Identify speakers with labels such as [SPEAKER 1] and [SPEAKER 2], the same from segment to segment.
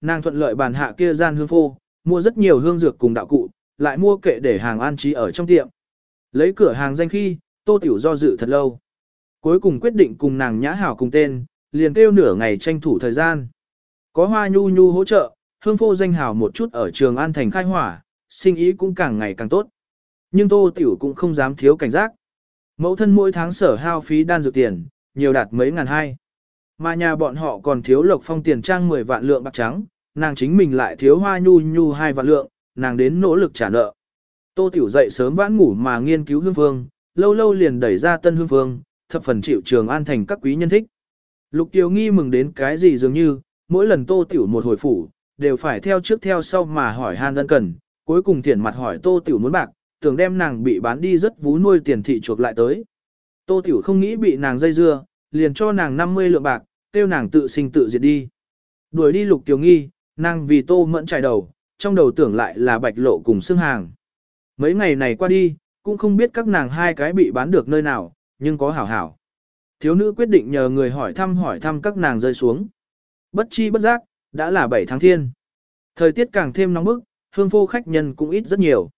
[SPEAKER 1] nàng thuận lợi bàn hạ kia gian hương phô, mua rất nhiều hương dược cùng đạo cụ, lại mua kệ để hàng an trí ở trong tiệm. Lấy cửa hàng danh khi, Tô Tiểu do dự thật lâu. Cuối cùng quyết định cùng nàng nhã hảo cùng tên, liền kêu nửa ngày tranh thủ thời gian. Có hoa nhu nhu hỗ trợ, hương phô danh hảo một chút ở trường An Thành khai hỏa, sinh ý cũng càng ngày càng tốt. Nhưng Tô Tiểu cũng không dám thiếu cảnh giác. Mẫu thân mỗi tháng sở hao phí đan dược tiền, nhiều đạt mấy ngàn hai. Mà nhà bọn họ còn thiếu lộc phong tiền trang 10 vạn lượng bạc trắng, nàng chính mình lại thiếu hoa nhu nhu hai vạn lượng, nàng đến nỗ lực trả nợ. Tô Tiểu dậy sớm vãn ngủ mà nghiên cứu hương phương, lâu lâu liền đẩy ra tân hương phương, thập phần chịu trường an thành các quý nhân thích. Lục Tiểu nghi mừng đến cái gì dường như, mỗi lần Tô Tiểu một hồi phủ, đều phải theo trước theo sau mà hỏi han ân cần, cuối cùng thiển mặt hỏi Tô Tiểu muốn bạc, tưởng đem nàng bị bán đi rất vú nuôi tiền thị chuộc lại tới. Tô Tiểu không nghĩ bị nàng dây dưa, liền cho nàng 50 lượng bạc, tiêu nàng tự sinh tự diệt đi. Đuổi đi Lục Tiểu nghi, nàng vì Tô mẫn trải đầu, trong đầu tưởng lại là bạch lộ cùng xương hàng. Mấy ngày này qua đi, cũng không biết các nàng hai cái bị bán được nơi nào, nhưng có hảo hảo. Thiếu nữ quyết định nhờ người hỏi thăm hỏi thăm các nàng rơi xuống. Bất chi bất giác, đã là 7 tháng thiên. Thời tiết càng thêm nóng bức, hương phô khách nhân cũng ít rất nhiều.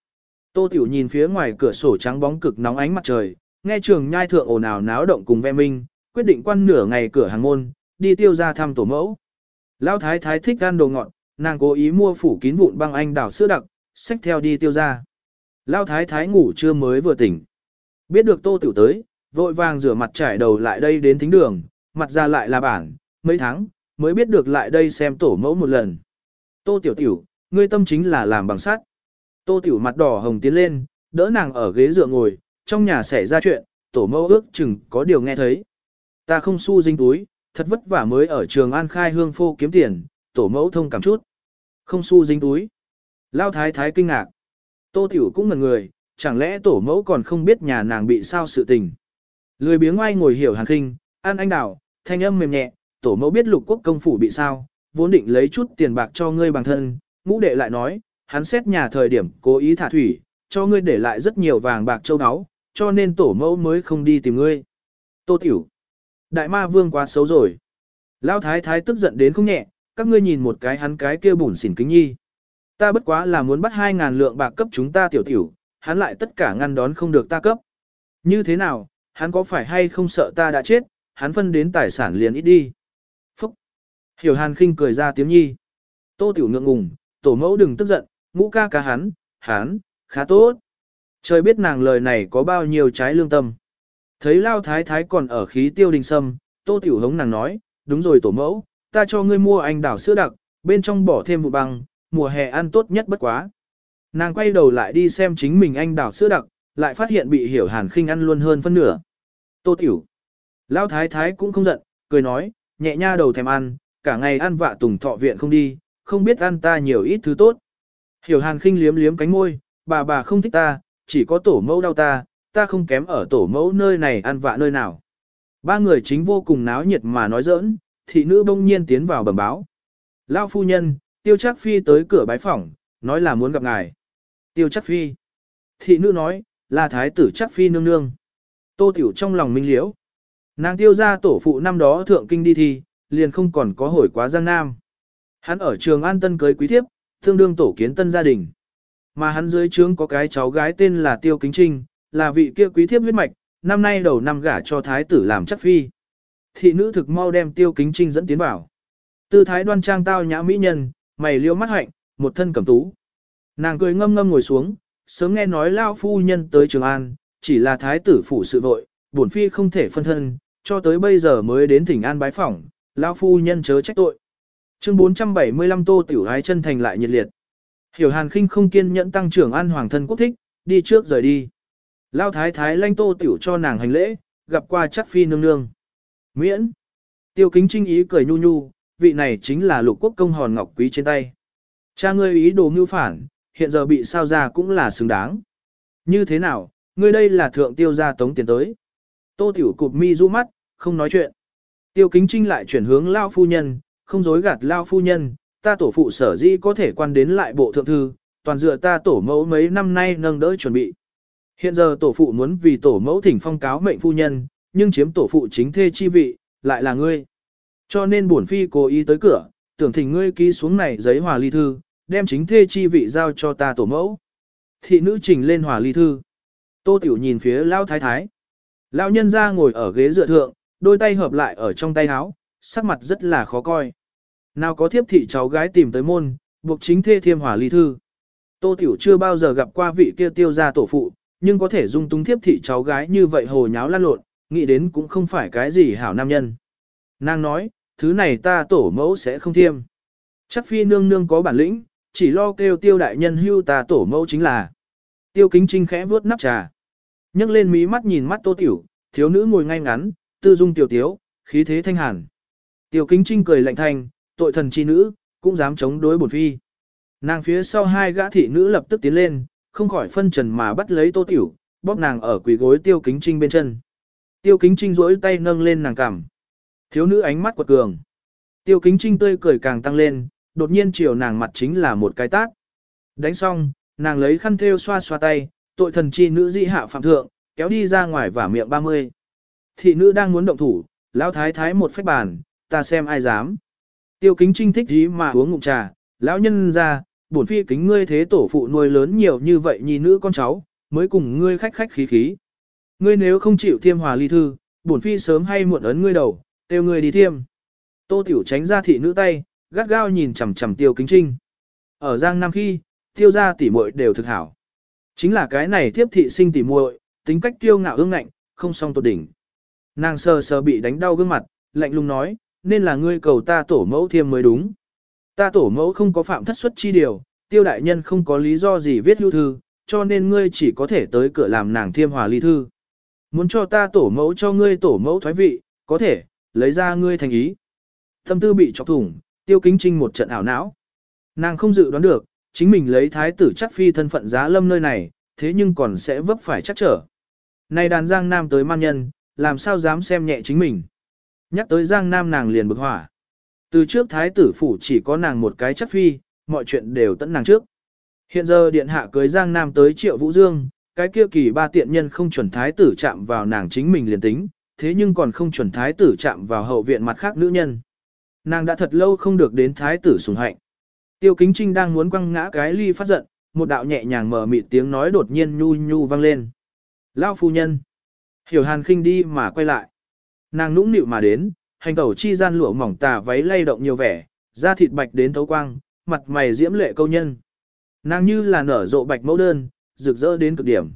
[SPEAKER 1] Tô Tiểu nhìn phía ngoài cửa sổ trắng bóng cực nóng ánh mặt trời, nghe trường nhai thượng ồn ào náo động cùng ve minh, quyết định quan nửa ngày cửa hàng môn, đi tiêu ra thăm tổ mẫu. Lão thái thái thích ăn đồ ngọt, nàng cố ý mua phủ kín vụn băng anh đảo sữa đặc, xách theo đi tiêu ra. Lão thái thái ngủ trưa mới vừa tỉnh. Biết được Tô Tiểu tới, vội vàng rửa mặt trải đầu lại đây đến thính đường, mặt ra lại là bản, mấy tháng, mới biết được lại đây xem tổ mẫu một lần. Tô Tiểu Tiểu, ngươi tâm chính là làm bằng sắt. Tô Tiểu mặt đỏ hồng tiến lên, đỡ nàng ở ghế dựa ngồi, trong nhà xảy ra chuyện, tổ mẫu ước chừng có điều nghe thấy. Ta không su dinh túi, thật vất vả mới ở trường An Khai Hương Phô kiếm tiền, tổ mẫu thông cảm chút. Không xu dính túi. Lao thái thái kinh ngạc. Tô Tiểu cũng ngần người, chẳng lẽ tổ mẫu còn không biết nhà nàng bị sao sự tình. Lười biếng oai ngồi hiểu hàng kinh, ăn anh đảo thanh âm mềm nhẹ, tổ mẫu biết lục quốc công phủ bị sao, vốn định lấy chút tiền bạc cho ngươi bằng thân, ngũ đệ lại nói, hắn xét nhà thời điểm cố ý thả thủy, cho ngươi để lại rất nhiều vàng bạc châu áo, cho nên tổ mẫu mới không đi tìm ngươi. Tô Tiểu. Đại ma vương quá xấu rồi. Lão thái thái tức giận đến không nhẹ, các ngươi nhìn một cái hắn cái kia bùn xỉn kính nhi. Ta bất quá là muốn bắt hai ngàn lượng bạc cấp chúng ta tiểu tiểu, hắn lại tất cả ngăn đón không được ta cấp. Như thế nào, hắn có phải hay không sợ ta đã chết, hắn phân đến tài sản liền ít đi. Phúc! Hiểu hàn khinh cười ra tiếng nhi. Tô tiểu ngượng ngùng, tổ mẫu đừng tức giận, ngũ ca ca hắn, hắn, khá tốt. Trời biết nàng lời này có bao nhiêu trái lương tâm. Thấy lao thái thái còn ở khí tiêu đình sâm, tô tiểu hống nàng nói, đúng rồi tổ mẫu, ta cho ngươi mua anh đảo sữa đặc, bên trong bỏ thêm vụ băng, mùa hè ăn tốt nhất bất quá. Nàng quay đầu lại đi xem chính mình anh đảo sữa đặc, lại phát hiện bị hiểu hàn khinh ăn luôn hơn phân nửa. Tô tiểu. Lão thái thái cũng không giận, cười nói, nhẹ nha đầu thèm ăn, cả ngày ăn vạ tùng thọ viện không đi, không biết ăn ta nhiều ít thứ tốt. Hiểu hàn khinh liếm liếm cánh môi, bà bà không thích ta, chỉ có tổ mẫu đau ta, ta không kém ở tổ mẫu nơi này ăn vạ nơi nào. Ba người chính vô cùng náo nhiệt mà nói giỡn, thị nữ bỗng nhiên tiến vào bẩm báo. Lao phu nhân, tiêu chắc phi tới cửa bái phỏng, nói là muốn gặp ngài. Tiêu chắc phi. Thị nữ nói, là thái tử chắc phi nương nương. Tô tiểu trong lòng minh liễu. Nàng tiêu ra tổ phụ năm đó thượng kinh đi thi, liền không còn có hồi quá giang nam. Hắn ở trường an tân cưới quý thiếp, tương đương tổ kiến tân gia đình. Mà hắn dưới trướng có cái cháu gái tên là Tiêu Kính Trinh, là vị kia quý thiếp huyết mạch, năm nay đầu năm gả cho thái tử làm chắc phi. Thị nữ thực mau đem Tiêu Kính Trinh dẫn tiến vào. Tư thái đoan trang tao nhã mỹ nhân, mày liêu mắt hạnh, một thân cẩm tú. Nàng cười ngâm ngâm ngồi xuống, sớm nghe nói lao phu nhân tới Trường An, chỉ là thái tử phủ sự vội, bổn phi không thể phân thân, cho tới bây giờ mới đến thỉnh an bái phỏng, lao phu nhân chớ trách tội. Chương 475 Tô Tiểu Ái chân thành lại nhiệt liệt. Hiểu Hàn Khinh không kiên nhẫn tăng trưởng an hoàng thân quốc thích, đi trước rời đi. Lao thái thái lanh Tô Tiểu cho nàng hành lễ, gặp qua chắc phi nương nương. Miễn. Tiêu kính trinh ý cười nhu nhu, vị này chính là lục quốc công hòn ngọc quý trên tay. Cha ngươi ý đồ mưu phản, hiện giờ bị sao ra cũng là xứng đáng. Như thế nào, ngươi đây là thượng tiêu gia tống tiền tới. Tô tiểu cụp mi du mắt, không nói chuyện. Tiêu kính trinh lại chuyển hướng lao phu nhân, không dối gạt lao phu nhân, ta tổ phụ sở dĩ có thể quan đến lại bộ thượng thư, toàn dựa ta tổ mẫu mấy năm nay nâng đỡ chuẩn bị. Hiện giờ tổ phụ muốn vì tổ mẫu thỉnh phong cáo mệnh phu nhân, nhưng chiếm tổ phụ chính thê chi vị, lại là ngươi. Cho nên bổn phi cố ý tới cửa, tưởng thỉnh ngươi ký xuống này giấy hòa ly thư, đem chính thê chi vị giao cho ta tổ mẫu. Thị nữ trình lên hòa ly thư. Tô Tiểu nhìn phía Lao Thái Thái. Lão nhân ra ngồi ở ghế dựa thượng, đôi tay hợp lại ở trong tay áo, sắc mặt rất là khó coi. Nào có thiếp thị cháu gái tìm tới môn, buộc chính thê thiêm hòa ly thư. Tô Tiểu chưa bao giờ gặp qua vị kia tiêu gia tổ phụ, nhưng có thể dung túng thiếp thị cháu gái như vậy hồ nháo lan lộn, nghĩ đến cũng không phải cái gì hảo nam nhân. Nàng nói, thứ này ta tổ mẫu sẽ không thiêm. Chắc phi nương nương có bản lĩnh, chỉ lo kêu tiêu đại nhân hưu ta tổ mẫu chính là. Tiêu kính trinh khẽ vuốt nắp trà. nhấc lên mí mắt nhìn mắt tô tiểu, thiếu nữ ngồi ngay ngắn, tư dung tiểu tiếu, khí thế thanh hàn. Tiêu kính trinh cười lạnh thanh, tội thần chi nữ, cũng dám chống đối bổn phi. Nàng phía sau hai gã thị nữ lập tức tiến lên, không khỏi phân trần mà bắt lấy tô tiểu, bóp nàng ở quỳ gối tiêu kính trinh bên chân. Tiêu kính trinh rỗi tay nâng lên nàng cằm. Thiếu nữ ánh mắt quật cường. Tiêu kính trinh tươi cười càng tăng lên, đột nhiên chiều nàng mặt chính là một cái tát. Đánh xong, nàng lấy khăn thêu xoa xoa tay, tội thần chi nữ dị hạ phạm thượng, kéo đi ra ngoài vả miệng 30. Thị nữ đang muốn động thủ, lão thái thái một phách bàn, ta xem ai dám. Tiêu kính trinh thích gì mà uống ngụm trà, lão nhân ra, bổn phi kính ngươi thế tổ phụ nuôi lớn nhiều như vậy nhi nữ con cháu, mới cùng ngươi khách khách khí khí. Ngươi nếu không chịu thiêm hòa ly thư, bổn phi sớm hay muộn ấn ngươi đầu, tiêu ngươi đi thiêm. Tô tiểu tránh ra thị nữ tay, gắt gao nhìn chằm chằm tiêu kính trinh. Ở Giang Nam khi, tiêu gia tỷ muội đều thực hảo. Chính là cái này tiếp thị sinh tỷ muội, tính cách tiêu ngạo ương ngạnh, không song tột đỉnh. Nàng sờ sờ bị đánh đau gương mặt, lạnh lùng nói, nên là ngươi cầu ta tổ mẫu thiêm mới đúng. Ta tổ mẫu không có phạm thất suất chi điều, tiêu đại nhân không có lý do gì viết hưu thư, cho nên ngươi chỉ có thể tới cửa làm nàng thiêm hòa ly thư. Muốn cho ta tổ mẫu cho ngươi tổ mẫu thoái vị, có thể, lấy ra ngươi thành ý. Tâm tư bị chọc thủng, tiêu kính trinh một trận ảo não. Nàng không dự đoán được, chính mình lấy thái tử chắc phi thân phận giá lâm nơi này, thế nhưng còn sẽ vấp phải chắc trở. Này đàn Giang Nam tới man nhân, làm sao dám xem nhẹ chính mình. Nhắc tới Giang Nam nàng liền bực hỏa. Từ trước thái tử phủ chỉ có nàng một cái chắc phi, mọi chuyện đều tận nàng trước. Hiện giờ điện hạ cưới Giang Nam tới triệu vũ dương, cái kia kỳ ba tiện nhân không chuẩn thái tử chạm vào nàng chính mình liền tính, thế nhưng còn không chuẩn thái tử chạm vào hậu viện mặt khác nữ nhân. Nàng đã thật lâu không được đến thái tử sủng hạnh. Tiêu kính trinh đang muốn quăng ngã cái ly phát giận, một đạo nhẹ nhàng mở mịt tiếng nói đột nhiên nhu nhu vang lên. Lao phu nhân. Hiểu hàn khinh đi mà quay lại. Nàng nũng nịu mà đến, hành tẩu chi gian lụa mỏng tà váy lay động nhiều vẻ, da thịt bạch đến thấu quang, mặt mày diễm lệ câu nhân. Nàng như là nở rộ bạch mẫu đơn, rực rỡ đến cực điểm.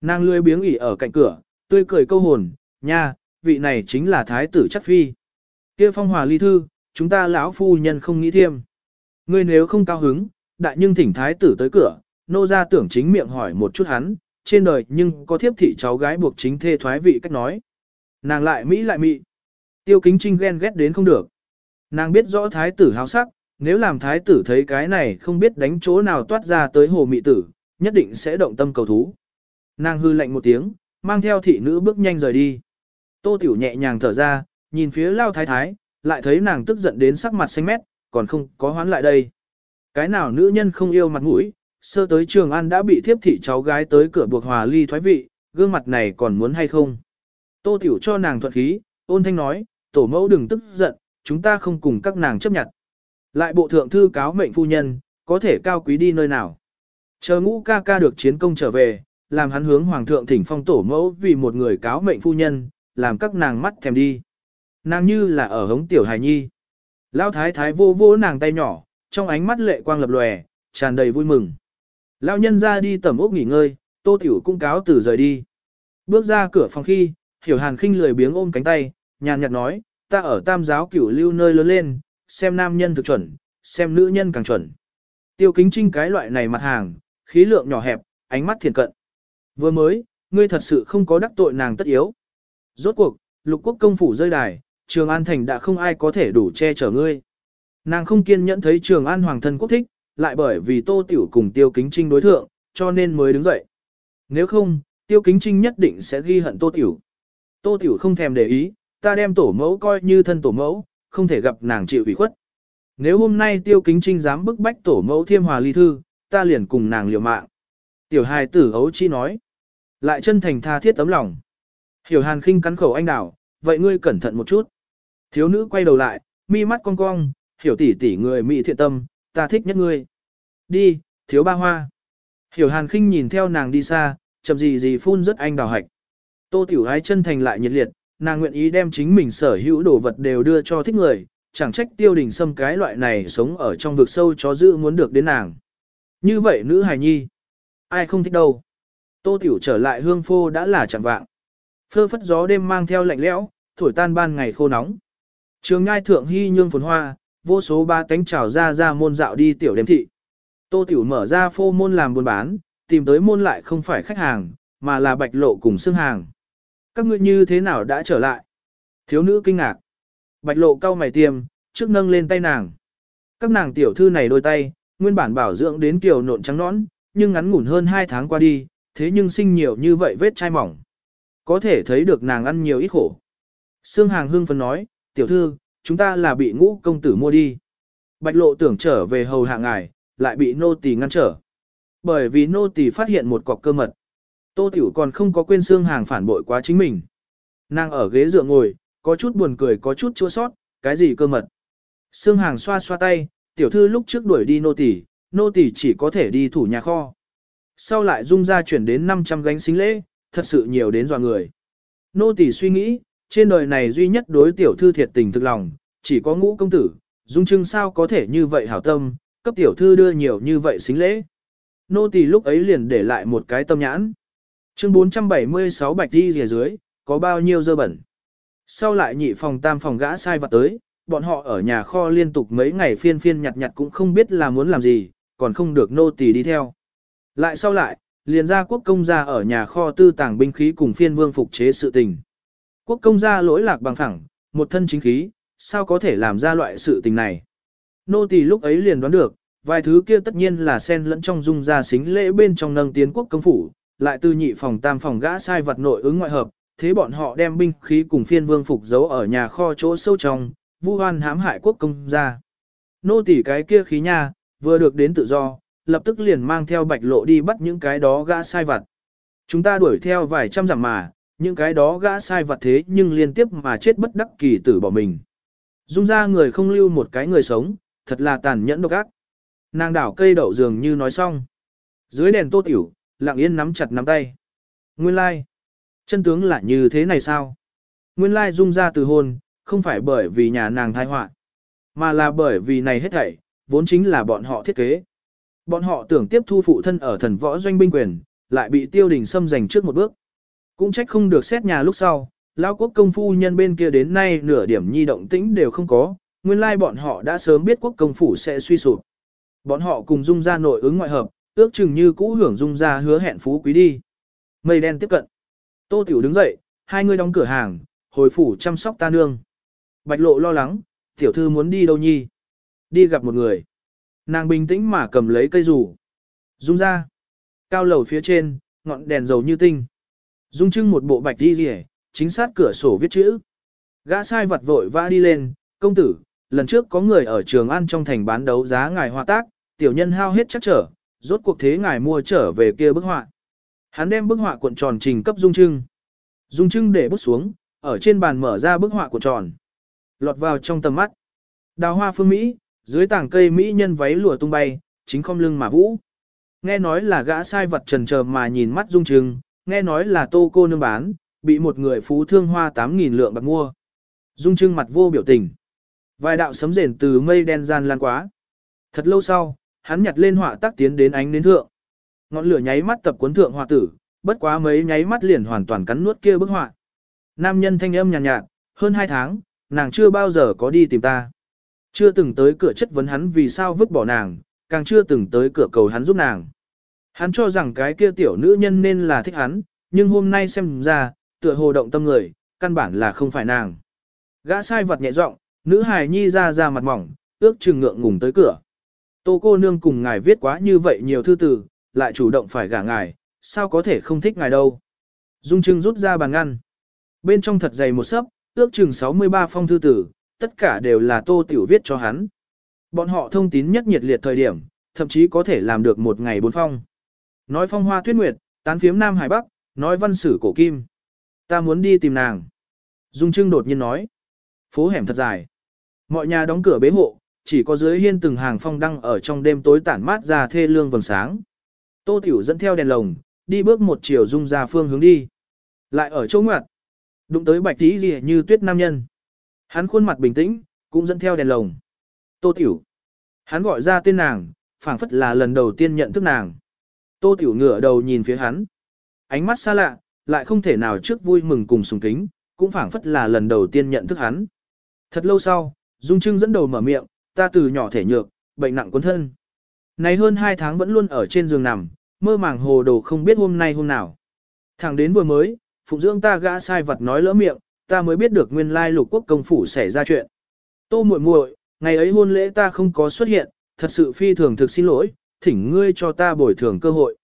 [SPEAKER 1] Nàng lươi biếng ỉ ở cạnh cửa, tươi cười câu hồn, nha, vị này chính là thái tử chắc phi. Kia phong hòa ly thư, chúng ta lão phu nhân không nghĩ thêm. Ngươi nếu không cao hứng, đại nhưng thỉnh thái tử tới cửa, nô ra tưởng chính miệng hỏi một chút hắn, trên đời nhưng có thiếp thị cháu gái buộc chính thê thoái vị cách nói. Nàng lại Mỹ lại Mỹ. Tiêu kính trinh ghen ghét đến không được. Nàng biết rõ thái tử háo sắc, nếu làm thái tử thấy cái này không biết đánh chỗ nào toát ra tới hồ mị tử, nhất định sẽ động tâm cầu thú. Nàng hư lạnh một tiếng, mang theo thị nữ bước nhanh rời đi. Tô tiểu nhẹ nhàng thở ra, nhìn phía lao thái thái, lại thấy nàng tức giận đến sắc mặt xanh mét, còn không có hoán lại đây. Cái nào nữ nhân không yêu mặt mũi, sơ tới trường an đã bị thiếp thị cháu gái tới cửa buộc hòa ly thoái vị, gương mặt này còn muốn hay không. Tô tiểu cho nàng thuận khí, ôn thanh nói, tổ mẫu đừng tức giận, chúng ta không cùng các nàng chấp nhận. Lại bộ thượng thư cáo mệnh phu nhân, có thể cao quý đi nơi nào. Chờ ngũ ca ca được chiến công trở về, làm hắn hướng hoàng thượng thỉnh phong tổ mẫu vì một người cáo mệnh phu nhân, làm các nàng mắt thèm đi. Nàng như là ở hống tiểu hài nhi. Lão thái thái vô vô nàng tay nhỏ, trong ánh mắt lệ quang lập lòe, tràn đầy vui mừng. Lão nhân ra đi tẩm ốc nghỉ ngơi, tô tiểu cung cáo từ rời đi. Bước ra cửa phòng khi, hiểu hàn khinh lười biếng ôm cánh tay, nhàn nhạt nói, ta ở tam giáo cửu lưu nơi lớn lên, xem nam nhân thực chuẩn, xem nữ nhân càng chuẩn. Tiêu kính trinh cái loại này mặt hàng, khí lượng nhỏ hẹp, ánh mắt thiền cận. Vừa mới, ngươi thật sự không có đắc tội nàng tất yếu. Rốt cuộc, lục quốc công phủ rơi đài, Trường An Thành đã không ai có thể đủ che chở ngươi. Nàng không kiên nhẫn thấy Trường An Hoàng thân quốc thích, lại bởi vì Tô Tiểu cùng Tiêu Kính Trinh đối thượng, cho nên mới đứng dậy. Nếu không, Tiêu Kính Trinh nhất định sẽ ghi hận Tô Tiểu. Tô Tiểu không thèm để ý, ta đem tổ mẫu coi như thân tổ mẫu, không thể gặp nàng chịu ủy khuất. Nếu hôm nay Tiêu Kính Trinh dám bức bách tổ mẫu thiêm hòa ly thư, ta liền cùng nàng liều mạng. Tiểu hài tử ấu chi nói. Lại chân thành tha thiết tấm lòng. Hiểu hàn khinh cắn khẩu anh đảo, vậy ngươi cẩn thận một chút. Thiếu nữ quay đầu lại, mi mắt cong cong, hiểu tỷ tỷ người mỹ thiện tâm, ta thích nhất ngươi. Đi, thiếu ba hoa. Hiểu hàn khinh nhìn theo nàng đi xa, chậm gì gì phun rất anh đào hạch. Tô tiểu ái chân thành lại nhiệt liệt, nàng nguyện ý đem chính mình sở hữu đồ vật đều đưa cho thích người, chẳng trách tiêu đình xâm cái loại này sống ở trong vực sâu chó giữ muốn được đến nàng. Như vậy nữ hài nhi, ai không thích đâu. Tô tiểu trở lại hương phô đã là chẳng vạng. Phơ phất gió đêm mang theo lạnh lẽo, thổi tan ban ngày khô nóng. Trường ngai thượng hy nhương phồn hoa, vô số ba cánh trào ra ra môn dạo đi tiểu đêm thị. Tô tiểu mở ra phô môn làm buôn bán, tìm tới môn lại không phải khách hàng, mà là bạch lộ cùng xương hàng. Các ngươi như thế nào đã trở lại? Thiếu nữ kinh ngạc. Bạch lộ cau mày tiêm, trước nâng lên tay nàng. Các nàng tiểu thư này đôi tay, nguyên bản bảo dưỡng đến kiểu nộn trắng nõn, nhưng ngắn ngủn hơn 2 tháng qua đi, thế nhưng sinh nhiều như vậy vết chai mỏng. Có thể thấy được nàng ăn nhiều ít khổ. Sương Hàng hưng phấn nói, tiểu thư, chúng ta là bị ngũ công tử mua đi. Bạch lộ tưởng trở về hầu hạ ngài, lại bị nô tỳ ngăn trở. Bởi vì nô tỳ phát hiện một cọc cơ mật. Tô tiểu còn không có quên xương Hàng phản bội quá chính mình. Nàng ở ghế dựa ngồi, có chút buồn cười có chút chua sót, cái gì cơ mật. Xương Hàng xoa xoa tay, tiểu thư lúc trước đuổi đi nô tỳ, nô tỳ chỉ có thể đi thủ nhà kho. Sau lại dung ra chuyển đến 500 gánh xính lễ, thật sự nhiều đến dọa người. Nô tỳ suy nghĩ, trên đời này duy nhất đối tiểu thư thiệt tình thực lòng, chỉ có ngũ công tử, dung trưng sao có thể như vậy hảo tâm, cấp tiểu thư đưa nhiều như vậy xính lễ. Nô tỳ lúc ấy liền để lại một cái tâm nhãn. Chương 476 bạch đi rìa dưới, có bao nhiêu dơ bẩn. Sau lại nhị phòng tam phòng gã sai vặt tới, bọn họ ở nhà kho liên tục mấy ngày phiên phiên nhặt nhặt cũng không biết là muốn làm gì, còn không được nô tỳ đi theo. Lại sau lại, liền ra quốc công gia ở nhà kho tư tàng binh khí cùng phiên vương phục chế sự tình. Quốc công gia lỗi lạc bằng phẳng, một thân chính khí, sao có thể làm ra loại sự tình này. Nô tỳ lúc ấy liền đoán được, vài thứ kia tất nhiên là sen lẫn trong dung gia xính lễ bên trong nâng tiến quốc công phủ, lại từ nhị phòng tam phòng gã sai vật nội ứng ngoại hợp, thế bọn họ đem binh khí cùng phiên vương phục giấu ở nhà kho chỗ sâu trong, vu hoan hãm hại quốc công gia. Nô tỳ cái kia khí nha, vừa được đến tự do, lập tức liền mang theo bạch lộ đi bắt những cái đó gã sai vật. Chúng ta đuổi theo vài trăm dặm mà, những cái đó gã sai vật thế nhưng liên tiếp mà chết bất đắc kỳ tử bỏ mình. Dung ra người không lưu một cái người sống, thật là tàn nhẫn độc ác. Nàng đảo cây đậu dường như nói xong. Dưới đèn tô tiểu, lặng yên nắm chặt nắm tay. Nguyên lai, chân tướng là như thế này sao? Nguyên lai dung ra từ hôn, không phải bởi vì nhà nàng thai họa mà là bởi vì này hết thảy, vốn chính là bọn họ thiết kế. Bọn họ tưởng tiếp thu phụ thân ở thần võ doanh binh quyền, lại bị tiêu đình xâm giành trước một bước. Cũng trách không được xét nhà lúc sau, lão quốc công phu nhân bên kia đến nay nửa điểm nhi động tĩnh đều không có, nguyên lai bọn họ đã sớm biết quốc công phủ sẽ suy sụp. Bọn họ cùng dung ra nội ứng ngoại hợp, ước chừng như cũ hưởng dung ra hứa hẹn phú quý đi. Mây đen tiếp cận. Tô Tiểu đứng dậy, hai người đóng cửa hàng, hồi phủ chăm sóc ta nương. Bạch lộ lo lắng, tiểu thư muốn đi đâu nhi? Đi gặp một người. Nàng bình tĩnh mà cầm lấy cây rủ. Dung ra. Cao lầu phía trên, ngọn đèn dầu như tinh. Dung trưng một bộ bạch đi rỉ, chính sát cửa sổ viết chữ. Gã sai vật vội vã đi lên, công tử, lần trước có người ở trường ăn trong thành bán đấu giá ngài hoa tác, tiểu nhân hao hết chắc trở, rốt cuộc thế ngài mua trở về kia bức họa. Hắn đem bức họa cuộn tròn trình cấp Dung Trưng. Dung Trưng để bút xuống, ở trên bàn mở ra bức họa cuộn tròn. Lọt vào trong tầm mắt. Đào hoa phương Mỹ, dưới tảng cây Mỹ nhân váy lụa tung bay, chính không lưng mà vũ. Nghe nói là gã sai vật trần chờ mà nhìn mắt Dung Trưng, nghe nói là tô cô nương bán, bị một người phú thương hoa 8.000 lượng bạc mua. Dung Trưng mặt vô biểu tình. Vài đạo sấm rền từ mây đen gian lan quá. Thật lâu sau, hắn nhặt lên họa tác tiến đến ánh đến thượng. Ngọn lửa nháy mắt tập cuốn thượng họa tử, bất quá mấy nháy mắt liền hoàn toàn cắn nuốt kia bức họa. Nam nhân thanh âm nhàn nhạt, nhạt, hơn hai tháng, nàng chưa bao giờ có đi tìm ta. Chưa từng tới cửa chất vấn hắn vì sao vứt bỏ nàng, càng chưa từng tới cửa cầu hắn giúp nàng. Hắn cho rằng cái kia tiểu nữ nhân nên là thích hắn, nhưng hôm nay xem ra, tựa hồ động tâm người, căn bản là không phải nàng. Gã sai vật nhẹ giọng, nữ hài nhi ra ra mặt mỏng, ước chừng ngượng ngùng tới cửa. Tô cô nương cùng ngài viết quá như vậy nhiều thư từ, lại chủ động phải gả ngài, sao có thể không thích ngài đâu. Dung Trưng rút ra bàn ngăn. Bên trong thật dày một sấp, ước chừng 63 phong thư tử, tất cả đều là Tô Tiểu viết cho hắn. Bọn họ thông tín nhất nhiệt liệt thời điểm, thậm chí có thể làm được một ngày bốn phong. Nói phong hoa tuyết nguyệt, tán phiếm Nam Hải Bắc, nói văn sử cổ kim. Ta muốn đi tìm nàng. Dung Trưng đột nhiên nói. Phố hẻm thật dài. Mọi nhà đóng cửa bế hộ, chỉ có dưới hiên từng hàng phong đăng ở trong đêm tối tản mát ra thê lương vầng sáng. Tô Tiểu dẫn theo đèn lồng, đi bước một chiều dung ra phương hướng đi. Lại ở chỗ ngoặt, đụng tới bạch tí gì như tuyết nam nhân. Hắn khuôn mặt bình tĩnh, cũng dẫn theo đèn lồng. Tô Tiểu. Hắn gọi ra tên nàng, phảng phất là lần đầu tiên nhận thức nàng. Tô Tiểu ngửa đầu nhìn phía hắn. Ánh mắt xa lạ, lại không thể nào trước vui mừng cùng sùng kính, cũng phảng phất là lần đầu tiên nhận thức hắn. Thật lâu sau, Dung Trưng dẫn đầu mở miệng, ta từ nhỏ thể nhược, bệnh nặng cuốn thân. Này hơn hai tháng vẫn luôn ở trên giường nằm, mơ màng hồ đồ không biết hôm nay hôm nào. Thẳng đến vừa mới, Phụng Dưỡng ta gã sai vật nói lỡ miệng, ta mới biết được nguyên lai lục quốc công phủ xảy ra chuyện. Tô muội muội, ngày ấy hôn lễ ta không có xuất hiện, thật sự phi thường thực xin lỗi, thỉnh ngươi cho ta bồi thường cơ hội.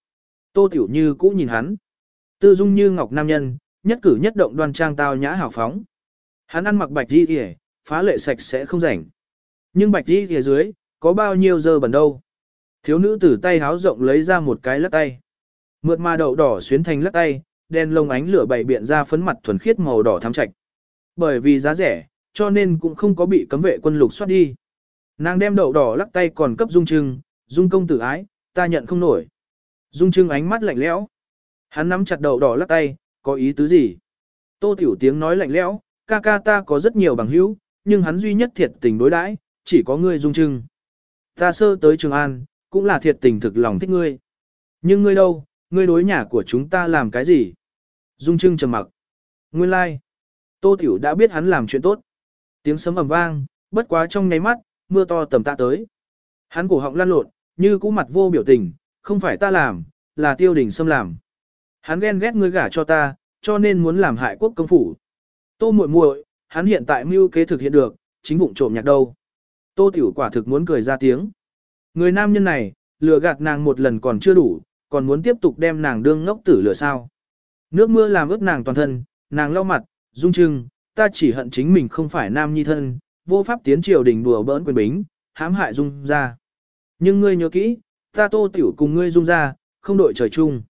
[SPEAKER 1] Tô Tiểu Như cũ nhìn hắn. Tư dung như ngọc nam nhân, nhất cử nhất động đoan trang tao nhã hào phóng. Hắn ăn mặc bạch đi kìa, phá lệ sạch sẽ không rảnh. Nhưng bạch đi phía dưới, có bao nhiêu giờ bẩn đâu. Thiếu nữ tử tay háo rộng lấy ra một cái lắc tay. Mượt mà đậu đỏ xuyến thành lắc tay, đen lông ánh lửa bảy biện ra phấn mặt thuần khiết màu đỏ thắm trạch. Bởi vì giá rẻ, cho nên cũng không có bị cấm vệ quân lục soát đi. Nàng đem đậu đỏ lắc tay còn cấp Dung Trưng, Dung công tử ái, ta nhận không nổi. Dung Trưng ánh mắt lạnh lẽo. Hắn nắm chặt đậu đỏ lắc tay, có ý tứ gì? Tô Tiểu tiếng nói lạnh lẽo, ca ca ta có rất nhiều bằng hữu, nhưng hắn duy nhất thiệt tình đối đãi, chỉ có ngươi Dung Trưng. Ta sơ tới Trường An, cũng là thiệt tình thực lòng thích ngươi. Nhưng ngươi đâu, ngươi đối nhà của chúng ta làm cái gì? Dung Trưng trầm mặc. Nguyên lai, like. Tô Tiểu đã biết hắn làm chuyện tốt. Tiếng sấm ầm vang, bất quá trong nháy mắt, mưa to tầm tạ tới. Hắn cổ họng lăn lộn, như cũ mặt vô biểu tình, không phải ta làm, là tiêu đình xâm làm. Hắn ghen ghét ngươi gả cho ta, cho nên muốn làm hại quốc công phủ. Tô muội muội, hắn hiện tại mưu kế thực hiện được, chính vụng trộm nhạc đâu. Tô tiểu quả thực muốn cười ra tiếng. Người nam nhân này, lừa gạt nàng một lần còn chưa đủ, còn muốn tiếp tục đem nàng đương ngốc tử lửa sao. Nước mưa làm ướt nàng toàn thân, nàng lau mặt, dung trưng, ta chỉ hận chính mình không phải nam nhi thân, vô pháp tiến triều đình đùa bỡn quyền bính, hãm hại dung ra. Nhưng ngươi nhớ kỹ, ta tô tiểu cùng ngươi dung ra, không đội trời chung.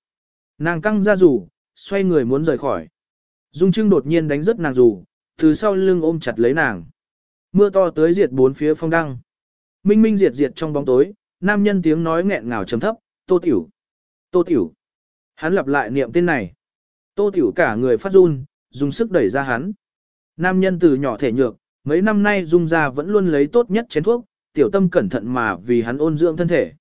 [SPEAKER 1] Nàng căng ra rủ, xoay người muốn rời khỏi. Dung trưng đột nhiên đánh rất nàng rủ, từ sau lưng ôm chặt lấy nàng. Mưa to tới diệt bốn phía phong đăng. Minh minh diệt diệt trong bóng tối, nam nhân tiếng nói nghẹn ngào trầm thấp, tô tiểu. Tô tiểu. Hắn lặp lại niệm tên này. Tô tiểu cả người phát run, dùng sức đẩy ra hắn. Nam nhân từ nhỏ thể nhược, mấy năm nay dung ra vẫn luôn lấy tốt nhất chén thuốc, tiểu tâm cẩn thận mà vì hắn ôn dưỡng thân thể.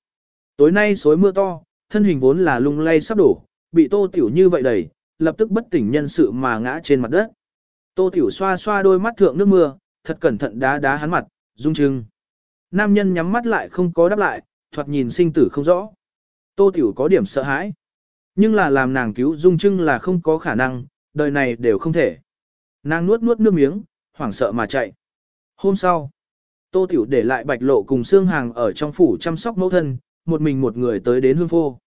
[SPEAKER 1] Tối nay xối mưa to, thân hình vốn là lung lay sắp đổ, bị tô tiểu như vậy đẩy, lập tức bất tỉnh nhân sự mà ngã trên mặt đất. Tô tiểu xoa xoa đôi mắt thượng nước mưa, thật cẩn thận đá đá hắn mặt, dung trưng. Nam nhân nhắm mắt lại không có đáp lại, thoạt nhìn sinh tử không rõ. Tô tiểu có điểm sợ hãi. Nhưng là làm nàng cứu dung trưng là không có khả năng, đời này đều không thể. Nàng nuốt nuốt nước miếng, hoảng sợ mà chạy. Hôm sau, Tô Tiểu để lại bạch lộ cùng xương hàng ở trong phủ chăm sóc mẫu thân, một mình một người tới đến hương phô.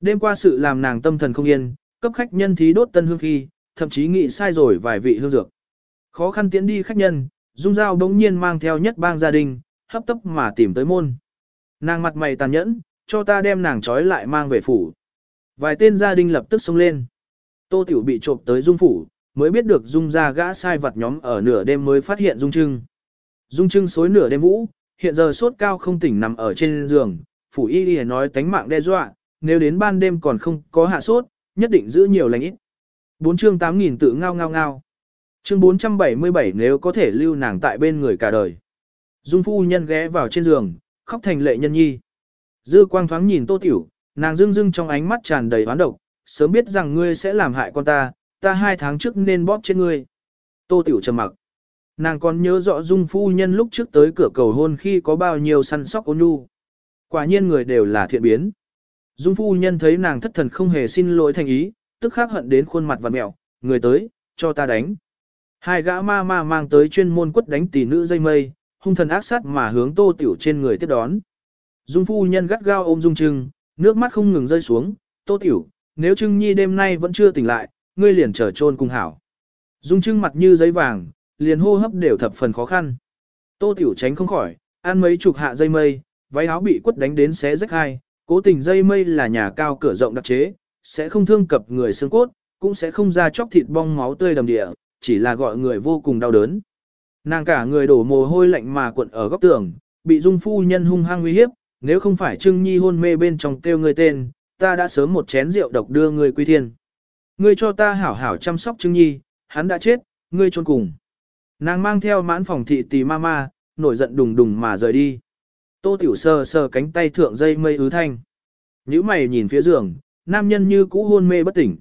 [SPEAKER 1] Đêm qua sự làm nàng tâm thần không yên, cấp khách nhân thí đốt tân hương khi, thậm chí nghĩ sai rồi vài vị hương dược. Khó khăn tiến đi khách nhân, Dung Giao đống nhiên mang theo nhất bang gia đình, hấp tấp mà tìm tới môn. Nàng mặt mày tàn nhẫn, cho ta đem nàng trói lại mang về phủ. Vài tên gia đình lập tức xông lên. Tô Tiểu bị trộm tới Dung phủ, mới biết được Dung ra gã sai vật nhóm ở nửa đêm mới phát hiện Dung Trưng. Dung Trưng xối nửa đêm vũ, hiện giờ sốt cao không tỉnh nằm ở trên giường, phủ y y nói tánh mạng đe dọa, nếu đến ban đêm còn không có hạ sốt, nhất định giữ nhiều lành ít. Bốn chương 8.000 tự ngao ngao ngao. Chương 477 nếu có thể lưu nàng tại bên người cả đời. Dung phu nhân ghé vào trên giường, khóc thành lệ nhân nhi. Dư quang thoáng nhìn tô tiểu, nàng dưng dưng trong ánh mắt tràn đầy oán độc, sớm biết rằng ngươi sẽ làm hại con ta, ta hai tháng trước nên bóp trên ngươi. Tô tiểu trầm mặc. Nàng còn nhớ rõ dung phu nhân lúc trước tới cửa cầu hôn khi có bao nhiêu săn sóc ôn nhu. Quả nhiên người đều là thiện biến. Dung phu nhân thấy nàng thất thần không hề xin lỗi thành ý, tức khắc hận đến khuôn mặt vặn mẹo, người tới, cho ta đánh. Hai gã ma ma mang tới chuyên môn quất đánh tỷ nữ dây mây, hung thần ác sát mà hướng tô tiểu trên người tiếp đón. Dung phu nhân gắt gao ôm dung trưng, nước mắt không ngừng rơi xuống, tô tiểu, nếu trưng nhi đêm nay vẫn chưa tỉnh lại, ngươi liền trở trôn cùng hảo. Dung trưng mặt như giấy vàng, liền hô hấp đều thập phần khó khăn. Tô tiểu tránh không khỏi, ăn mấy chục hạ dây mây, váy áo bị quất đánh đến xé rách hai, cố tình dây mây là nhà cao cửa rộng đặc chế, sẽ không thương cập người xương cốt, cũng sẽ không ra chóc thịt bong máu tươi đầm địa, chỉ là gọi người vô cùng đau đớn. Nàng cả người đổ mồ hôi lạnh mà cuộn ở góc tường, bị dung phu nhân hung hăng uy hiếp, nếu không phải Trưng Nhi hôn mê bên trong kêu người tên, ta đã sớm một chén rượu độc đưa người quy thiên. Ngươi cho ta hảo hảo chăm sóc Trưng Nhi, hắn đã chết, ngươi trốn cùng. Nàng mang theo mãn phòng thị tỷ ma, nổi giận đùng đùng mà rời đi. Tô Tiểu sờ sờ cánh tay thượng dây mây ứ thanh. Nhữ mày nhìn phía giường, nam nhân như cũ hôn mê bất tỉnh.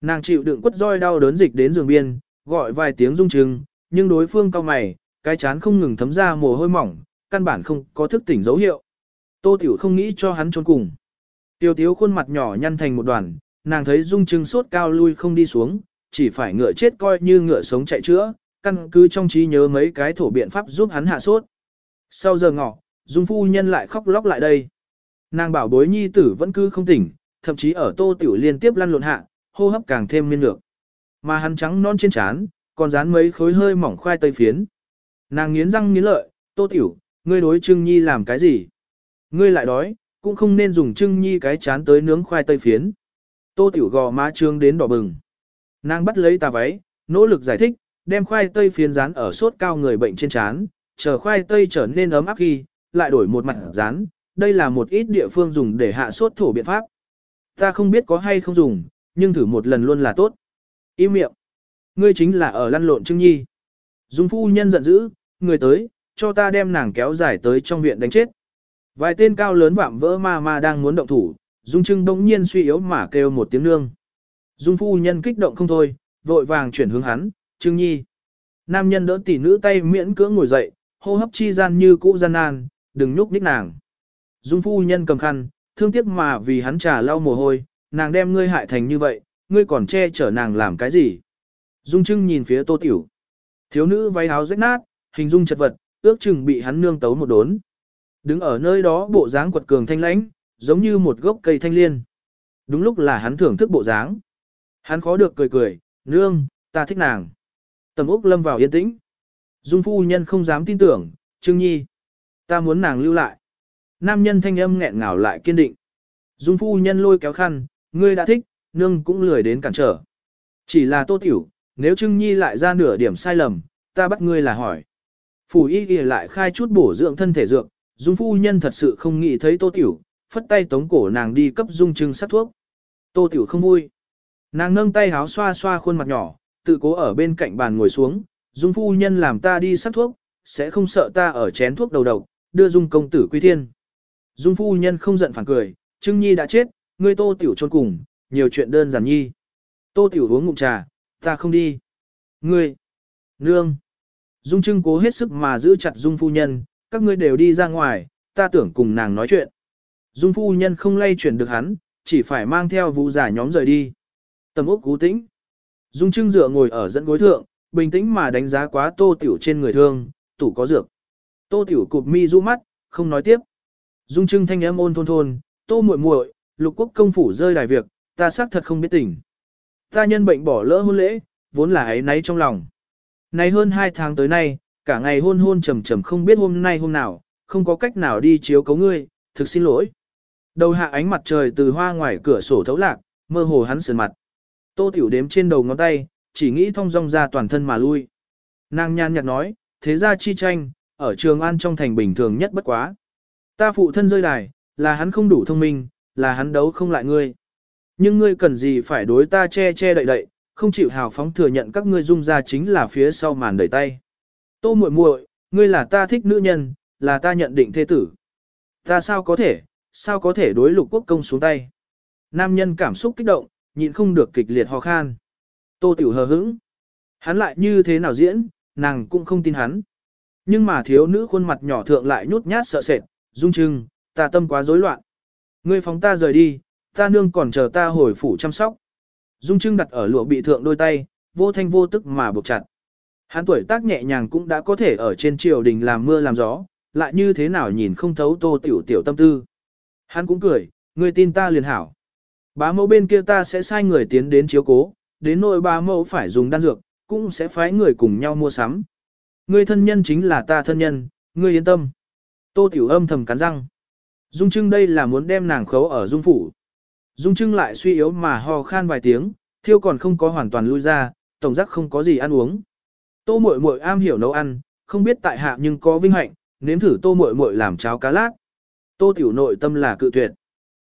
[SPEAKER 1] Nàng chịu đựng quất roi đau đớn dịch đến giường biên, gọi vài tiếng rung trừng, nhưng đối phương cao mày, cái chán không ngừng thấm ra mồ hôi mỏng, căn bản không có thức tỉnh dấu hiệu. Tô Tiểu không nghĩ cho hắn trốn cùng. Tiêu tiếu khuôn mặt nhỏ nhăn thành một đoàn, nàng thấy dung trưng sốt cao lui không đi xuống, chỉ phải ngựa chết coi như ngựa sống chạy chữa, căn cứ trong trí nhớ mấy cái thổ biện pháp giúp hắn hạ sốt. Sau giờ ngọ, dung phu nhân lại khóc lóc lại đây. Nàng bảo bối nhi tử vẫn cứ không tỉnh, thậm chí ở tô tiểu liên tiếp lăn lộn hạ, hô hấp càng thêm miên lược. Mà hắn trắng non trên trán, còn dán mấy khối hơi mỏng khoai tây phiến. Nàng nghiến răng nghiến lợi, tô tiểu, ngươi đối trưng nhi làm cái gì? Ngươi lại đói, cũng không nên dùng trưng nhi cái chán tới nướng khoai tây phiến. Tô tiểu gò má trương đến đỏ bừng. Nàng bắt lấy tà váy, nỗ lực giải thích, đem khoai tây phiến rán ở sốt cao người bệnh trên chán, chờ khoai tây trở nên ấm áp khi, lại đổi một mặt rán, đây là một ít địa phương dùng để hạ sốt thổ biện pháp. Ta không biết có hay không dùng, nhưng thử một lần luôn là tốt. Im miệng. Ngươi chính là ở lăn lộn Trưng Nhi. Dung phu nhân giận dữ, người tới, cho ta đem nàng kéo dài tới trong viện đánh chết. Vài tên cao lớn vạm vỡ ma ma đang muốn động thủ, Dung Trưng bỗng nhiên suy yếu mà kêu một tiếng nương. Dung phu nhân kích động không thôi, vội vàng chuyển hướng hắn, Trưng Nhi. Nam nhân đỡ tỷ nữ tay miễn cưỡng ngồi dậy, hô hấp chi gian như cũ gian nan, đừng nhúc nhích nàng. Dung phu nhân cầm khăn, thương tiếc mà vì hắn trả lau mồ hôi, nàng đem ngươi hại thành như vậy, ngươi còn che chở nàng làm cái gì? Dung Trưng nhìn phía Tô Tiểu. Thiếu nữ váy áo rách nát, hình dung chật vật, ước chừng bị hắn nương tấu một đốn. Đứng ở nơi đó bộ dáng quật cường thanh lãnh, giống như một gốc cây thanh liên. Đúng lúc là hắn thưởng thức bộ dáng. Hắn khó được cười cười, nương, ta thích nàng. Tầm Úc lâm vào yên tĩnh. Dung phu nhân không dám tin tưởng, Trương Nhi. Ta muốn nàng lưu lại. Nam nhân thanh âm nghẹn ngào lại kiên định. Dung phu nhân lôi kéo khăn, ngươi đã thích, nương cũng lười đến cản trở. Chỉ là tô tiểu, nếu Trưng Nhi lại ra nửa điểm sai lầm, ta bắt ngươi là hỏi. Phủ y ghi lại khai chút bổ dưỡng thân thể dược, Dung phu nhân thật sự không nghĩ thấy tô tiểu, phất tay tống cổ nàng đi cấp Dung Trưng sát thuốc. Tô tiểu không vui. Nàng nâng tay háo xoa xoa khuôn mặt nhỏ, tự cố ở bên cạnh bàn ngồi xuống, Dung phu nhân làm ta đi sát thuốc, sẽ không sợ ta ở chén thuốc đầu độc, đưa Dung công tử quy thiên. Dung phu nhân không giận phản cười, Trưng Nhi đã chết, ngươi tô tiểu trôn cùng, nhiều chuyện đơn giản nhi. Tô tiểu uống ngụm trà, ta không đi. Ngươi, nương. Dung Trưng cố hết sức mà giữ chặt Dung phu nhân, các ngươi đều đi ra ngoài, ta tưởng cùng nàng nói chuyện. Dung phu nhân không lay chuyển được hắn, chỉ phải mang theo vũ giả nhóm rời đi. Tầm ốc cú tĩnh. Dung Trưng dựa ngồi ở dẫn gối thượng, bình tĩnh mà đánh giá quá tô tiểu trên người thương, tủ có dược. Tô tiểu cụp mi du mắt, không nói tiếp. Dung Trưng thanh âm ôn thôn thôn, tô muội muội, lục quốc công phủ rơi đài việc, ta xác thật không biết tình. Ta nhân bệnh bỏ lỡ hôn lễ, vốn là ấy nấy trong lòng. Này hơn hai tháng tới nay, cả ngày hôn hôn trầm trầm không biết hôm nay hôm nào, không có cách nào đi chiếu cấu ngươi, thực xin lỗi. Đầu hạ ánh mặt trời từ hoa ngoài cửa sổ thấu lạc, mơ hồ hắn sườn mặt. Tô tiểu đếm trên đầu ngón tay, chỉ nghĩ thông dong ra toàn thân mà lui. Nàng nhan nhạt nói, thế ra chi tranh, ở trường an trong thành bình thường nhất bất quá. Ta phụ thân rơi đài, là hắn không đủ thông minh, là hắn đấu không lại ngươi. Nhưng ngươi cần gì phải đối ta che che đậy đậy, không chịu hào phóng thừa nhận các ngươi dung ra chính là phía sau màn đẩy tay. Tô muội muội, ngươi là ta thích nữ nhân, là ta nhận định thế tử. Ta sao có thể, sao có thể đối lục quốc công xuống tay. Nam nhân cảm xúc kích động, nhịn không được kịch liệt ho khan. Tô tiểu hờ hững. Hắn lại như thế nào diễn, nàng cũng không tin hắn. Nhưng mà thiếu nữ khuôn mặt nhỏ thượng lại nhút nhát sợ sệt, dung trưng, ta tâm quá rối loạn. Ngươi phóng ta rời đi, ta nương còn chờ ta hồi phủ chăm sóc. Dung trưng đặt ở lụa bị thượng đôi tay, vô thanh vô tức mà buộc chặt. Hắn tuổi tác nhẹ nhàng cũng đã có thể ở trên triều đình làm mưa làm gió, lại như thế nào nhìn không thấu tô tiểu tiểu tâm tư. Hắn cũng cười, người tin ta liền hảo. Bá mẫu bên kia ta sẽ sai người tiến đến chiếu cố, đến nỗi bá mẫu phải dùng đan dược, cũng sẽ phái người cùng nhau mua sắm. Ngươi thân nhân chính là ta thân nhân, ngươi yên tâm. Tô tiểu âm thầm cắn răng. Dung Trưng đây là muốn đem nàng khấu ở Dung phủ. Dung Trưng lại suy yếu mà ho khan vài tiếng, thiêu còn không có hoàn toàn lui ra, tổng giác không có gì ăn uống. Tô muội muội am hiểu nấu ăn, không biết tại hạ nhưng có vinh hạnh, nếm thử tô muội muội làm cháo cá lát. Tô tiểu nội tâm là cự tuyệt.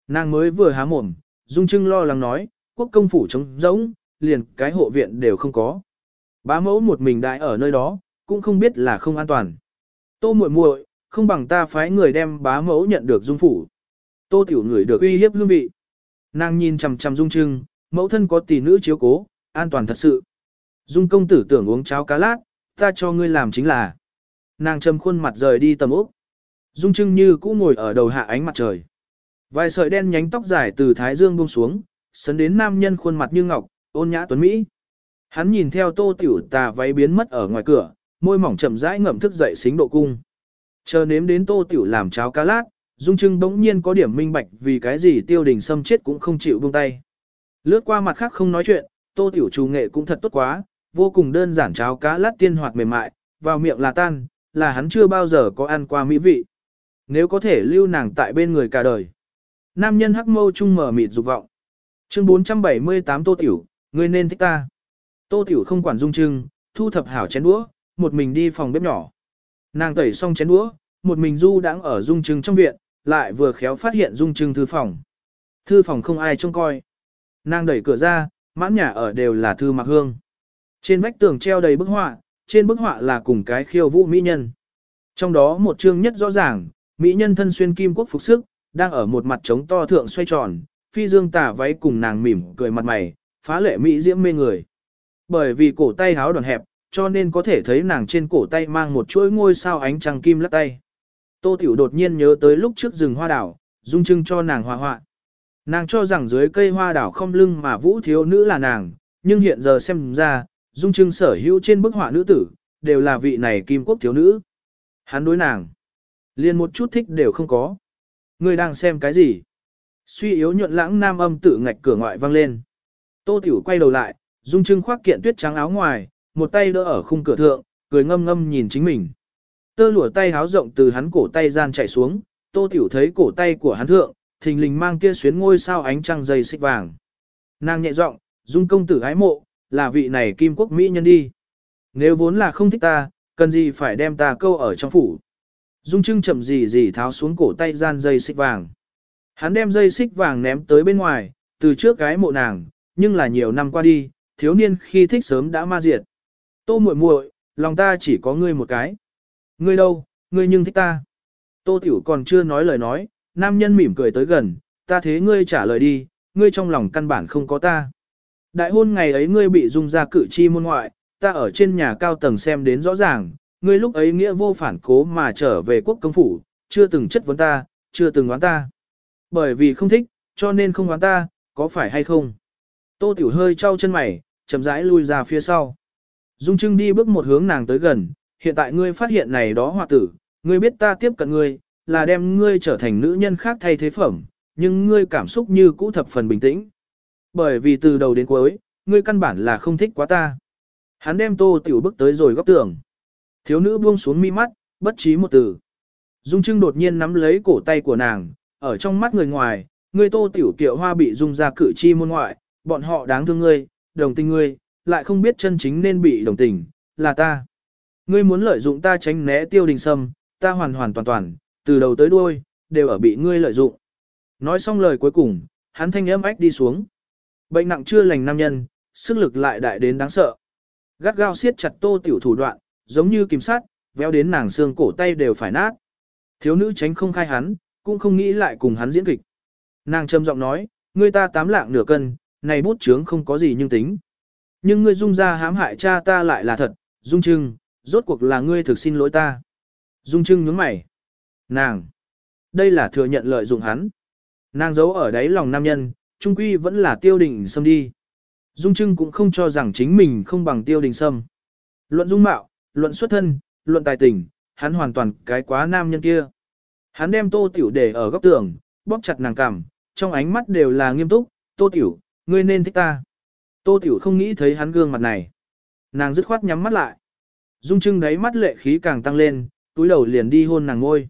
[SPEAKER 1] Nàng mới vừa há mồm, Dung Trưng lo lắng nói, quốc công phủ trống rỗng, liền cái hộ viện đều không có. Bá mẫu một mình đại ở nơi đó, cũng không biết là không an toàn. Tô muội muội, không bằng ta phái người đem bá mẫu nhận được dung phủ. Tô tiểu người được uy hiếp hương vị. Nàng nhìn chằm chằm Dung Trưng, mẫu thân có tỷ nữ chiếu cố, an toàn thật sự. Dung công tử tưởng uống cháo cá lát, ta cho ngươi làm chính là. Nàng trầm khuôn mặt rời đi tầm ốc. Dung Trưng như cũ ngồi ở đầu hạ ánh mặt trời. Vài sợi đen nhánh tóc dài từ thái dương buông xuống, sấn đến nam nhân khuôn mặt như ngọc, ôn nhã tuấn mỹ. Hắn nhìn theo tô tiểu tà váy biến mất ở ngoài cửa, môi mỏng chậm rãi ngậm thức dậy xính độ cung. Chờ nếm đến tô tiểu làm cháo cá lát, Dung Trưng bỗng nhiên có điểm minh bạch vì cái gì tiêu đình xâm chết cũng không chịu buông tay. Lướt qua mặt khác không nói chuyện, tô tiểu chủ nghệ cũng thật tốt quá, vô cùng đơn giản cháo cá lát tiên hoạt mềm mại, vào miệng là tan, là hắn chưa bao giờ có ăn qua mỹ vị. Nếu có thể lưu nàng tại bên người cả đời. Nam nhân hắc mâu trung mở mịt dục vọng. Chương 478 Tô Tiểu, ngươi nên thích ta. Tô Tiểu không quản dung trưng, thu thập hảo chén đũa, một mình đi phòng bếp nhỏ. Nàng tẩy xong chén đũa, một mình du đang ở dung trưng trong viện, lại vừa khéo phát hiện dung trưng thư phòng. Thư phòng không ai trông coi. Nàng đẩy cửa ra, mãn nhà ở đều là thư mặc hương. Trên vách tường treo đầy bức họa, trên bức họa là cùng cái khiêu vũ mỹ nhân. Trong đó một chương nhất rõ ràng, mỹ nhân thân xuyên kim quốc phục sức, đang ở một mặt trống to thượng xoay tròn, phi dương tả váy cùng nàng mỉm cười mặt mày, phá lệ mỹ diễm mê người. Bởi vì cổ tay háo đòn hẹp, cho nên có thể thấy nàng trên cổ tay mang một chuỗi ngôi sao ánh trăng kim lắc tay. Tô Tiểu đột nhiên nhớ tới lúc trước rừng hoa đảo, dung trưng cho nàng hòa hoạn, Nàng cho rằng dưới cây hoa đảo không lưng mà vũ thiếu nữ là nàng, nhưng hiện giờ xem ra, dung trưng sở hữu trên bức họa nữ tử, đều là vị này kim quốc thiếu nữ. Hắn đối nàng, liền một chút thích đều không có. Ngươi đang xem cái gì? Suy yếu nhuận lãng nam âm tự ngạch cửa ngoại vang lên. Tô Tiểu quay đầu lại, dung trưng khoác kiện tuyết trắng áo ngoài, một tay đỡ ở khung cửa thượng, cười ngâm ngâm nhìn chính mình. Tơ lụa tay háo rộng từ hắn cổ tay gian chạy xuống, Tô Tiểu thấy cổ tay của hắn thượng, thình lình mang kia xuyến ngôi sao ánh trăng dày xích vàng. Nàng nhẹ giọng, dung công tử ái mộ, là vị này kim quốc mỹ nhân đi. Nếu vốn là không thích ta, cần gì phải đem ta câu ở trong phủ. Dung trưng chậm gì gì tháo xuống cổ tay gian dây xích vàng. Hắn đem dây xích vàng ném tới bên ngoài, từ trước cái mộ nàng, nhưng là nhiều năm qua đi, thiếu niên khi thích sớm đã ma diệt. Tô muội muội, lòng ta chỉ có ngươi một cái. Ngươi đâu, ngươi nhưng thích ta. Tô tiểu còn chưa nói lời nói, nam nhân mỉm cười tới gần, ta thế ngươi trả lời đi, ngươi trong lòng căn bản không có ta. Đại hôn ngày ấy ngươi bị dung ra cử chi môn ngoại, ta ở trên nhà cao tầng xem đến rõ ràng, ngươi lúc ấy nghĩa vô phản cố mà trở về quốc công phủ, chưa từng chất vấn ta, chưa từng đoán ta. Bởi vì không thích, cho nên không đoán ta, có phải hay không? Tô Tiểu hơi trao chân mày, chậm rãi lui ra phía sau. Dung Trưng đi bước một hướng nàng tới gần, hiện tại ngươi phát hiện này đó hòa tử, ngươi biết ta tiếp cận ngươi, là đem ngươi trở thành nữ nhân khác thay thế phẩm, nhưng ngươi cảm xúc như cũ thập phần bình tĩnh. Bởi vì từ đầu đến cuối, ngươi căn bản là không thích quá ta. Hắn đem Tô Tiểu bước tới rồi góc tường. Thiếu nữ buông xuống mi mắt, bất trí một từ. Dung Trưng đột nhiên nắm lấy cổ tay của nàng, ở trong mắt người ngoài, ngươi tô tiểu kiệu hoa bị dung ra cử chi môn ngoại, bọn họ đáng thương ngươi, đồng tình ngươi, lại không biết chân chính nên bị đồng tình, là ta. Ngươi muốn lợi dụng ta tránh né tiêu đình sâm, ta hoàn hoàn toàn toàn, từ đầu tới đuôi, đều ở bị ngươi lợi dụng. Nói xong lời cuối cùng, hắn thanh âm ách đi xuống. Bệnh nặng chưa lành nam nhân, sức lực lại đại đến đáng sợ. Gắt gao siết chặt tô tiểu thủ đoạn, giống như kim sát, véo đến nàng xương cổ tay đều phải nát. Thiếu nữ tránh không khai hắn, cũng không nghĩ lại cùng hắn diễn kịch. Nàng trầm giọng nói, ngươi ta tám lạng nửa cân, này bút chướng không có gì nhưng tính. Nhưng ngươi dung ra hãm hại cha ta lại là thật, dung trưng, rốt cuộc là ngươi thực xin lỗi ta. Dung trưng nhướng mày. Nàng. Đây là thừa nhận lợi dụng hắn. Nàng giấu ở đáy lòng nam nhân, trung quy vẫn là tiêu đình xâm đi. Dung trưng cũng không cho rằng chính mình không bằng tiêu đình sâm. Luận dung mạo, luận xuất thân, luận tài tình, hắn hoàn toàn cái quá nam nhân kia. Hắn đem tô tiểu để ở góc tường, bóp chặt nàng cằm, trong ánh mắt đều là nghiêm túc, tô tiểu, ngươi nên thích ta. Tô tiểu không nghĩ thấy hắn gương mặt này. Nàng dứt khoát nhắm mắt lại. Dung trưng đáy mắt lệ khí càng tăng lên, túi đầu liền đi hôn nàng ngôi.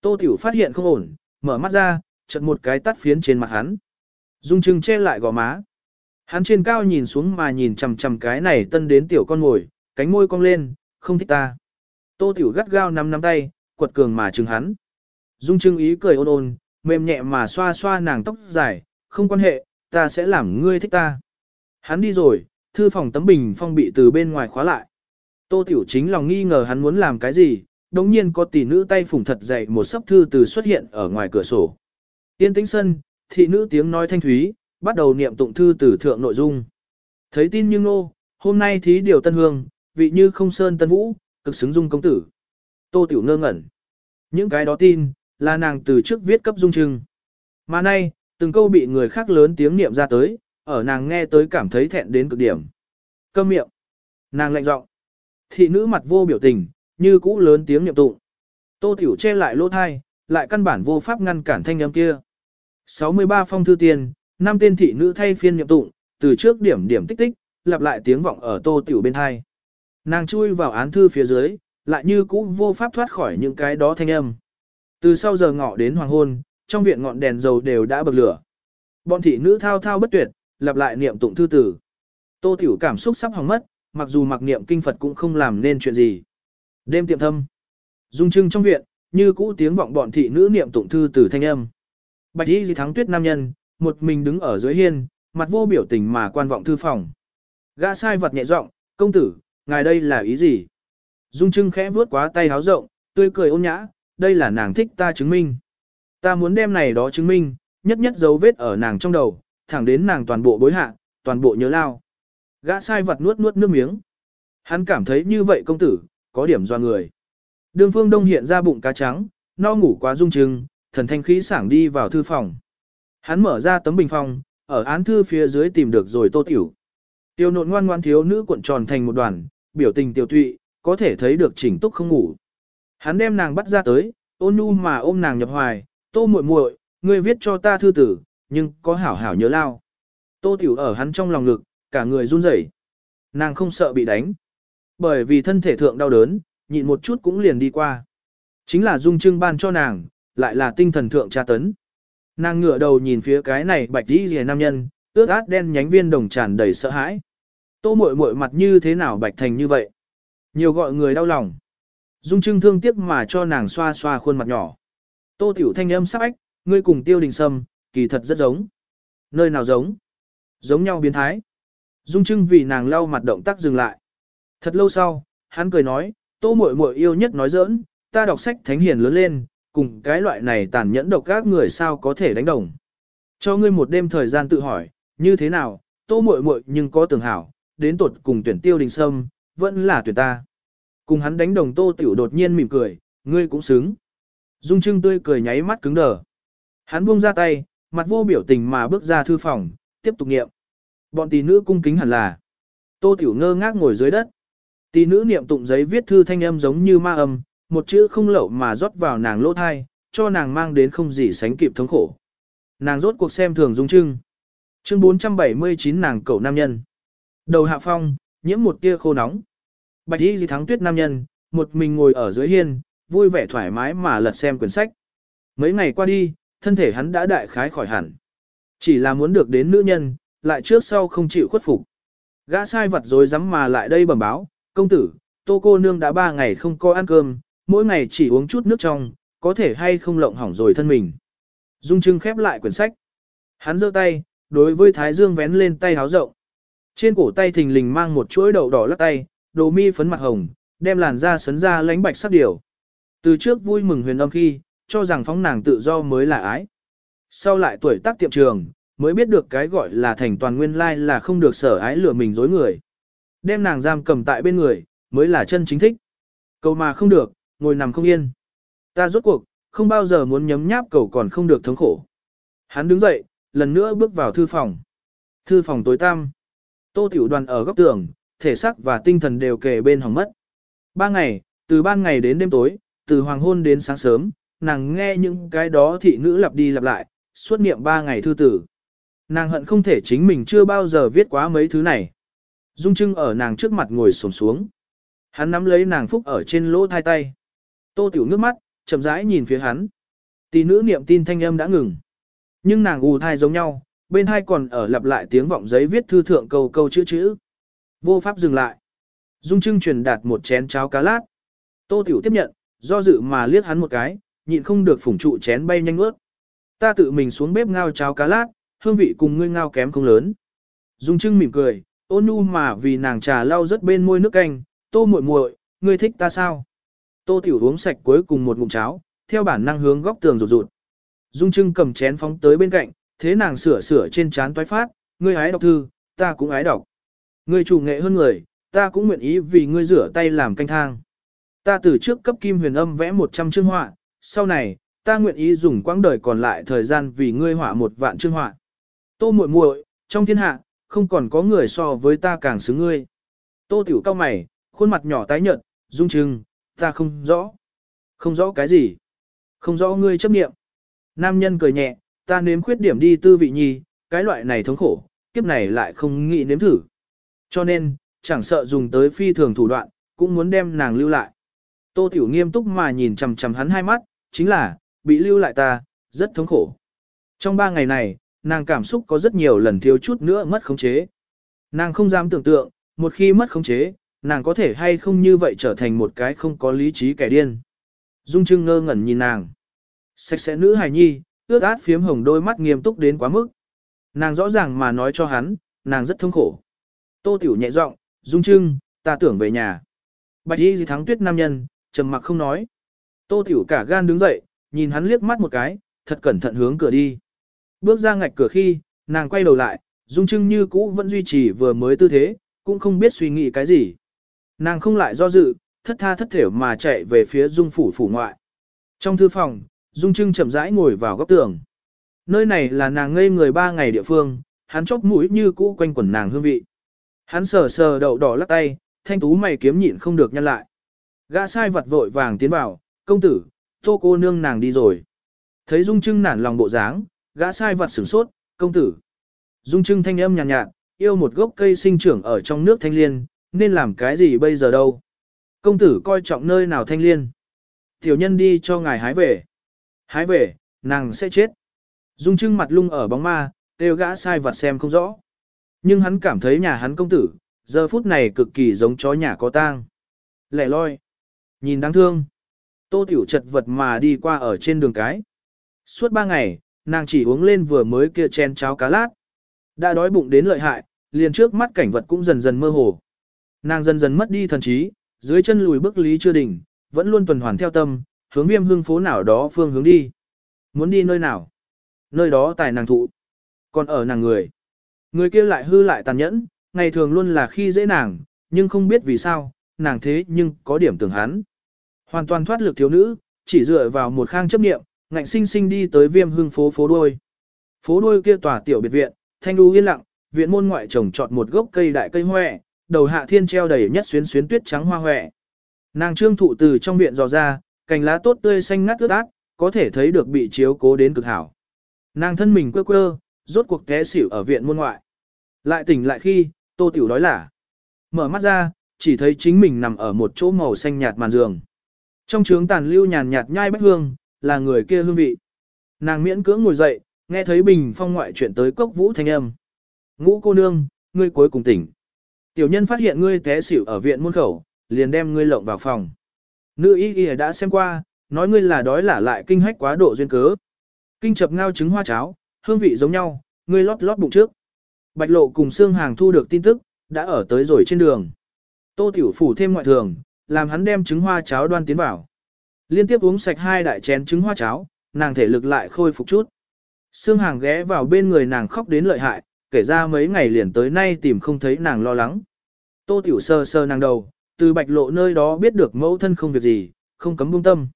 [SPEAKER 1] Tô tiểu phát hiện không ổn, mở mắt ra, chật một cái tắt phiến trên mặt hắn. Dung trưng che lại gò má. Hắn trên cao nhìn xuống mà nhìn chằm chằm cái này tân đến tiểu con ngồi, cánh môi cong lên, không thích ta. Tô tiểu gắt gao nắm nắm tay, quật cường mà chừng hắn. Dung Trưng ý cười ôn ôn, mềm nhẹ mà xoa xoa nàng tóc dài, không quan hệ, ta sẽ làm ngươi thích ta. Hắn đi rồi, thư phòng tấm bình phong bị từ bên ngoài khóa lại. Tô Tiểu chính lòng nghi ngờ hắn muốn làm cái gì, đồng nhiên có tỷ nữ tay phủng thật dậy một sấp thư từ xuất hiện ở ngoài cửa sổ. Tiên tĩnh sân, thị nữ tiếng nói thanh thúy, bắt đầu niệm tụng thư từ thượng nội dung. Thấy tin như nô, hôm nay thí điều tân hương, vị như không sơn tân vũ, cực xứng dung công tử. Tô Tiểu ngơ ngẩn. Những cái đó tin, là nàng từ trước viết cấp dung trưng. Mà nay, từng câu bị người khác lớn tiếng niệm ra tới, ở nàng nghe tới cảm thấy thẹn đến cực điểm. Câm miệng. Nàng lạnh giọng. Thị nữ mặt vô biểu tình, như cũ lớn tiếng niệm tụng. Tô Tiểu che lại lỗ thai, lại căn bản vô pháp ngăn cản thanh âm kia. 63 phong thư tiền, năm tên thị nữ thay phiên niệm tụng, từ trước điểm điểm tích tích, lặp lại tiếng vọng ở Tô Tiểu bên hai. Nàng chui vào án thư phía dưới, lại như cũ vô pháp thoát khỏi những cái đó thanh âm. Từ sau giờ ngọ đến hoàng hôn, trong viện ngọn đèn dầu đều đã bật lửa. Bọn thị nữ thao thao bất tuyệt, lặp lại niệm tụng thư tử. Tô Tiểu cảm xúc sắp hỏng mất, mặc dù mặc niệm kinh Phật cũng không làm nên chuyện gì. Đêm tiệm thâm. Dung trưng trong viện, như cũ tiếng vọng bọn thị nữ niệm tụng thư tử thanh âm. Bạch y thắng tuyết nam nhân, một mình đứng ở dưới hiên, mặt vô biểu tình mà quan vọng thư phòng. Gã sai vật nhẹ giọng, công tử, ngài đây là ý gì? Dung trưng khẽ vuốt quá tay háo rộng, tươi cười ôn nhã, đây là nàng thích ta chứng minh. Ta muốn đem này đó chứng minh, nhất nhất dấu vết ở nàng trong đầu, thẳng đến nàng toàn bộ bối hạ, toàn bộ nhớ lao. Gã sai vật nuốt nuốt nước miếng. Hắn cảm thấy như vậy công tử, có điểm do người. Đường phương đông hiện ra bụng cá trắng, no ngủ quá rung trưng, thần thanh khí sảng đi vào thư phòng. Hắn mở ra tấm bình phong, ở án thư phía dưới tìm được rồi tô tiểu. Tiêu nộn ngoan ngoan thiếu nữ cuộn tròn thành một đoàn, biểu tình tiểu tụy, có thể thấy được chỉnh túc không ngủ. Hắn đem nàng bắt ra tới, ôn nhu mà ôm nàng nhập hoài, tô muội muội, ngươi viết cho ta thư tử, nhưng có hảo hảo nhớ lao. Tô tiểu ở hắn trong lòng ngực, cả người run rẩy. Nàng không sợ bị đánh. Bởi vì thân thể thượng đau đớn, nhịn một chút cũng liền đi qua. Chính là dung trưng ban cho nàng, lại là tinh thần thượng tra tấn. Nàng ngửa đầu nhìn phía cái này bạch đi rìa nam nhân, ướt át đen nhánh viên đồng tràn đầy sợ hãi. Tô muội muội mặt như thế nào bạch thành như vậy? Nhiều gọi người đau lòng. Dung trưng thương tiếc mà cho nàng xoa xoa khuôn mặt nhỏ. Tô tiểu thanh âm sắc ách, ngươi cùng tiêu đình sâm, kỳ thật rất giống. Nơi nào giống? Giống nhau biến thái. Dung trưng vì nàng lau mặt động tác dừng lại. Thật lâu sau, hắn cười nói, tô muội muội yêu nhất nói giỡn, ta đọc sách thánh hiền lớn lên, cùng cái loại này tàn nhẫn độc các người sao có thể đánh đồng. Cho ngươi một đêm thời gian tự hỏi, như thế nào, tô muội muội nhưng có tưởng hảo, đến tuột cùng tuyển tiêu đình sâm, vẫn là tuyển ta. Cùng hắn đánh đồng tô tiểu đột nhiên mỉm cười, ngươi cũng xứng. Dung trưng tươi cười nháy mắt cứng đờ. Hắn buông ra tay, mặt vô biểu tình mà bước ra thư phòng, tiếp tục niệm. Bọn tỷ nữ cung kính hẳn là. Tô tiểu ngơ ngác ngồi dưới đất. Tỷ nữ niệm tụng giấy viết thư thanh âm giống như ma âm, một chữ không lậu mà rót vào nàng lỗ thai, cho nàng mang đến không gì sánh kịp thống khổ. Nàng rốt cuộc xem thường dung trưng. Chương 479 nàng cậu nam nhân. Đầu hạ phong, nhiễm một tia khô nóng. Bạch y gì thắng tuyết nam nhân, một mình ngồi ở dưới hiên, vui vẻ thoải mái mà lật xem quyển sách. Mấy ngày qua đi, thân thể hắn đã đại khái khỏi hẳn. Chỉ là muốn được đến nữ nhân, lại trước sau không chịu khuất phục. Gã sai vật rồi dám mà lại đây bẩm báo, công tử, tô cô nương đã ba ngày không có ăn cơm, mỗi ngày chỉ uống chút nước trong, có thể hay không lộng hỏng rồi thân mình. Dung Trưng khép lại quyển sách. Hắn giơ tay, đối với Thái Dương vén lên tay háo rộng. Trên cổ tay thình lình mang một chuỗi đậu đỏ lắc tay, đồ mi phấn mặt hồng, đem làn da sấn ra lánh bạch sắc điều. Từ trước vui mừng huyền âm khi, cho rằng phóng nàng tự do mới là ái. Sau lại tuổi tác tiệm trường, mới biết được cái gọi là thành toàn nguyên lai là không được sở ái lừa mình dối người. Đem nàng giam cầm tại bên người, mới là chân chính thích. Cầu mà không được, ngồi nằm không yên. Ta rốt cuộc, không bao giờ muốn nhấm nháp cầu còn không được thống khổ. Hắn đứng dậy, lần nữa bước vào thư phòng. Thư phòng tối tăm. Tô Tiểu Đoàn ở góc tường, thể xác và tinh thần đều kề bên hỏng mất. Ba ngày, từ ban ngày đến đêm tối, từ hoàng hôn đến sáng sớm, nàng nghe những cái đó thị nữ lặp đi lặp lại, suốt niệm ba ngày thư tử. Nàng hận không thể chính mình chưa bao giờ viết quá mấy thứ này. Dung Trưng ở nàng trước mặt ngồi xổm xuống. Hắn nắm lấy nàng phúc ở trên lỗ thai tay. Tô Tiểu nước mắt, chậm rãi nhìn phía hắn. Tỷ nữ niệm tin thanh âm đã ngừng. Nhưng nàng ù thai giống nhau, bên hai còn ở lặp lại tiếng vọng giấy viết thư thượng câu câu chữ chữ. Vô pháp dừng lại. Dung Trưng truyền đạt một chén cháo cá lát. Tô Tiểu tiếp nhận, do dự mà liếc hắn một cái, nhịn không được phủng trụ chén bay nhanh ướt. Ta tự mình xuống bếp ngao cháo cá lát, hương vị cùng ngươi ngao kém không lớn. Dung Trưng mỉm cười, ôn nhu mà vì nàng trà lau rất bên môi nước canh, tô muội muội, ngươi thích ta sao? Tô Tiểu uống sạch cuối cùng một ngụm cháo, theo bản năng hướng góc tường rụt rụt. Dung Trưng cầm chén phóng tới bên cạnh, thế nàng sửa sửa trên chán toái phát, ngươi ái đọc thư, ta cũng ái đọc. Ngươi chủ nghệ hơn người, ta cũng nguyện ý vì ngươi rửa tay làm canh thang. Ta từ trước cấp kim huyền âm vẽ 100 chương họa, sau này, ta nguyện ý dùng quãng đời còn lại thời gian vì ngươi họa một vạn chương họa. Tô muội muội, trong thiên hạ, không còn có người so với ta càng xứng ngươi. Tô tiểu cao mày, khuôn mặt nhỏ tái nhợt, dung trưng, ta không rõ. Không rõ cái gì? Không rõ ngươi chấp niệm. Nam nhân cười nhẹ, ta nếm khuyết điểm đi tư vị nhi, cái loại này thống khổ, kiếp này lại không nghĩ nếm thử. Cho nên, chẳng sợ dùng tới phi thường thủ đoạn, cũng muốn đem nàng lưu lại. Tô Tiểu nghiêm túc mà nhìn chằm chằm hắn hai mắt, chính là, bị lưu lại ta, rất thống khổ. Trong ba ngày này, nàng cảm xúc có rất nhiều lần thiếu chút nữa mất khống chế. Nàng không dám tưởng tượng, một khi mất khống chế, nàng có thể hay không như vậy trở thành một cái không có lý trí kẻ điên. Dung Trưng ngơ ngẩn nhìn nàng. Sạch sẽ nữ hài nhi, ướt át phiếm hồng đôi mắt nghiêm túc đến quá mức. Nàng rõ ràng mà nói cho hắn, nàng rất thống khổ. Tô Tiểu nhẹ giọng, Dung Trưng, ta tưởng về nhà. Bạch y gì thắng tuyết nam nhân, trầm mặc không nói. Tô Tiểu cả gan đứng dậy, nhìn hắn liếc mắt một cái, thật cẩn thận hướng cửa đi. Bước ra ngạch cửa khi, nàng quay đầu lại, Dung Trưng như cũ vẫn duy trì vừa mới tư thế, cũng không biết suy nghĩ cái gì. Nàng không lại do dự, thất tha thất thểu mà chạy về phía Dung phủ phủ ngoại. Trong thư phòng, Dung Trưng chậm rãi ngồi vào góc tường. Nơi này là nàng ngây người ba ngày địa phương, hắn chóc mũi như cũ quanh quẩn nàng hương vị. Hắn sờ sờ đậu đỏ lắc tay, thanh tú mày kiếm nhịn không được nhăn lại. Gã sai vật vội vàng tiến vào, công tử, tô cô nương nàng đi rồi. Thấy Dung Trưng nản lòng bộ dáng, gã sai vật sửng sốt, công tử. Dung Trưng thanh âm nhàn nhạt, nhạt, yêu một gốc cây sinh trưởng ở trong nước thanh liên, nên làm cái gì bây giờ đâu. Công tử coi trọng nơi nào thanh liên. Tiểu nhân đi cho ngài hái về. Hái về, nàng sẽ chết. Dung Trưng mặt lung ở bóng ma, đều gã sai vật xem không rõ. Nhưng hắn cảm thấy nhà hắn công tử, giờ phút này cực kỳ giống chó nhà có tang. Lẻ loi. Nhìn đáng thương. Tô Tiểu chật vật mà đi qua ở trên đường cái. Suốt ba ngày, nàng chỉ uống lên vừa mới kia chen cháo cá lát. Đã đói bụng đến lợi hại, liền trước mắt cảnh vật cũng dần dần mơ hồ. Nàng dần dần mất đi thần trí, dưới chân lùi bước lý chưa đỉnh, vẫn luôn tuần hoàn theo tâm, hướng viêm hương phố nào đó phương hướng đi. Muốn đi nơi nào? Nơi đó tài nàng thụ. Còn ở nàng người. Người kia lại hư lại tàn nhẫn, ngày thường luôn là khi dễ nàng, nhưng không biết vì sao, nàng thế nhưng có điểm tưởng hắn. Hoàn toàn thoát lực thiếu nữ, chỉ dựa vào một khang chấp niệm, ngạnh sinh sinh đi tới viêm hương phố phố đuôi. Phố đuôi kia tòa tiểu biệt viện, thanh lưu yên lặng, viện môn ngoại trồng trọt một gốc cây đại cây hoè, đầu hạ thiên treo đầy nhất xuyến xuyến tuyết trắng hoa hoè. Nàng trương thụ từ trong viện dò ra, cành lá tốt tươi xanh ngắt ướt át, có thể thấy được bị chiếu cố đến cực hảo. Nàng thân mình quơ quơ, rốt cuộc té xỉu ở viện môn ngoại. Lại tỉnh lại khi, tô tiểu đói lả. Mở mắt ra, chỉ thấy chính mình nằm ở một chỗ màu xanh nhạt màn giường. Trong trướng tàn lưu nhàn nhạt nhai bách hương, là người kia hương vị. Nàng miễn cưỡng ngồi dậy, nghe thấy bình phong ngoại chuyện tới cốc vũ thanh âm. Ngũ cô nương, ngươi cuối cùng tỉnh. Tiểu nhân phát hiện ngươi té xỉu ở viện môn khẩu, liền đem ngươi lộng vào phòng. Nữ y y đã xem qua, nói ngươi là đói lả lại kinh hách quá độ duyên cớ. Kinh chập ngao trứng hoa cháo, hương vị giống nhau, ngươi lót lót bụng trước. Bạch lộ cùng xương hàng thu được tin tức, đã ở tới rồi trên đường. Tô tiểu phủ thêm ngoại thường, làm hắn đem trứng hoa cháo đoan tiến vào. Liên tiếp uống sạch hai đại chén trứng hoa cháo, nàng thể lực lại khôi phục chút. Sương hàng ghé vào bên người nàng khóc đến lợi hại, kể ra mấy ngày liền tới nay tìm không thấy nàng lo lắng. Tô tiểu sơ sơ nàng đầu, từ bạch lộ nơi đó biết được mẫu thân không việc gì, không cấm buông tâm.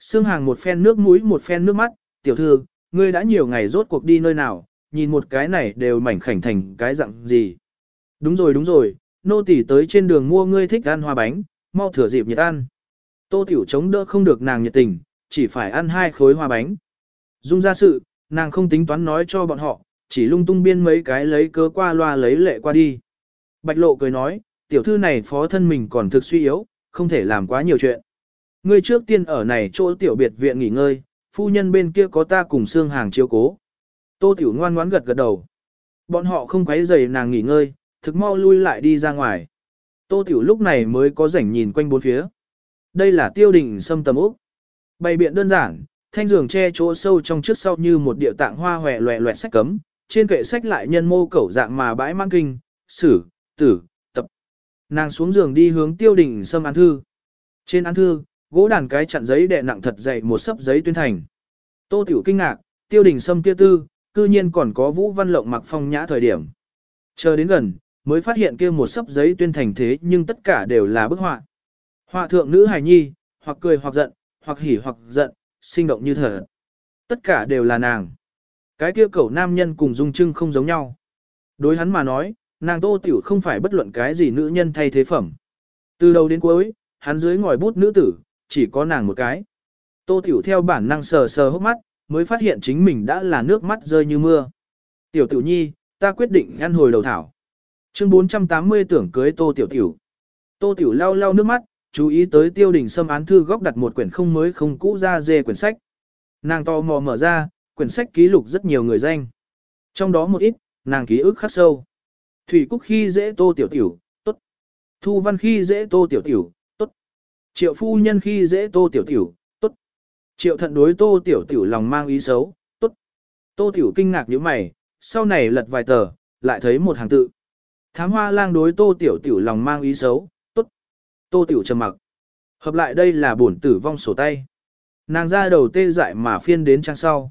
[SPEAKER 1] Sương hàng một phen nước mũi một phen nước mắt, tiểu thư, ngươi đã nhiều ngày rốt cuộc đi nơi nào, nhìn một cái này đều mảnh khảnh thành cái dạng gì. Đúng rồi đúng rồi, nô tỳ tới trên đường mua ngươi thích ăn hoa bánh, mau thừa dịp nhiệt ăn. Tô Tiểu chống đỡ không được nàng nhiệt tình, chỉ phải ăn hai khối hoa bánh. Dung ra sự, nàng không tính toán nói cho bọn họ, chỉ lung tung biên mấy cái lấy cớ qua loa lấy lệ qua đi. Bạch lộ cười nói, tiểu thư này phó thân mình còn thực suy yếu, không thể làm quá nhiều chuyện. Ngươi trước tiên ở này chỗ tiểu biệt viện nghỉ ngơi, phu nhân bên kia có ta cùng xương hàng chiếu cố. Tô tiểu ngoan ngoãn gật gật đầu. Bọn họ không quấy rầy nàng nghỉ ngơi, thực mau lui lại đi ra ngoài. Tô tiểu lúc này mới có rảnh nhìn quanh bốn phía. Đây là tiêu đình sâm tầm úc. Bày biện đơn giản, thanh giường che chỗ sâu trong trước sau như một địa tạng hoa hòe loẹ loẹt sách cấm, trên kệ sách lại nhân mô cẩu dạng mà bãi mang kinh, sử, tử, tập. Nàng xuống giường đi hướng tiêu đình sâm án thư. Trên án thư, gỗ đàn cái chặn giấy đè nặng thật dày một sấp giấy tuyên thành. Tô tiểu kinh ngạc, tiêu đình sâm kia tư, cư nhiên còn có vũ văn lộng mặc phong nhã thời điểm. Chờ đến gần, mới phát hiện kia một sấp giấy tuyên thành thế nhưng tất cả đều là bức họa. Họa thượng nữ hài nhi, hoặc cười hoặc giận, hoặc hỉ hoặc giận, sinh động như thở. Tất cả đều là nàng. Cái kia cẩu nam nhân cùng dung trưng không giống nhau. Đối hắn mà nói, nàng tô tiểu không phải bất luận cái gì nữ nhân thay thế phẩm. Từ đầu đến cuối, hắn dưới ngòi bút nữ tử, chỉ có nàng một cái. Tô tiểu theo bản năng sờ sờ hốc mắt, mới phát hiện chính mình đã là nước mắt rơi như mưa. Tiểu tiểu nhi, ta quyết định ăn hồi đầu thảo. Chương 480 tưởng cưới tô tiểu tiểu. Tô tiểu lau lau nước mắt, chú ý tới tiêu đình xâm án thư góc đặt một quyển không mới không cũ ra dê quyển sách. Nàng to mò mở ra, quyển sách ký lục rất nhiều người danh. Trong đó một ít, nàng ký ức khắc sâu. Thủy Cúc khi dễ tô tiểu tiểu, tốt. Thu Văn khi dễ tô tiểu tiểu, tốt. Triệu Phu Nhân khi dễ tô tiểu tiểu, tốt. Triệu Thận đối tô tiểu tiểu lòng mang ý xấu, tốt. Tô tiểu kinh ngạc như mày, sau này lật vài tờ, lại thấy một hàng tự. Thám hoa lang đối tô tiểu tiểu lòng mang ý xấu. Tô tiểu trầm mặc. Hợp lại đây là bổn tử vong sổ tay. Nàng ra đầu tê dại mà phiên đến trang sau.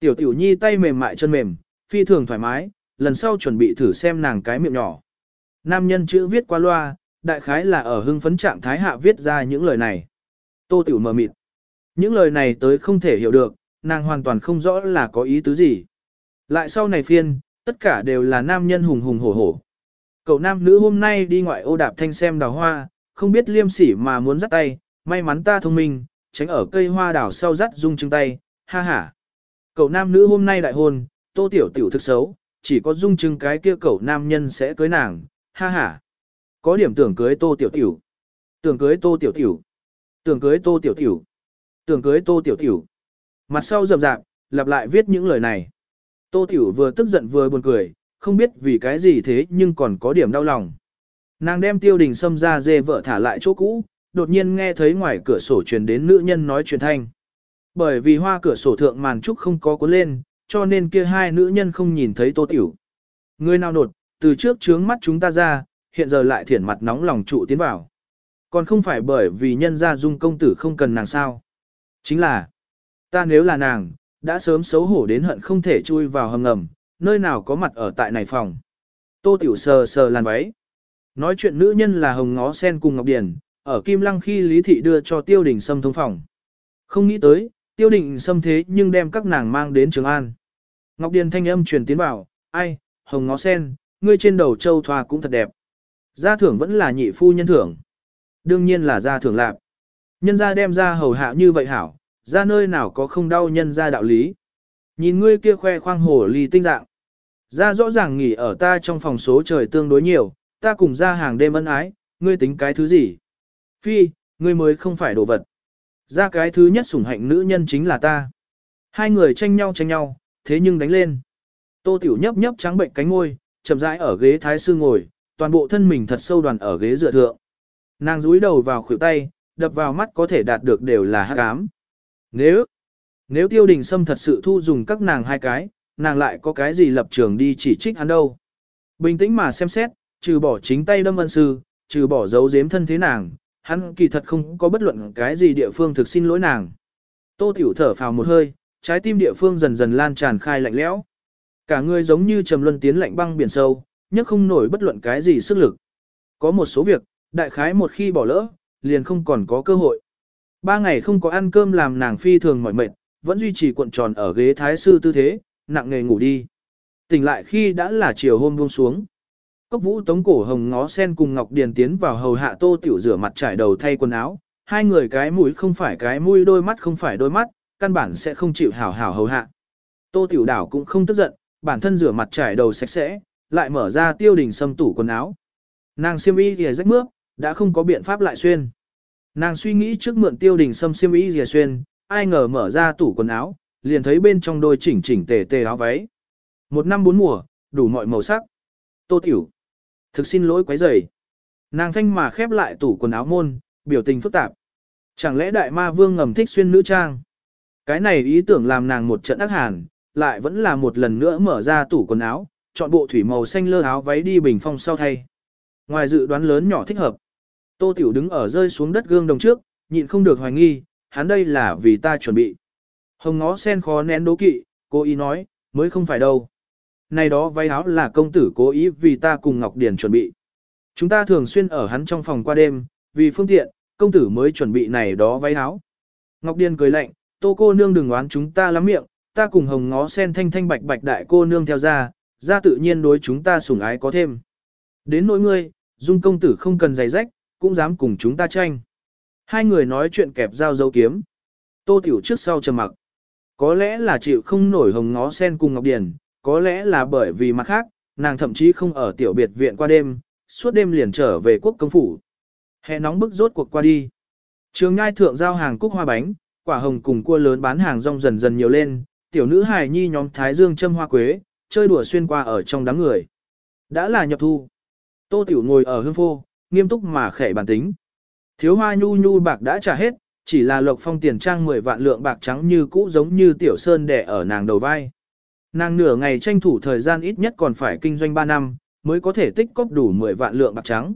[SPEAKER 1] Tiểu tiểu nhi tay mềm mại chân mềm, phi thường thoải mái, lần sau chuẩn bị thử xem nàng cái miệng nhỏ. Nam nhân chữ viết qua loa, đại khái là ở hưng phấn trạng thái hạ viết ra những lời này. Tô tiểu mờ mịt. Những lời này tới không thể hiểu được, nàng hoàn toàn không rõ là có ý tứ gì. Lại sau này phiên, tất cả đều là nam nhân hùng hùng hổ hổ. Cậu nam nữ hôm nay đi ngoại ô đạp thanh xem đào hoa, không biết liêm sỉ mà muốn dắt tay, may mắn ta thông minh, tránh ở cây hoa đào sau dắt dung chưng tay, ha ha. Cậu nam nữ hôm nay đại hôn, tô tiểu tiểu thực xấu, chỉ có dung chưng cái kia cậu nam nhân sẽ cưới nàng, ha ha. Có điểm tưởng cưới tô tiểu tiểu. Tưởng cưới tô tiểu tiểu. Tưởng cưới tô tiểu tiểu. Tưởng cưới tô tiểu tiểu. Mặt sau rậm rạp, lặp lại viết những lời này. Tô tiểu vừa tức giận vừa buồn cười, không biết vì cái gì thế nhưng còn có điểm đau lòng. Nàng đem tiêu đình xâm ra dê vợ thả lại chỗ cũ, đột nhiên nghe thấy ngoài cửa sổ truyền đến nữ nhân nói chuyện thanh. Bởi vì hoa cửa sổ thượng màn trúc không có cuốn lên, cho nên kia hai nữ nhân không nhìn thấy tô tiểu. Người nào nột, từ trước trướng mắt chúng ta ra, hiện giờ lại thiển mặt nóng lòng trụ tiến vào. Còn không phải bởi vì nhân gia dung công tử không cần nàng sao. Chính là, ta nếu là nàng, đã sớm xấu hổ đến hận không thể chui vào hầm ngầm, nơi nào có mặt ở tại này phòng. Tô tiểu sờ sờ làn váy. Nói chuyện nữ nhân là Hồng Ngó Sen cùng Ngọc Điền, ở Kim Lăng khi Lý Thị đưa cho Tiêu Đình Sâm thông phòng. Không nghĩ tới, Tiêu Đình Sâm thế nhưng đem các nàng mang đến Trường An. Ngọc Điền thanh âm truyền tiến vào, ai, Hồng Ngó Sen, ngươi trên đầu châu thoa cũng thật đẹp. Gia thưởng vẫn là nhị phu nhân thưởng. Đương nhiên là gia thưởng lạc. Nhân gia đem ra hầu hạ như vậy hảo, ra nơi nào có không đau nhân gia đạo lý. Nhìn ngươi kia khoe khoang hổ ly tinh dạng. Ra rõ ràng nghỉ ở ta trong phòng số trời tương đối nhiều, ta cùng ra hàng đêm ân ái, ngươi tính cái thứ gì? Phi, ngươi mới không phải đồ vật. Ra cái thứ nhất sủng hạnh nữ nhân chính là ta. Hai người tranh nhau tranh nhau, thế nhưng đánh lên. Tô Tiểu nhấp nhấp trắng bệnh cánh ngôi, chậm rãi ở ghế thái sư ngồi, toàn bộ thân mình thật sâu đoàn ở ghế dựa thượng. Nàng rúi đầu vào khuỷu tay, đập vào mắt có thể đạt được đều là hắc ám. Nếu, nếu tiêu đình sâm thật sự thu dùng các nàng hai cái, nàng lại có cái gì lập trường đi chỉ trích hắn đâu. Bình tĩnh mà xem xét, trừ bỏ chính tay đâm ân sư, trừ bỏ dấu giếm thân thế nàng, hắn kỳ thật không có bất luận cái gì địa phương thực xin lỗi nàng. Tô Tiểu thở phào một hơi, trái tim địa phương dần dần lan tràn khai lạnh lẽo. Cả người giống như trầm luân tiến lạnh băng biển sâu, nhưng không nổi bất luận cái gì sức lực. Có một số việc, đại khái một khi bỏ lỡ, liền không còn có cơ hội. Ba ngày không có ăn cơm làm nàng phi thường mỏi mệt, vẫn duy trì cuộn tròn ở ghế thái sư tư thế, nặng nề ngủ đi. Tỉnh lại khi đã là chiều hôm buông xuống. Cốc vũ tống cổ hồng ngó sen cùng Ngọc Điền tiến vào hầu hạ tô tiểu rửa mặt trải đầu thay quần áo, hai người cái mũi không phải cái mũi đôi mắt không phải đôi mắt, căn bản sẽ không chịu hảo hảo hầu hạ. Tô tiểu đảo cũng không tức giận, bản thân rửa mặt trải đầu sạch sẽ, lại mở ra tiêu đình xâm tủ quần áo. Nàng siêm y thì rách mướp, đã không có biện pháp lại xuyên. Nàng suy nghĩ trước mượn tiêu đình xâm siêm y thì xuyên, ai ngờ mở ra tủ quần áo, liền thấy bên trong đôi chỉnh chỉnh tề tề áo váy. Một năm bốn mùa, đủ mọi màu sắc. Tô tiểu. Thực xin lỗi quấy rầy. Nàng thanh mà khép lại tủ quần áo môn, biểu tình phức tạp. Chẳng lẽ đại ma vương ngầm thích xuyên nữ trang? Cái này ý tưởng làm nàng một trận ác hàn, lại vẫn là một lần nữa mở ra tủ quần áo, chọn bộ thủy màu xanh lơ áo váy đi bình phong sau thay. Ngoài dự đoán lớn nhỏ thích hợp, Tô Tiểu đứng ở rơi xuống đất gương đồng trước, nhịn không được hoài nghi, hắn đây là vì ta chuẩn bị. Hồng ngó sen khó nén đố kỵ, cô ý nói, mới không phải đâu. Này đó váy áo là công tử cố ý vì ta cùng Ngọc Điền chuẩn bị. Chúng ta thường xuyên ở hắn trong phòng qua đêm, vì phương tiện, công tử mới chuẩn bị này đó váy áo. Ngọc Điền cười lạnh, tô cô nương đừng oán chúng ta lắm miệng, ta cùng hồng ngó sen thanh thanh bạch bạch đại cô nương theo ra, ra tự nhiên đối chúng ta sủng ái có thêm. Đến nỗi ngươi, dung công tử không cần giày rách, cũng dám cùng chúng ta tranh. Hai người nói chuyện kẹp dao dấu kiếm. Tô tiểu trước sau trầm mặc. Có lẽ là chịu không nổi hồng ngó sen cùng Ngọc Điền, có lẽ là bởi vì mặt khác, nàng thậm chí không ở tiểu biệt viện qua đêm, suốt đêm liền trở về quốc công phủ. Hè nóng bức rốt cuộc qua đi. Trường ngai thượng giao hàng cúc hoa bánh, quả hồng cùng cua lớn bán hàng rong dần dần nhiều lên, tiểu nữ hài nhi nhóm thái dương châm hoa quế, chơi đùa xuyên qua ở trong đám người. Đã là nhập thu. Tô tiểu ngồi ở hương phô, nghiêm túc mà khẽ bản tính. Thiếu hoa nhu nhu bạc đã trả hết, chỉ là lộc phong tiền trang 10 vạn lượng bạc trắng như cũ giống như tiểu sơn đẻ ở nàng đầu vai. Nàng nửa ngày tranh thủ thời gian ít nhất còn phải kinh doanh 3 năm, mới có thể tích cóp đủ 10 vạn lượng bạc trắng.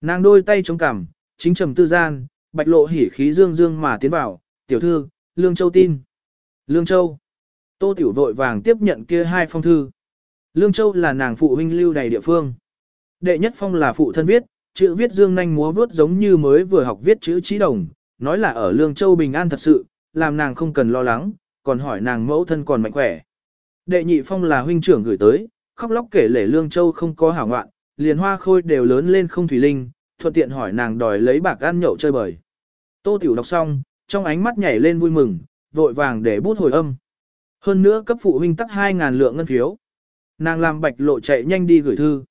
[SPEAKER 1] Nàng đôi tay chống cằm, chính trầm tư gian, bạch lộ hỉ khí dương dương mà tiến vào, tiểu thư, Lương Châu tin. Lương Châu. Tô Tiểu vội vàng tiếp nhận kia hai phong thư. Lương Châu là nàng phụ huynh lưu đầy địa phương. Đệ nhất phong là phụ thân viết, chữ viết dương nhanh múa vuốt giống như mới vừa học viết chữ trí đồng, nói là ở Lương Châu bình an thật sự, làm nàng không cần lo lắng, còn hỏi nàng mẫu thân còn mạnh khỏe. Đệ nhị phong là huynh trưởng gửi tới, khóc lóc kể lể Lương Châu không có hảo ngoạn, liền hoa khôi đều lớn lên không thủy linh, thuận tiện hỏi nàng đòi lấy bạc ăn nhậu chơi bời. Tô Tiểu đọc xong, trong ánh mắt nhảy lên vui mừng, vội vàng để bút hồi âm. Hơn nữa cấp phụ huynh tắc 2.000 lượng ngân phiếu. Nàng làm bạch lộ chạy nhanh đi gửi thư.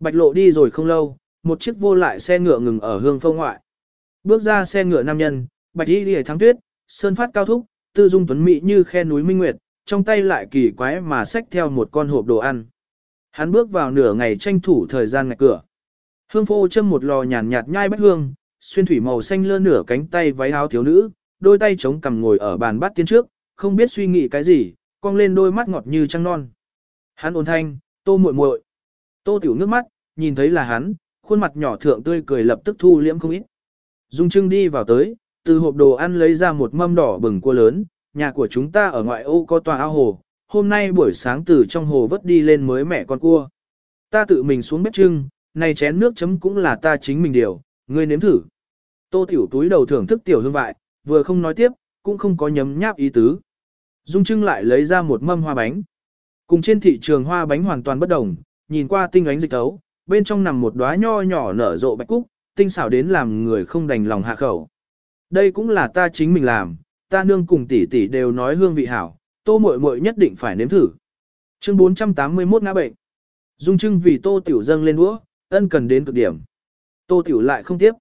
[SPEAKER 1] Bạch lộ đi rồi không lâu, một chiếc vô lại xe ngựa ngừng ở hương phong ngoại. Bước ra xe ngựa nam nhân, bạch y lìa thắng tuyết, sơn phát cao thúc, tư dung tuấn mỹ như khe núi minh nguyệt, trong tay lại kỳ quái mà xách theo một con hộp đồ ăn. Hắn bước vào nửa ngày tranh thủ thời gian ngạch cửa. Hương phô châm một lò nhàn nhạt nhai bách hương, xuyên thủy màu xanh lơ nửa cánh tay váy áo thiếu nữ, đôi tay chống cằm ngồi ở bàn bát tiên trước, không biết suy nghĩ cái gì, cong lên đôi mắt ngọt như trăng non. Hắn ôn thanh, tô muội muội. Tô tiểu nước mắt, nhìn thấy là hắn, khuôn mặt nhỏ thượng tươi cười lập tức thu liễm không ít. Dung Trưng đi vào tới, từ hộp đồ ăn lấy ra một mâm đỏ bừng cua lớn, nhà của chúng ta ở ngoại ô có tòa ao hồ, hôm nay buổi sáng từ trong hồ vớt đi lên mới mẹ con cua. Ta tự mình xuống bếp trưng, này chén nước chấm cũng là ta chính mình điều, ngươi nếm thử. Tô tiểu túi đầu thưởng thức tiểu hương vại, vừa không nói tiếp, cũng không có nhấm nháp ý tứ. Dung Trưng lại lấy ra một mâm hoa bánh. Cùng trên thị trường hoa bánh hoàn toàn bất đồng, nhìn qua tinh ánh dịch tấu, bên trong nằm một đóa nho nhỏ nở rộ bạch cúc, tinh xảo đến làm người không đành lòng hạ khẩu. Đây cũng là ta chính mình làm, ta nương cùng tỷ tỷ đều nói hương vị hảo, tô muội muội nhất định phải nếm thử. Chương 481 ngã bệnh. Dung Trưng vì tô tiểu dâng lên đũa, ân cần đến cực điểm. Tô tiểu lại không tiếp.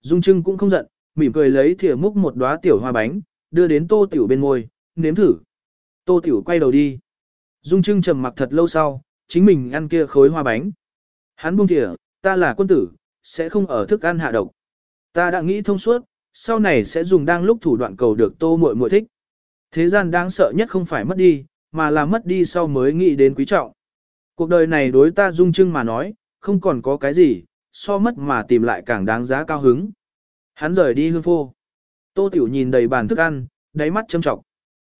[SPEAKER 1] Dung Trưng cũng không giận, mỉm cười lấy thìa múc một đóa tiểu hoa bánh, đưa đến tô tiểu bên môi, nếm thử. Tô tiểu quay đầu đi. Dung Trưng trầm mặc thật lâu sau, chính mình ăn kia khối hoa bánh. Hắn buông thìa, ta là quân tử, sẽ không ở thức ăn hạ độc. Ta đã nghĩ thông suốt, sau này sẽ dùng đang lúc thủ đoạn cầu được tô muội muội thích. Thế gian đáng sợ nhất không phải mất đi, mà là mất đi sau mới nghĩ đến quý trọng. Cuộc đời này đối ta dung trưng mà nói, không còn có cái gì, so mất mà tìm lại càng đáng giá cao hứng. Hắn rời đi hương phô. Tô Tiểu nhìn đầy bàn thức ăn, đáy mắt châm trọng.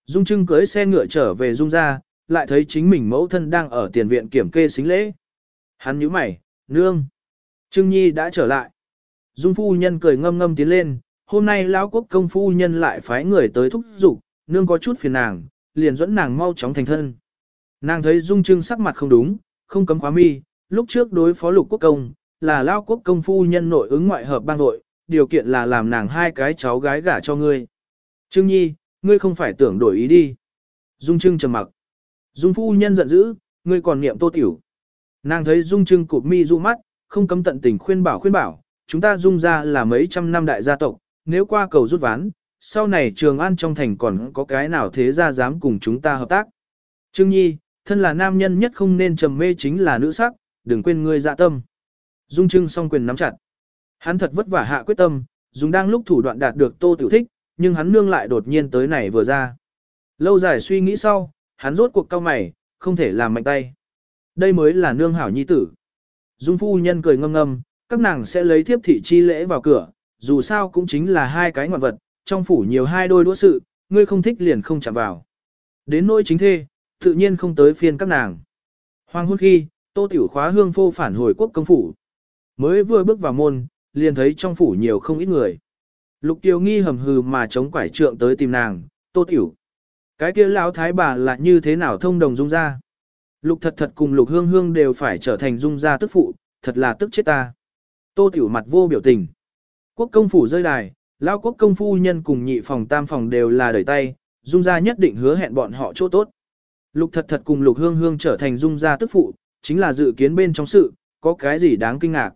[SPEAKER 1] Dung Trưng cưới xe ngựa trở về Dung ra, lại thấy chính mình mẫu thân đang ở tiền viện kiểm kê xính lễ. Hắn nhíu mày, nương. Trưng Nhi đã trở lại. Dung phu nhân cười ngâm ngâm tiến lên, hôm nay lão quốc công phu nhân lại phái người tới thúc giục, nương có chút phiền nàng, liền dẫn nàng mau chóng thành thân. Nàng thấy Dung Trưng sắc mặt không đúng, không cấm khóa mi, lúc trước đối phó lục quốc công, là lão quốc công phu nhân nội ứng ngoại hợp bang nội, điều kiện là làm nàng hai cái cháu gái gả cho ngươi. Trưng Nhi, ngươi không phải tưởng đổi ý đi. Dung Trưng trầm mặc. Dung phu nhân giận dữ, ngươi còn niệm tô tiểu. Nàng thấy Dung Trưng cụp mi du mắt, không cấm tận tình khuyên bảo khuyên bảo, chúng ta Dung ra là mấy trăm năm đại gia tộc, nếu qua cầu rút ván, sau này trường an trong thành còn có cái nào thế gia dám cùng chúng ta hợp tác. Trương Nhi, thân là nam nhân nhất không nên trầm mê chính là nữ sắc, đừng quên ngươi dạ tâm. Dung Trưng song quyền nắm chặt. Hắn thật vất vả hạ quyết tâm, dùng đang lúc thủ đoạn đạt được tô tiểu thích, nhưng hắn nương lại đột nhiên tới này vừa ra. Lâu dài suy nghĩ sau, hắn rốt cuộc cao mày, không thể làm mạnh tay. Đây mới là nương hảo nhi tử. Dung phu nhân cười ngâm ngâm, các nàng sẽ lấy thiếp thị chi lễ vào cửa, dù sao cũng chính là hai cái ngoạn vật, trong phủ nhiều hai đôi đũa sự, ngươi không thích liền không chạm vào. Đến nỗi chính thê, tự nhiên không tới phiên các nàng. Hoàng hôn khi, tô tiểu khóa hương phô phản hồi quốc công phủ. Mới vừa bước vào môn, liền thấy trong phủ nhiều không ít người. Lục tiêu nghi hầm hừ mà chống quải trượng tới tìm nàng, tô tiểu. Cái kia lão thái bà là như thế nào thông đồng dung ra. Lục thật thật cùng lục hương hương đều phải trở thành dung ra tức phụ, thật là tức chết ta. Tô tiểu mặt vô biểu tình. Quốc công phủ rơi đài, lão quốc công phu nhân cùng nhị phòng tam phòng đều là đẩy tay, dung gia nhất định hứa hẹn bọn họ chỗ tốt. Lục thật thật cùng lục hương hương trở thành dung gia tức phụ, chính là dự kiến bên trong sự, có cái gì đáng kinh ngạc.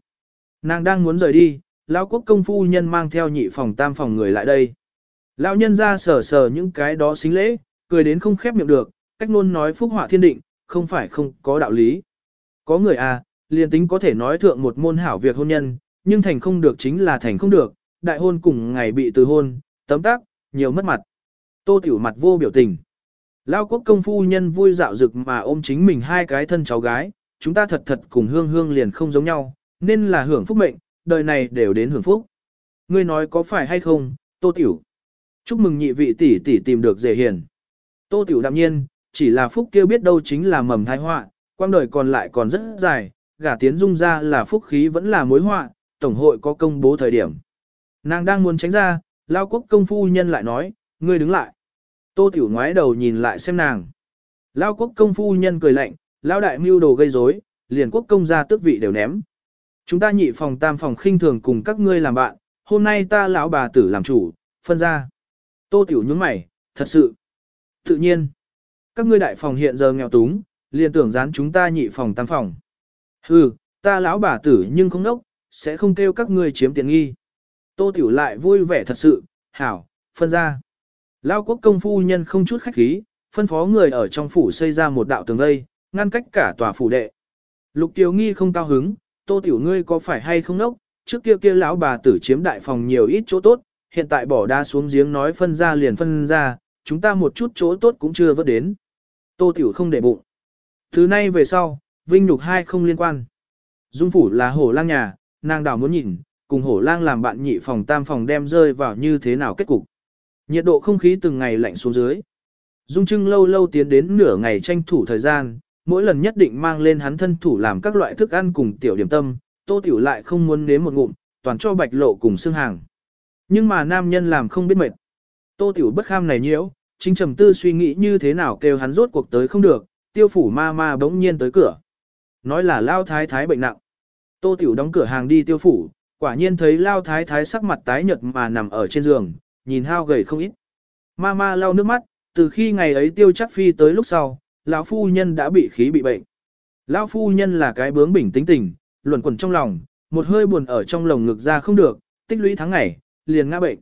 [SPEAKER 1] Nàng đang muốn rời đi, lão quốc công phu nhân mang theo nhị phòng tam phòng người lại đây. Lão nhân ra sờ sờ những cái đó xính lễ, cười đến không khép miệng được, cách luôn nói phúc họa thiên định, không phải không có đạo lý. Có người à, liền tính có thể nói thượng một môn hảo việc hôn nhân, nhưng thành không được chính là thành không được, đại hôn cùng ngày bị từ hôn, tấm tác, nhiều mất mặt. Tô tiểu mặt vô biểu tình. Lao quốc công phu nhân vui dạo dực mà ôm chính mình hai cái thân cháu gái, chúng ta thật thật cùng hương hương liền không giống nhau, nên là hưởng phúc mệnh, đời này đều đến hưởng phúc. Ngươi nói có phải hay không, tô tiểu. Chúc mừng nhị vị tỷ tỷ tìm được dễ hiền. Tô tiểu đạm nhiên, chỉ là phúc kia biết đâu chính là mầm thai họa, quang đời còn lại còn rất dài, gả tiến dung ra là phúc khí vẫn là mối họa, tổng hội có công bố thời điểm. Nàng đang muốn tránh ra, lao quốc công phu nhân lại nói, ngươi đứng lại. Tô tiểu ngoái đầu nhìn lại xem nàng. Lao quốc công phu nhân cười lạnh, lao đại mưu đồ gây rối, liền quốc công gia tước vị đều ném. Chúng ta nhị phòng tam phòng khinh thường cùng các ngươi làm bạn, hôm nay ta lão bà tử làm chủ, phân ra. Tô tiểu nhướng mày, thật sự. Tự nhiên, các ngươi đại phòng hiện giờ nghèo túng, liền tưởng dán chúng ta nhị phòng tam phòng. Hừ, ta lão bà tử nhưng không nốc, sẽ không kêu các ngươi chiếm tiện nghi. Tô tiểu lại vui vẻ thật sự, hảo, phân ra. Lao quốc công phu nhân không chút khách khí, phân phó người ở trong phủ xây ra một đạo tường vây, ngăn cách cả tòa phủ đệ. Lục Tiểu Nghi không cao hứng, Tô Tiểu ngươi có phải hay không nốc, trước kia kia lão bà tử chiếm đại phòng nhiều ít chỗ tốt, hiện tại bỏ đa xuống giếng nói phân ra liền phân ra, chúng ta một chút chỗ tốt cũng chưa vớt đến. Tô Tiểu không để bụng. Thứ nay về sau, Vinh Nhục hai không liên quan. Dung phủ là hổ lang nhà, nàng đảo muốn nhìn, cùng hổ lang làm bạn nhị phòng tam phòng đem rơi vào như thế nào kết cục. Nhiệt độ không khí từng ngày lạnh xuống dưới. Dung Trưng lâu lâu tiến đến nửa ngày tranh thủ thời gian, mỗi lần nhất định mang lên hắn thân thủ làm các loại thức ăn cùng tiểu điểm tâm, tô tiểu lại không muốn nếm một ngụm, toàn cho bạch lộ cùng xương hàng. Nhưng mà nam nhân làm không biết mệt. Tô tiểu bất kham này nhiễu, chính trầm tư suy nghĩ như thế nào kêu hắn rốt cuộc tới không được, tiêu phủ ma ma bỗng nhiên tới cửa. Nói là lao thái thái bệnh nặng. Tô tiểu đóng cửa hàng đi tiêu phủ, quả nhiên thấy lao thái thái sắc mặt tái nhợt mà nằm ở trên giường, nhìn hao gầy không ít. Ma ma lau nước mắt, từ khi ngày ấy tiêu chắc phi tới lúc sau, lão phu nhân đã bị khí bị bệnh. Lão phu nhân là cái bướng bỉnh tính tình, luẩn quẩn trong lòng, một hơi buồn ở trong lồng ngực ra không được, tích lũy tháng ngày, liền ngã bệnh.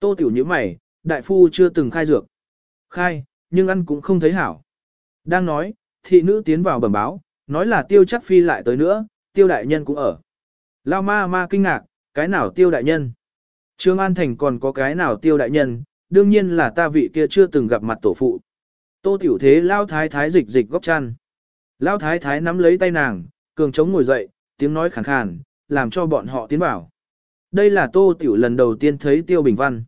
[SPEAKER 1] Tô tiểu như mày, đại phu chưa từng khai dược. Khai, nhưng ăn cũng không thấy hảo. Đang nói, thị nữ tiến vào bẩm báo, nói là tiêu chắc phi lại tới nữa, tiêu đại nhân cũng ở. Lao ma ma kinh ngạc, cái nào tiêu đại nhân? Trương An Thành còn có cái nào tiêu đại nhân, đương nhiên là ta vị kia chưa từng gặp mặt tổ phụ. Tô tiểu thế lao thái thái dịch dịch góc chăn. Lao thái thái nắm lấy tay nàng, cường trống ngồi dậy, tiếng nói khàn khàn, làm cho bọn họ tiến vào. Đây là tô tiểu lần đầu tiên thấy tiêu bình văn.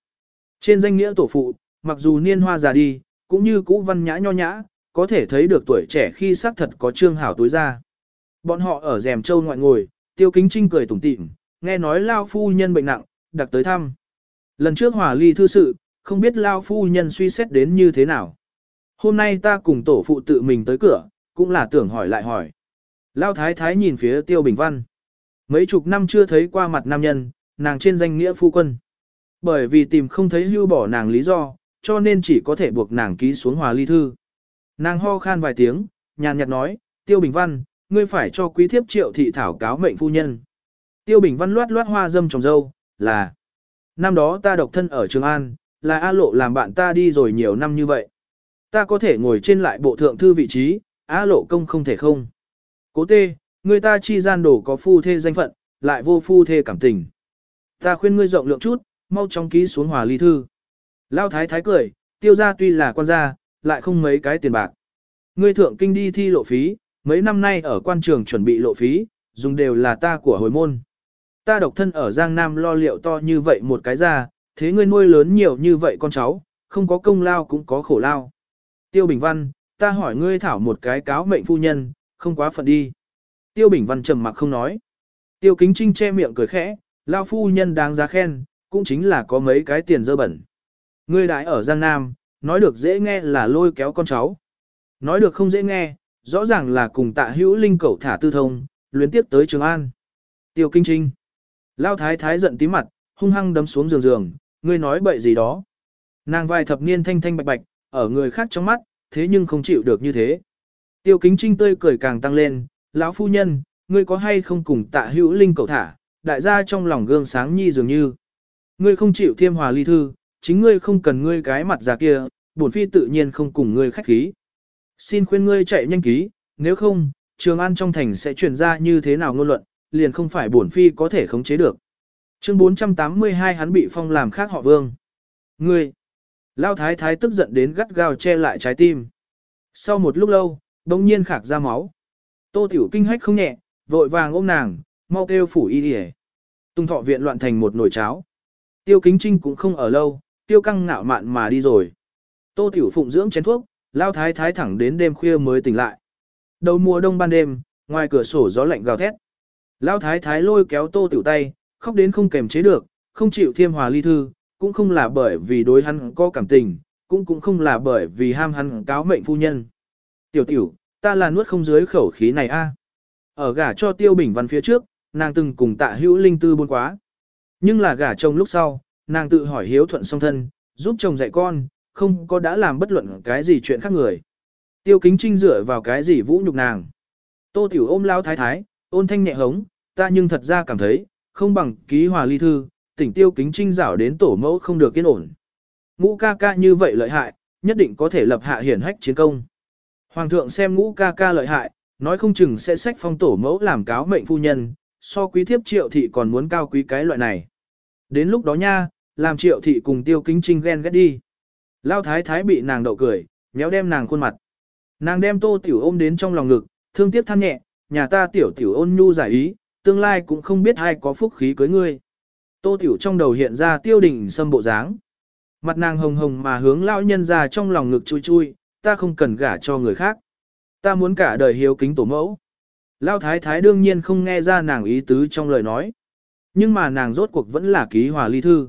[SPEAKER 1] Trên danh nghĩa tổ phụ, mặc dù niên hoa già đi, cũng như cũ văn nhã nho nhã, có thể thấy được tuổi trẻ khi xác thật có trương hảo túi ra. Bọn họ ở rèm châu ngoại ngồi, tiêu kính trinh cười tủm tỉm, nghe nói lao phu nhân bệnh nặng, đặc tới thăm. Lần trước hòa ly thư sự, không biết lao phu nhân suy xét đến như thế nào. Hôm nay ta cùng tổ phụ tự mình tới cửa, cũng là tưởng hỏi lại hỏi. Lao thái thái nhìn phía tiêu bình văn. Mấy chục năm chưa thấy qua mặt nam nhân, nàng trên danh nghĩa phu quân. Bởi vì tìm không thấy hưu bỏ nàng lý do, cho nên chỉ có thể buộc nàng ký xuống hòa ly thư. Nàng ho khan vài tiếng, nhàn nhạt nói, tiêu bình văn, ngươi phải cho quý thiếp triệu thị thảo cáo mệnh phu nhân. Tiêu bình văn loát loát hoa dâm trồng dâu, là Năm đó ta độc thân ở Trường An, là A Lộ làm bạn ta đi rồi nhiều năm như vậy. Ta có thể ngồi trên lại bộ thượng thư vị trí, A Lộ công không thể không. Cố tê, người ta chi gian đổ có phu thê danh phận, lại vô phu thê cảm tình. Ta khuyên ngươi rộng lượng chút, mau chóng ký xuống hòa ly thư. Lao thái thái cười, tiêu gia tuy là quan gia, lại không mấy cái tiền bạc. Ngươi thượng kinh đi thi lộ phí, mấy năm nay ở quan trường chuẩn bị lộ phí, dùng đều là ta của hồi môn. Ta độc thân ở Giang Nam lo liệu to như vậy một cái ra, thế ngươi nuôi lớn nhiều như vậy con cháu, không có công lao cũng có khổ lao. Tiêu Bình Văn, ta hỏi ngươi thảo một cái cáo mệnh phu nhân, không quá phận đi. Tiêu Bình Văn trầm mặc không nói. Tiêu Kính Trinh che miệng cười khẽ, lao phu nhân đáng giá khen, cũng chính là có mấy cái tiền dơ bẩn. Ngươi đại ở Giang Nam, nói được dễ nghe là lôi kéo con cháu. Nói được không dễ nghe, rõ ràng là cùng tạ hữu linh cẩu thả tư thông, luyến tiếp tới Trường An. Tiêu Kinh Trinh. Lao thái thái giận tí mặt, hung hăng đấm xuống giường giường, ngươi nói bậy gì đó. Nàng vài thập niên thanh thanh bạch bạch, ở người khác trong mắt, thế nhưng không chịu được như thế. Tiêu kính trinh tươi cười càng tăng lên, lão phu nhân, ngươi có hay không cùng tạ hữu linh cầu thả, đại gia trong lòng gương sáng nhi dường như. Ngươi không chịu thiêm hòa ly thư, chính ngươi không cần ngươi cái mặt già kia, bổn phi tự nhiên không cùng ngươi khách khí. Xin khuyên ngươi chạy nhanh ký, nếu không, trường an trong thành sẽ truyền ra như thế nào ngôn luận, liền không phải bổn phi có thể khống chế được. Chương 482 hắn bị phong làm khác họ vương. Ngươi! Lao thái thái tức giận đến gắt gao che lại trái tim. Sau một lúc lâu, đông nhiên khạc ra máu. Tô tiểu kinh hách không nhẹ, vội vàng ôm nàng, mau kêu phủ y đi Tung thọ viện loạn thành một nồi cháo. Tiêu kính trinh cũng không ở lâu, tiêu căng ngạo mạn mà đi rồi. Tô tiểu phụng dưỡng chén thuốc, lao thái thái thẳng đến đêm khuya mới tỉnh lại. Đầu mùa đông ban đêm, ngoài cửa sổ gió lạnh gào thét. Lao thái thái lôi kéo tô tiểu tay, khóc đến không kềm chế được, không chịu thiêm hòa ly thư, cũng không là bởi vì đối hắn có cảm tình, cũng cũng không là bởi vì ham hắn cáo mệnh phu nhân. Tiểu tiểu, ta là nuốt không dưới khẩu khí này a. Ở gả cho tiêu bình văn phía trước, nàng từng cùng tạ hữu linh tư buôn quá. Nhưng là gả chồng lúc sau, nàng tự hỏi hiếu thuận song thân, giúp chồng dạy con, không có đã làm bất luận cái gì chuyện khác người. Tiêu kính trinh dựa vào cái gì vũ nhục nàng. Tô tiểu ôm lao thái thái, ôn thanh nhẹ hống, ta nhưng thật ra cảm thấy, không bằng ký hòa ly thư, tỉnh tiêu kính trinh rảo đến tổ mẫu không được yên ổn. Ngũ ca ca như vậy lợi hại, nhất định có thể lập hạ hiển hách chiến công. Hoàng thượng xem ngũ ca ca lợi hại, nói không chừng sẽ sách phong tổ mẫu làm cáo mệnh phu nhân, so quý thiếp triệu thị còn muốn cao quý cái loại này. Đến lúc đó nha, làm triệu thị cùng tiêu kính trinh ghen ghét đi. Lao thái thái bị nàng đậu cười, méo đem nàng khuôn mặt. Nàng đem tô tiểu ôm đến trong lòng ngực, thương tiếc than nhẹ, nhà ta tiểu tiểu ôn nhu giải ý, tương lai cũng không biết ai có phúc khí cưới ngươi. Tô tiểu trong đầu hiện ra tiêu đỉnh sâm bộ dáng. Mặt nàng hồng hồng mà hướng lão nhân ra trong lòng ngực chui chui, ta không cần gả cho người khác. Ta muốn cả đời hiếu kính tổ mẫu. Lão thái thái đương nhiên không nghe ra nàng ý tứ trong lời nói. Nhưng mà nàng rốt cuộc vẫn là ký hòa ly thư.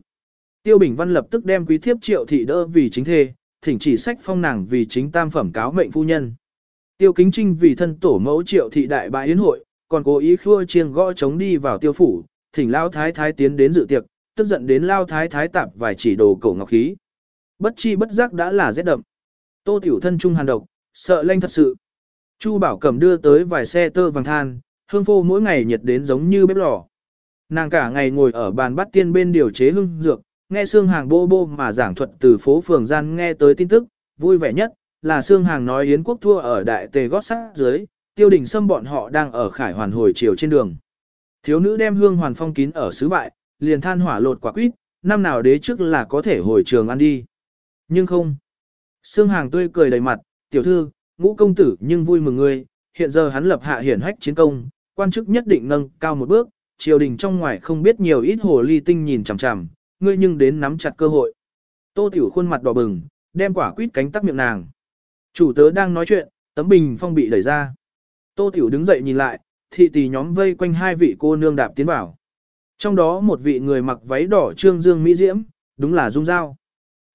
[SPEAKER 1] Tiêu Bình Văn lập tức đem quý thiếp triệu thị đỡ vì chính thê, thỉnh chỉ sách phong nàng vì chính tam phẩm cáo mệnh phu nhân. Tiêu Kính Trinh vì thân tổ mẫu triệu thị đại bại yến hội, còn cố ý khua chiêng gõ chống đi vào tiêu phủ, thỉnh lao thái thái tiến đến dự tiệc, tức giận đến lao thái thái tạp vài chỉ đồ cổ ngọc khí. Bất chi bất giác đã là rét đậm. Tô tiểu thân trung hàn độc, sợ lanh thật sự. Chu Bảo Cẩm đưa tới vài xe tơ vàng than, hương phô mỗi ngày nhiệt đến giống như bếp lò. Nàng cả ngày ngồi ở bàn bắt tiên bên điều chế hương dược, nghe xương hàng bô bô mà giảng thuật từ phố phường gian nghe tới tin tức, vui vẻ nhất là xương hàng nói Yến quốc thua ở đại tề gót sát dưới, tiêu đình xâm bọn họ đang ở khải hoàn hồi chiều trên đường. Thiếu nữ đem hương hoàn phong kín ở xứ vại, liền than hỏa lột quả quýt, năm nào đế trước là có thể hồi trường ăn đi. Nhưng không. Sương hàng tươi cười đầy mặt, tiểu thư, ngũ công tử nhưng vui mừng ngươi, hiện giờ hắn lập hạ hiển hách chiến công, quan chức nhất định nâng cao một bước, triều đình trong ngoài không biết nhiều ít hồ ly tinh nhìn chằm chằm, ngươi nhưng đến nắm chặt cơ hội. Tô tiểu khuôn mặt đỏ bừng, đem quả quýt cánh tắc miệng nàng. Chủ tớ đang nói chuyện, tấm bình phong bị đẩy ra. Tô tiểu đứng dậy nhìn lại, thị tỷ nhóm vây quanh hai vị cô nương đạp tiến vào. Trong đó một vị người mặc váy đỏ trương dương mỹ diễm, đúng là Dung Giao.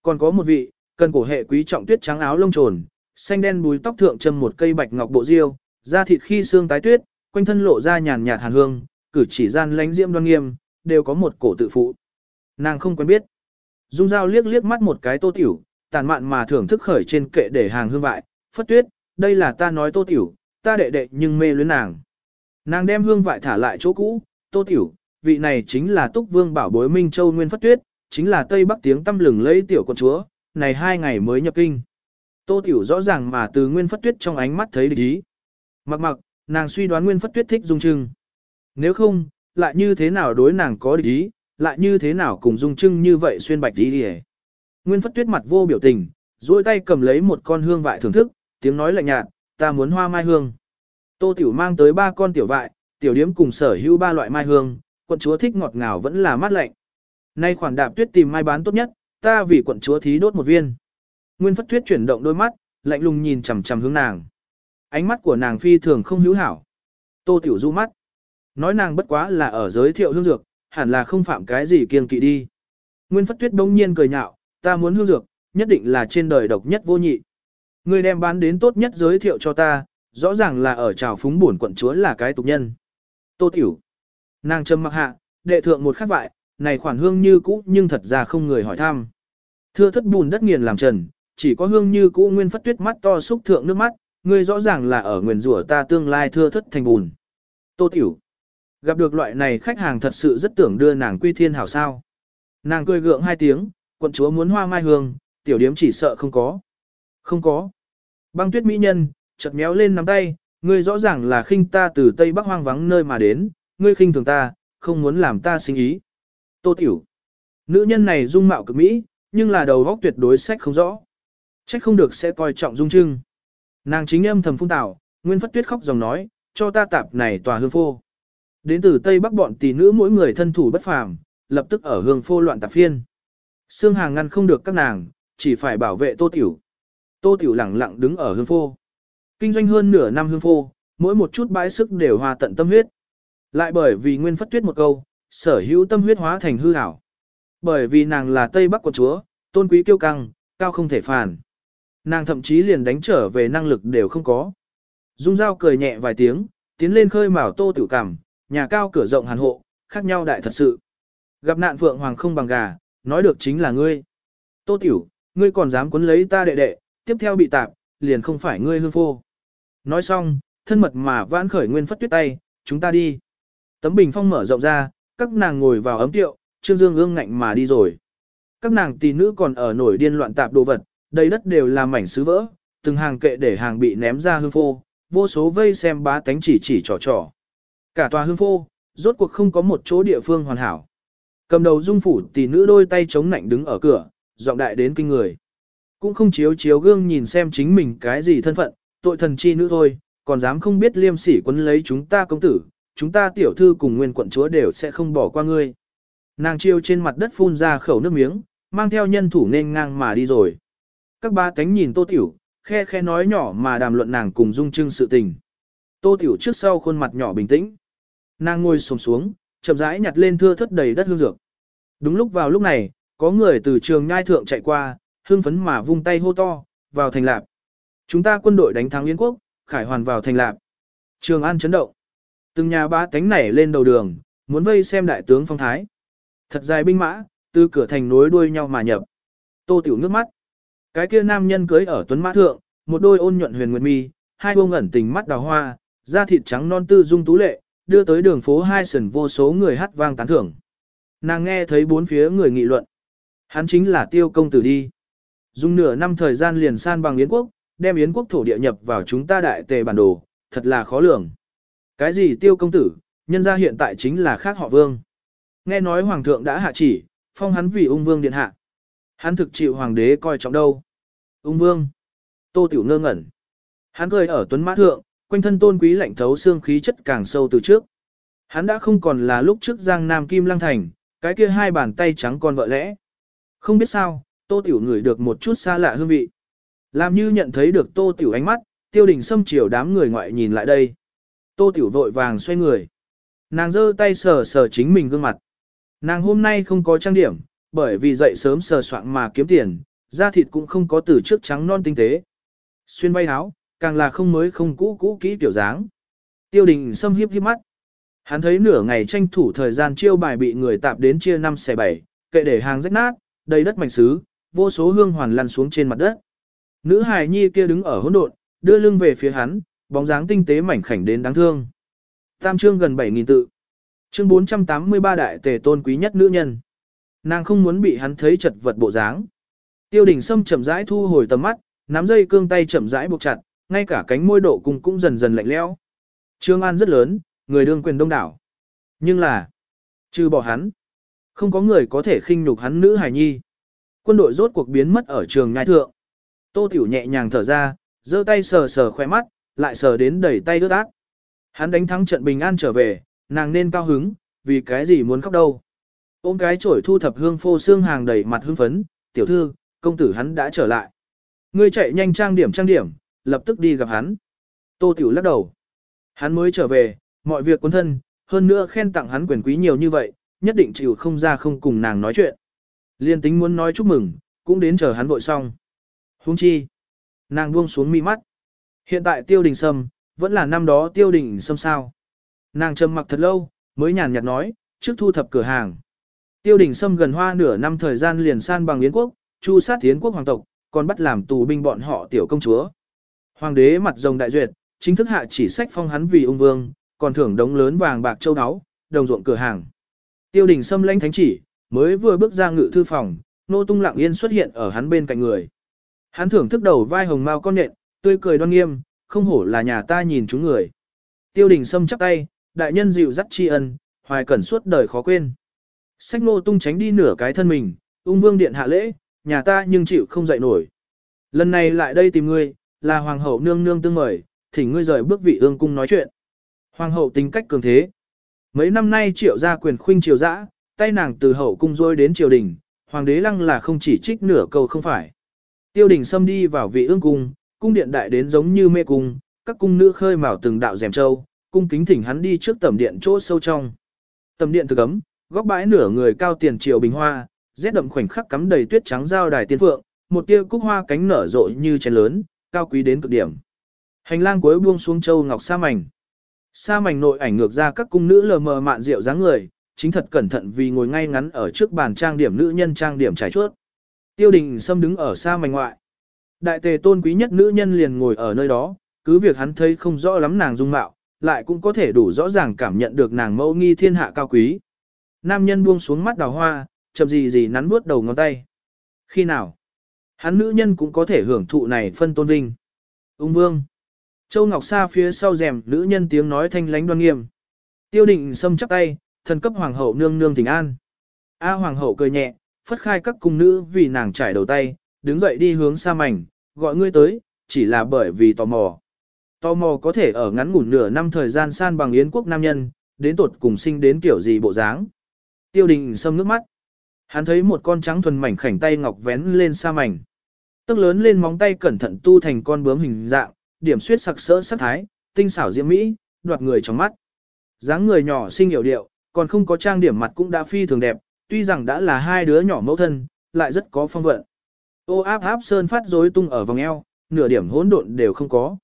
[SPEAKER 1] Còn có một vị, cần cổ hệ quý trọng tuyết trắng áo lông trồn, xanh đen búi tóc thượng châm một cây bạch ngọc bộ diêu, da thịt khi xương tái tuyết, quanh thân lộ ra nhàn nhạt hàn hương, cử chỉ gian lánh diễm đoan nghiêm, đều có một cổ tự phụ. Nàng không quen biết. Dung Giao liếc liếc mắt một cái tô tiểu, tàn mạn mà thưởng thức khởi trên kệ để hàng hương vại, phất tuyết, đây là ta nói tô tiểu, ta đệ đệ nhưng mê luyến nàng. Nàng đem hương vại thả lại chỗ cũ, tô tiểu, vị này chính là túc vương bảo bối Minh Châu Nguyên Phất Tuyết, chính là Tây Bắc tiếng tâm lừng lấy tiểu con chúa, này hai ngày mới nhập kinh. Tô tiểu rõ ràng mà từ Nguyên Phất Tuyết trong ánh mắt thấy địch ý. Mặc mặc, nàng suy đoán Nguyên Phất Tuyết thích dung trưng. Nếu không, lại như thế nào đối nàng có địch ý, lại như thế nào cùng dung trưng như vậy xuyên bạch đi đi Nguyên phất tuyết mặt vô biểu tình, duỗi tay cầm lấy một con hương vại thưởng thức, tiếng nói lạnh nhạt, ta muốn hoa mai hương. Tô tiểu mang tới ba con tiểu vại, tiểu điếm cùng sở hữu ba loại mai hương, quận chúa thích ngọt ngào vẫn là mát lạnh. Nay khoản đạp tuyết tìm mai bán tốt nhất, ta vì quận chúa thí đốt một viên. Nguyên phất tuyết chuyển động đôi mắt, lạnh lùng nhìn chằm chằm hướng nàng. Ánh mắt của nàng phi thường không hữu hảo. Tô tiểu du mắt. Nói nàng bất quá là ở giới thiệu hương dược, hẳn là không phạm cái gì kiêng kỵ đi. Nguyên phất tuyết đông nhiên cười nhạo, ta muốn hương dược, nhất định là trên đời độc nhất vô nhị. ngươi đem bán đến tốt nhất giới thiệu cho ta, rõ ràng là ở trào phúng buồn quận chúa là cái tục nhân. Tô tiểu. Nàng trầm mặc hạ, đệ thượng một khát vại, này khoản hương như cũ nhưng thật ra không người hỏi thăm. Thưa thất bùn đất nghiền làm trần, chỉ có hương như cũ nguyên phất tuyết mắt to xúc thượng nước mắt, ngươi rõ ràng là ở nguyền rủa ta tương lai thưa thất thành bùn. Tô tiểu. Gặp được loại này khách hàng thật sự rất tưởng đưa nàng quy thiên hảo sao. Nàng cười gượng hai tiếng, quận chúa muốn hoa mai hương, tiểu điếm chỉ sợ không có. Không có. Băng tuyết mỹ nhân, chật méo lên nắm tay, ngươi rõ ràng là khinh ta từ tây bắc hoang vắng nơi mà đến, ngươi khinh thường ta, không muốn làm ta sinh ý. Tô tiểu. Nữ nhân này dung mạo cực mỹ, nhưng là đầu góc tuyệt đối sách không rõ. Trách không được sẽ coi trọng dung trưng. Nàng chính âm thầm phung tạo, Nguyên Phất Tuyết khóc dòng nói, cho ta tạp này tòa hương phô. Đến từ Tây Bắc bọn tỷ nữ mỗi người thân thủ bất phàm, lập tức ở hương phô loạn tạp phiên. Sương Hàng ngăn không được các nàng, chỉ phải bảo vệ Tô Tiểu. Tô Tiểu lẳng lặng đứng ở hương phô. Kinh doanh hơn nửa năm hương phô, mỗi một chút bãi sức đều hòa tận tâm huyết. Lại bởi vì Nguyên Phất Tuyết một câu, sở hữu tâm huyết hóa thành hư ảo. Bởi vì nàng là Tây Bắc quận chúa, tôn quý kiêu căng, cao không thể phản. Nàng thậm chí liền đánh trở về năng lực đều không có. Dung Giao cười nhẹ vài tiếng, tiến lên khơi mào tô tiểu cảm, nhà cao cửa rộng hàn hộ, khác nhau đại thật sự. Gặp nạn Phượng Hoàng không bằng gà, nói được chính là ngươi. Tô tiểu, ngươi còn dám quấn lấy ta đệ đệ, tiếp theo bị tạp, liền không phải ngươi hương phô. Nói xong, thân mật mà vãn khởi nguyên phất tuyết tay, chúng ta đi. Tấm bình phong mở rộng ra, các nàng ngồi vào ấm tiệu, Trương Dương ương ngạnh mà đi rồi. Các nàng tỷ nữ còn ở nổi điên loạn tạp đồ vật, đầy đất đều là mảnh sứ vỡ, từng hàng kệ để hàng bị ném ra hương phô, vô số vây xem bá tánh chỉ chỉ trò trò. Cả tòa hương phô, rốt cuộc không có một chỗ địa phương hoàn hảo. Cầm đầu dung phủ tỷ nữ đôi tay chống nạnh đứng ở cửa, giọng đại đến kinh người. Cũng không chiếu chiếu gương nhìn xem chính mình cái gì thân phận, tội thần chi nữ thôi, còn dám không biết liêm sỉ quấn lấy chúng ta công tử, chúng ta tiểu thư cùng nguyên quận chúa đều sẽ không bỏ qua ngươi. Nàng chiêu trên mặt đất phun ra khẩu nước miếng, mang theo nhân thủ nên ngang mà đi rồi. Các ba cánh nhìn tô tiểu, khe khe nói nhỏ mà đàm luận nàng cùng dung trưng sự tình. Tô tiểu trước sau khuôn mặt nhỏ bình tĩnh. Nàng ngồi sồm xuống, chậm rãi nhặt lên thưa thất đầy đất hương dược. Đúng lúc vào lúc này, có người từ trường nhai thượng chạy qua, hương phấn mà vung tay hô to, vào thành lạp. Chúng ta quân đội đánh thắng Yến quốc, khải hoàn vào thành lạp. Trường An chấn động. Từng nhà ba tánh nảy lên đầu đường, muốn vây xem đại tướng phong thái. Thật dài binh mã, từ cửa thành nối đuôi nhau mà nhập. Tô Tiểu nước mắt. Cái kia nam nhân cưới ở tuấn mã thượng, một đôi ôn nhuận huyền nguyệt mi, hai bông ẩn tình mắt đào hoa, da thịt trắng non tư dung tú lệ, đưa tới đường phố hai sần vô số người hát vang tán thưởng. Nàng nghe thấy bốn phía người nghị luận. Hắn chính là tiêu công tử đi. Dùng nửa năm thời gian liền san bằng Yến quốc, đem Yến quốc thổ địa nhập vào chúng ta đại tề bản đồ, thật là khó lường. Cái gì tiêu công tử, nhân ra hiện tại chính là khác họ vương. Nghe nói hoàng thượng đã hạ chỉ, phong hắn vì ung vương điện hạ. Hắn thực chịu hoàng đế coi trọng đâu. Ung vương. Tô tiểu ngơ ngẩn. Hắn cười ở tuấn mã thượng, quanh thân tôn quý lạnh thấu xương khí chất càng sâu từ trước. Hắn đã không còn là lúc trước giang nam kim lăng thành, cái kia hai bàn tay trắng con vợ lẽ. Không biết sao, tô tiểu ngửi được một chút xa lạ hương vị. Làm như nhận thấy được tô tiểu ánh mắt, tiêu đình xâm chiều đám người ngoại nhìn lại đây. Tô tiểu vội vàng xoay người. Nàng giơ tay sờ sờ chính mình gương mặt. Nàng hôm nay không có trang điểm, bởi vì dậy sớm sờ soạn mà kiếm tiền, da thịt cũng không có từ trước trắng non tinh tế. Xuyên bay áo, càng là không mới không cũ cũ kỹ tiểu dáng. Tiêu đình xâm hiếp hiếp mắt. Hắn thấy nửa ngày tranh thủ thời gian chiêu bài bị người tạp đến chia năm xẻ bảy, kệ để hàng rách nát, đầy đất mảnh sứ, vô số hương hoàn lăn xuống trên mặt đất. Nữ hài nhi kia đứng ở hỗn độn, đưa lưng về phía hắn, bóng dáng tinh tế mảnh khảnh đến đáng thương. Tam chương gần 7.000 tự. Chương 483 đại tề tôn quý nhất nữ nhân. Nàng không muốn bị hắn thấy chật vật bộ dáng. Tiêu đình Sâm chậm rãi thu hồi tầm mắt, nắm dây cương tay chậm rãi buộc chặt, ngay cả cánh môi độ cùng cũng dần dần lạnh lẽo. Trương An rất lớn, người đương quyền đông đảo. Nhưng là, trừ bỏ hắn, Không có người có thể khinh nhục hắn nữ hài nhi. Quân đội rốt cuộc biến mất ở trường ngai thượng. Tô Tiểu nhẹ nhàng thở ra, giơ tay sờ sờ khóe mắt, lại sờ đến đẩy tay ướt át. Hắn đánh thắng trận bình an trở về, nàng nên cao hứng, vì cái gì muốn khóc đâu. Ôm cái chổi thu thập hương phô xương hàng đầy mặt hương phấn, tiểu thư, công tử hắn đã trở lại. Ngươi chạy nhanh trang điểm trang điểm, lập tức đi gặp hắn. Tô Tiểu lắc đầu. Hắn mới trở về, mọi việc quân thân, hơn nữa khen tặng hắn quyền quý nhiều như vậy, nhất định chịu không ra không cùng nàng nói chuyện. Liên tính muốn nói chúc mừng, cũng đến chờ hắn vội xong. Huống chi. Nàng buông xuống mi mắt. Hiện tại tiêu đình sâm, vẫn là năm đó tiêu đình sâm sao. Nàng trầm mặc thật lâu, mới nhàn nhạt nói, trước thu thập cửa hàng. Tiêu đình sâm gần hoa nửa năm thời gian liền san bằng Yến quốc, chu sát Yến quốc hoàng tộc, còn bắt làm tù binh bọn họ tiểu công chúa. Hoàng đế mặt rồng đại duyệt, chính thức hạ chỉ sách phong hắn vì ung vương, còn thưởng đống lớn vàng bạc châu áo, đồng ruộng cửa hàng. Tiêu đình sâm lãnh thánh chỉ, mới vừa bước ra ngự thư phòng, nô tung lặng yên xuất hiện ở hắn bên cạnh người. Hắn thưởng thức đầu vai hồng mao con nện, tươi cười đoan nghiêm, không hổ là nhà ta nhìn chúng người. Tiêu đình sâm chắp tay, đại nhân dịu dắt tri ân, hoài cẩn suốt đời khó quên. Sách nô tung tránh đi nửa cái thân mình, ung vương điện hạ lễ, nhà ta nhưng chịu không dậy nổi. Lần này lại đây tìm ngươi, là hoàng hậu nương nương tương mời, thỉnh ngươi rời bước vị ương cung nói chuyện. Hoàng hậu tính cách cường thế. Mấy năm nay triệu gia quyền khuynh triều dã, tay nàng từ hậu cung rôi đến triều đình, hoàng đế lăng là không chỉ trích nửa câu không phải. Tiêu đình xâm đi vào vị ương cung, cung điện đại đến giống như mê cung, các cung nữ khơi mào từng đạo rèm châu, cung kính thỉnh hắn đi trước tầm điện chỗ sâu trong. Tầm điện thực ấm, góc bãi nửa người cao tiền triều bình hoa, rét đậm khoảnh khắc cắm đầy tuyết trắng giao đài tiên phượng, một tia cúc hoa cánh nở rộ như chén lớn, cao quý đến cực điểm. Hành lang cuối buông xuống châu ngọc sa mảnh. Sa mảnh nội ảnh ngược ra các cung nữ lờ mờ mạn rượu dáng người, chính thật cẩn thận vì ngồi ngay ngắn ở trước bàn trang điểm nữ nhân trang điểm trải chuốt. Tiêu đình xâm đứng ở xa mảnh ngoại. Đại tề tôn quý nhất nữ nhân liền ngồi ở nơi đó, cứ việc hắn thấy không rõ lắm nàng dung mạo, lại cũng có thể đủ rõ ràng cảm nhận được nàng mẫu nghi thiên hạ cao quý. Nam nhân buông xuống mắt đào hoa, chậm gì gì nắn bước đầu ngón tay. Khi nào? Hắn nữ nhân cũng có thể hưởng thụ này phân tôn vinh. Ung vương. Châu Ngọc Sa phía sau rèm nữ nhân tiếng nói thanh lánh đoan nghiêm. Tiêu định xâm chắp tay, thần cấp hoàng hậu nương nương thỉnh an. A hoàng hậu cười nhẹ, phất khai các cung nữ vì nàng trải đầu tay, đứng dậy đi hướng xa mảnh, gọi ngươi tới, chỉ là bởi vì tò mò. Tò mò có thể ở ngắn ngủn nửa năm thời gian san bằng yến quốc nam nhân, đến tột cùng sinh đến kiểu gì bộ dáng. Tiêu đình xâm nước mắt. Hắn thấy một con trắng thuần mảnh khảnh tay ngọc vén lên xa mảnh. Tức lớn lên móng tay cẩn thận tu thành con bướm hình dạng, điểm suyết sặc sỡ sắc thái, tinh xảo diễm mỹ, đoạt người trong mắt. dáng người nhỏ xinh hiểu điệu, còn không có trang điểm mặt cũng đã phi thường đẹp, tuy rằng đã là hai đứa nhỏ mẫu thân, lại rất có phong vận. Ô áp áp sơn phát rối tung ở vòng eo, nửa điểm hỗn độn đều không có.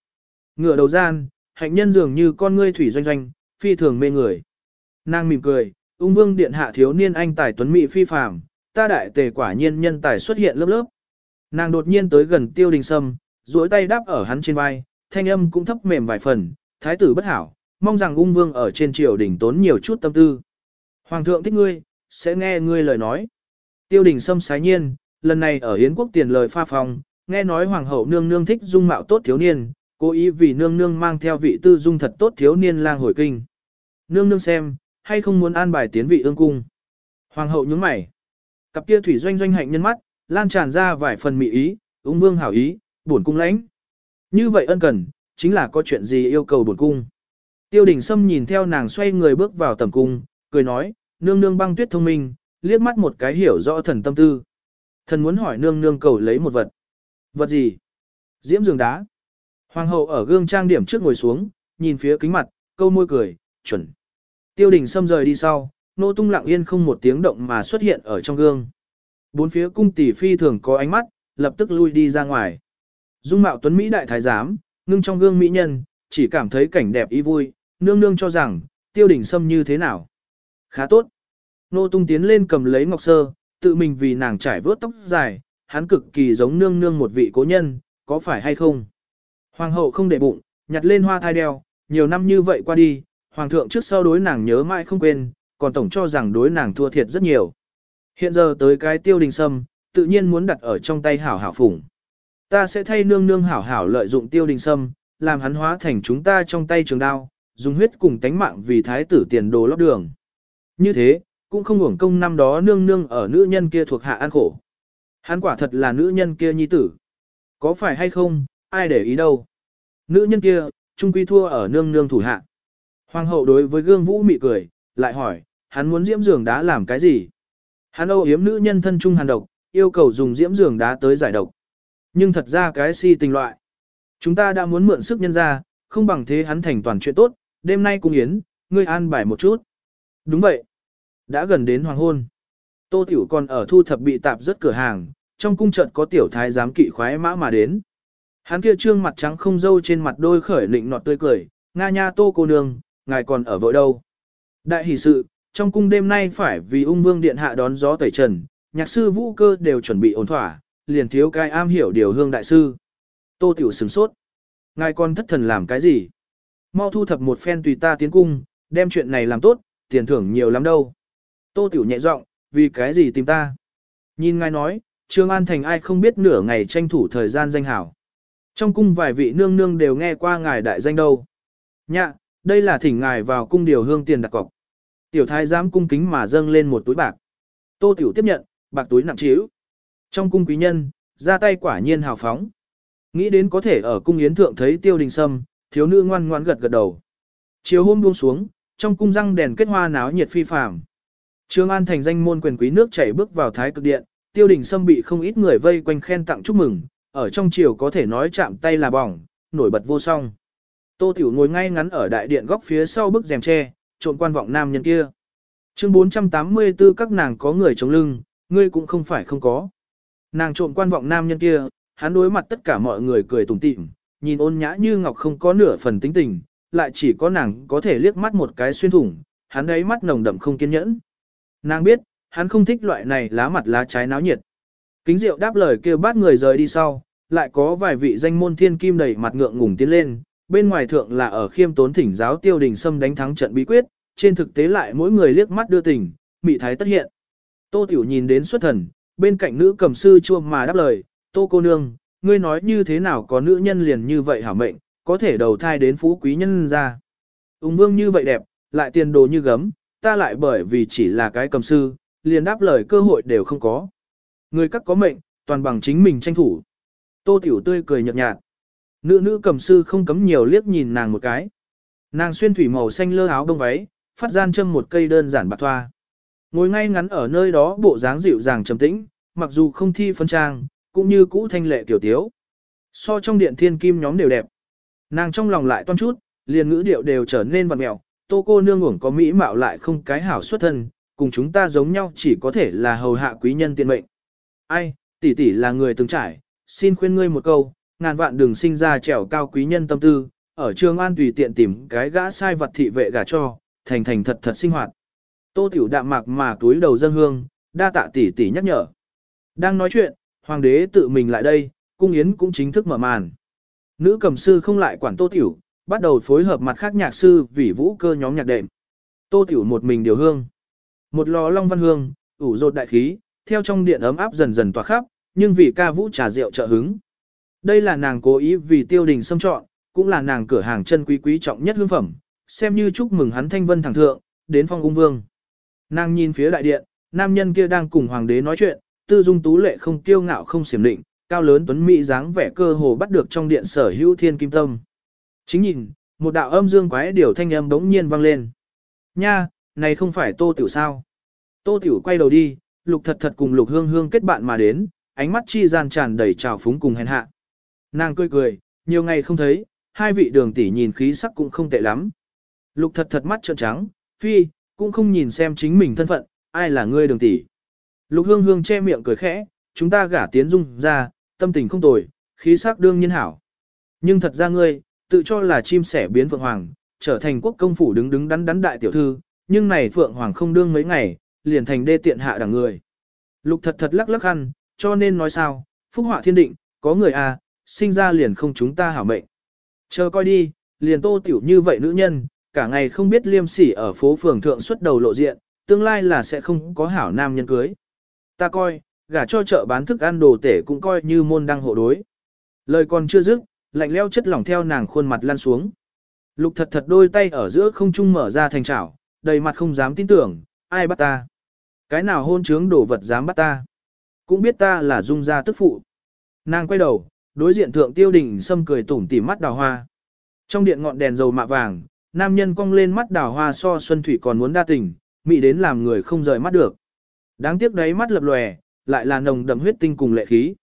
[SPEAKER 1] Ngựa đầu gian, hạnh nhân dường như con ngươi thủy doanh doanh, phi thường mê người. Nàng mỉm cười, ung vương điện hạ thiếu niên anh tài tuấn mỹ phi phàm, ta đại tề quả nhiên nhân tài xuất hiện lớp lớp. Nàng đột nhiên tới gần tiêu đình sâm, duỗi tay đáp ở hắn trên vai, thanh âm cũng thấp mềm vài phần, thái tử bất hảo, mong rằng ung vương ở trên triều đình tốn nhiều chút tâm tư. Hoàng thượng thích ngươi, sẽ nghe ngươi lời nói. Tiêu đình sâm sái nhiên, lần này ở Hiến quốc tiền lời pha phòng, nghe nói hoàng hậu nương nương thích dung mạo tốt thiếu niên, cố ý vì nương nương mang theo vị tư dung thật tốt thiếu niên lang hồi kinh. Nương nương xem, hay không muốn an bài tiến vị ương cung. Hoàng hậu nhướng mày. Cặp kia thủy doanh doanh hạnh nhân mắt, lan tràn ra vài phần mị ý, ung vương hảo ý, buồn cung lãnh. Như vậy ân cần, chính là có chuyện gì yêu cầu buồn cung. Tiêu đình Sâm nhìn theo nàng xoay người bước vào tầm cung, cười nói, nương nương băng tuyết thông minh, liếc mắt một cái hiểu rõ thần tâm tư. Thần muốn hỏi nương nương cầu lấy một vật. Vật gì? Diễm giường đá. Hoàng hậu ở gương trang điểm trước ngồi xuống, nhìn phía kính mặt, câu môi cười, chuẩn. Tiêu đình Sâm rời đi sau, nô tung lặng yên không một tiếng động mà xuất hiện ở trong gương. Bốn phía cung tỷ phi thường có ánh mắt, lập tức lui đi ra ngoài. Dung mạo tuấn Mỹ đại thái giám, ngưng trong gương mỹ nhân, chỉ cảm thấy cảnh đẹp ý vui, nương nương cho rằng, tiêu đỉnh sâm như thế nào. Khá tốt. Nô tung tiến lên cầm lấy ngọc sơ, tự mình vì nàng trải vớt tóc dài, hắn cực kỳ giống nương nương một vị cố nhân, có phải hay không? Hoàng hậu không để bụng, nhặt lên hoa thai đeo, nhiều năm như vậy qua đi, hoàng thượng trước sau đối nàng nhớ mãi không quên, còn tổng cho rằng đối nàng thua thiệt rất nhiều. Hiện giờ tới cái tiêu đình sâm, tự nhiên muốn đặt ở trong tay hảo hảo phủng. Ta sẽ thay nương nương hảo hảo lợi dụng tiêu đình sâm, làm hắn hóa thành chúng ta trong tay trường đao, dùng huyết cùng tánh mạng vì thái tử tiền đồ lót đường. Như thế, cũng không hưởng công năm đó nương nương ở nữ nhân kia thuộc hạ an khổ. Hắn quả thật là nữ nhân kia nhi tử. Có phải hay không, ai để ý đâu. Nữ nhân kia, trung quy thua ở nương nương thủ hạ. Hoàng hậu đối với gương vũ mị cười, lại hỏi, hắn muốn diễm giường đá làm cái gì? Hắn âu hiếm nữ nhân thân trung hàn độc, yêu cầu dùng diễm giường đá tới giải độc. Nhưng thật ra cái si tình loại. Chúng ta đã muốn mượn sức nhân ra, không bằng thế hắn thành toàn chuyện tốt, đêm nay cùng yến, ngươi an bài một chút. Đúng vậy. Đã gần đến hoàng hôn. Tô Tiểu còn ở thu thập bị tạp rất cửa hàng, trong cung trận có tiểu thái giám kỵ khoái mã mà đến. Hắn kia trương mặt trắng không dâu trên mặt đôi khởi lịnh nọt tươi cười, nga nha tô cô nương, ngài còn ở vội đâu. Đại hỷ sự, trong cung đêm nay phải vì ung vương điện hạ đón gió tẩy trần, nhạc sư vũ cơ đều chuẩn bị ổn thỏa, liền thiếu cái am hiểu điều hương đại sư. Tô tiểu sửng sốt. Ngài còn thất thần làm cái gì? Mau thu thập một phen tùy ta tiến cung, đem chuyện này làm tốt, tiền thưởng nhiều lắm đâu. Tô tiểu nhẹ giọng, vì cái gì tìm ta? Nhìn ngài nói, Trương An Thành ai không biết nửa ngày tranh thủ thời gian danh hảo. Trong cung vài vị nương nương đều nghe qua ngài đại danh đâu. Nhạ, đây là thỉnh ngài vào cung điều hương tiền đặt cọc. Tiểu thái giám cung kính mà dâng lên một túi bạc. Tô tiểu tiếp nhận, bạc túi nặng trĩu. Trong cung quý nhân, ra tay quả nhiên hào phóng. Nghĩ đến có thể ở cung yến thượng thấy tiêu đình sâm, thiếu nữ ngoan ngoan gật gật đầu. Chiều hôm buông xuống, trong cung răng đèn kết hoa náo nhiệt phi phàm. Trương An thành danh môn quyền quý nước chảy bước vào thái cực điện, tiêu đình sâm bị không ít người vây quanh khen tặng chúc mừng, ở trong chiều có thể nói chạm tay là bỏng, nổi bật vô song. Tô Tiểu ngồi ngay ngắn ở đại điện góc phía sau bức rèm tre, trộn quan vọng nam nhân kia. Chương 484 các nàng có người chống lưng, ngươi cũng không phải không có. Nàng trộm quan vọng nam nhân kia, hắn đối mặt tất cả mọi người cười tủm tỉm, nhìn ôn nhã như ngọc không có nửa phần tính tình, lại chỉ có nàng có thể liếc mắt một cái xuyên thủng, hắn ấy mắt nồng đậm không kiên nhẫn. Nàng biết, hắn không thích loại này lá mặt lá trái náo nhiệt. Kính rượu đáp lời kêu bát người rời đi sau, lại có vài vị danh môn thiên kim đầy mặt ngượng ngùng tiến lên, bên ngoài thượng là ở khiêm tốn thỉnh giáo tiêu đình xâm đánh thắng trận bí quyết, trên thực tế lại mỗi người liếc mắt đưa tình, mị thái tất hiện. Tô Tiểu nhìn đến xuất thần, bên cạnh nữ cầm sư chua mà đáp lời, Tô cô nương, ngươi nói như thế nào có nữ nhân liền như vậy hảo mệnh, có thể đầu thai đến phú quý nhân ra. Úng vương như vậy đẹp, lại tiền đồ như gấm, ta lại bởi vì chỉ là cái cầm sư, liền đáp lời cơ hội đều không có. Người các có mệnh, toàn bằng chính mình tranh thủ. Tô Tiểu tươi cười nhợt nhạt. Nữ nữ cầm sư không cấm nhiều liếc nhìn nàng một cái. Nàng xuyên thủy màu xanh lơ áo đông váy, phát gian châm một cây đơn giản bạc thoa. Ngồi ngay ngắn ở nơi đó bộ dáng dịu dàng trầm tĩnh, mặc dù không thi phân trang, cũng như cũ thanh lệ tiểu tiếu. So trong điện thiên kim nhóm đều đẹp. Nàng trong lòng lại toan chút, liền ngữ điệu đều trở nên vặn mẹo, tô cô nương uổng có mỹ mạo lại không cái hảo xuất thân, cùng chúng ta giống nhau chỉ có thể là hầu hạ quý nhân tiện mệnh. Ai, tỷ tỷ là người từng trải, xin khuyên ngươi một câu, ngàn vạn đừng sinh ra trèo cao quý nhân tâm tư, ở trường an tùy tiện tìm cái gã sai vật thị vệ gả cho, thành thành thật thật sinh hoạt. Tô tiểu đạm mạc mà túi đầu dân hương, đa tạ tỷ tỷ nhắc nhở. Đang nói chuyện, hoàng đế tự mình lại đây, cung yến cũng chính thức mở màn. Nữ cầm sư không lại quản tô tiểu, bắt đầu phối hợp mặt khác nhạc sư vì vũ cơ nhóm nhạc đệm. Tô tiểu một mình điều hương. Một lò long văn hương, ủ rột đại khí, theo trong điện ấm áp dần dần tỏa khắp, nhưng vì ca vũ trà rượu trợ hứng. Đây là nàng cố ý vì tiêu đình xâm chọn, cũng là nàng cửa hàng chân quý quý trọng nhất hương phẩm, xem như chúc mừng hắn thanh vân thẳng thượng, đến phong ung vương. Nàng nhìn phía đại điện, nam nhân kia đang cùng hoàng đế nói chuyện, tư dung tú lệ không kiêu ngạo không xiểm định, cao lớn tuấn mỹ dáng vẻ cơ hồ bắt được trong điện sở hữu thiên kim tâm. Chính nhìn, một đạo âm dương quái điều thanh âm bỗng nhiên vang lên. Nha, này không phải tô tiểu sao? Tô tiểu quay đầu đi, lục thật thật cùng lục hương hương kết bạn mà đến, ánh mắt chi gian tràn đầy trào phúng cùng hèn hạ. Nàng cười cười, nhiều ngày không thấy, hai vị đường tỷ nhìn khí sắc cũng không tệ lắm. Lục thật thật mắt trợn trắng, phi, cũng không nhìn xem chính mình thân phận, ai là ngươi đường tỷ. Lục hương hương che miệng cười khẽ, chúng ta gả tiến dung ra, tâm tình không tồi, khí sắc đương nhiên hảo. Nhưng thật ra ngươi, tự cho là chim sẻ biến phượng hoàng, trở thành quốc công phủ đứng đứng đắn đắn đại tiểu thư, nhưng này phượng hoàng không đương mấy ngày, liền thành đê tiện hạ đẳng người. Lục thật thật lắc lắc khăn, cho nên nói sao, phúc họa thiên định, có người à, sinh ra liền không chúng ta hảo mệnh. Chờ coi đi, liền tô tiểu như vậy nữ nhân, cả ngày không biết liêm sỉ ở phố phường thượng xuất đầu lộ diện, tương lai là sẽ không có hảo nam nhân cưới. Ta coi, gả cho chợ bán thức ăn đồ tể cũng coi như môn đăng hộ đối. Lời còn chưa dứt, lạnh leo chất lỏng theo nàng khuôn mặt lăn xuống. Lục thật thật đôi tay ở giữa không trung mở ra thành chảo, đầy mặt không dám tin tưởng, ai bắt ta. Cái nào hôn trướng đồ vật dám bắt ta? Cũng biết ta là dung gia tức phụ. Nàng quay đầu, đối diện thượng tiêu đình sâm cười tủm tỉm mắt đào hoa. Trong điện ngọn đèn dầu mạ vàng, nam nhân cong lên mắt đào hoa so xuân thủy còn muốn đa tình, mị đến làm người không rời mắt được. Đáng tiếc đấy mắt lập lòe, lại là nồng đậm huyết tinh cùng lệ khí.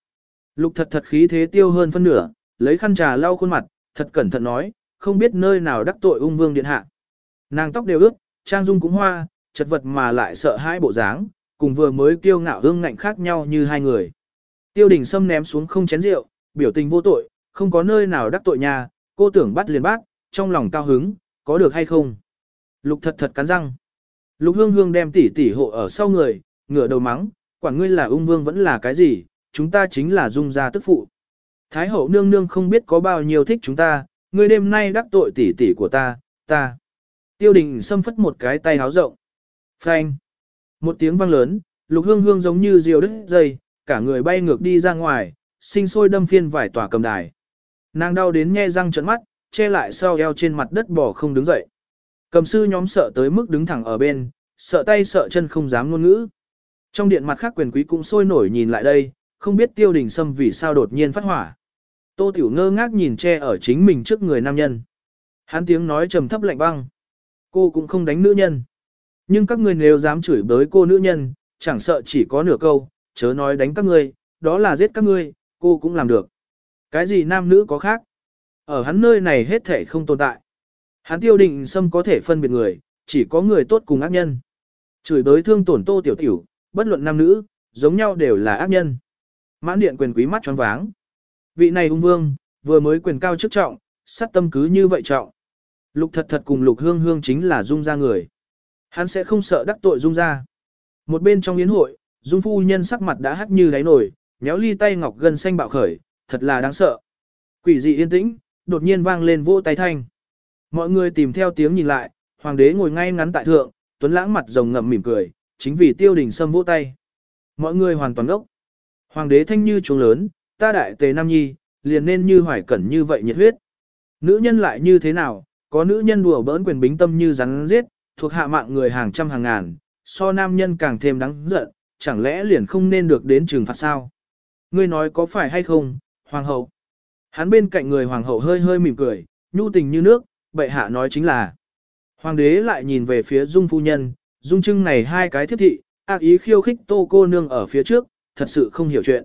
[SPEAKER 1] Lục thật thật khí thế tiêu hơn phân nửa, lấy khăn trà lau khuôn mặt, thật cẩn thận nói, không biết nơi nào đắc tội ung vương điện hạ. Nàng tóc đều ướt, trang dung cũng hoa, chật vật mà lại sợ hai bộ dáng, cùng vừa mới kiêu ngạo hương ngạnh khác nhau như hai người. Tiêu đình Sâm ném xuống không chén rượu, biểu tình vô tội, không có nơi nào đắc tội nhà, cô tưởng bắt liền bác, trong lòng cao hứng, có được hay không. Lục thật thật cắn răng. Lục hương hương đem tỷ tỷ hộ ở sau người, ngửa đầu mắng, quản ngươi là ung vương vẫn là cái gì, chúng ta chính là dung gia tức phụ. Thái hậu nương nương không biết có bao nhiêu thích chúng ta, ngươi đêm nay đắc tội tỷ tỷ của ta, ta. Tiêu đình xâm phất một cái tay háo rộng. Phanh. Một tiếng vang lớn, lục hương hương giống như diều đứt dây, cả người bay ngược đi ra ngoài, sinh sôi đâm phiên vài tòa cầm đài. Nàng đau đến nhe răng trợn mắt, che lại sau eo trên mặt đất bỏ không đứng dậy. Cầm sư nhóm sợ tới mức đứng thẳng ở bên, sợ tay sợ chân không dám ngôn ngữ. Trong điện mặt khác quyền quý cũng sôi nổi nhìn lại đây, không biết tiêu đình sâm vì sao đột nhiên phát hỏa. Tô Tiểu ngơ ngác nhìn che ở chính mình trước người nam nhân. Hắn tiếng nói trầm thấp lạnh băng. Cô cũng không đánh nữ nhân. Nhưng các ngươi nếu dám chửi bới cô nữ nhân, chẳng sợ chỉ có nửa câu, chớ nói đánh các ngươi, đó là giết các ngươi, cô cũng làm được. Cái gì nam nữ có khác? Ở hắn nơi này hết thể không tồn tại. Hắn tiêu định xâm có thể phân biệt người, chỉ có người tốt cùng ác nhân. Chửi bới thương tổn tô tiểu tiểu, bất luận nam nữ, giống nhau đều là ác nhân. Mãn điện quyền quý mắt choáng váng. Vị này ung vương, vừa mới quyền cao chức trọng, sát tâm cứ như vậy trọng. Lục thật thật cùng lục hương hương chính là dung ra người. Hắn sẽ không sợ đắc tội dung ra. Một bên trong yến hội, dung phu nhân sắc mặt đã hắc như đáy nổi, nhéo ly tay ngọc gân xanh bạo khởi, thật là đáng sợ. Quỷ dị yên tĩnh, đột nhiên vang lên vỗ tay thanh. Mọi người tìm theo tiếng nhìn lại, hoàng đế ngồi ngay ngắn tại thượng, tuấn lãng mặt rồng ngậm mỉm cười, chính vì tiêu đình sâm vỗ tay. Mọi người hoàn toàn ngốc Hoàng đế thanh như trống lớn, ta đại tề nam nhi, liền nên như hoài cẩn như vậy nhiệt huyết. Nữ nhân lại như thế nào, có nữ nhân đùa bỡn quyền bính tâm như rắn giết, thuộc hạ mạng người hàng trăm hàng ngàn, so nam nhân càng thêm đáng giận, chẳng lẽ liền không nên được đến trừng phạt sao? Ngươi nói có phải hay không, hoàng hậu? Hắn bên cạnh người hoàng hậu hơi hơi mỉm cười, nhu tình như nước, bệ hạ nói chính là. Hoàng đế lại nhìn về phía dung phu nhân, dung trưng này hai cái thiết thị, ác ý khiêu khích tô cô nương ở phía trước, thật sự không hiểu chuyện.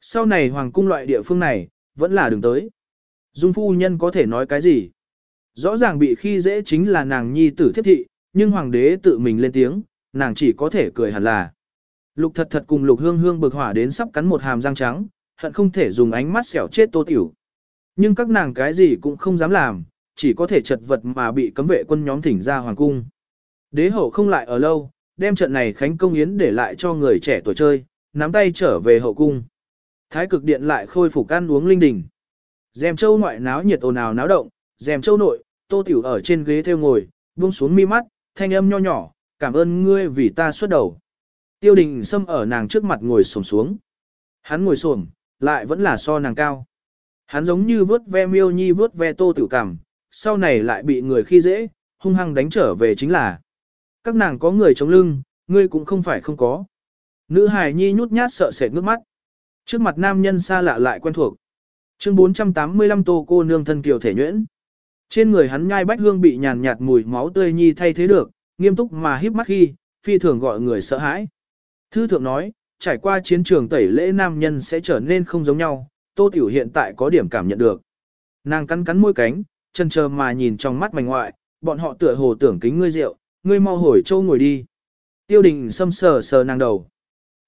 [SPEAKER 1] Sau này hoàng cung loại địa phương này, vẫn là đường tới. Dung phu nhân có thể nói cái gì? Rõ ràng bị khi dễ chính là nàng nhi tử thiết thị, nhưng hoàng đế tự mình lên tiếng, nàng chỉ có thể cười hẳn là. Lục thật thật cùng lục hương hương bực hỏa đến sắp cắn một hàm răng trắng, hận không thể dùng ánh mắt xẻo chết tô tiểu. Nhưng các nàng cái gì cũng không dám làm, chỉ có thể chật vật mà bị cấm vệ quân nhóm thỉnh ra hoàng cung. Đế hậu không lại ở lâu, đem trận này khánh công yến để lại cho người trẻ tuổi chơi, nắm tay trở về hậu cung. Thái cực điện lại khôi phục ăn uống linh đình. Dèm châu ngoại náo nhiệt ồn ào náo động, dèm châu nội, tô tiểu ở trên ghế theo ngồi, buông xuống mi mắt, thanh âm nho nhỏ, cảm ơn ngươi vì ta xuất đầu. Tiêu đình xâm ở nàng trước mặt ngồi xổm xuống. Hắn ngồi xổm, lại vẫn là so nàng cao. Hắn giống như vớt ve miêu nhi vớt ve tô tiểu cảm, sau này lại bị người khi dễ, hung hăng đánh trở về chính là. Các nàng có người chống lưng, ngươi cũng không phải không có. Nữ hài nhi nhút nhát sợ sệt nước mắt. Trước mặt nam nhân xa lạ lại quen thuộc. Chương 485 tô cô nương thân kiều thể nhuyễn. Trên người hắn nhai bách hương bị nhàn nhạt mùi máu tươi nhi thay thế được, nghiêm túc mà híp mắt khi, phi thường gọi người sợ hãi. Thư thượng nói, trải qua chiến trường tẩy lễ nam nhân sẽ trở nên không giống nhau, tô tiểu hiện tại có điểm cảm nhận được. Nàng cắn cắn môi cánh, chân chờ mà nhìn trong mắt mảnh ngoại, bọn họ tựa hồ tưởng kính ngươi rượu, ngươi mau hồi châu ngồi đi. Tiêu đình xâm sờ sờ nàng đầu.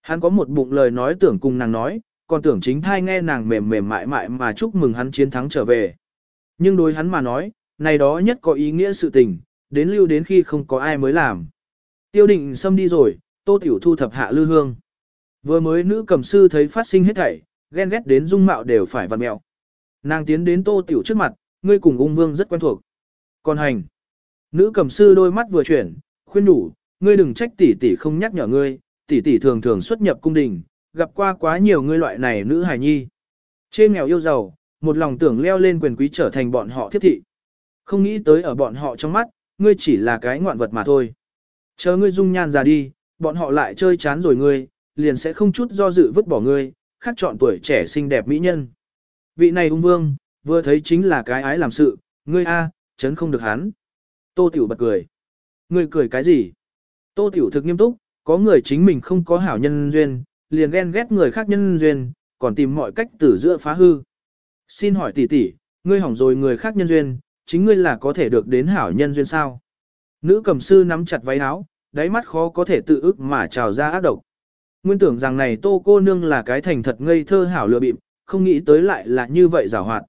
[SPEAKER 1] Hắn có một bụng lời nói tưởng cùng nàng nói, còn tưởng chính thai nghe nàng mềm mềm mại mại mà chúc mừng hắn chiến thắng trở về. Nhưng đối hắn mà nói, này đó nhất có ý nghĩa sự tình, đến lưu đến khi không có ai mới làm. Tiêu định xâm đi rồi, tô tiểu thu thập hạ lư hương. Vừa mới nữ cầm sư thấy phát sinh hết thảy, ghen ghét đến dung mạo đều phải vặn mẹo. Nàng tiến đến tô tiểu trước mặt, ngươi cùng ung vương rất quen thuộc. Còn hành. Nữ cầm sư đôi mắt vừa chuyển, khuyên đủ, ngươi đừng trách tỷ tỷ không nhắc nhở ngươi, tỷ tỷ thường thường xuất nhập cung đình, gặp qua quá nhiều ngươi loại này nữ hài nhi. Trên nghèo yêu giàu, một lòng tưởng leo lên quyền quý trở thành bọn họ thiết thị. Không nghĩ tới ở bọn họ trong mắt, ngươi chỉ là cái ngoạn vật mà thôi. Chờ ngươi dung nhan ra đi, bọn họ lại chơi chán rồi ngươi, liền sẽ không chút do dự vứt bỏ ngươi, khác chọn tuổi trẻ xinh đẹp mỹ nhân. Vị này ung vương, vừa thấy chính là cái ái làm sự, ngươi a, chấn không được hắn. Tô Tiểu bật cười. Ngươi cười cái gì? Tô Tiểu thực nghiêm túc, có người chính mình không có hảo nhân duyên, liền ghen ghét người khác nhân duyên, còn tìm mọi cách tử giữa phá hư. Xin hỏi tỷ tỷ, ngươi hỏng rồi người khác nhân duyên, chính ngươi là có thể được đến hảo nhân duyên sao? Nữ cầm sư nắm chặt váy áo, đáy mắt khó có thể tự ức mà trào ra ác độc. Nguyên tưởng rằng này tô cô nương là cái thành thật ngây thơ hảo lừa bịp, không nghĩ tới lại là như vậy giả hoạt.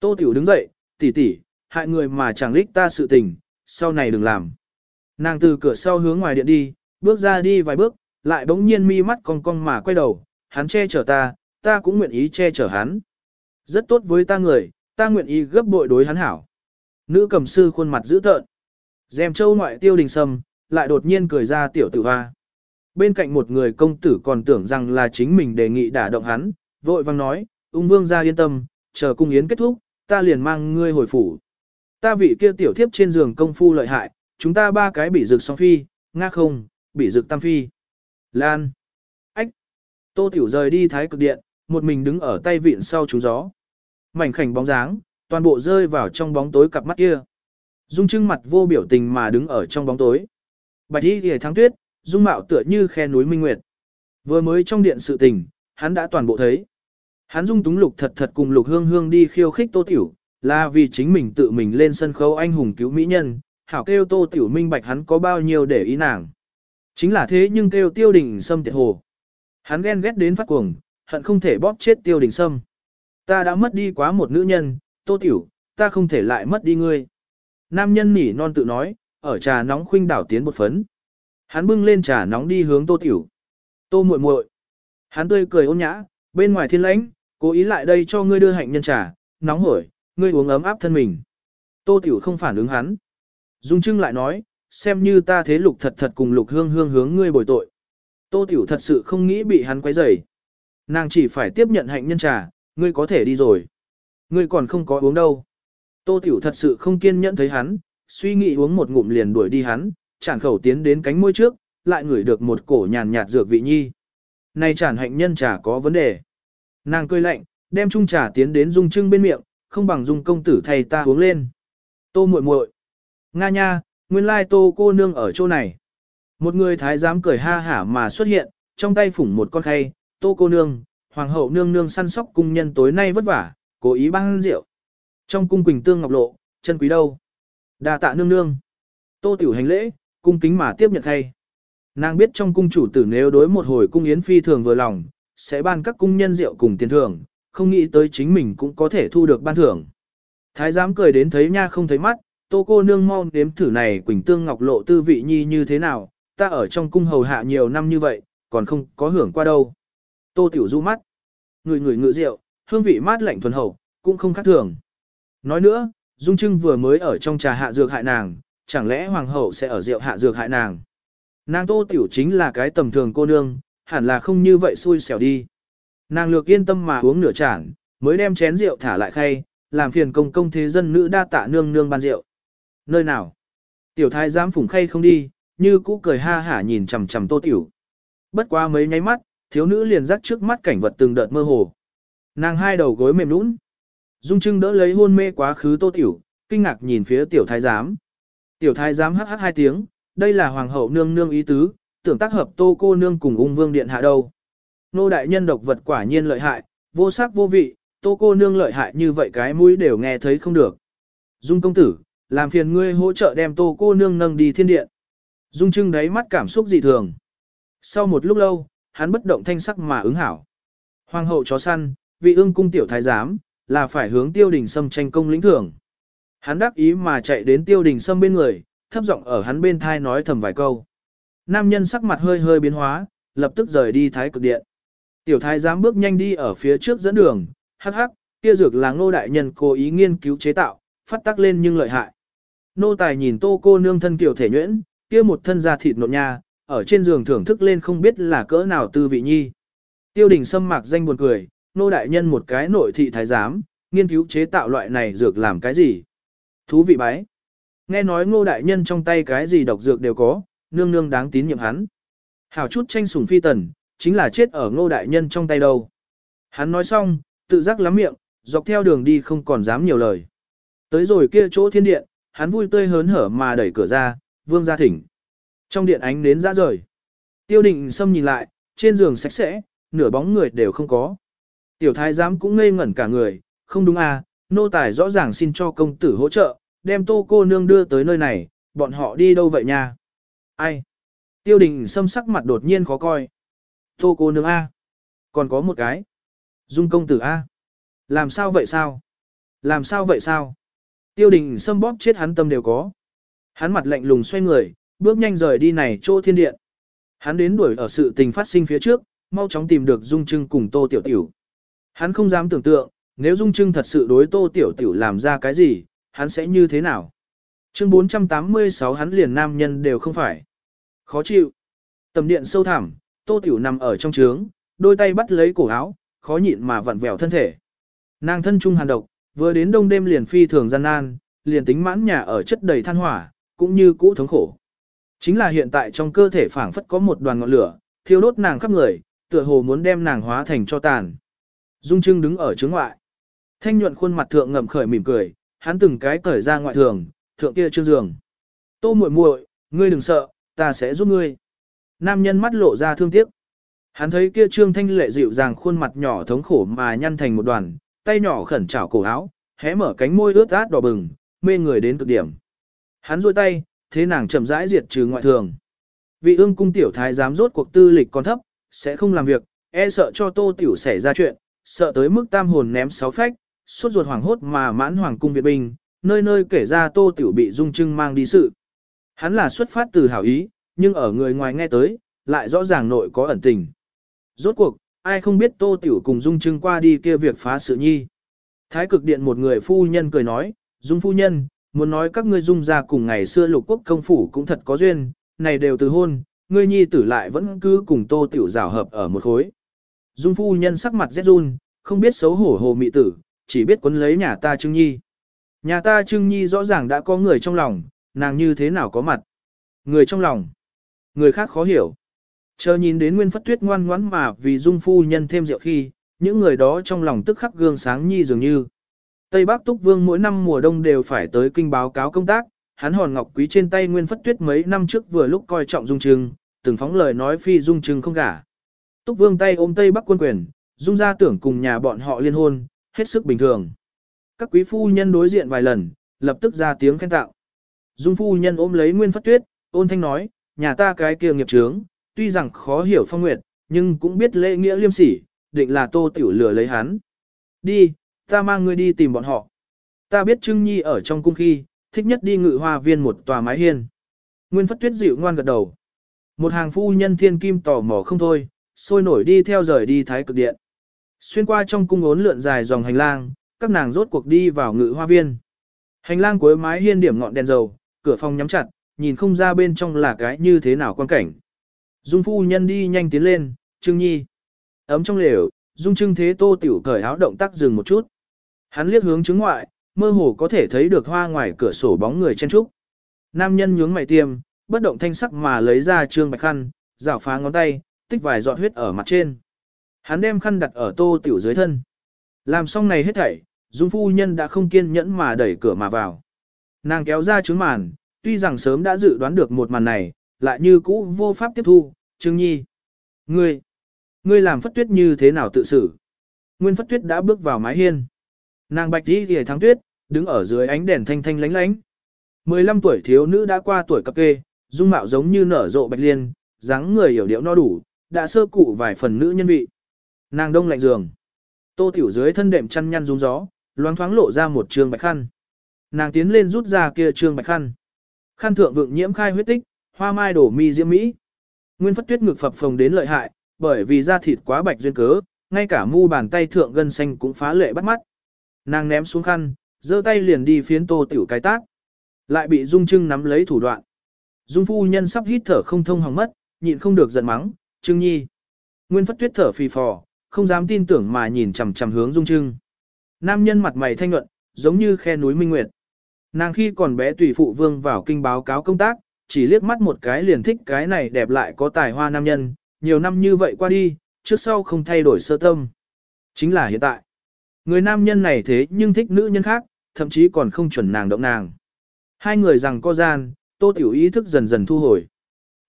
[SPEAKER 1] Tô tiểu đứng dậy, tỷ tỷ, hại người mà chẳng lích ta sự tình, sau này đừng làm. Nàng từ cửa sau hướng ngoài điện đi, bước ra đi vài bước, lại bỗng nhiên mi mắt cong cong mà quay đầu, hắn che chở ta, ta cũng nguyện ý che chở hắn. Rất tốt với ta người, ta nguyện ý gấp bội đối hắn hảo. Nữ cầm sư khuôn mặt dữ tợn. Dèm châu ngoại tiêu đình sâm, lại đột nhiên cười ra tiểu tử hoa. Bên cạnh một người công tử còn tưởng rằng là chính mình đề nghị đả động hắn, vội vang nói, ung vương ra yên tâm, chờ cung yến kết thúc, ta liền mang ngươi hồi phủ. Ta vị kia tiểu thiếp trên giường công phu lợi hại, chúng ta ba cái bị rực song phi, nga không, bị rực tam phi. Lan. Ách. Tô tiểu rời đi thái cực điện, một mình đứng ở tay vịn sau trúng gió. Mảnh khảnh bóng dáng, toàn bộ rơi vào trong bóng tối cặp mắt kia. Dung trưng mặt vô biểu tình mà đứng ở trong bóng tối. Bạch y kìa thắng tuyết, dung mạo tựa như khe núi minh nguyệt. Vừa mới trong điện sự tình, hắn đã toàn bộ thấy. Hắn dung túng lục thật thật cùng lục hương hương đi khiêu khích tô tiểu, là vì chính mình tự mình lên sân khấu anh hùng cứu mỹ nhân, hảo kêu tô tiểu minh bạch hắn có bao nhiêu để ý nàng. Chính là thế nhưng kêu tiêu đình sâm tiệt hồ. Hắn ghen ghét đến phát cuồng, hận không thể bóp chết tiêu đình sâm. Ta đã mất đi quá một nữ nhân, tô tiểu, ta không thể lại mất đi ngươi. Nam nhân nỉ non tự nói, ở trà nóng khuynh đảo tiến một phấn. Hắn bưng lên trà nóng đi hướng tô tiểu. Tô muội muội. Hắn tươi cười ôn nhã, bên ngoài thiên lãnh, cố ý lại đây cho ngươi đưa hạnh nhân trà, nóng hổi, ngươi uống ấm áp thân mình. Tô tiểu không phản ứng hắn. Dung Trưng lại nói, xem như ta thế lục thật thật cùng lục hương hương hướng ngươi bồi tội. Tô tiểu thật sự không nghĩ bị hắn quấy rầy. Nàng chỉ phải tiếp nhận hạnh nhân trà, ngươi có thể đi rồi. Ngươi còn không có uống đâu. Tô tiểu thật sự không kiên nhẫn thấy hắn, suy nghĩ uống một ngụm liền đuổi đi hắn, chản khẩu tiến đến cánh môi trước, lại ngửi được một cổ nhàn nhạt dược vị nhi. Này chản hạnh nhân trà có vấn đề. Nàng cười lạnh, đem chung trà tiến đến dung trưng bên miệng, không bằng dung công tử thầy ta uống lên. Tô muội muội, Nga nha, nguyên lai tô cô nương ở chỗ này. Một người thái giám cười ha hả mà xuất hiện, trong tay phủng một con khay, tô cô nương, hoàng hậu nương nương săn sóc cung nhân tối nay vất vả, cố ý băng rượu. Trong cung quỳnh tương ngọc lộ, chân quý đâu? Đa tạ nương nương. Tô tiểu hành lễ, cung kính mà tiếp nhận thay. Nàng biết trong cung chủ tử nếu đối một hồi cung yến phi thường vừa lòng, sẽ ban các cung nhân rượu cùng tiền thưởng, không nghĩ tới chính mình cũng có thể thu được ban thưởng. Thái giám cười đến thấy nha không thấy mắt, tô cô nương mau nếm thử này quỳnh tương ngọc lộ tư vị nhi như thế nào, ta ở trong cung hầu hạ nhiều năm như vậy, còn không có hưởng qua đâu. Tô tiểu du mắt, người người ngự rượu, hương vị mát lạnh thuần hậu, cũng không khác thường. Nói nữa, Dung Trưng vừa mới ở trong trà hạ dược hại nàng, chẳng lẽ hoàng hậu sẽ ở rượu hạ dược hại nàng? Nàng Tô Tiểu chính là cái tầm thường cô nương, hẳn là không như vậy xui xẻo đi. Nàng lược yên tâm mà uống nửa chản, mới đem chén rượu thả lại khay, làm phiền công công thế dân nữ đa tạ nương nương ban rượu. Nơi nào? Tiểu thái dám phủng khay không đi, như cũ cười ha hả nhìn chằm chằm Tô Tiểu. Bất qua mấy nháy mắt, thiếu nữ liền rắc trước mắt cảnh vật từng đợt mơ hồ. Nàng hai đầu gối mềm nũng, Dung Trưng đỡ lấy hôn mê quá khứ Tô Tiểu, kinh ngạc nhìn phía tiểu thái giám. Tiểu thái giám hắc hắc hai tiếng, đây là hoàng hậu nương nương ý tứ, tưởng tác hợp Tô cô nương cùng ung vương điện hạ đâu. Nô đại nhân độc vật quả nhiên lợi hại, vô sắc vô vị, Tô cô nương lợi hại như vậy cái mũi đều nghe thấy không được. Dung công tử, làm phiền ngươi hỗ trợ đem Tô cô nương nâng đi thiên điện. Dung Trưng đáy mắt cảm xúc dị thường. Sau một lúc lâu, hắn bất động thanh sắc mà ứng hảo. Hoàng hậu chó săn, vị ương cung tiểu thái giám, là phải hướng tiêu đình sâm tranh công lĩnh thưởng. Hắn đắc ý mà chạy đến tiêu đình sâm bên người, thấp giọng ở hắn bên thai nói thầm vài câu. Nam nhân sắc mặt hơi hơi biến hóa, lập tức rời đi thái cực điện. Tiểu thái giám bước nhanh đi ở phía trước dẫn đường, hắc hắc, kia dược là ngô đại nhân cố ý nghiên cứu chế tạo, phát tác lên nhưng lợi hại. Nô tài nhìn tô cô nương thân kiểu thể nhuyễn, kia một thân da thịt nộn nha, ở trên giường thưởng thức lên không biết là cỡ nào tư vị nhi. Tiêu đình sâm mạc danh buồn cười, nô đại nhân một cái nội thị thái giám, nghiên cứu chế tạo loại này dược làm cái gì? Thú vị bái. Nghe nói ngô đại nhân trong tay cái gì độc dược đều có, nương nương đáng tín nhiệm hắn. Hảo chút tranh sủng phi tần, chính là chết ở ngô đại nhân trong tay đâu. Hắn nói xong, tự giác lắm miệng, dọc theo đường đi không còn dám nhiều lời. Tới rồi kia chỗ thiên điện, hắn vui tươi hớn hở mà đẩy cửa ra, vương ra thỉnh. Trong điện ánh đến ra rời. Tiêu định xâm nhìn lại, trên giường sạch sẽ, nửa bóng người đều không có. Tiểu thái giám cũng ngây ngẩn cả người, không đúng à, nô tài rõ ràng xin cho công tử hỗ trợ, đem tô cô nương đưa tới nơi này, bọn họ đi đâu vậy nha? Ai? Tiêu đình xâm sắc mặt đột nhiên khó coi. Tô cô nương A. Còn có một cái. Dung công tử A. Làm sao vậy sao? Làm sao vậy sao? Tiêu đình xâm bóp chết hắn tâm đều có. Hắn mặt lạnh lùng xoay người, bước nhanh rời đi này chỗ thiên điện. Hắn đến đuổi ở sự tình phát sinh phía trước, mau chóng tìm được Dung Trưng cùng Tô Tiểu Tiểu. Hắn không dám tưởng tượng, nếu Dung Trưng thật sự đối Tô Tiểu Tiểu làm ra cái gì, hắn sẽ như thế nào? Chương 486 hắn liền nam nhân đều không phải. Khó chịu. Tầm điện sâu thẳm, Tô Tiểu nằm ở trong trướng, đôi tay bắt lấy cổ áo, khó nhịn mà vặn vẹo thân thể. Nàng thân trung hàn độc, vừa đến đông đêm liền phi thường gian nan, liền tính mãn nhà ở chất đầy than hỏa, cũng như cũ thống khổ. Chính là hiện tại trong cơ thể phảng phất có một đoàn ngọn lửa, thiêu đốt nàng khắp người, tựa hồ muốn đem nàng hóa thành cho tàn. Dung Trưng đứng ở trước ngoại. Thanh nhuận khuôn mặt thượng ngậm khởi mỉm cười, hắn từng cái cởi ra ngoại thường, thượng kia trương giường. Tô muội muội, ngươi đừng sợ, ta sẽ giúp ngươi. Nam nhân mắt lộ ra thương tiếc. Hắn thấy kia trương thanh lệ dịu dàng khuôn mặt nhỏ thống khổ mà nhăn thành một đoàn, tay nhỏ khẩn chảo cổ áo, hé mở cánh môi ướt át đỏ bừng, mê người đến cực điểm. Hắn duỗi tay, thế nàng chậm rãi diệt trừ ngoại thường. Vị ương cung tiểu thái giám rốt cuộc tư lịch còn thấp, sẽ không làm việc, e sợ cho tô tiểu xảy ra chuyện, sợ tới mức tam hồn ném sáu phách, suốt ruột hoàng hốt mà mãn hoàng cung Việt Binh, nơi nơi kể ra tô tiểu bị dung trưng mang đi sự. Hắn là xuất phát từ hảo ý, nhưng ở người ngoài nghe tới, lại rõ ràng nội có ẩn tình. Rốt cuộc, ai không biết tô tiểu cùng dung trưng qua đi kia việc phá sự nhi. Thái cực điện một người phu nhân cười nói, dung phu nhân, muốn nói các ngươi dung ra cùng ngày xưa lục quốc công phủ cũng thật có duyên, này đều từ hôn, ngươi nhi tử lại vẫn cứ cùng tô tiểu rào hợp ở một khối. Dung phu nhân sắc mặt rét run, không biết xấu hổ hồ mị tử, chỉ biết quấn lấy nhà ta trưng nhi. Nhà ta trưng nhi rõ ràng đã có người trong lòng, nàng như thế nào có mặt. Người trong lòng, người khác khó hiểu. Chờ nhìn đến nguyên phất tuyết ngoan ngoãn mà vì dung phu nhân thêm rượu khi, những người đó trong lòng tức khắc gương sáng nhi dường như. Tây Bắc Túc Vương mỗi năm mùa đông đều phải tới kinh báo cáo công tác, hắn hòn ngọc quý trên tay Nguyên Phất Tuyết mấy năm trước vừa lúc coi trọng Dung Trưng, từng phóng lời nói phi Dung Trưng không gả. Túc Vương tay ôm Tây Bắc quân quyền, Dung ra tưởng cùng nhà bọn họ liên hôn, hết sức bình thường. Các quý phu nhân đối diện vài lần, lập tức ra tiếng khen tạo. Dung phu nhân ôm lấy Nguyên Phất Tuyết, ôn thanh nói, nhà ta cái kia nghiệp trướng, tuy rằng khó hiểu phong nguyệt, nhưng cũng biết lễ nghĩa liêm sỉ, định là tô tiểu lừa lấy hắn. Đi, ta mang ngươi đi tìm bọn họ. Ta biết Trưng Nhi ở trong cung khi, thích nhất đi ngự hoa viên một tòa mái hiên. Nguyên Phất Tuyết dịu ngoan gật đầu. Một hàng phu nhân thiên kim tò mò không thôi, sôi nổi đi theo rời đi thái cực điện. Xuyên qua trong cung ốn lượn dài dòng hành lang, các nàng rốt cuộc đi vào ngự hoa viên. Hành lang cuối mái hiên điểm ngọn đèn dầu, cửa phòng nhắm chặt, nhìn không ra bên trong là cái như thế nào quan cảnh. Dung phu nhân đi nhanh tiến lên, trương Nhi. Ấm trong lều, Dung Trưng thế tô tiểu cởi áo động tác dừng một chút. Hắn liếc hướng chứng ngoại, mơ hồ có thể thấy được hoa ngoài cửa sổ bóng người chen trúc. Nam nhân nhướng mày tiêm, bất động thanh sắc mà lấy ra trương bạch khăn, rảo phá ngón tay, tích vài giọt huyết ở mặt trên. Hắn đem khăn đặt ở tô tiểu dưới thân. Làm xong này hết thảy, Dung phu nhân đã không kiên nhẫn mà đẩy cửa mà vào. Nàng kéo ra trứng màn, tuy rằng sớm đã dự đoán được một màn này, lại như cũ vô pháp tiếp thu, Trương Nhi. Ngươi, ngươi làm phất tuyết như thế nào tự xử? Nguyên phất tuyết đã bước vào mái hiên. Nàng bạch đi ghề thắng tuyết, đứng ở dưới ánh đèn thanh thanh lánh lánh. 15 tuổi thiếu nữ đã qua tuổi cập kê, dung mạo giống như nở rộ bạch liên, dáng người hiểu điệu no đủ, đã sơ cụ vài phần nữ nhân vị. Nàng đông lạnh giường. Tô tiểu dưới thân đệm chăn nhăn rung gió, loáng thoáng lộ ra một trường bạch khăn. Nàng tiến lên rút ra kia trường bạch khăn. Khăn thượng vượng nhiễm khai huyết tích, hoa mai đổ mi diễm mỹ. Nguyên phất tuyết ngực phập phồng đến lợi hại, bởi vì da thịt quá bạch duyên cớ, ngay cả mu bàn tay thượng gân xanh cũng phá lệ bắt mắt. Nàng ném xuống khăn, giơ tay liền đi phiến tô tiểu cái tác. Lại bị Dung Trưng nắm lấy thủ đoạn. Dung phu nhân sắp hít thở không thông hỏng mất, nhịn không được giận mắng, Trưng Nhi. Nguyên phất tuyết thở phì phò, không dám tin tưởng mà nhìn chằm chằm hướng Dung Trưng. Nam nhân mặt mày thanh nhuận, giống như khe núi minh nguyệt. Nàng khi còn bé tùy phụ vương vào kinh báo cáo công tác, chỉ liếc mắt một cái liền thích cái này đẹp lại có tài hoa nam nhân, nhiều năm như vậy qua đi, trước sau không thay đổi sơ tâm. Chính là hiện tại. Người nam nhân này thế nhưng thích nữ nhân khác, thậm chí còn không chuẩn nàng động nàng. Hai người rằng có gian, tô tiểu ý thức dần dần thu hồi.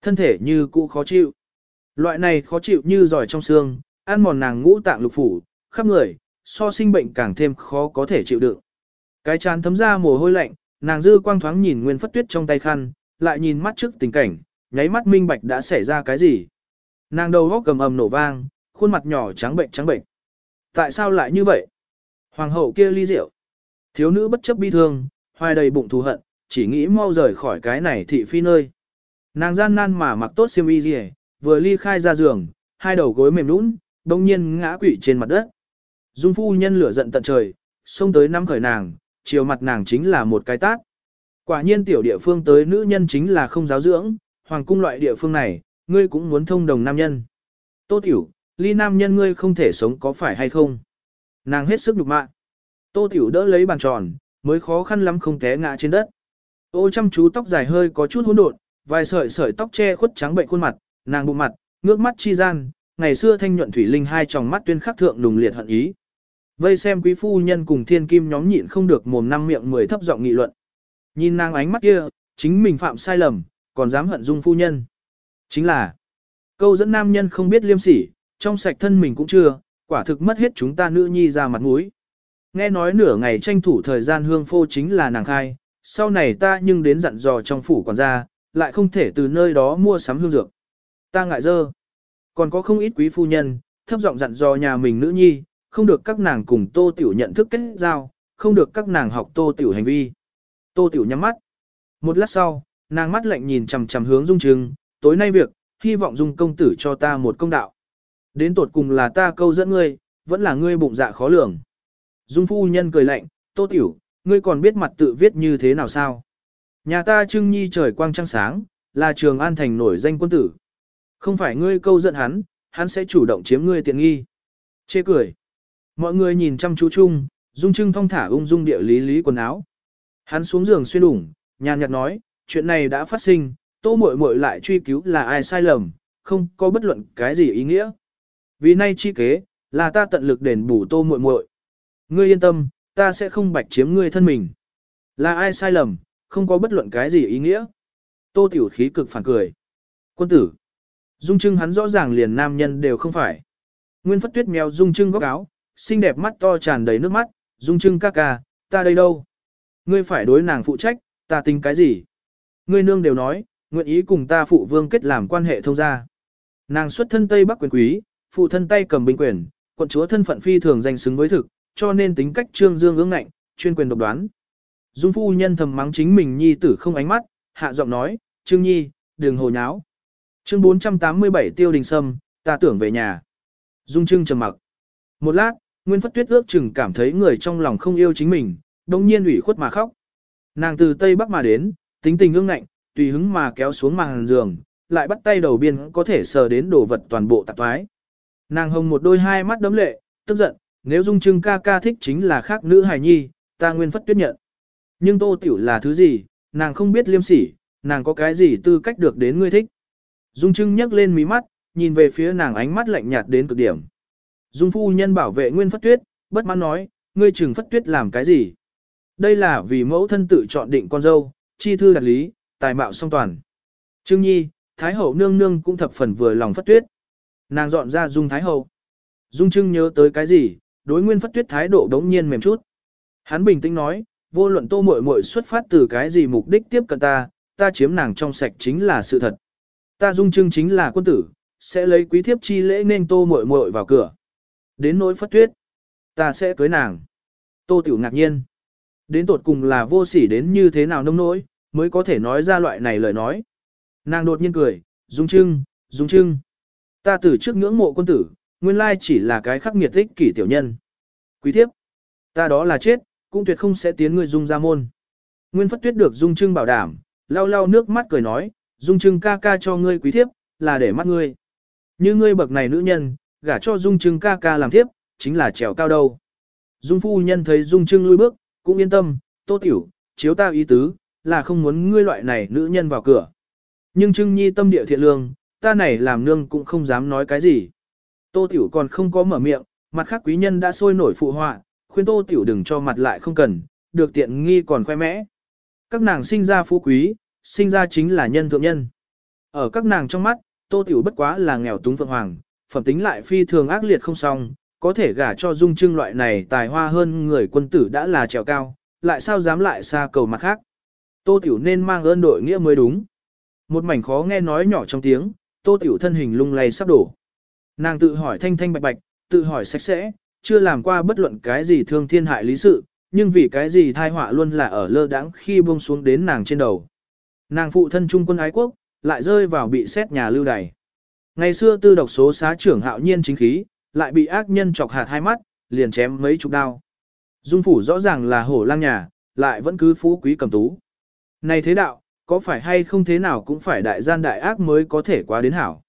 [SPEAKER 1] Thân thể như cũ khó chịu. Loại này khó chịu như giỏi trong xương, ăn mòn nàng ngũ tạng lục phủ, khắp người, so sinh bệnh càng thêm khó có thể chịu đựng. Cái chán thấm ra mồ hôi lạnh, nàng dư quang thoáng nhìn Nguyên Phất Tuyết trong tay khăn, lại nhìn mắt trước tình cảnh, nháy mắt minh bạch đã xảy ra cái gì. Nàng đầu góc cầm ầm nổ vang, khuôn mặt nhỏ trắng bệnh trắng bệnh. Tại sao lại như vậy? Hoàng hậu kia ly rượu. Thiếu nữ bất chấp bi thương, hoài đầy bụng thù hận, chỉ nghĩ mau rời khỏi cái này thị phi nơi. Nàng gian nan mà mặc tốt xiêm y gì, vừa ly khai ra giường, hai đầu gối mềm nũng, đông nhiên ngã quỵ trên mặt đất. Dung phu nhân lửa giận tận trời, xông tới nắm khởi nàng, chiều mặt nàng chính là một cái tát. Quả nhiên tiểu địa phương tới nữ nhân chính là không giáo dưỡng, hoàng cung loại địa phương này, ngươi cũng muốn thông đồng nam nhân. Tô tiểu, ly nam nhân ngươi không thể sống có phải hay không? Nàng hết sức nhục mạ. Tô tiểu đỡ lấy bàn tròn, mới khó khăn lắm không té ngã trên đất. Ô chăm chú tóc dài hơi có chút hỗn độn, vài sợi sợi tóc che khuất trắng bệnh khuôn mặt, nàng bụng mặt, ngước mắt chi gian, ngày xưa thanh nhuận thủy linh hai tròng mắt tuyên khắc thượng nùng liệt hận ý. Vây xem quý phu nhân cùng thiên kim nhóm nhịn không được mồm năm miệng mười thấp giọng nghị luận. Nhìn nàng ánh mắt kia, chính mình phạm sai lầm, còn dám hận dung phu nhân. Chính là, câu dẫn nam nhân không biết liêm sỉ, trong sạch thân mình cũng chưa, quả thực mất hết chúng ta nữ nhi ra mặt mũi. Nghe nói nửa ngày tranh thủ thời gian hương phô chính là nàng khai, sau này ta nhưng đến dặn dò trong phủ quản gia, lại không thể từ nơi đó mua sắm hương dược. Ta ngại dơ. Còn có không ít quý phu nhân, thấp giọng dặn dò nhà mình nữ nhi, không được các nàng cùng tô tiểu nhận thức kết giao, không được các nàng học tô tiểu hành vi. Tô tiểu nhắm mắt. Một lát sau, nàng mắt lạnh nhìn chằm chằm hướng dung trừng, tối nay việc, hy vọng dung công tử cho ta một công đạo. Đến tột cùng là ta câu dẫn ngươi, vẫn là ngươi bụng dạ khó lường. Dung phu nhân cười lạnh, tô tiểu, ngươi còn biết mặt tự viết như thế nào sao? Nhà ta trưng nhi trời quang trăng sáng, là trường an thành nổi danh quân tử. Không phải ngươi câu giận hắn, hắn sẽ chủ động chiếm ngươi tiện nghi. Chê cười. Mọi người nhìn chăm chú chung, dung trưng thong thả ung dung địa lý lý quần áo. Hắn xuống giường xuyên ủng, nhàn nhạt nói, chuyện này đã phát sinh, tô muội muội lại truy cứu là ai sai lầm, không có bất luận cái gì ý nghĩa. Vì nay chi kế, là ta tận lực đền bù tô muội muội. Ngươi yên tâm, ta sẽ không bạch chiếm ngươi thân mình. Là ai sai lầm, không có bất luận cái gì ý nghĩa. Tô tiểu khí cực phản cười. Quân tử. Dung trưng hắn rõ ràng liền nam nhân đều không phải. Nguyên phất tuyết mèo dung trưng góc áo, xinh đẹp mắt to tràn đầy nước mắt, dung trưng ca ca, ta đây đâu? Ngươi phải đối nàng phụ trách, ta tính cái gì? Ngươi nương đều nói, nguyện ý cùng ta phụ vương kết làm quan hệ thông gia. Nàng xuất thân Tây Bắc quyền quý, phụ thân tay cầm binh quyền, quận chúa thân phận phi thường danh xứng với thực, cho nên tính cách trương dương ương ngạnh, chuyên quyền độc đoán. Dung phu nhân thầm mắng chính mình nhi tử không ánh mắt, hạ giọng nói, Trương Nhi, đừng hồ nháo. Chương 487 Tiêu Đình Sâm, ta tưởng về nhà. Dung Trưng trầm mặc. Một lát, Nguyên Phất Tuyết ước chừng cảm thấy người trong lòng không yêu chính mình, đồng nhiên ủy khuất mà khóc. Nàng từ Tây Bắc mà đến, tính tình ương ngạnh, tùy hứng mà kéo xuống màn giường, lại bắt tay đầu biên có thể sờ đến đồ vật toàn bộ tạp thoái. Nàng hồng một đôi hai mắt đấm lệ, tức giận, nếu Dung Trưng ca ca thích chính là khác nữ hài nhi, ta Nguyên Phất Tuyết nhận. Nhưng Tô Tiểu là thứ gì, nàng không biết liêm sỉ, nàng có cái gì tư cách được đến ngươi thích. Dung Trưng nhấc lên mí mắt, nhìn về phía nàng ánh mắt lạnh nhạt đến cực điểm. Dung phu nhân bảo vệ Nguyên Phất Tuyết, bất mãn nói, ngươi trừng Phất Tuyết làm cái gì? Đây là vì mẫu thân tự chọn định con dâu, chi thư đặt lý, tài mạo song toàn. Trương Nhi, Thái Hậu nương nương cũng thập phần vừa lòng Phất Tuyết. Nàng dọn ra Dung Thái Hậu. Dung Trưng nhớ tới cái gì, đối Nguyên Phất Tuyết thái độ đống nhiên mềm chút. Hắn bình tĩnh nói, vô luận tô muội muội xuất phát từ cái gì mục đích tiếp cận ta, ta chiếm nàng trong sạch chính là sự thật. Ta dung trưng chính là quân tử, sẽ lấy quý thiếp chi lễ nên tô muội muội vào cửa. Đến nỗi phất tuyết, ta sẽ cưới nàng. Tô tiểu ngạc nhiên. Đến tột cùng là vô sỉ đến như thế nào nông nỗi, mới có thể nói ra loại này lời nói. Nàng đột nhiên cười, dung trưng, dung trưng. Ta từ trước ngưỡng mộ quân tử, nguyên lai chỉ là cái khắc nghiệt thích kỷ tiểu nhân. Quý thiếp, ta đó là chết, cũng tuyệt không sẽ tiến người dung ra môn. Nguyên Phất Tuyết được Dung Trưng bảo đảm, lau lau nước mắt cười nói, Dung Trưng ca ca cho ngươi quý thiếp, là để mắt ngươi. Như ngươi bậc này nữ nhân, gả cho Dung Trưng ca ca làm thiếp, chính là trèo cao đâu. Dung phu nhân thấy Dung Trưng lui bước, cũng yên tâm, tô tiểu, chiếu ta ý tứ, là không muốn ngươi loại này nữ nhân vào cửa. Nhưng Trưng Nhi tâm địa thiện lương, ta này làm nương cũng không dám nói cái gì. Tô Tiểu còn không có mở miệng, mặt khác quý nhân đã sôi nổi phụ họa, khuyên Tô Tiểu đừng cho mặt lại không cần, được tiện nghi còn khoe mẽ. Các nàng sinh ra phú quý, sinh ra chính là nhân thượng nhân. Ở các nàng trong mắt, Tô Tiểu bất quá là nghèo túng phượng hoàng, phẩm tính lại phi thường ác liệt không xong, có thể gả cho dung trưng loại này tài hoa hơn người quân tử đã là trèo cao, lại sao dám lại xa cầu mặt khác. Tô Tiểu nên mang ơn đội nghĩa mới đúng. Một mảnh khó nghe nói nhỏ trong tiếng, Tô Tiểu thân hình lung lay sắp đổ. Nàng tự hỏi thanh thanh bạch bạch, tự hỏi sạch sẽ, chưa làm qua bất luận cái gì thương thiên hại lý sự, nhưng vì cái gì thai họa luôn là ở lơ đãng khi buông xuống đến nàng trên đầu. Nàng phụ thân trung quân ái quốc, lại rơi vào bị xét nhà lưu đày. Ngày xưa tư độc số xá trưởng hạo nhiên chính khí, lại bị ác nhân chọc hạt hai mắt, liền chém mấy chục đao. Dung phủ rõ ràng là hổ lang nhà, lại vẫn cứ phú quý cầm tú. Này thế đạo, có phải hay không thế nào cũng phải đại gian đại ác mới có thể qua đến hảo.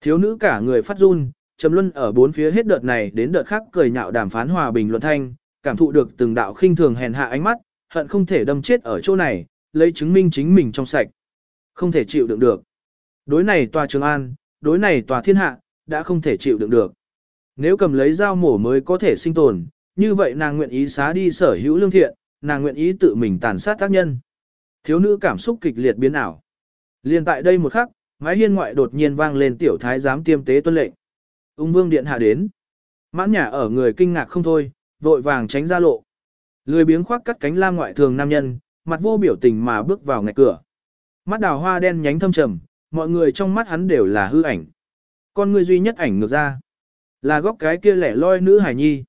[SPEAKER 1] Thiếu nữ cả người phát run, trầm luân ở bốn phía hết đợt này đến đợt khác cười nhạo đàm phán hòa bình luận thanh, cảm thụ được từng đạo khinh thường hèn hạ ánh mắt, hận không thể đâm chết ở chỗ này, lấy chứng minh chính mình trong sạch. Không thể chịu đựng được. Đối này tòa Trường An, đối này tòa thiên hạ, đã không thể chịu đựng được. Nếu cầm lấy dao mổ mới có thể sinh tồn, như vậy nàng nguyện ý xá đi sở hữu lương thiện, nàng nguyện ý tự mình tàn sát tác nhân. Thiếu nữ cảm xúc kịch liệt biến ảo. Liên tại đây một khắc, mái hiên ngoại đột nhiên vang lên tiểu thái giám tiêm tế tuân lệnh. Ung vương điện hạ đến. Mãn nhà ở người kinh ngạc không thôi, vội vàng tránh ra lộ. Lười biếng khoác cắt cánh lam ngoại thường nam nhân, mặt vô biểu tình mà bước vào ngạch cửa. Mắt đào hoa đen nhánh thâm trầm, mọi người trong mắt hắn đều là hư ảnh. Con người duy nhất ảnh ngược ra. Là góc cái kia lẻ loi nữ hải nhi.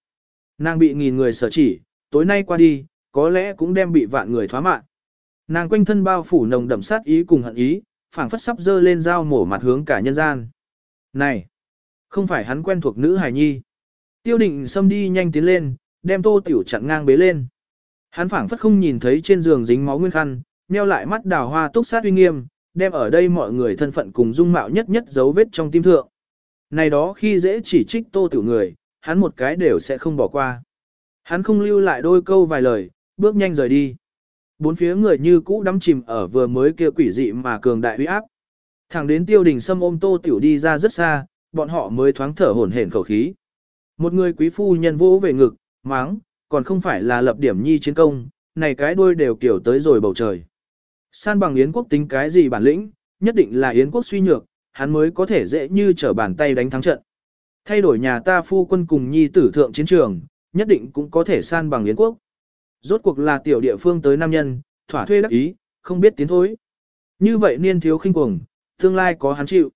[SPEAKER 1] Nàng bị nghìn người sở chỉ, tối nay qua đi, có lẽ cũng đem bị vạn người thoá mạng. Nàng quanh thân bao phủ nồng đậm sát ý cùng hận ý, phảng phất sắp dơ lên dao mổ mặt hướng cả nhân gian. Này, không phải hắn quen thuộc nữ hải nhi. Tiêu định xâm đi nhanh tiến lên, đem tô tiểu chặn ngang bế lên. Hắn phảng phất không nhìn thấy trên giường dính máu nguyên khăn, nheo lại mắt đào hoa túc sát uy nghiêm, đem ở đây mọi người thân phận cùng dung mạo nhất nhất dấu vết trong tim thượng. Này đó khi dễ chỉ trích tô tiểu người, hắn một cái đều sẽ không bỏ qua. Hắn không lưu lại đôi câu vài lời, bước nhanh rời đi. Bốn phía người như cũ đắm chìm ở vừa mới kia quỷ dị mà cường đại uy áp. Thẳng đến tiêu đình sâm ôm tô tiểu đi ra rất xa, bọn họ mới thoáng thở hổn hển khẩu khí. Một người quý phu nhân vỗ về ngực, máng, còn không phải là lập điểm nhi chiến công, này cái đuôi đều kiểu tới rồi bầu trời. San bằng Yến quốc tính cái gì bản lĩnh, nhất định là Yến quốc suy nhược, hắn mới có thể dễ như trở bàn tay đánh thắng trận. Thay đổi nhà ta phu quân cùng nhi tử thượng chiến trường, nhất định cũng có thể san bằng Yến quốc. Rốt cuộc là tiểu địa phương tới nam nhân, thỏa thuê đắc ý, không biết tiến thối. Như vậy niên thiếu khinh cuồng, tương lai có hắn chịu.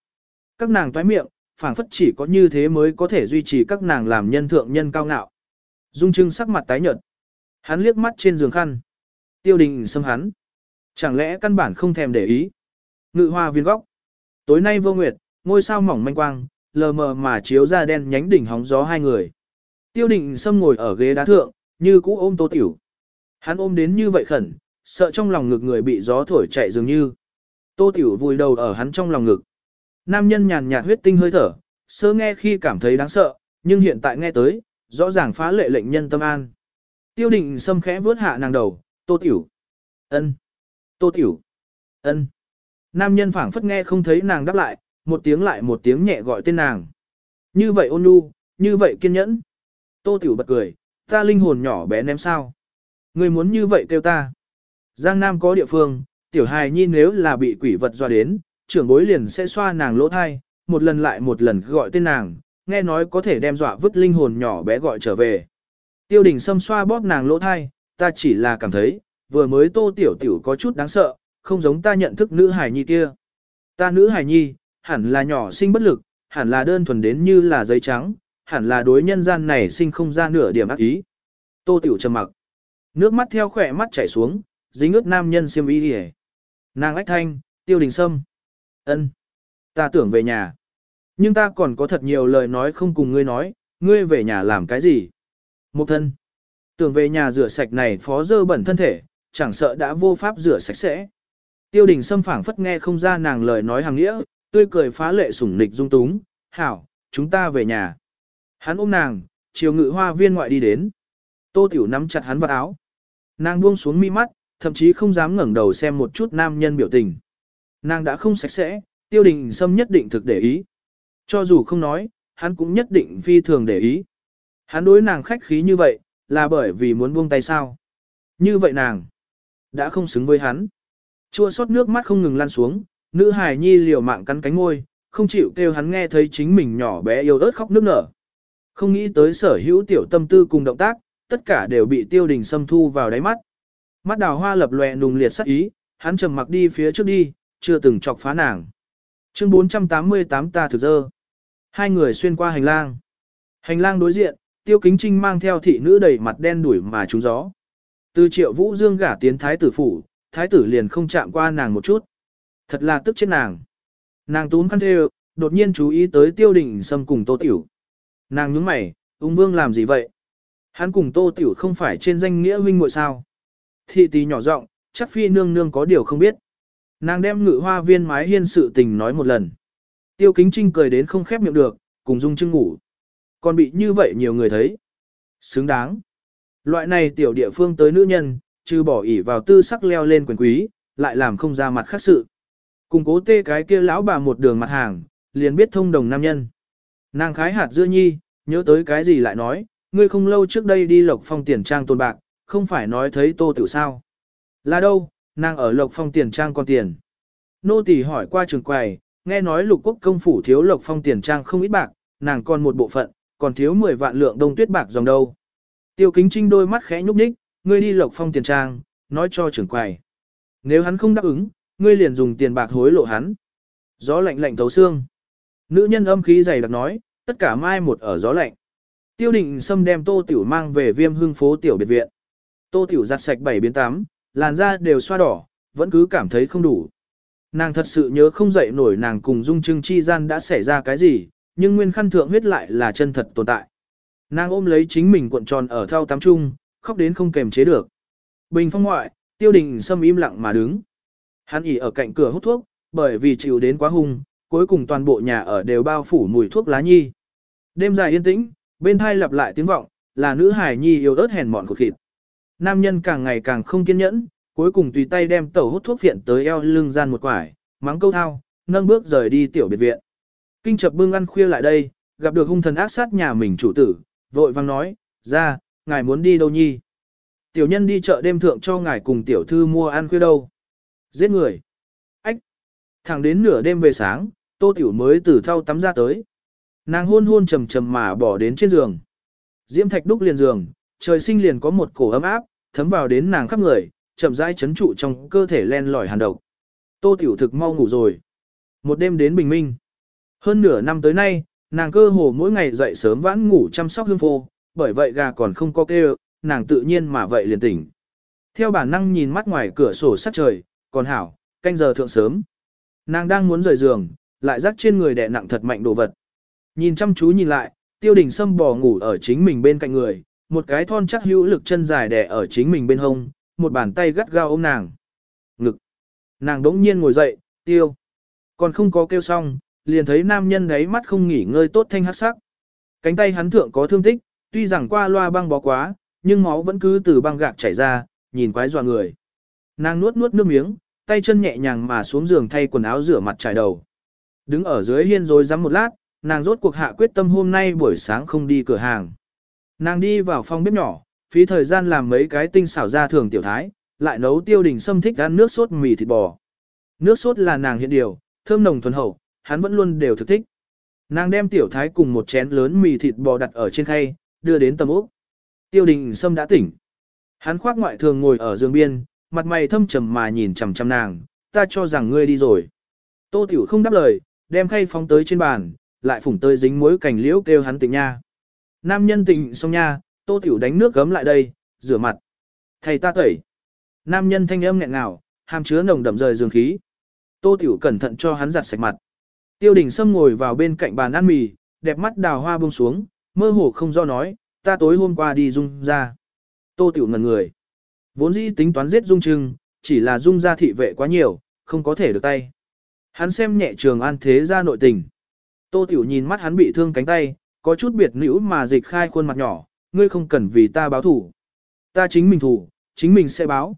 [SPEAKER 1] Các nàng toái miệng, phảng phất chỉ có như thế mới có thể duy trì các nàng làm nhân thượng nhân cao ngạo. Dung Trưng sắc mặt tái nhợt. Hắn liếc mắt trên giường khăn. Tiêu đình xâm hắn. Chẳng lẽ căn bản không thèm để ý. Ngự hoa viên góc. Tối nay vô nguyệt, ngôi sao mỏng manh quang, lờ mờ mà chiếu ra đen nhánh đỉnh hóng gió hai người. Tiêu Đình xâm ngồi ở ghế đá thượng, như cũ ôm tô tiểu. Hắn ôm đến như vậy khẩn, sợ trong lòng ngực người bị gió thổi chạy dường như. Tô tiểu vùi đầu ở hắn trong lòng ngực. Nam nhân nhàn nhạt huyết tinh hơi thở, sơ nghe khi cảm thấy đáng sợ, nhưng hiện tại nghe tới, rõ ràng phá lệ lệnh nhân tâm an. Tiêu định xâm khẽ vớt hạ nàng đầu, tô tiểu. ân, Tô tiểu. ân. Nam nhân phảng phất nghe không thấy nàng đáp lại, một tiếng lại một tiếng nhẹ gọi tên nàng. Như vậy ôn nhu, như vậy kiên nhẫn. Tô tiểu bật cười, ta linh hồn nhỏ bé ném sao. Người muốn như vậy kêu ta. Giang Nam có địa phương, tiểu hài nhi nếu là bị quỷ vật dọa đến, trưởng bối liền sẽ xoa nàng lỗ thai, một lần lại một lần gọi tên nàng, nghe nói có thể đem dọa vứt linh hồn nhỏ bé gọi trở về. Tiêu đình xâm xoa bóp nàng lỗ thai, ta chỉ là cảm thấy, vừa mới tô tiểu tiểu có chút đáng sợ, không giống ta nhận thức nữ hải nhi kia. Ta nữ hải nhi, hẳn là nhỏ sinh bất lực, hẳn là đơn thuần đến như là giấy trắng, hẳn là đối nhân gian này sinh không ra nửa điểm ác ý. Tô tiểu trầm mặc. Nước mắt theo khỏe mắt chảy xuống, dính ướt nam nhân xiêm y hề. Nàng ách thanh, tiêu đình sâm. ân, Ta tưởng về nhà. Nhưng ta còn có thật nhiều lời nói không cùng ngươi nói, ngươi về nhà làm cái gì? Một thân. Tưởng về nhà rửa sạch này phó dơ bẩn thân thể, chẳng sợ đã vô pháp rửa sạch sẽ. Tiêu đình Sâm phảng phất nghe không ra nàng lời nói hàng nghĩa, tươi cười phá lệ sủng nịch dung túng, hảo, chúng ta về nhà. Hắn ôm nàng, chiều ngự hoa viên ngoại đi đến. Tô Tiểu nắm chặt hắn vào áo. Nàng buông xuống mi mắt, thậm chí không dám ngẩng đầu xem một chút nam nhân biểu tình. Nàng đã không sạch sẽ, tiêu đình sâm nhất định thực để ý. Cho dù không nói, hắn cũng nhất định phi thường để ý. Hắn đối nàng khách khí như vậy, là bởi vì muốn buông tay sao. Như vậy nàng, đã không xứng với hắn. Chua xót nước mắt không ngừng lan xuống, nữ hài nhi liều mạng cắn cánh ngôi, không chịu kêu hắn nghe thấy chính mình nhỏ bé yêu ớt khóc nước nở. Không nghĩ tới sở hữu tiểu tâm tư cùng động tác, tất cả đều bị tiêu đình xâm thu vào đáy mắt. Mắt đào hoa lập lòe nùng liệt sắc ý, hắn trầm mặc đi phía trước đi, chưa từng chọc phá nàng. Chương 488 ta thực dơ. Hai người xuyên qua hành lang. Hành lang đối diện, tiêu kính trinh mang theo thị nữ đầy mặt đen đuổi mà trúng gió. Từ triệu vũ dương gả tiến thái tử phủ, thái tử liền không chạm qua nàng một chút. Thật là tức chết nàng. Nàng tún khăn thê đột nhiên chú ý tới tiêu đình xâm cùng tô tiểu. Nàng nhướng mày, ung vương làm gì vậy? Hắn cùng tô tiểu không phải trên danh nghĩa huynh muội sao? Thị tí nhỏ giọng, chắc phi nương nương có điều không biết. Nàng đem ngự hoa viên mái hiên sự tình nói một lần. Tiêu kính trinh cười đến không khép miệng được, cùng dung trưng ngủ. Còn bị như vậy nhiều người thấy. Xứng đáng. Loại này tiểu địa phương tới nữ nhân, trừ bỏ ỉ vào tư sắc leo lên quyền quý, lại làm không ra mặt khác sự. Cùng cố tê cái kia lão bà một đường mặt hàng, liền biết thông đồng nam nhân. Nàng khái hạt dưa nhi, nhớ tới cái gì lại nói, ngươi không lâu trước đây đi lộc phong tiền trang tôn bạc, không phải nói thấy tô tiểu sao. Là đâu, nàng ở lộc phong tiền trang còn tiền. Nô tỳ hỏi qua trường quầy, nghe nói lục quốc công phủ thiếu lộc phong tiền trang không ít bạc, nàng còn một bộ phận, còn thiếu 10 vạn lượng đông tuyết bạc dòng đâu. Tiêu kính trinh đôi mắt khẽ nhúc nhích, ngươi đi lộc phong tiền trang, nói cho trưởng quầy. Nếu hắn không đáp ứng, ngươi liền dùng tiền bạc hối lộ hắn. Gió lạnh lạnh thấu xương. Nữ nhân âm khí dày đặc nói, tất cả mai một ở gió lạnh. Tiêu định xâm đem tô tiểu mang về viêm hương phố tiểu biệt viện. Tô tiểu giặt sạch bảy biến tám, làn da đều xoa đỏ, vẫn cứ cảm thấy không đủ. Nàng thật sự nhớ không dậy nổi nàng cùng dung trưng chi gian đã xảy ra cái gì, nhưng nguyên khăn thượng huyết lại là chân thật tồn tại. Nàng ôm lấy chính mình cuộn tròn ở thao tắm trung, khóc đến không kềm chế được. Bình phong ngoại, tiêu đình xâm im lặng mà đứng. Hắn ỉ ở cạnh cửa hút thuốc, bởi vì chịu đến quá hung, cuối cùng toàn bộ nhà ở đều bao phủ mùi thuốc lá nhi. Đêm dài yên tĩnh, bên thai lặp lại tiếng vọng, là nữ hải nhi yêu ớt hèn mọn của thịt. Nam nhân càng ngày càng không kiên nhẫn, cuối cùng tùy tay đem tẩu hút thuốc phiện tới eo lưng gian một quải, mắng câu thao, nâng bước rời đi tiểu biệt viện. Kinh chập bưng ăn khuya lại đây, gặp được hung thần ác sát nhà mình chủ tử, vội vang nói, ra, ngài muốn đi đâu nhi? Tiểu nhân đi chợ đêm thượng cho ngài cùng tiểu thư mua ăn khuya đâu? Giết người. Ách. Thẳng đến nửa đêm về sáng, tô tiểu mới từ thau tắm ra tới. Nàng hôn hôn trầm trầm mà bỏ đến trên giường. Diễm thạch đúc liền giường, trời sinh liền có một cổ ấm áp, thấm vào đến nàng khắp người, chậm rãi chấn trụ trong cơ thể len lỏi hàn độc. Tô tiểu thực mau ngủ rồi. Một đêm đến bình minh. Hơn nửa năm tới nay, nàng cơ hồ mỗi ngày dậy sớm vãn ngủ chăm sóc hương phô, bởi vậy gà còn không có kêu, nàng tự nhiên mà vậy liền tỉnh. Theo bản năng nhìn mắt ngoài cửa sổ sát trời, còn hảo, canh giờ thượng sớm. Nàng đang muốn rời giường, lại rắc trên người đè nặng thật mạnh đồ vật. Nhìn chăm chú nhìn lại, tiêu đình sâm bò ngủ ở chính mình bên cạnh người, một cái thon chắc hữu lực chân dài đè ở chính mình bên hông, một bàn tay gắt gao ôm nàng. Ngực. Nàng đống nhiên ngồi dậy, tiêu. Còn không có kêu xong, liền thấy nam nhân đấy mắt không nghỉ ngơi tốt thanh hắc sắc. Cánh tay hắn thượng có thương tích, tuy rằng qua loa băng bó quá, nhưng máu vẫn cứ từ băng gạc chảy ra, nhìn quái dọa người. Nàng nuốt nuốt nước miếng, tay chân nhẹ nhàng mà xuống giường thay quần áo rửa mặt trải đầu. Đứng ở dưới hiên rồi dám một lát, nàng rốt cuộc hạ quyết tâm hôm nay buổi sáng không đi cửa hàng. Nàng đi vào phòng bếp nhỏ, phí thời gian làm mấy cái tinh xảo ra thường tiểu thái, lại nấu tiêu đình xâm thích ăn nước sốt mì thịt bò. Nước sốt là nàng hiện điều, thơm nồng thuần hậu, hắn vẫn luôn đều thực thích. Nàng đem tiểu thái cùng một chén lớn mì thịt bò đặt ở trên khay, đưa đến tầm ốc. Tiêu đình sâm đã tỉnh. Hắn khoác ngoại thường ngồi ở giường biên, mặt mày thâm trầm mà nhìn chằm chằm nàng, ta cho rằng ngươi đi rồi. Tô tiểu không đáp lời, đem khay phóng tới trên bàn, lại phủng tới dính muối cảnh liễu kêu hắn tỉnh nha. Nam nhân tỉnh xong nha, tô tiểu đánh nước gấm lại đây, rửa mặt. Thầy ta tẩy. Nam nhân thanh âm nghẹn ngào, hàm chứa nồng đậm rời giường khí. Tô tiểu cẩn thận cho hắn giặt sạch mặt. Tiêu đình Sâm ngồi vào bên cạnh bàn ăn mì, đẹp mắt đào hoa buông xuống, mơ hồ không do nói, ta tối hôm qua đi dung ra. Tô tiểu ngần người. Vốn dĩ tính toán giết dung trưng, chỉ là dung ra thị vệ quá nhiều, không có thể được tay. Hắn xem nhẹ trường an thế ra nội tình. Tô tiểu nhìn mắt hắn bị thương cánh tay, có chút biệt nữ mà dịch khai khuôn mặt nhỏ, ngươi không cần vì ta báo thủ. Ta chính mình thủ, chính mình sẽ báo.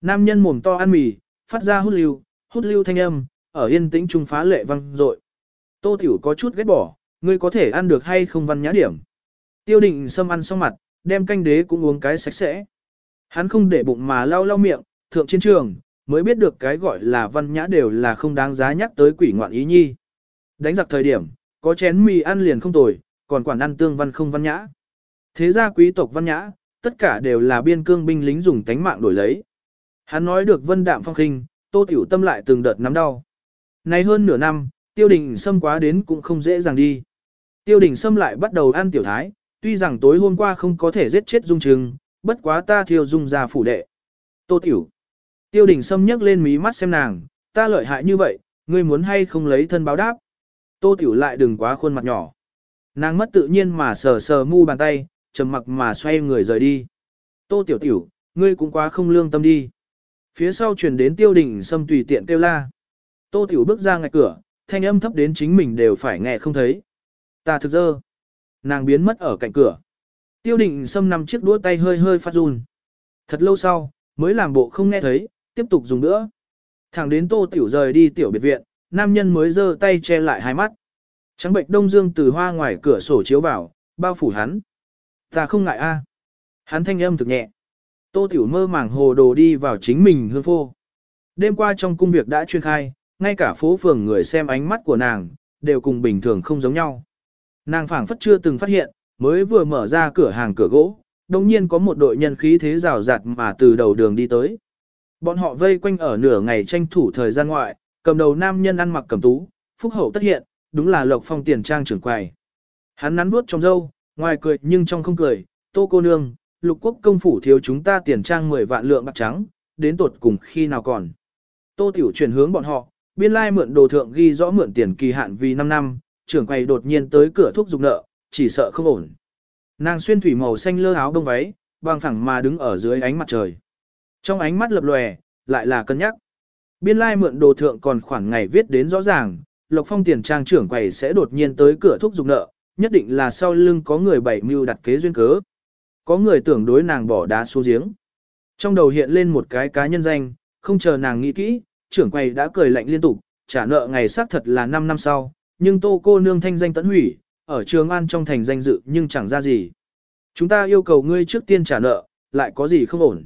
[SPEAKER 1] Nam nhân mồm to ăn mì, phát ra hút lưu, hút lưu thanh âm, ở yên tĩnh trung phá lệ văng rội. Tô Tiểu có chút ghét bỏ, ngươi có thể ăn được hay không văn nhã điểm. Tiêu định xâm ăn xong mặt, đem canh đế cũng uống cái sạch sẽ. Hắn không để bụng mà lau lau miệng, thượng chiến trường, mới biết được cái gọi là văn nhã đều là không đáng giá nhắc tới quỷ ngoạn ý nhi. Đánh giặc thời điểm, có chén mì ăn liền không tồi, còn quản ăn tương văn không văn nhã. Thế gia quý tộc văn nhã, tất cả đều là biên cương binh lính dùng tánh mạng đổi lấy. Hắn nói được vân đạm phong khinh, tô tiểu tâm lại từng đợt nắm đau. Nay hơn nửa năm, tiêu đình xâm quá đến cũng không dễ dàng đi. Tiêu đình xâm lại bắt đầu ăn tiểu thái, tuy rằng tối hôm qua không có thể giết chết dung trừng, bất quá ta thiêu dung ra phủ đệ. Tô tiểu. Tiêu đình xâm nhấc lên mí mắt xem nàng, ta lợi hại như vậy, ngươi muốn hay không lấy thân báo đáp. Tô tiểu lại đừng quá khuôn mặt nhỏ. Nàng mất tự nhiên mà sờ sờ mu bàn tay, trầm mặc mà xoay người rời đi. Tô tiểu tiểu, ngươi cũng quá không lương tâm đi. Phía sau truyền đến tiêu đình xâm tùy tiện kêu la. Tô tiểu bước ra ngạch cửa, thanh âm thấp đến chính mình đều phải nghe không thấy. Ta thực dơ. Nàng biến mất ở cạnh cửa. Tiêu đình xâm nằm chiếc đũa tay hơi hơi phát run. Thật lâu sau, mới làm bộ không nghe thấy, tiếp tục dùng nữa. Thẳng đến tô tiểu rời đi tiểu biệt viện, nam nhân mới giơ tay che lại hai mắt. Trắng bệnh đông dương từ hoa ngoài cửa sổ chiếu vào, bao phủ hắn. Ta không ngại a. Hắn thanh âm thực nhẹ. Tô tiểu mơ màng hồ đồ đi vào chính mình hương phô. Đêm qua trong cung việc đã chuyên khai, ngay cả phố phường người xem ánh mắt của nàng, đều cùng bình thường không giống nhau. Nàng phảng phất chưa từng phát hiện, mới vừa mở ra cửa hàng cửa gỗ, đồng nhiên có một đội nhân khí thế rào rạt mà từ đầu đường đi tới. Bọn họ vây quanh ở nửa ngày tranh thủ thời gian ngoại, cầm đầu nam nhân ăn mặc cầm tú, phúc hậu tất hiện, đúng là Lộc Phong tiền trang trưởng quầy. Hắn nắn bước trong râu, ngoài cười nhưng trong không cười, tô cô nương, lục quốc công phủ thiếu chúng ta tiền trang 10 vạn lượng bạc trắng, đến tột cùng khi nào còn. Tô tiểu chuyển hướng bọn họ, biên lai mượn đồ thượng ghi rõ mượn tiền kỳ hạn vì 5 năm, trưởng quầy đột nhiên tới cửa thuốc dục nợ, chỉ sợ không ổn. Nàng xuyên thủy màu xanh lơ áo đông váy, bằng phẳng mà đứng ở dưới ánh mặt trời. Trong ánh mắt lập lòe, lại là cân nhắc. Biên lai mượn đồ thượng còn khoảng ngày viết đến rõ ràng, Lộc Phong tiền trang trưởng quầy sẽ đột nhiên tới cửa thuốc dục nợ, nhất định là sau lưng có người bảy mưu đặt kế duyên cớ. Có người tưởng đối nàng bỏ đá xuống giếng. Trong đầu hiện lên một cái cá nhân danh, không chờ nàng nghĩ kỹ, trưởng quầy đã cười lạnh liên tục, trả nợ ngày xác thật là 5 năm sau, nhưng tô cô nương thanh danh tẫn hủy, ở trường an trong thành danh dự nhưng chẳng ra gì. Chúng ta yêu cầu ngươi trước tiên trả nợ, lại có gì không ổn.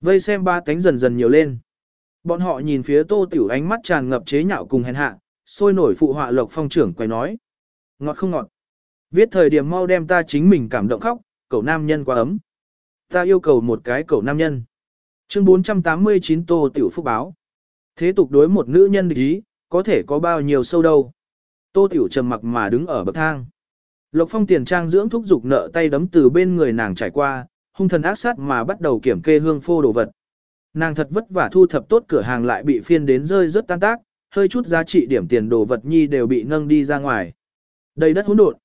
[SPEAKER 1] Vây xem ba tánh dần dần nhiều lên. Bọn họ nhìn phía tô tiểu ánh mắt tràn ngập chế nhạo cùng hèn hạ, sôi nổi phụ họa lộc phong trưởng quầy nói. Ngọt không ngọt. Viết thời điểm mau đem ta chính mình cảm động khóc, cậu nam nhân quá ấm. Ta yêu cầu một cái cậu nam nhân. Chương 489 Tô Tiểu Phúc Báo. Thế tục đối một nữ nhân địch ý, có thể có bao nhiêu sâu đâu. Tô Tiểu trầm mặc mà đứng ở bậc thang. Lộc Phong tiền trang dưỡng thúc dục nợ tay đấm từ bên người nàng trải qua, hung thần ác sát mà bắt đầu kiểm kê hương phô đồ vật. Nàng thật vất vả thu thập tốt cửa hàng lại bị phiên đến rơi rất tan tác, hơi chút giá trị điểm tiền đồ vật nhi đều bị nâng đi ra ngoài. Đầy đất hỗn độn.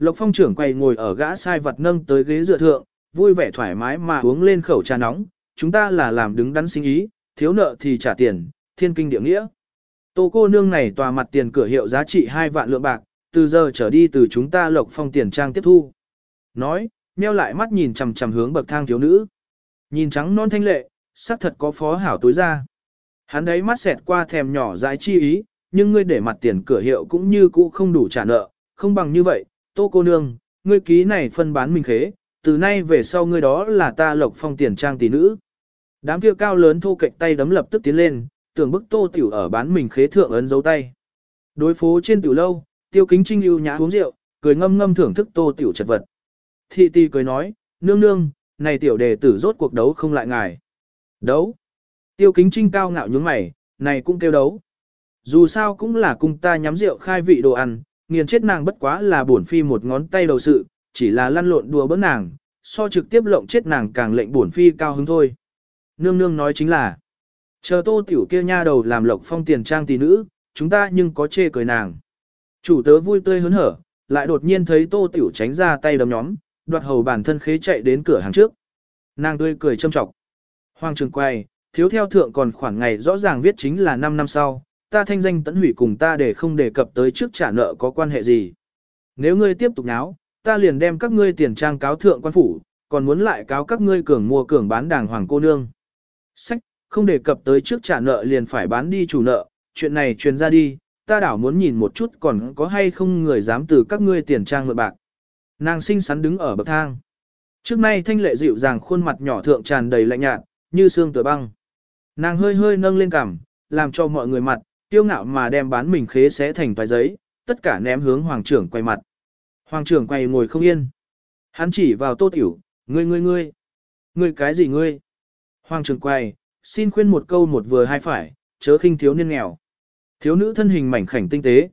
[SPEAKER 1] Lộc Phong trưởng quay ngồi ở gã sai vật nâng tới ghế dựa thượng, vui vẻ thoải mái mà uống lên khẩu trà nóng, chúng ta là làm đứng đắn sinh ý, thiếu nợ thì trả tiền, thiên kinh địa nghĩa. Tô cô nương này tòa mặt tiền cửa hiệu giá trị 2 vạn lượng bạc, từ giờ trở đi từ chúng ta Lộc Phong tiền trang tiếp thu. Nói, nheo lại mắt nhìn chằm chằm hướng bậc thang thiếu nữ. Nhìn trắng non thanh lệ, sắc thật có phó hảo tối ra. Hắn đấy mắt xẹt qua thèm nhỏ dãi chi ý, nhưng ngươi để mặt tiền cửa hiệu cũng như cũ không đủ trả nợ, không bằng như vậy, tô cô nương, ngươi ký này phân bán mình khế, từ nay về sau ngươi đó là ta lộc phong tiền trang tỷ nữ. Đám kia cao lớn thô cạnh tay đấm lập tức tiến lên, tưởng bức tô tiểu ở bán mình khế thượng ấn dấu tay. Đối phố trên tiểu lâu, tiêu kính trinh ưu nhã uống rượu, cười ngâm ngâm thưởng thức tô tiểu chật vật. Thị ti cười nói, nương nương, này tiểu đề tử rốt cuộc đấu không lại ngài. Đấu. Tiêu kính trinh cao ngạo nhướng mày, này cũng kêu đấu. Dù sao cũng là cùng ta nhắm rượu khai vị đồ ăn, nghiền chết nàng bất quá là bổn phi một ngón tay đầu sự, chỉ là lăn lộn đùa bỡn nàng, so trực tiếp lộng chết nàng càng lệnh bổn phi cao hứng thôi. Nương nương nói chính là, chờ tô tiểu kia nha đầu làm lộc phong tiền trang tỷ nữ, chúng ta nhưng có chê cười nàng. Chủ tớ vui tươi hớn hở, lại đột nhiên thấy tô tiểu tránh ra tay đấm nhóm, đoạt hầu bản thân khế chạy đến cửa hàng trước. Nàng tươi cười châm trọng. Hoàng trường quay, thiếu theo thượng còn khoảng ngày rõ ràng viết chính là 5 năm sau, ta thanh danh tẫn hủy cùng ta để không đề cập tới trước trả nợ có quan hệ gì. Nếu ngươi tiếp tục náo, ta liền đem các ngươi tiền trang cáo thượng quan phủ, còn muốn lại cáo các ngươi cường mua cường bán đàng hoàng cô nương. Sách, không đề cập tới trước trả nợ liền phải bán đi chủ nợ, chuyện này truyền ra đi, ta đảo muốn nhìn một chút còn có hay không người dám từ các ngươi tiền trang mượn bạc. Nàng xinh xắn đứng ở bậc thang. Trước nay thanh lệ dịu dàng khuôn mặt nhỏ thượng tràn đầy lạnh nhạt, như xương tựa băng. Nàng hơi hơi nâng lên cằm, làm cho mọi người mặt, tiêu ngạo mà đem bán mình khế xé thành vài giấy, tất cả ném hướng hoàng trưởng quay mặt. Hoàng trưởng quay ngồi không yên. Hắn chỉ vào tô tiểu, ngươi ngươi ngươi. Ngươi cái gì ngươi? Hoàng trưởng quay, xin khuyên một câu một vừa hai phải, chớ khinh thiếu niên nghèo. Thiếu nữ thân hình mảnh khảnh tinh tế.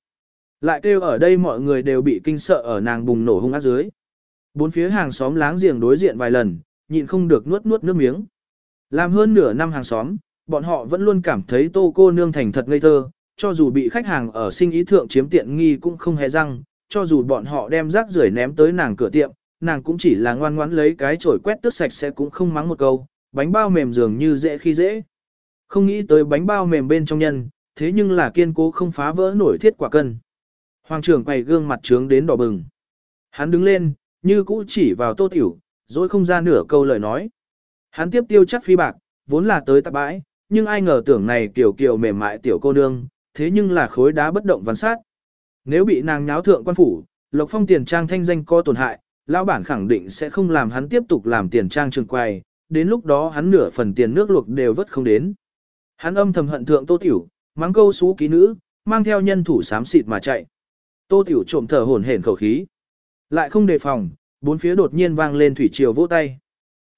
[SPEAKER 1] Lại kêu ở đây mọi người đều bị kinh sợ ở nàng bùng nổ hung ác dưới. Bốn phía hàng xóm láng giềng đối diện vài lần, nhịn không được nuốt nuốt nước miếng. Làm hơn nửa năm hàng xóm, bọn họ vẫn luôn cảm thấy tô cô nương thành thật ngây thơ, cho dù bị khách hàng ở sinh ý thượng chiếm tiện nghi cũng không hề răng, cho dù bọn họ đem rác rưởi ném tới nàng cửa tiệm, nàng cũng chỉ là ngoan ngoãn lấy cái chổi quét tước sạch sẽ cũng không mắng một câu, bánh bao mềm dường như dễ khi dễ. Không nghĩ tới bánh bao mềm bên trong nhân, thế nhưng là kiên cố không phá vỡ nổi thiết quả cân. Hoàng trưởng quay gương mặt trướng đến đỏ bừng. Hắn đứng lên, như cũ chỉ vào tô tiểu, rồi không ra nửa câu lời nói. Hắn tiếp tiêu chắc phi bạc, vốn là tới tạp bãi, nhưng ai ngờ tưởng này kiểu kiểu mềm mại tiểu cô nương, thế nhưng là khối đá bất động văn sát. Nếu bị nàng nháo thượng quan phủ, Lộc Phong tiền trang thanh danh có tổn hại, lão bản khẳng định sẽ không làm hắn tiếp tục làm tiền trang trường quầy, đến lúc đó hắn nửa phần tiền nước luộc đều vất không đến. Hắn âm thầm hận thượng Tô Tiểu, mắng câu xú ký nữ, mang theo nhân thủ xám xịt mà chạy. Tô Tiểu trộm thở hổn hển khẩu khí. Lại không đề phòng, bốn phía đột nhiên vang lên thủy triều vỗ tay.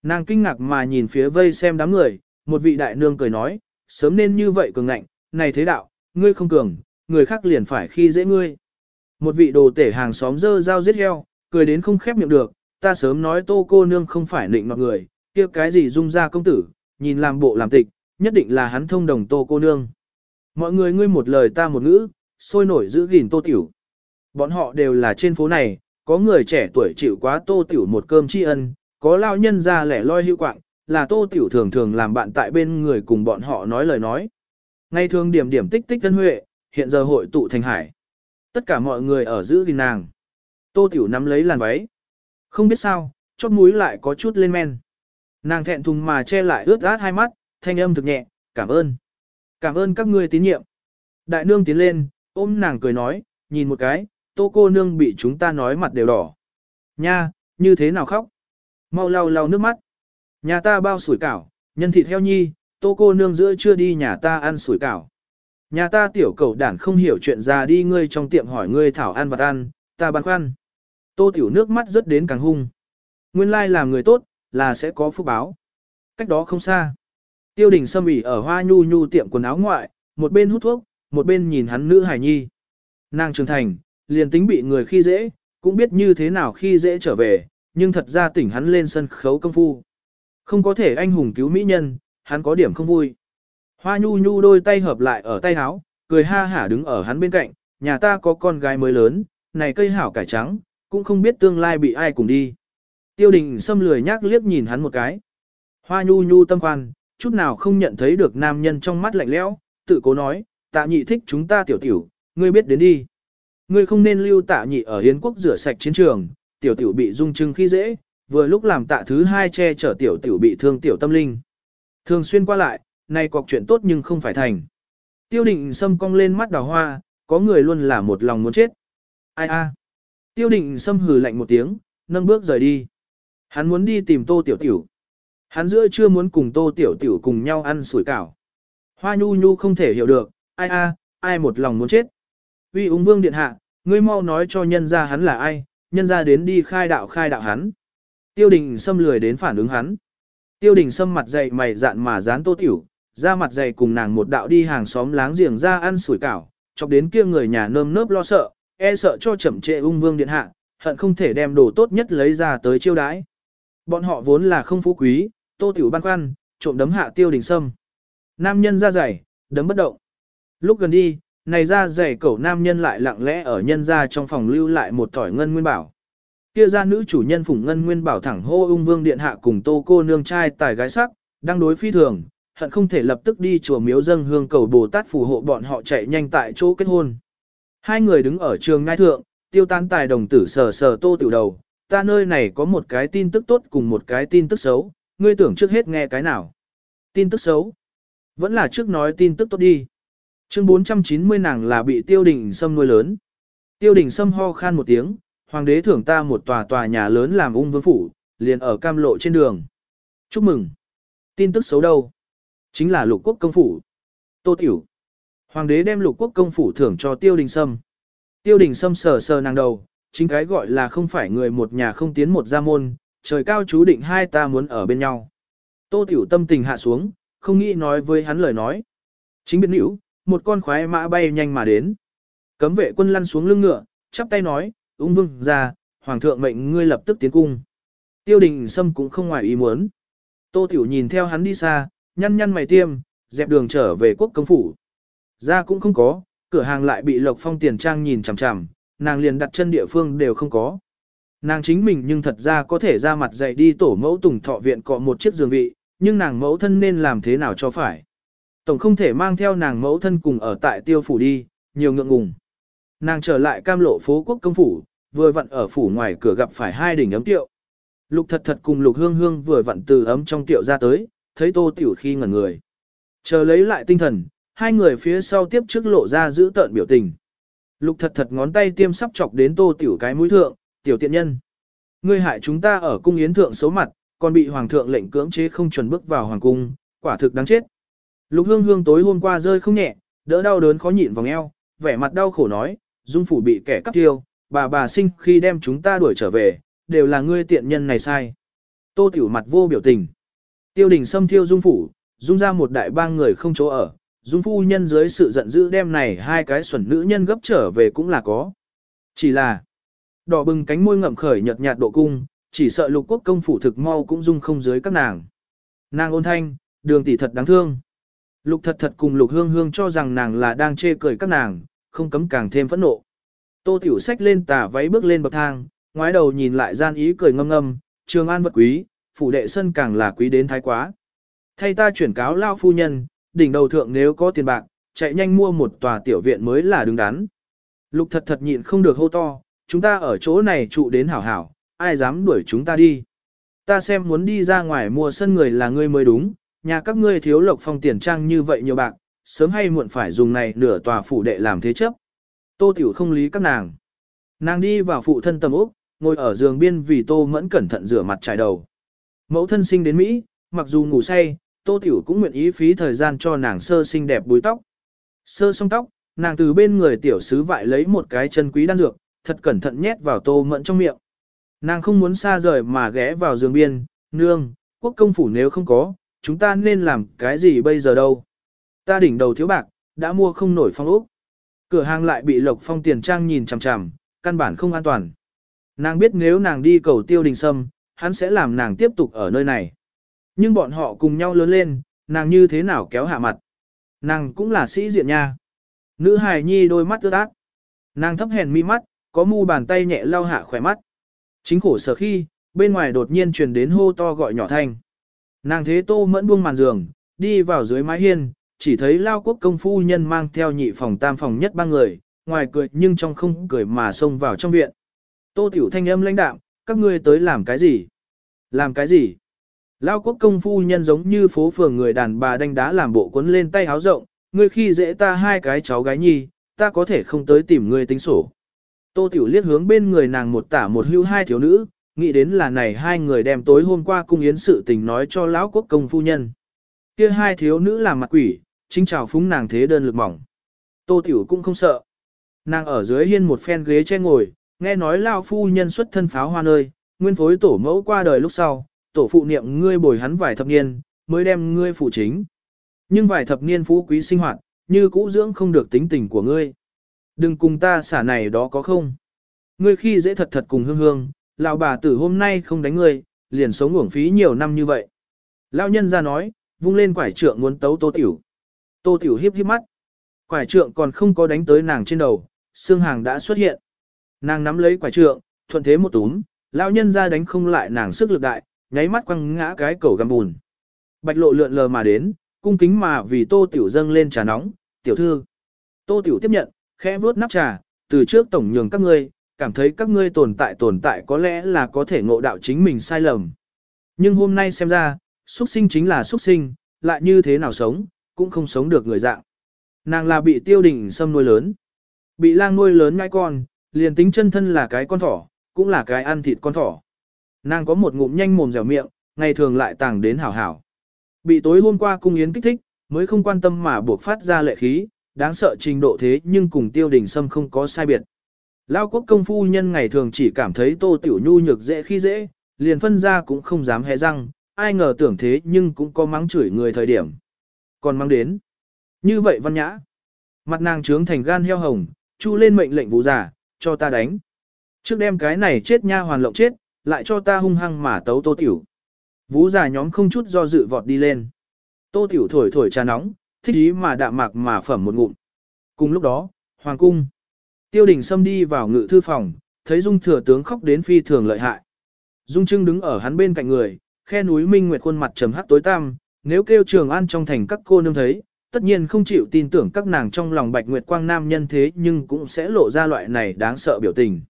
[SPEAKER 1] Nàng kinh ngạc mà nhìn phía vây xem đám người, một vị đại nương cười nói, sớm nên như vậy cường ngạnh, này thế đạo, ngươi không cường, người khác liền phải khi dễ ngươi. Một vị đồ tể hàng xóm dơ dao giết heo, cười đến không khép miệng được, ta sớm nói tô cô nương không phải nịnh mọi người, kia cái gì dung ra công tử, nhìn làm bộ làm tịch, nhất định là hắn thông đồng tô cô nương. Mọi người ngươi một lời ta một ngữ, sôi nổi giữ gìn tô tiểu. Bọn họ đều là trên phố này, có người trẻ tuổi chịu quá tô tiểu một cơm tri ân, có lao nhân ra lẻ loi hữu quạng, là tô tiểu thường thường làm bạn tại bên người cùng bọn họ nói lời nói. Ngày thường điểm điểm tích tích tân huệ, hiện giờ hội tụ thành hải. Tất cả mọi người ở giữ gìn nàng. Tô tiểu nắm lấy làn váy. Không biết sao, chót mũi lại có chút lên men. Nàng thẹn thùng mà che lại ướt át hai mắt, thanh âm thực nhẹ, cảm ơn. Cảm ơn các ngươi tín nhiệm. Đại nương tiến lên, ôm nàng cười nói, nhìn một cái, tô cô nương bị chúng ta nói mặt đều đỏ. Nha, như thế nào khóc? Mau lau lau nước mắt. Nhà ta bao sủi cảo, nhân thịt heo nhi, tô cô nương giữa chưa đi nhà ta ăn sủi cảo. Nhà ta tiểu cầu đản không hiểu chuyện ra đi ngươi trong tiệm hỏi ngươi thảo ăn vật ăn, ta băn khoăn. Tô tiểu nước mắt rất đến càng hung. Nguyên lai làm người tốt, là sẽ có phúc báo. Cách đó không xa. Tiêu đình xâm ỉ ở hoa nhu nhu tiệm quần áo ngoại, một bên hút thuốc, một bên nhìn hắn nữ hải nhi. Nàng trưởng thành, liền tính bị người khi dễ, cũng biết như thế nào khi dễ trở về, nhưng thật ra tỉnh hắn lên sân khấu công phu. Không có thể anh hùng cứu mỹ nhân, hắn có điểm không vui. Hoa nhu nhu đôi tay hợp lại ở tay áo, cười ha hả đứng ở hắn bên cạnh, nhà ta có con gái mới lớn, này cây hảo cải trắng, cũng không biết tương lai bị ai cùng đi. Tiêu đình xâm lười nhác liếc nhìn hắn một cái. Hoa nhu nhu tâm khoan, chút nào không nhận thấy được nam nhân trong mắt lạnh lẽo, tự cố nói, tạ nhị thích chúng ta tiểu tiểu, ngươi biết đến đi. Ngươi không nên lưu tạ nhị ở Hiến quốc rửa sạch chiến trường, tiểu tiểu bị dung trưng khi dễ, vừa lúc làm tạ thứ hai che chở tiểu tiểu bị thương tiểu tâm linh. Thường xuyên qua lại, nay cọc chuyện tốt nhưng không phải thành. Tiêu định sâm cong lên mắt đào hoa, có người luôn là một lòng muốn chết. Ai a? Tiêu định sâm hừ lạnh một tiếng, nâng bước rời đi. Hắn muốn đi tìm tô tiểu tiểu. Hắn giữa chưa muốn cùng tô tiểu tiểu cùng nhau ăn sủi cảo. Hoa nhu nhu không thể hiểu được, ai a, ai một lòng muốn chết. Uy ung vương điện hạ, ngươi mau nói cho nhân gia hắn là ai, nhân gia đến đi khai đạo khai đạo hắn. Tiêu đình xâm lười đến phản ứng hắn. Tiêu đình xâm mặt dày mày dạn mà dán tô tiểu, ra mặt dày cùng nàng một đạo đi hàng xóm láng giềng ra ăn sủi cảo, chọc đến kia người nhà nơm nớp lo sợ, e sợ cho chậm trễ ung vương điện hạ, hận không thể đem đồ tốt nhất lấy ra tới chiêu đãi. Bọn họ vốn là không phú quý, tô tiểu băn khoăn, trộm đấm hạ tiêu đình sâm. Nam nhân ra dày, đấm bất động. Lúc gần đi, này ra dày cẩu nam nhân lại lặng lẽ ở nhân ra trong phòng lưu lại một tỏi ngân nguyên bảo. Kia ra nữ chủ nhân phủng ngân nguyên bảo thẳng hô ung vương điện hạ cùng tô cô nương trai tài gái sắc, đang đối phi thường, hận không thể lập tức đi chùa miếu dâng hương cầu Bồ Tát phù hộ bọn họ chạy nhanh tại chỗ kết hôn. Hai người đứng ở trường ngai thượng, tiêu tan tài đồng tử sờ sờ tô tiểu đầu, ta nơi này có một cái tin tức tốt cùng một cái tin tức xấu, ngươi tưởng trước hết nghe cái nào. Tin tức xấu. Vẫn là trước nói tin tức tốt đi. Chương 490 nàng là bị tiêu đình sâm nuôi lớn. Tiêu đình sâm ho khan một tiếng, hoàng đế thưởng ta một tòa tòa nhà lớn làm ung vương phủ, liền ở cam lộ trên đường. Chúc mừng. Tin tức xấu đâu? Chính là lục quốc công phủ. Tô Tiểu. Hoàng đế đem lục quốc công phủ thưởng cho tiêu đình sâm. Tiêu đình sâm sờ sờ nàng đầu, chính cái gọi là không phải người một nhà không tiến một gia môn, trời cao chú định hai ta muốn ở bên nhau. Tô Tiểu tâm tình hạ xuống, không nghĩ nói với hắn lời nói. Chính biến nữ, một con khoái mã bay nhanh mà đến. Cấm vệ quân lăn xuống lưng ngựa, chắp tay nói, ung vương ra, hoàng thượng mệnh ngươi lập tức tiến cung. Tiêu đình sâm cũng không ngoài ý muốn. Tô Tiểu nhìn theo hắn đi xa, nhăn nhăn mày tiêm, dẹp đường trở về quốc công phủ. Ra cũng không có, cửa hàng lại bị Lộc Phong tiền trang nhìn chằm chằm, nàng liền đặt chân địa phương đều không có. Nàng chính mình nhưng thật ra có thể ra mặt dậy đi tổ mẫu tùng thọ viện cọ một chiếc giường vị, nhưng nàng mẫu thân nên làm thế nào cho phải. Tổng không thể mang theo nàng mẫu thân cùng ở tại tiêu phủ đi, nhiều ngượng ngùng. Nàng trở lại cam lộ phố quốc công phủ, vừa vặn ở phủ ngoài cửa gặp phải hai đỉnh ấm tiệu. Lục thật thật cùng lục hương hương vừa vặn từ ấm trong tiệu ra tới, thấy tô tiểu khi ngẩn người. Chờ lấy lại tinh thần, hai người phía sau tiếp trước lộ ra giữ tợn biểu tình. Lục thật thật ngón tay tiêm sắp chọc đến tô tiểu cái mũi thượng, tiểu tiện nhân. Ngươi hại chúng ta ở cung yến thượng xấu mặt, còn bị hoàng thượng lệnh cưỡng chế không chuẩn bước vào hoàng cung, quả thực đáng chết. Lục hương hương tối hôm qua rơi không nhẹ, đỡ đau đớn khó nhịn vòng eo, vẻ mặt đau khổ nói, dung phủ bị kẻ cắp tiêu, bà bà sinh khi đem chúng ta đuổi trở về, đều là ngươi tiện nhân này sai. Tô tiểu mặt vô biểu tình. Tiêu đình xâm thiêu dung phủ, dung ra một đại bang người không chỗ ở, dung phu nhân dưới sự giận dữ đem này hai cái xuẩn nữ nhân gấp trở về cũng là có. Chỉ là, đỏ bừng cánh môi ngậm khởi nhợt nhạt độ cung, chỉ sợ lục quốc công phủ thực mau cũng dung không dưới các nàng. Nàng ôn thanh, đường tỷ thật đáng thương. Lục thật thật cùng lục hương hương cho rằng nàng là đang chê cười các nàng, không cấm càng thêm phẫn nộ. Tô tiểu sách lên tà váy bước lên bậc thang, ngoái đầu nhìn lại gian ý cười ngâm ngâm, trường an vật quý, phủ đệ sân càng là quý đến thái quá. Thay ta chuyển cáo lao phu nhân, đỉnh đầu thượng nếu có tiền bạc, chạy nhanh mua một tòa tiểu viện mới là đứng đắn. Lục thật thật nhịn không được hô to, chúng ta ở chỗ này trụ đến hảo hảo, ai dám đuổi chúng ta đi. Ta xem muốn đi ra ngoài mua sân người là ngươi mới đúng, nhà các ngươi thiếu lộc phong tiền trang như vậy nhiều bạc, sớm hay muộn phải dùng này nửa tòa phủ đệ làm thế chấp. Tô tiểu không lý các nàng. Nàng đi vào phụ thân tầm úc, ngồi ở giường biên vì tô mẫn cẩn thận rửa mặt trải đầu. Mẫu thân sinh đến Mỹ, mặc dù ngủ say, tô tiểu cũng nguyện ý phí thời gian cho nàng sơ xinh đẹp búi tóc. Sơ xong tóc, nàng từ bên người tiểu sứ vại lấy một cái chân quý đan dược, thật cẩn thận nhét vào tô mẫn trong miệng. Nàng không muốn xa rời mà ghé vào giường biên, nương, quốc công phủ nếu không có, chúng ta nên làm cái gì bây giờ đâu. Ta đỉnh đầu thiếu bạc, đã mua không nổi phong ốc. Cửa hàng lại bị lộc phong tiền trang nhìn chằm chằm, căn bản không an toàn. Nàng biết nếu nàng đi cầu tiêu đình sâm, hắn sẽ làm nàng tiếp tục ở nơi này. Nhưng bọn họ cùng nhau lớn lên, nàng như thế nào kéo hạ mặt. Nàng cũng là sĩ diện nha. Nữ hài nhi đôi mắt ướt át. Nàng thấp hèn mi mắt, có mu bàn tay nhẹ lau hạ khỏe mắt. Chính khổ sở khi, bên ngoài đột nhiên truyền đến hô to gọi nhỏ thanh. Nàng thế tô mẫn buông màn giường, đi vào dưới mái hiên, chỉ thấy lao quốc công phu nhân mang theo nhị phòng tam phòng nhất ba người, ngoài cười nhưng trong không cười mà xông vào trong viện. Tô tiểu thanh âm lãnh đạm, các ngươi tới làm cái gì? Làm cái gì? Lao quốc công phu nhân giống như phố phường người đàn bà đánh đá làm bộ cuốn lên tay háo rộng, ngươi khi dễ ta hai cái cháu gái nhi, ta có thể không tới tìm ngươi tính sổ. Tô Tiểu liếc hướng bên người nàng một tả một hưu hai thiếu nữ, nghĩ đến là này hai người đem tối hôm qua cung yến sự tình nói cho lão quốc công phu nhân. Kia hai thiếu nữ làm mặt quỷ, chính chào phúng nàng thế đơn lực mỏng. Tô Tiểu cũng không sợ. Nàng ở dưới hiên một phen ghế che ngồi, nghe nói lão phu nhân xuất thân pháo hoa nơi, nguyên phối tổ mẫu qua đời lúc sau, tổ phụ niệm ngươi bồi hắn vài thập niên, mới đem ngươi phụ chính. Nhưng vài thập niên phú quý sinh hoạt, như cũ dưỡng không được tính tình của ngươi. Đừng cùng ta xả này đó có không? Ngươi khi dễ thật thật cùng hương hương, lão bà tử hôm nay không đánh ngươi, liền sống uổng phí nhiều năm như vậy. Lão nhân ra nói, vung lên quải trượng muốn tấu tô tiểu. Tô tiểu hiếp hiếp mắt. Quải trượng còn không có đánh tới nàng trên đầu, xương hàng đã xuất hiện. Nàng nắm lấy quải trượng, thuận thế một túm, lão nhân ra đánh không lại nàng sức lực đại, nháy mắt quăng ngã cái cầu găm bùn. Bạch lộ lượn lờ mà đến, cung kính mà vì tô tiểu dâng lên trà nóng, tiểu thư. Tô tiểu tiếp nhận, khẽ vuốt nắp trà, từ trước tổng nhường các ngươi, cảm thấy các ngươi tồn tại tồn tại có lẽ là có thể ngộ đạo chính mình sai lầm. Nhưng hôm nay xem ra, xuất sinh chính là xuất sinh, lại như thế nào sống, cũng không sống được người dạng. Nàng là bị tiêu đình xâm nuôi lớn. Bị lang nuôi lớn ngai con, liền tính chân thân là cái con thỏ, cũng là cái ăn thịt con thỏ. Nàng có một ngụm nhanh mồm dẻo miệng, ngày thường lại tàng đến hảo hảo. Bị tối hôm qua cung yến kích thích, mới không quan tâm mà buộc phát ra lệ khí, đáng sợ trình độ thế nhưng cùng tiêu đình sâm không có sai biệt. Lao quốc công phu nhân ngày thường chỉ cảm thấy tô tiểu nhu nhược dễ khi dễ, liền phân ra cũng không dám hé răng, ai ngờ tưởng thế nhưng cũng có mắng chửi người thời điểm. Còn mang đến. Như vậy văn nhã. Mặt nàng trướng thành gan heo hồng, chu lên mệnh lệnh vũ giả, cho ta đánh. Trước đem cái này chết nha hoàn lộng chết, lại cho ta hung hăng mà tấu tô tiểu. Vũ giả nhóm không chút do dự vọt đi lên. Tô tiểu thổi thổi trà nóng, thích ý mà đạm mạc mà phẩm một ngụm. Cùng lúc đó, hoàng cung. Tiêu đình xâm đi vào ngự thư phòng, thấy dung thừa tướng khóc đến phi thường lợi hại. Dung trưng đứng ở hắn bên cạnh người, khe núi minh nguyệt khuôn mặt trầm hắc tối tăm, nếu kêu trường an trong thành các cô nương thấy, tất nhiên không chịu tin tưởng các nàng trong lòng bạch nguyệt quang nam nhân thế nhưng cũng sẽ lộ ra loại này đáng sợ biểu tình.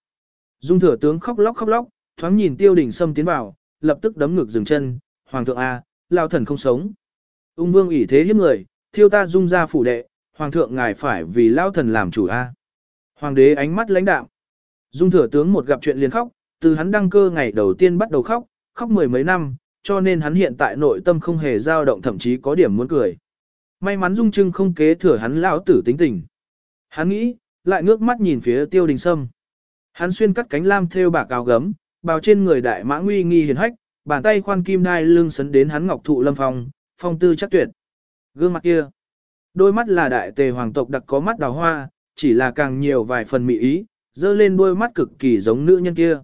[SPEAKER 1] Dung thừa tướng khóc lóc khóc lóc, thoáng nhìn tiêu đình xâm tiến vào, lập tức đấm ngực dừng chân, hoàng thượng A, lao thần không sống. Ung vương ủy thế hiếp người, thiêu ta dung ra phủ đệ, hoàng thượng ngài phải vì lao thần làm chủ A. Hoàng đế ánh mắt lãnh đạm. Dung thừa tướng một gặp chuyện liền khóc, từ hắn đăng cơ ngày đầu tiên bắt đầu khóc, khóc mười mấy năm, cho nên hắn hiện tại nội tâm không hề dao động thậm chí có điểm muốn cười. May mắn Dung Trưng không kế thừa hắn lão tử tính tình. Hắn nghĩ, lại ngước mắt nhìn phía Tiêu Đình Sâm. Hắn xuyên cắt cánh lam thêu bạc áo gấm, bào trên người đại mã nguy nghi hiền hách, bàn tay khoan kim đai lưng sấn đến hắn ngọc thụ lâm phong, phong tư chắc tuyệt. Gương mặt kia, đôi mắt là đại tề hoàng tộc đặc có mắt đào hoa, chỉ là càng nhiều vài phần mỹ ý, dơ lên đôi mắt cực kỳ giống nữ nhân kia.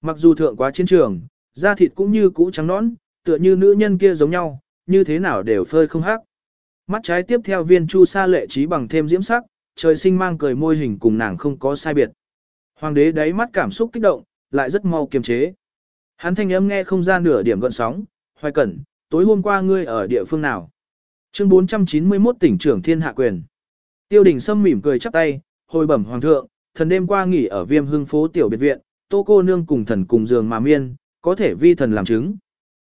[SPEAKER 1] Mặc dù thượng quá chiến trường, da thịt cũng như cũ trắng nõn, tựa như nữ nhân kia giống nhau, như thế nào đều phơi không hắc. Mắt trái tiếp theo viên chu sa lệ trí bằng thêm diễm sắc, trời sinh mang cười môi hình cùng nàng không có sai biệt. Hoàng đế đáy mắt cảm xúc kích động, lại rất mau kiềm chế. Hắn thanh âm nghe không ra nửa điểm gợn sóng, hoài cẩn, tối hôm qua ngươi ở địa phương nào? Chương 491 tỉnh trưởng thiên hạ quyền. Tiêu đình Sâm mỉm cười chắp tay, hồi bẩm hoàng thượng, thần đêm qua nghỉ ở viêm hưng phố tiểu biệt viện, tô cô nương cùng thần cùng giường mà miên, có thể vi thần làm chứng.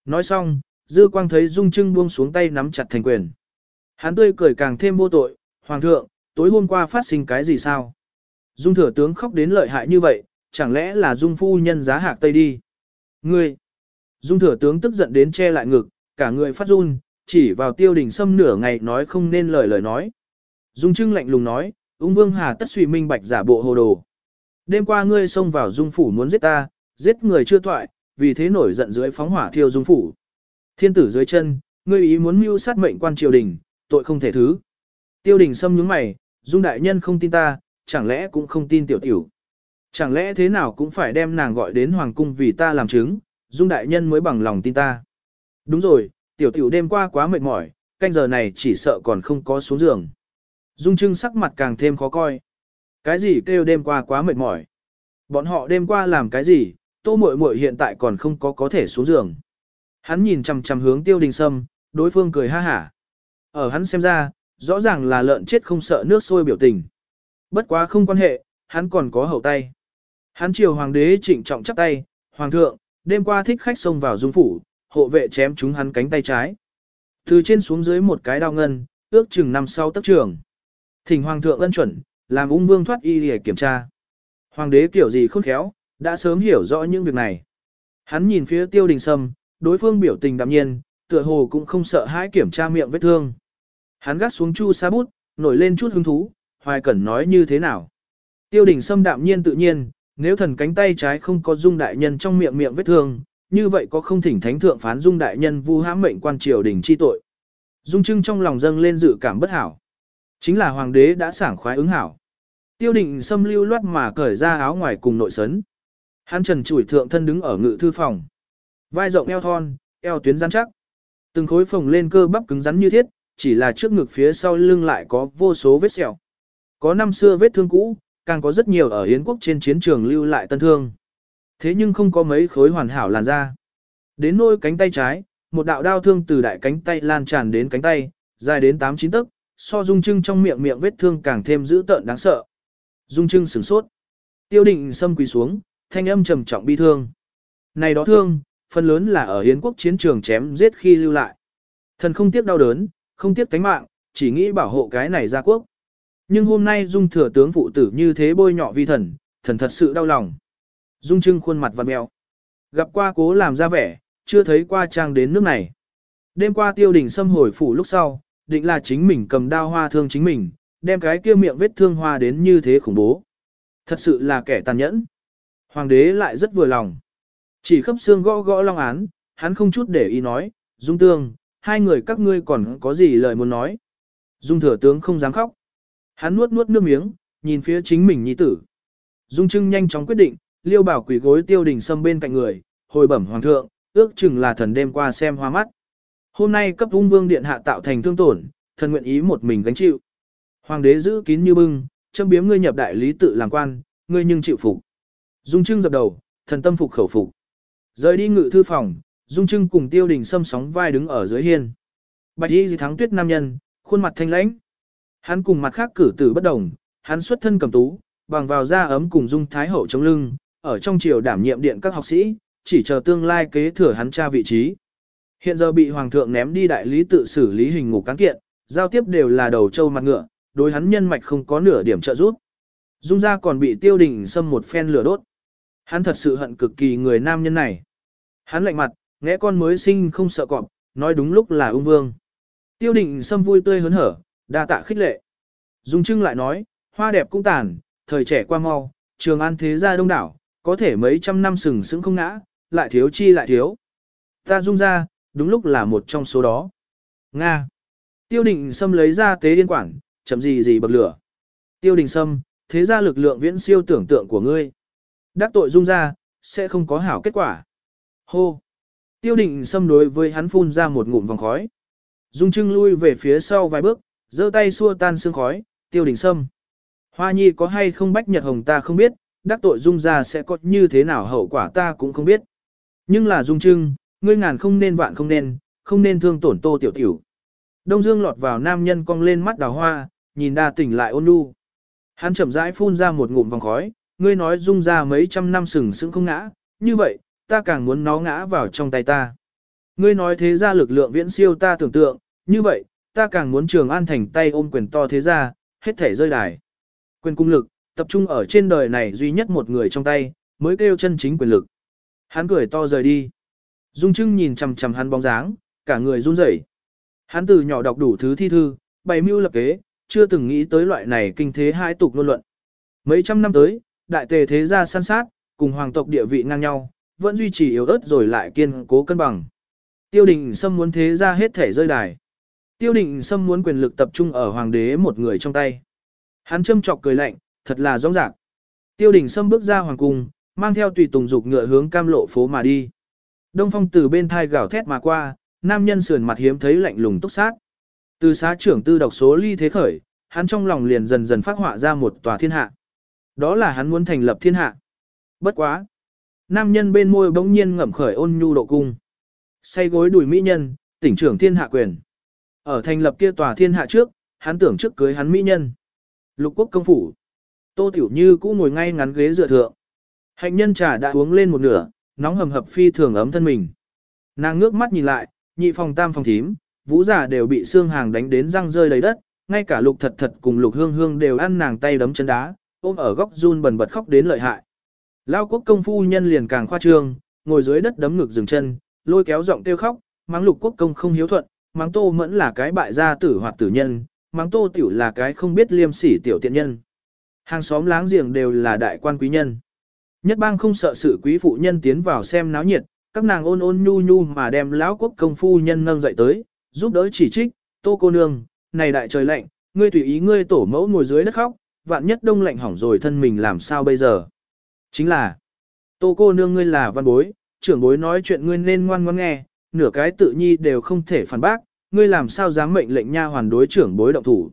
[SPEAKER 1] Nói xong, dư quang thấy dung trưng buông xuống tay nắm chặt thành quyền. Hắn tươi cười càng thêm vô tội, hoàng thượng, tối hôm qua phát sinh cái gì sao? Dung thừa tướng khóc đến lợi hại như vậy, chẳng lẽ là dung phu nhân giá hạc tây đi? Ngươi! Dung thừa tướng tức giận đến che lại ngực, cả người phát run, chỉ vào tiêu đình sâm nửa ngày nói không nên lời lời nói. Dung trưng lạnh lùng nói, ung vương hà tất suy minh bạch giả bộ hồ đồ. Đêm qua ngươi xông vào dung phủ muốn giết ta, giết người chưa thoại, vì thế nổi giận dưới phóng hỏa thiêu dung phủ. Thiên tử dưới chân, ngươi ý muốn mưu sát mệnh quan triều đình, tội không thể thứ. Tiêu đình xâm nhướng mày, dung đại nhân không tin ta, chẳng lẽ cũng không tin tiểu tiểu. Chẳng lẽ thế nào cũng phải đem nàng gọi đến hoàng cung vì ta làm chứng, dung đại nhân mới bằng lòng tin ta. Đúng rồi, tiểu tiểu đêm qua quá mệt mỏi, canh giờ này chỉ sợ còn không có xuống giường. Dung trưng sắc mặt càng thêm khó coi. Cái gì kêu đêm qua quá mệt mỏi? Bọn họ đêm qua làm cái gì, tô muội muội hiện tại còn không có có thể xuống giường. Hắn nhìn chằm chằm hướng tiêu đình sâm, đối phương cười ha hả. Ở hắn xem ra, rõ ràng là lợn chết không sợ nước sôi biểu tình. Bất quá không quan hệ, hắn còn có hậu tay. Hắn chiều hoàng đế trịnh trọng chắp tay, hoàng thượng, đêm qua thích khách xông vào dung phủ, hộ vệ chém chúng hắn cánh tay trái. Từ trên xuống dưới một cái đao ngân, ước chừng năm sau tấp trường. Thỉnh hoàng thượng ân chuẩn, làm ung vương thoát y để kiểm tra. Hoàng đế kiểu gì khôn khéo, đã sớm hiểu rõ những việc này. Hắn nhìn phía tiêu đình sâm, đối phương biểu tình đạm nhiên, tựa hồ cũng không sợ hãi kiểm tra miệng vết thương. Hắn gắt xuống chu sa bút, nổi lên chút hứng thú, hoài cẩn nói như thế nào. Tiêu đình sâm đạm nhiên tự nhiên, nếu thần cánh tay trái không có dung đại nhân trong miệng miệng vết thương, như vậy có không thỉnh thánh thượng phán dung đại nhân vu hãm mệnh quan triều đình chi tội. Dung trưng trong lòng dâng lên dự cảm bất hảo. Chính là hoàng đế đã sảng khoái ứng hảo. Tiêu Đình xâm lưu loát mà cởi ra áo ngoài cùng nội sấn. Hắn trần chủi thượng thân đứng ở ngự thư phòng. Vai rộng eo thon, eo tuyến rắn chắc. Từng khối phồng lên cơ bắp cứng rắn như thiết, chỉ là trước ngực phía sau lưng lại có vô số vết sẹo. Có năm xưa vết thương cũ, càng có rất nhiều ở Yến quốc trên chiến trường lưu lại tân thương. Thế nhưng không có mấy khối hoàn hảo làn da. Đến nôi cánh tay trái, một đạo đao thương từ đại cánh tay lan tràn đến cánh tay, dài đến 8-9 tấc, so dung trưng trong miệng miệng vết thương càng thêm dữ tợn đáng sợ. Dung trưng sửng sốt. Tiêu định xâm quỳ xuống, thanh âm trầm trọng bi thương. Này đó thương, phần lớn là ở Yến quốc chiến trường chém giết khi lưu lại. Thần không tiếc đau đớn, không tiếc tánh mạng, chỉ nghĩ bảo hộ cái này gia quốc. Nhưng hôm nay Dung thừa tướng phụ tử như thế bôi nhọ vi thần, thần thật sự đau lòng. Dung trưng khuôn mặt vặn mèo. Gặp qua cố làm ra vẻ, chưa thấy qua trang đến nước này. Đêm qua tiêu đình xâm hồi phủ lúc sau, định là chính mình cầm đao hoa thương chính mình, đem cái kia miệng vết thương hoa đến như thế khủng bố. Thật sự là kẻ tàn nhẫn. Hoàng đế lại rất vừa lòng. Chỉ khớp xương gõ gõ long án, hắn không chút để ý nói, Dung tương, hai người các ngươi còn có gì lời muốn nói. Dung thừa tướng không dám khóc. Hắn nuốt nuốt nước miếng, nhìn phía chính mình nhi tử. Dung Trưng nhanh chóng quyết định, liêu bảo quỷ gối tiêu đình sâm bên cạnh người, hồi bẩm hoàng thượng, ước chừng là thần đêm qua xem hoa mắt. Hôm nay cấp ung vương điện hạ tạo thành thương tổn, thần nguyện ý một mình gánh chịu. Hoàng đế giữ kín như bưng, châm biếm ngươi nhập đại lý tự làm quan, ngươi nhưng chịu phục. Dung Trưng dập đầu, thần tâm phục khẩu phục. Rời đi ngự thư phòng, Dung Trưng cùng Tiêu Đình Sâm sóng vai đứng ở dưới hiên. Bạch Y thắng tuyết nam nhân, khuôn mặt thanh lãnh. Hắn cùng mặt khác cử tử bất đồng, hắn xuất thân cầm tú, bằng vào da ấm cùng Dung Thái hậu chống lưng, ở trong triều đảm nhiệm điện các học sĩ, chỉ chờ tương lai kế thừa hắn cha vị trí. Hiện giờ bị hoàng thượng ném đi đại lý tự xử lý hình ngục cán kiện, giao tiếp đều là đầu trâu mặt ngựa, đối hắn nhân mạch không có nửa điểm trợ giúp. Dung ra còn bị tiêu đình xâm một phen lửa đốt. Hắn thật sự hận cực kỳ người nam nhân này. Hắn lạnh mặt, nghe con mới sinh không sợ cọp, nói đúng lúc là ung vương. Tiêu Đình xâm vui tươi hớn hở, đa tạ khích lệ. Dung trưng lại nói, hoa đẹp cũng tàn, thời trẻ qua mau, trường an thế gia đông đảo, có thể mấy trăm năm sừng sững không ngã, lại thiếu chi lại thiếu. Ta dung ra, đúng lúc là một trong số đó. Nga. Tiêu Đình xâm lấy ra tế điên quản, chậm gì gì bậc lửa. Tiêu đình xâm, thế ra lực lượng viễn siêu tưởng tượng của ngươi. Đắc tội dung ra, sẽ không có hảo kết quả. Hô! Tiêu định xâm đối với hắn phun ra một ngụm vòng khói. Dung trưng lui về phía sau vài bước, giơ tay xua tan sương khói, tiêu đình sâm. Hoa nhi có hay không bách nhật hồng ta không biết, đắc tội dung ra sẽ có như thế nào hậu quả ta cũng không biết. Nhưng là dung trưng, ngươi ngàn không nên vạn không nên, không nên thương tổn tô tiểu tiểu. Đông Dương lọt vào nam nhân cong lên mắt đào hoa, nhìn đa tỉnh lại ôn nhu. Hắn chậm rãi phun ra một ngụm vòng khói, ngươi nói dung ra mấy trăm năm sừng sững không ngã, như vậy, ta càng muốn nó ngã vào trong tay ta. Ngươi nói thế ra lực lượng viễn siêu ta tưởng tượng, như vậy, ta càng muốn trường an thành tay ôm quyền to thế ra, hết thể rơi đài. Quyền cung lực, tập trung ở trên đời này duy nhất một người trong tay, mới kêu chân chính quyền lực. Hắn cười to rời đi. Dung Trưng nhìn chằm chằm hắn bóng dáng, cả người run rẩy. Hắn từ nhỏ đọc đủ thứ thi thư, bày mưu lập kế, chưa từng nghĩ tới loại này kinh thế hai tục ngôn luận. Mấy trăm năm tới, đại tề thế gia săn sát, cùng hoàng tộc địa vị ngang nhau, vẫn duy trì yếu ớt rồi lại kiên cố cân bằng. Tiêu đình xâm muốn thế ra hết thể rơi đài. Tiêu đình xâm muốn quyền lực tập trung ở hoàng đế một người trong tay. Hắn châm chọc cười lạnh, thật là rõ ràng. Tiêu đình xâm bước ra hoàng cung, mang theo tùy tùng dục ngựa hướng cam lộ phố mà đi. Đông phong từ bên thai gào thét mà qua, nam nhân sườn mặt hiếm thấy lạnh lùng túc sát. Từ xá trưởng tư đọc số ly thế khởi, hắn trong lòng liền dần dần phát họa ra một tòa thiên hạ. Đó là hắn muốn thành lập thiên hạ. Bất quá. Nam nhân bên môi bỗng nhiên ngậm khởi ôn nhu độ cung. Say gối đùi mỹ nhân, tỉnh trưởng thiên hạ quyền. Ở thành lập kia tòa thiên hạ trước, hắn tưởng trước cưới hắn mỹ nhân. Lục quốc công phủ. Tô Tiểu Như cũng ngồi ngay ngắn ghế dựa thượng. Hạnh nhân trà đã uống lên một nửa, nóng hầm hập phi thường ấm thân mình. Nàng ngước mắt nhìn lại, nhị phòng tam phòng thím, vũ giả đều bị xương hàng đánh đến răng rơi lấy đất, ngay cả lục thật thật cùng lục hương hương đều ăn nàng tay đấm chân đá, ôm ở góc run bần bật khóc đến lợi hại. Lao quốc công phu nhân liền càng khoa trương, ngồi dưới đất đấm ngực dừng chân, lôi kéo giọng kêu khóc, mắng lục quốc công không hiếu thuận, mắng tô mẫn là cái bại gia tử hoặc tử nhân, mắng tô tiểu là cái không biết liêm sỉ tiểu tiện nhân. Hàng xóm láng giềng đều là đại quan quý nhân. Nhất bang không sợ sự quý phụ nhân tiến vào xem náo nhiệt, các nàng ôn ôn nhu nhu mà đem lão quốc công phu nhân nâng dậy tới, giúp đỡ chỉ trích, tô cô nương, này đại trời lạnh, ngươi tùy ý ngươi tổ mẫu ngồi dưới đất khóc, vạn nhất đông lạnh hỏng rồi thân mình làm sao bây giờ. Chính là, tô cô nương ngươi là văn bối, trưởng bối nói chuyện ngươi nên ngoan ngoãn nghe, nửa cái tự nhi đều không thể phản bác, ngươi làm sao dám mệnh lệnh nha hoàn đối trưởng bối động thủ.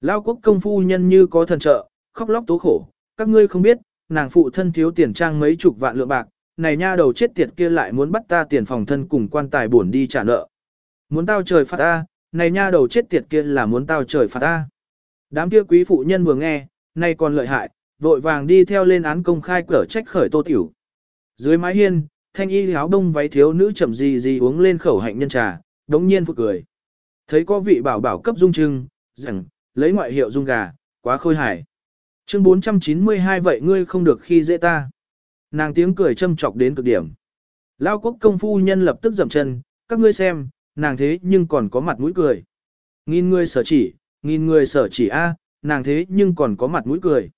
[SPEAKER 1] Lao quốc công phu nhân như có thần trợ, khóc lóc tố khổ, các ngươi không biết, nàng phụ thân thiếu tiền trang mấy chục vạn lượng bạc, này nha đầu chết tiệt kia lại muốn bắt ta tiền phòng thân cùng quan tài buồn đi trả nợ. Muốn tao trời phạt ta, này nha đầu chết tiệt kia là muốn tao trời phạt ta. Đám kia quý phụ nhân vừa nghe, nay còn lợi hại, vội vàng đi theo lên án công khai cở trách khởi tô tiểu. Dưới mái hiên, thanh y áo đông váy thiếu nữ chậm gì gì uống lên khẩu hạnh nhân trà, đống nhiên phụ cười. Thấy có vị bảo bảo cấp dung trưng, rằng, lấy ngoại hiệu dung gà, quá khôi hài. Chương 492 vậy ngươi không được khi dễ ta. Nàng tiếng cười châm chọc đến cực điểm. Lao quốc công phu nhân lập tức dậm chân, các ngươi xem, nàng thế nhưng còn có mặt mũi cười. Nghìn người sở chỉ, nghìn người sở chỉ a, nàng thế nhưng còn có mặt mũi cười.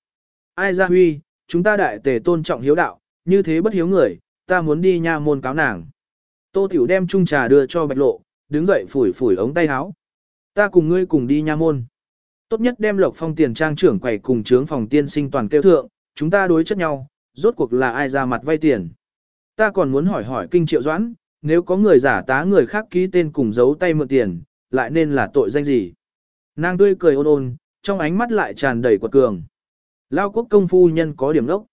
[SPEAKER 1] Ai ra huy, chúng ta đại tề tôn trọng hiếu đạo, như thế bất hiếu người, ta muốn đi nha môn cáo nàng. Tô Tiểu đem chung trà đưa cho bạch lộ, đứng dậy phủi phủi ống tay áo. Ta cùng ngươi cùng đi nha môn. Tốt nhất đem lộc phong tiền trang trưởng quầy cùng trướng phòng tiên sinh toàn kêu thượng, chúng ta đối chất nhau, rốt cuộc là ai ra mặt vay tiền. Ta còn muốn hỏi hỏi kinh triệu doãn, nếu có người giả tá người khác ký tên cùng giấu tay mượn tiền, lại nên là tội danh gì? Nàng tươi cười ôn ôn, trong ánh mắt lại tràn đầy quật cường. Lao quốc công phu nhân có điểm lốc.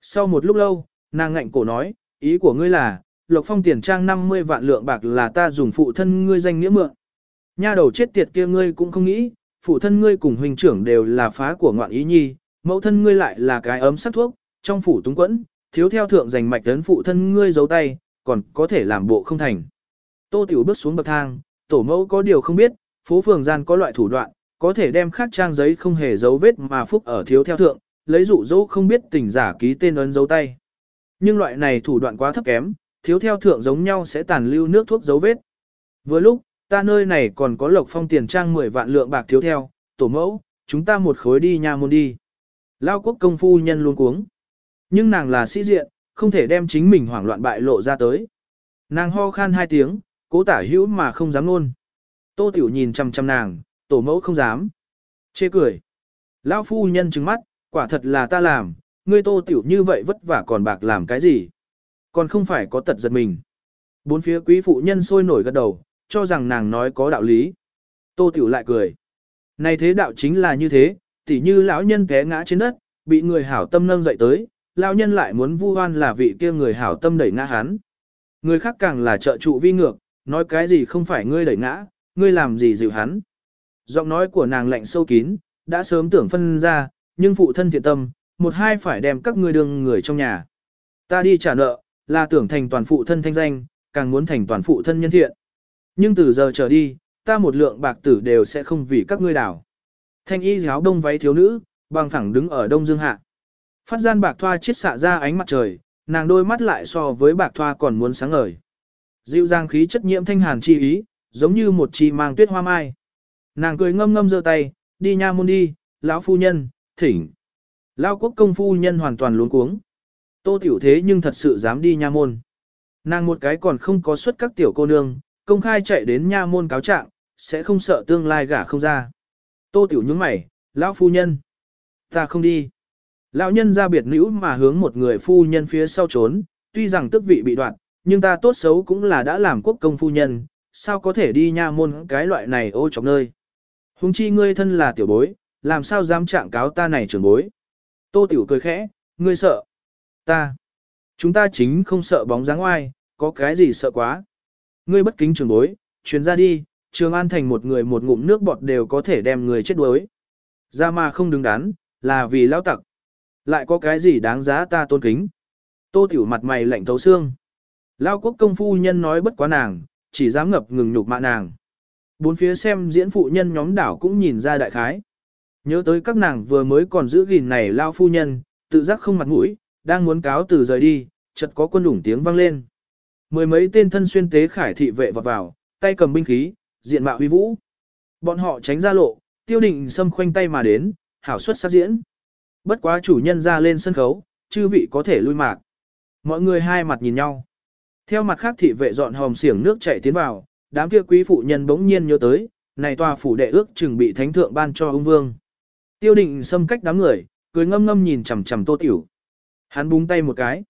[SPEAKER 1] Sau một lúc lâu, nàng ngạnh cổ nói, ý của ngươi là, Lộc Phong tiền trang 50 vạn lượng bạc là ta dùng phụ thân ngươi danh nghĩa mượn. Nha đầu chết tiệt kia ngươi cũng không nghĩ, phụ thân ngươi cùng huynh trưởng đều là phá của ngoạn ý nhi, mẫu thân ngươi lại là cái ấm sắc thuốc, trong phủ túng quẫn, thiếu theo thượng giành mạch đến phụ thân ngươi giấu tay, còn có thể làm bộ không thành. Tô Tiểu bước xuống bậc thang, tổ mẫu có điều không biết, phố phường gian có loại thủ đoạn, có thể đem khắc trang giấy không hề dấu vết mà phúc ở thiếu theo thượng, lấy dụ dỗ không biết tình giả ký tên ấn dấu tay. Nhưng loại này thủ đoạn quá thấp kém, thiếu theo thượng giống nhau sẽ tàn lưu nước thuốc dấu vết. Vừa lúc, ta nơi này còn có lộc phong tiền trang 10 vạn lượng bạc thiếu theo, tổ mẫu, chúng ta một khối đi nha môn đi. Lao quốc công phu nhân luôn cuống. Nhưng nàng là sĩ diện, không thể đem chính mình hoảng loạn bại lộ ra tới. Nàng ho khan hai tiếng, cố tả hữu mà không dám luôn. Tô tiểu nhìn chăm chăm nàng, tổ mẫu không dám. Chê cười. lão phu nhân trừng mắt, quả thật là ta làm, ngươi tô tiểu như vậy vất vả còn bạc làm cái gì. Còn không phải có tật giật mình. Bốn phía quý phụ nhân sôi nổi gật đầu, cho rằng nàng nói có đạo lý. Tô Tiểu lại cười. Này thế đạo chính là như thế, tỉ như lão nhân té ngã trên đất, bị người hảo tâm nâng dậy tới, lão nhân lại muốn vu oan là vị kia người hảo tâm đẩy ngã hắn. Người khác càng là trợ trụ vi ngược, nói cái gì không phải ngươi đẩy ngã, ngươi làm gì dịu hắn. Giọng nói của nàng lạnh sâu kín, đã sớm tưởng phân ra, nhưng phụ thân thiện tâm, một hai phải đem các ngươi đương người trong nhà. Ta đi trả nợ, là tưởng thành toàn phụ thân thanh danh, càng muốn thành toàn phụ thân nhân thiện. Nhưng từ giờ trở đi, ta một lượng bạc tử đều sẽ không vì các ngươi đảo. Thanh y giáo đông váy thiếu nữ, bằng thẳng đứng ở đông dương hạ. Phát gian bạc thoa chiết xạ ra ánh mặt trời, nàng đôi mắt lại so với bạc thoa còn muốn sáng ngời. Dịu dàng khí chất nhiễm thanh hàn chi ý, giống như một chi mang tuyết hoa mai. Nàng cười ngâm ngâm giơ tay, đi nha môn đi, lão phu nhân, thỉnh. Lão quốc công phu nhân hoàn toàn luống cuống. Tô tiểu thế nhưng thật sự dám đi nha môn. Nàng một cái còn không có xuất các tiểu cô nương, công khai chạy đến nha môn cáo trạng, sẽ không sợ tương lai gả không ra. Tô tiểu nhướng mày, lão phu nhân. Ta không đi. Lão nhân ra biệt nữ mà hướng một người phu nhân phía sau trốn, tuy rằng tước vị bị đoạn, nhưng ta tốt xấu cũng là đã làm quốc công phu nhân, sao có thể đi nha môn cái loại này ô chọc nơi. Hùng chi ngươi thân là tiểu bối, làm sao dám trạng cáo ta này trưởng bối. Tô tiểu cười khẽ, ngươi sợ. Ta. Chúng ta chính không sợ bóng dáng oai, có cái gì sợ quá. Ngươi bất kính trưởng bối, truyền ra đi, trường an thành một người một ngụm nước bọt đều có thể đem người chết đuối. Ra mà không đứng đắn, là vì lao tặc. Lại có cái gì đáng giá ta tôn kính. Tô tiểu mặt mày lạnh thấu xương. Lao quốc công phu nhân nói bất quá nàng, chỉ dám ngập ngừng nhục mạ nàng. Bốn phía xem diễn phụ nhân nhóm đảo cũng nhìn ra đại khái. Nhớ tới các nàng vừa mới còn giữ gìn này lao phu nhân, tự giác không mặt mũi, đang muốn cáo từ rời đi, chợt có quân đủng tiếng vang lên. Mười mấy tên thân xuyên tế khải thị vệ vọt vào, tay cầm binh khí, diện mạo huy vũ. Bọn họ tránh ra lộ, tiêu định xâm khoanh tay mà đến, hảo suất sát diễn. Bất quá chủ nhân ra lên sân khấu, chư vị có thể lui mạc. Mọi người hai mặt nhìn nhau. Theo mặt khác thị vệ dọn hòm xiển nước chạy tiến vào, đám kia quý phụ nhân bỗng nhiên nhớ tới, này tòa phủ đệ ước chừng bị thánh thượng ban cho ung vương. Tiêu định xâm cách đám người, cười ngâm ngâm nhìn chằm chằm tô tiểu. Hắn búng tay một cái.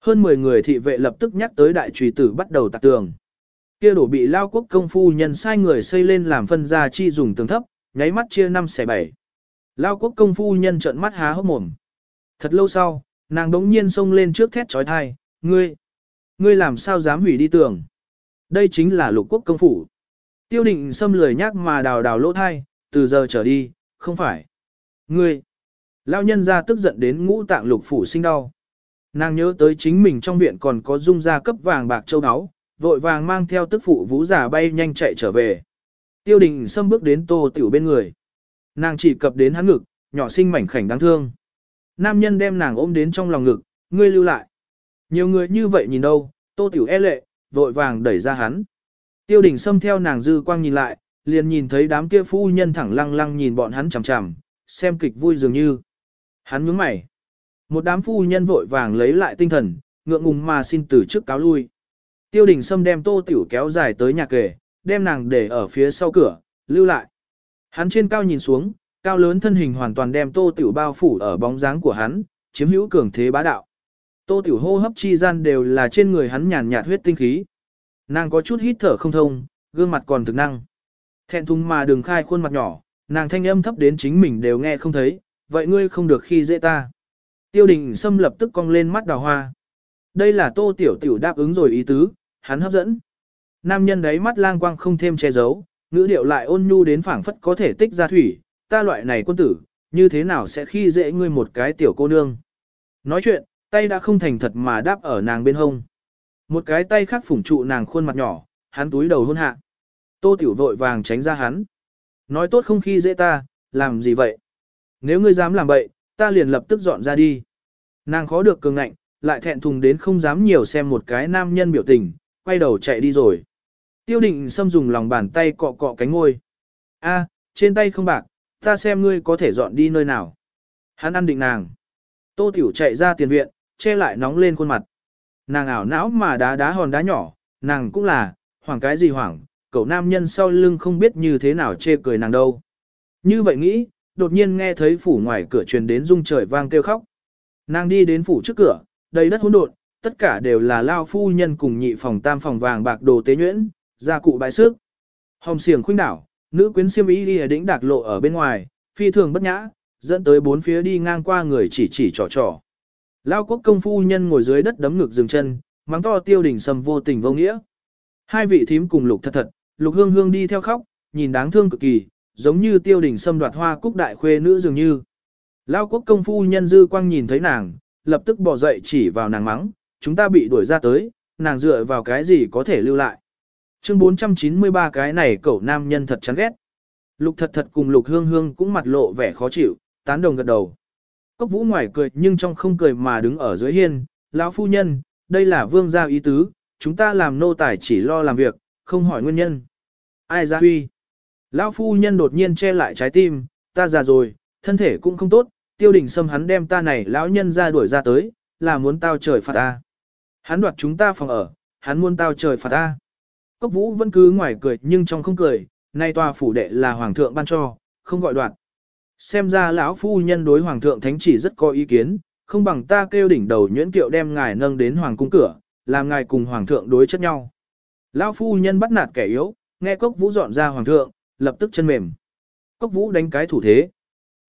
[SPEAKER 1] Hơn 10 người thị vệ lập tức nhắc tới đại trùy tử bắt đầu tạc tường. Kia đổ bị lao quốc công phu nhân sai người xây lên làm phân gia chi dùng tường thấp, nháy mắt chia năm xẻ bảy. Lao quốc công phu nhân trợn mắt há hốc mồm. Thật lâu sau, nàng đống nhiên xông lên trước thét trói thai, ngươi, ngươi làm sao dám hủy đi tường. Đây chính là lục quốc công phủ. Tiêu định xâm lười nhắc mà đào đào lỗ thai, từ giờ trở đi, không phải. Ngươi, lao nhân ra tức giận đến ngũ tạng lục phủ sinh đau. Nàng nhớ tới chính mình trong viện còn có dung gia cấp vàng bạc châu áo, vội vàng mang theo tức phụ vũ giả bay nhanh chạy trở về. Tiêu đình xâm bước đến tô tiểu bên người. Nàng chỉ cập đến hắn ngực, nhỏ xinh mảnh khảnh đáng thương. Nam nhân đem nàng ôm đến trong lòng ngực, ngươi lưu lại. Nhiều người như vậy nhìn đâu, tô tiểu e lệ, vội vàng đẩy ra hắn. Tiêu đình xâm theo nàng dư quang nhìn lại, liền nhìn thấy đám kia phu nhân thẳng lăng lăng nhìn bọn hắn chằm chằm, xem kịch vui dường như. Hắn nhướng mày. Một đám phu nhân vội vàng lấy lại tinh thần, ngượng ngùng mà xin từ trước cáo lui. Tiêu đình Sâm đem tô tiểu kéo dài tới nhà kề, đem nàng để ở phía sau cửa, lưu lại. Hắn trên cao nhìn xuống, cao lớn thân hình hoàn toàn đem tô tiểu bao phủ ở bóng dáng của hắn, chiếm hữu cường thế bá đạo. Tô tiểu hô hấp chi gian đều là trên người hắn nhàn nhạt huyết tinh khí. Nàng có chút hít thở không thông, gương mặt còn thực năng. Thẹn thùng mà đừng khai khuôn mặt nhỏ, nàng thanh âm thấp đến chính mình đều nghe không thấy, vậy ngươi không được khi dễ ta. Tiêu đình Sâm lập tức cong lên mắt đào hoa. Đây là tô tiểu tiểu đáp ứng rồi ý tứ, hắn hấp dẫn. Nam nhân đấy mắt lang quang không thêm che giấu, ngữ điệu lại ôn nhu đến phảng phất có thể tích ra thủy, ta loại này quân tử, như thế nào sẽ khi dễ ngươi một cái tiểu cô nương. Nói chuyện, tay đã không thành thật mà đáp ở nàng bên hông. Một cái tay khác phủng trụ nàng khuôn mặt nhỏ, hắn túi đầu hôn hạ. Tô tiểu vội vàng tránh ra hắn. Nói tốt không khi dễ ta, làm gì vậy? Nếu ngươi dám làm vậy, ta liền lập tức dọn ra đi. Nàng khó được cường ngạnh, lại thẹn thùng đến không dám nhiều xem một cái nam nhân biểu tình, quay đầu chạy đi rồi. Tiêu định xâm dùng lòng bàn tay cọ cọ cánh ngôi. A, trên tay không bạc, ta xem ngươi có thể dọn đi nơi nào. Hắn ăn định nàng. Tô Tiểu chạy ra tiền viện, che lại nóng lên khuôn mặt. Nàng ảo não mà đá đá hòn đá nhỏ, nàng cũng là, hoảng cái gì hoảng, cậu nam nhân sau lưng không biết như thế nào chê cười nàng đâu. Như vậy nghĩ, đột nhiên nghe thấy phủ ngoài cửa truyền đến rung trời vang kêu khóc. Nàng đi đến phủ trước cửa, đầy đất hỗn độn, tất cả đều là lao phu nhân cùng nhị phòng tam phòng vàng bạc đồ tế nhuyễn, gia cụ bãi sức. Hồng xiềng khuynh đảo, nữ quyến siêm ý đi đỉnh đạc lộ ở bên ngoài, phi thường bất nhã, dẫn tới bốn phía đi ngang qua người chỉ chỉ trò trò. Lao quốc công phu nhân ngồi dưới đất đấm ngực dừng chân, mắng to tiêu đỉnh sầm vô tình vô nghĩa. Hai vị thím cùng lục thật thật, lục hương hương đi theo khóc, nhìn đáng thương cực kỳ, giống như tiêu đỉnh sâm đoạt hoa cúc đại khuê nữ dường như. Lao quốc công phu nhân dư quang nhìn thấy nàng, lập tức bỏ dậy chỉ vào nàng mắng, chúng ta bị đuổi ra tới, nàng dựa vào cái gì có thể lưu lại. Chương 493 cái này cậu nam nhân thật chán ghét. Lục thật thật cùng lục hương hương cũng mặt lộ vẻ khó chịu, tán đồng gật đầu. Cốc vũ ngoài cười nhưng trong không cười mà đứng ở dưới hiên, lão phu nhân, đây là vương gia ý tứ, chúng ta làm nô tài chỉ lo làm việc, không hỏi nguyên nhân. Ai ra huy? Lão phu nhân đột nhiên che lại trái tim, ta già rồi, thân thể cũng không tốt, tiêu đình xâm hắn đem ta này lão nhân ra đuổi ra tới, là muốn tao trời phạt ta. Hắn đoạt chúng ta phòng ở, hắn muốn tao trời phạt ta. Cốc vũ vẫn cứ ngoài cười nhưng trong không cười, nay tòa phủ đệ là hoàng thượng ban cho, không gọi đoạt. Xem ra lão phu nhân đối hoàng thượng thánh chỉ rất có ý kiến, không bằng ta kêu đỉnh đầu nhuyễn kiệu đem ngài nâng đến hoàng cung cửa, làm ngài cùng hoàng thượng đối chất nhau. Lão phu nhân bắt nạt kẻ yếu, nghe cốc vũ dọn ra hoàng thượng, lập tức chân mềm. Cốc vũ đánh cái thủ thế.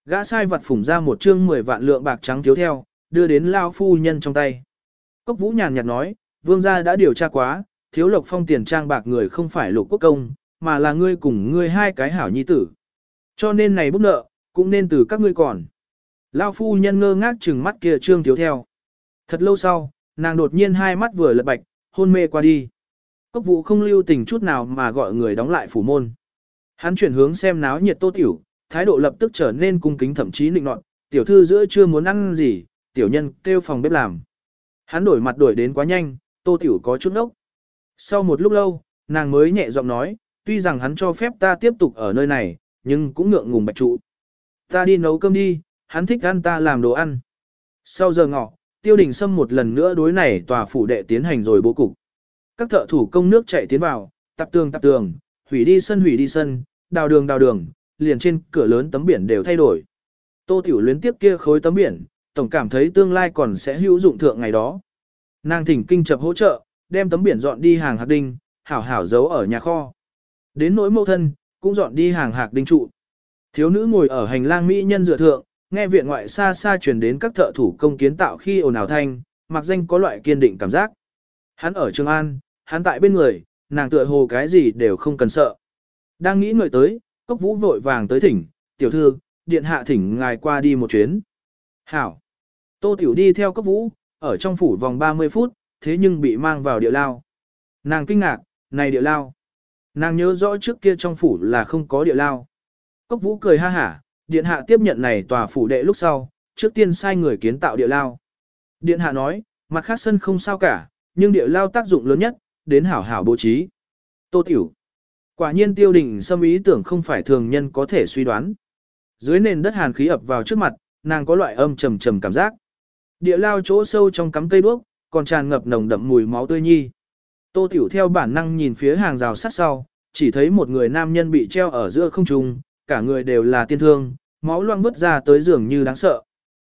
[SPEAKER 1] Gã sai vật phủng ra một chương 10 vạn lượng bạc trắng thiếu theo, đưa đến lão phu nhân trong tay. Cốc vũ nhàn nhạt nói, vương gia đã điều tra quá, thiếu lộc phong tiền trang bạc người không phải lục quốc công, mà là ngươi cùng ngươi hai cái hảo nhi tử. Cho nên này bút nợ, cũng nên từ các ngươi còn. Lao phu nhân ngơ ngác chừng mắt kia trương thiếu theo. Thật lâu sau, nàng đột nhiên hai mắt vừa lật bạch, hôn mê qua đi. Cốc vũ không lưu tình chút nào mà gọi người đóng lại phủ môn. Hắn chuyển hướng xem náo nhiệt tô tiểu, thái độ lập tức trở nên cung kính thậm chí nịnh nọt, tiểu thư giữa chưa muốn ăn gì, tiểu nhân kêu phòng bếp làm. Hắn đổi mặt đổi đến quá nhanh, tô tiểu có chút nốc. Sau một lúc lâu, nàng mới nhẹ giọng nói, tuy rằng hắn cho phép ta tiếp tục ở nơi này, nhưng cũng ngượng ngùng bạch trụ. Ta đi nấu cơm đi, hắn thích ăn ta làm đồ ăn. Sau giờ ngọ, tiêu đình xâm một lần nữa đối này tòa phủ đệ tiến hành rồi bố cục. Các thợ thủ công nước chạy tiến vào, tập tường tập tường, hủy đi sân hủy đi sân, đào đường đào đường, liền trên cửa lớn tấm biển đều thay đổi. Tô Tiểu luyến tiếp kia khối tấm biển, tổng cảm thấy tương lai còn sẽ hữu dụng thượng ngày đó. Nàng thỉnh kinh chập hỗ trợ, đem tấm biển dọn đi hàng hạt đinh, hảo hảo giấu ở nhà kho. Đến nỗi mẫu thân, cũng dọn đi hàng hạt đinh trụ. Thiếu nữ ngồi ở hành lang mỹ nhân dựa thượng, nghe viện ngoại xa xa truyền đến các thợ thủ công kiến tạo khi ồn ào thanh, mặc danh có loại kiên định cảm giác. Hắn ở Trường An, hắn tại bên người, nàng tựa hồ cái gì đều không cần sợ. Đang nghĩ ngợi tới, cốc vũ vội vàng tới thỉnh, tiểu thư, điện hạ thỉnh ngài qua đi một chuyến. Hảo. Tô tiểu đi theo cốc vũ, ở trong phủ vòng 30 phút, thế nhưng bị mang vào địa lao. Nàng kinh ngạc, này địa lao. Nàng nhớ rõ trước kia trong phủ là không có địa lao. Cốc vũ cười ha hả, điện hạ tiếp nhận này tòa phủ đệ lúc sau, trước tiên sai người kiến tạo địa lao. Điện hạ nói, mặt khác sân không sao cả, nhưng địa lao tác dụng lớn nhất, đến hảo hảo bố trí. Tô tiểu. Quả nhiên tiêu đình xâm ý tưởng không phải thường nhân có thể suy đoán. Dưới nền đất hàn khí ập vào trước mặt, nàng có loại âm trầm trầm cảm giác. Địa lao chỗ sâu trong cắm cây đuốc, còn tràn ngập nồng đậm mùi máu tươi nhi. Tô Tiểu theo bản năng nhìn phía hàng rào sát sau, chỉ thấy một người nam nhân bị treo ở giữa không trung, cả người đều là tiên thương, máu loang vứt ra tới giường như đáng sợ.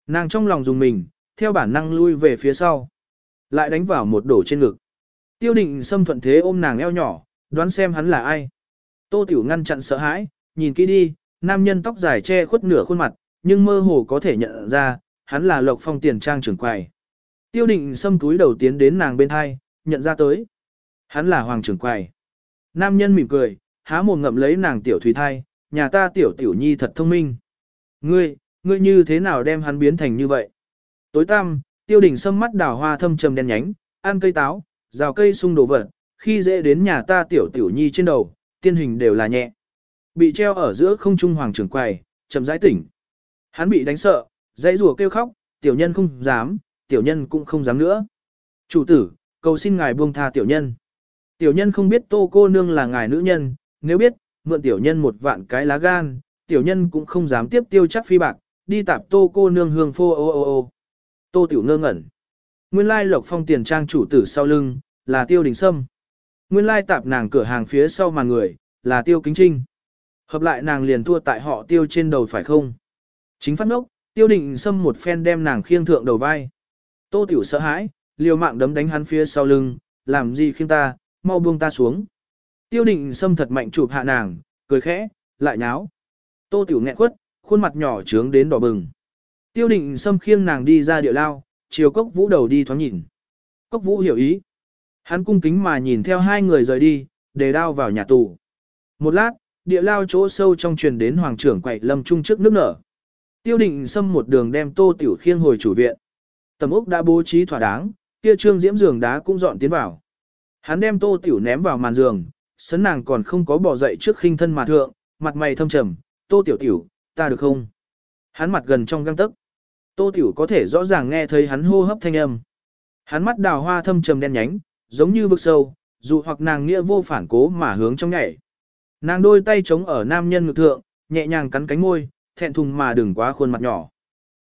[SPEAKER 1] Nàng trong lòng dùng mình, theo bản năng lui về phía sau. Lại đánh vào một đổ trên ngực. Tiêu định xâm thuận thế ôm nàng eo nhỏ, đoán xem hắn là ai. Tô Tiểu ngăn chặn sợ hãi, nhìn kỹ đi, nam nhân tóc dài che khuất nửa khuôn mặt, nhưng mơ hồ có thể nhận ra, hắn là Lộc Phong tiền trang trưởng quầy. Tiêu định xâm túi đầu tiến đến nàng bên hai, nhận ra tới. Hắn là hoàng trưởng quầy. Nam nhân mỉm cười, há mồm ngậm lấy nàng tiểu thủy thai, nhà ta tiểu tiểu nhi thật thông minh. Ngươi, ngươi như thế nào đem hắn biến thành như vậy? Tối tăm, tiêu đỉnh sâm mắt đào hoa thâm trầm đen nhánh, ăn cây táo, rào cây sung đồ vật, khi dễ đến nhà ta tiểu tiểu nhi trên đầu, tiên hình đều là nhẹ. Bị treo ở giữa không trung hoàng trưởng quầy, chậm rãi tỉnh. Hắn bị đánh sợ, dãy rùa kêu khóc, tiểu nhân không dám, tiểu nhân cũng không dám nữa. Chủ tử, cầu xin ngài buông tha tiểu nhân. Tiểu nhân không biết tô cô nương là ngài nữ nhân, nếu biết, mượn tiểu nhân một vạn cái lá gan, tiểu nhân cũng không dám tiếp tiêu chắc phi bạc, đi tạp tô cô nương hương phô ô ô ô. Tô tiểu ngơ ngẩn. Nguyên lai lộc phong tiền trang chủ tử sau lưng, là tiêu đình sâm. Nguyên lai tạp nàng cửa hàng phía sau mà người, là tiêu kính trinh. Hợp lại nàng liền thua tại họ tiêu trên đầu phải không? Chính phát ngốc, tiêu đình sâm một phen đem nàng khiêng thượng đầu vai. Tô tiểu sợ hãi, liều mạng đấm đánh hắn phía sau lưng, làm gì khiêm ta, mau buông ta xuống. Tiêu định xâm thật mạnh chụp hạ nàng, cười khẽ, lại nháo. Tô tiểu nghẹn quất, khuôn mặt nhỏ trướng đến đỏ bừng. Tiêu định xâm khiêng nàng đi ra địa lao, chiều cốc vũ đầu đi thoáng nhìn. Cốc vũ hiểu ý. Hắn cung kính mà nhìn theo hai người rời đi, để đao vào nhà tù. Một lát, địa lao chỗ sâu trong truyền đến hoàng trưởng quậy lâm trung trước nước nở. Tiêu định xâm một đường đem tô tiểu khiêng hồi chủ viện. Tầm ốc đã bố trí thỏa đáng, kia trương diễm giường đá cũng dọn tiến vào. Hắn đem tô tiểu ném vào màn giường, sấn nàng còn không có bỏ dậy trước khinh thân mà thượng, mặt mày thâm trầm, tô tiểu tiểu, ta được không? Hắn mặt gần trong găng tức. Tô tiểu có thể rõ ràng nghe thấy hắn hô hấp thanh âm. Hắn mắt đào hoa thâm trầm đen nhánh, giống như vực sâu, dù hoặc nàng nghĩa vô phản cố mà hướng trong nhảy. Nàng đôi tay chống ở nam nhân ngực thượng, nhẹ nhàng cắn cánh môi, thẹn thùng mà đừng quá khuôn mặt nhỏ.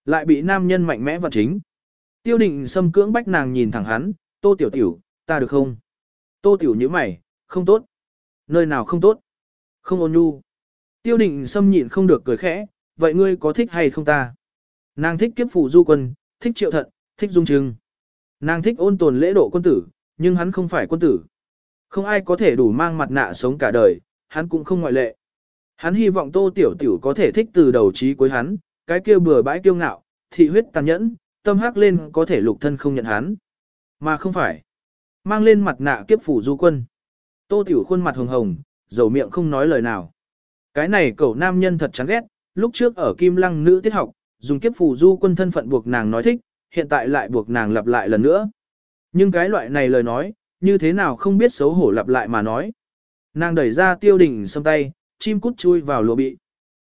[SPEAKER 1] Lại bị nam nhân mạnh mẽ vật chính. Tiêu định xâm cưỡng bách nàng nhìn thẳng hắn, tô tiểu tiểu, ta được không? Tô tiểu như mày, không tốt. Nơi nào không tốt? Không ôn nhu. Tiêu định xâm nhịn không được cười khẽ, vậy ngươi có thích hay không ta? Nàng thích kiếp phủ du quân, thích triệu thận, thích dung trưng. Nàng thích ôn tồn lễ độ quân tử, nhưng hắn không phải quân tử. Không ai có thể đủ mang mặt nạ sống cả đời, hắn cũng không ngoại lệ. Hắn hy vọng tô tiểu tiểu có thể thích từ đầu chí cuối hắn, cái kia bừa bãi kiêu ngạo, thị huyết tàn nhẫn, tâm hắc lên có thể lục thân không nhận hắn. Mà không phải. Mang lên mặt nạ kiếp phủ du quân. Tô tiểu khuôn mặt hồng hồng, dầu miệng không nói lời nào. Cái này cậu nam nhân thật chán ghét, lúc trước ở Kim Lăng nữ tiết học, dùng kiếp phủ du quân thân phận buộc nàng nói thích, hiện tại lại buộc nàng lặp lại lần nữa. Nhưng cái loại này lời nói, như thế nào không biết xấu hổ lặp lại mà nói. Nàng đẩy ra tiêu đình xâm tay, chim cút chui vào lụa bị.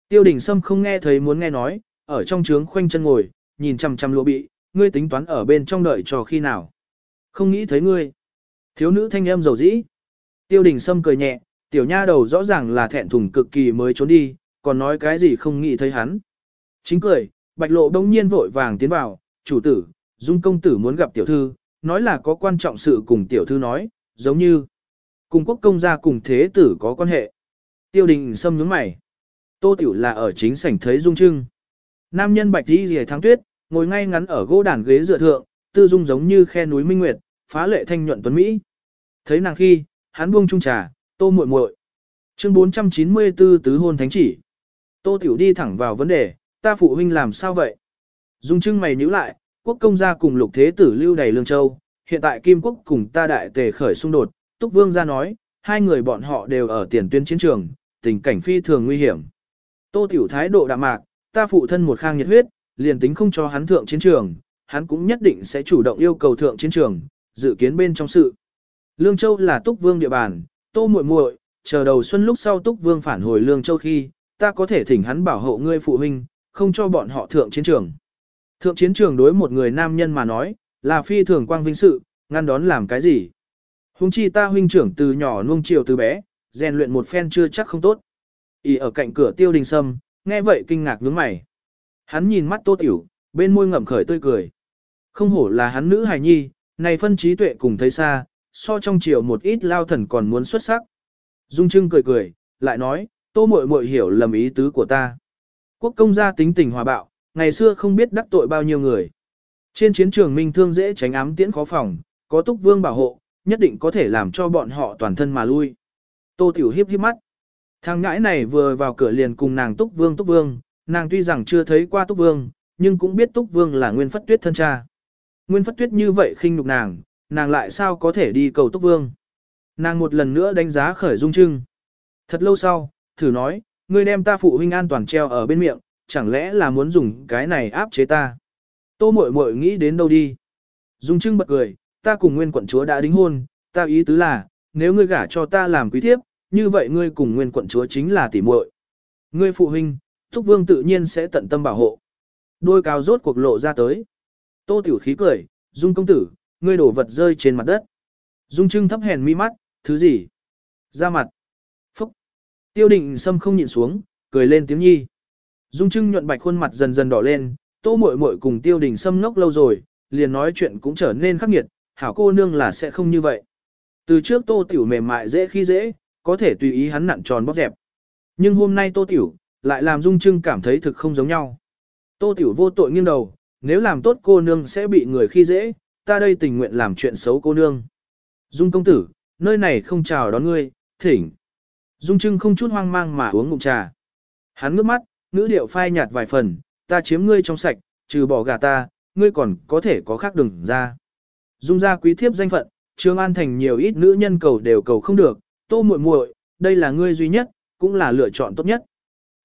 [SPEAKER 1] Tiêu đình xâm không nghe thấy muốn nghe nói, ở trong trướng khoanh chân ngồi, nhìn chằm chằm lụa bị, ngươi tính toán ở bên trong đợi cho khi nào. Không nghĩ thấy ngươi. Thiếu nữ thanh âm dầu dĩ. Tiêu đình sâm cười nhẹ, tiểu nha đầu rõ ràng là thẹn thùng cực kỳ mới trốn đi, còn nói cái gì không nghĩ thấy hắn. Chính cười, bạch lộ đông nhiên vội vàng tiến vào, chủ tử, dung công tử muốn gặp tiểu thư, nói là có quan trọng sự cùng tiểu thư nói, giống như cùng quốc công gia cùng thế tử có quan hệ. Tiêu đình sâm nhướng mày. Tô tiểu là ở chính sảnh thấy dung trưng. Nam nhân bạch đi rìa tháng tuyết, ngồi ngay ngắn ở gỗ đàn ghế dựa thượng, tư dung giống như khe núi minh nguyệt, phá lệ thanh nhuận tuấn Mỹ. Thấy nàng khi, hắn buông chung trà, tô muội muội. Chương 494 tứ hôn thánh chỉ. Tô tiểu đi thẳng vào vấn đề, ta phụ huynh làm sao vậy? Dung trưng mày nhíu lại, quốc công gia cùng lục thế tử lưu đầy lương châu, hiện tại Kim quốc cùng ta đại tề khởi xung đột, Túc Vương gia nói, hai người bọn họ đều ở tiền tuyến chiến trường, tình cảnh phi thường nguy hiểm. Tô tiểu thái độ đạm mạc, ta phụ thân một khang nhiệt huyết, liền tính không cho hắn thượng chiến trường, hắn cũng nhất định sẽ chủ động yêu cầu thượng chiến trường, dự kiến bên trong sự. Lương Châu là túc vương địa bàn, tô muội muội, chờ đầu xuân lúc sau Túc Vương phản hồi Lương Châu khi, ta có thể thỉnh hắn bảo hộ ngươi phụ huynh, không cho bọn họ thượng chiến trường. Thượng chiến trường đối một người nam nhân mà nói, là phi thường quang vinh sự, ngăn đón làm cái gì. Hùng chi ta huynh trưởng từ nhỏ nuông chiều từ bé, rèn luyện một phen chưa chắc không tốt. Ý ở cạnh cửa tiêu đình sâm, nghe vậy kinh ngạc nhướng mày. Hắn nhìn mắt tô tiểu, bên môi ngậm khởi tươi cười. Không hổ là hắn nữ hài nhi, này phân trí tuệ cùng thấy xa, so trong chiều một ít lao thần còn muốn xuất sắc. Dung Trưng cười cười, lại nói, tô muội muội hiểu lầm ý tứ của ta. Quốc công gia tính tình hòa bạo, ngày xưa không biết đắc tội bao nhiêu người. Trên chiến trường minh thương dễ tránh ám tiễn khó phòng, có túc vương bảo hộ, nhất định có thể làm cho bọn họ toàn thân mà lui. Tô Tiểu hiếp hiếp mắt. Thằng ngãi này vừa vào cửa liền cùng nàng túc vương túc vương, nàng tuy rằng chưa thấy qua túc vương, nhưng cũng biết túc vương là nguyên phất tuyết thân cha. Nguyên phất tuyết như vậy khinh nhục nàng, nàng lại sao có thể đi cầu túc vương. Nàng một lần nữa đánh giá khởi dung trưng. Thật lâu sau, thử nói, ngươi đem ta phụ huynh an toàn treo ở bên miệng, chẳng lẽ là muốn dùng cái này áp chế ta. Tô mội mội nghĩ đến đâu đi. Dung trưng bật cười, ta cùng nguyên quận chúa đã đính hôn, ta ý tứ là, nếu ngươi gả cho ta làm quý thiếp, như vậy ngươi cùng nguyên quận chúa chính là tỷ muội. Ngươi phụ huynh, Thúc Vương tự nhiên sẽ tận tâm bảo hộ. Đôi cao rốt cuộc lộ ra tới. Tô Tiểu khí cười, Dung công tử, ngươi đổ vật rơi trên mặt đất. Dung Trưng thấp hèn mi mắt, thứ gì? Ra mặt. Phúc. Tiêu định sâm không nhịn xuống, cười lên tiếng nhi. Dung Trưng nhuận bạch khuôn mặt dần dần đỏ lên, tô muội muội cùng tiêu đình sâm ngốc lâu rồi, liền nói chuyện cũng trở nên khắc nghiệt, hảo cô nương là sẽ không như vậy. Từ trước tô tiểu mềm mại dễ khi dễ, có thể tùy ý hắn nặn tròn bóp dẹp. Nhưng hôm nay tô tiểu, lại làm dung trưng cảm thấy thực không giống nhau. Tô tiểu vô tội nghiêng đầu, nếu làm tốt cô nương sẽ bị người khi dễ, ta đây tình nguyện làm chuyện xấu cô nương. Dung công tử, nơi này không chào đón ngươi, thỉnh. Dung trưng không chút hoang mang mà uống ngụm trà. Hắn ngước mắt, ngữ điệu phai nhạt vài phần, ta chiếm ngươi trong sạch, trừ bỏ gà ta, ngươi còn có thể có khác đừng ra. Dung ra quý thiếp danh phận, Trương An Thành nhiều ít nữ nhân cầu đều cầu không được, tô muội muội, đây là ngươi duy nhất, cũng là lựa chọn tốt nhất.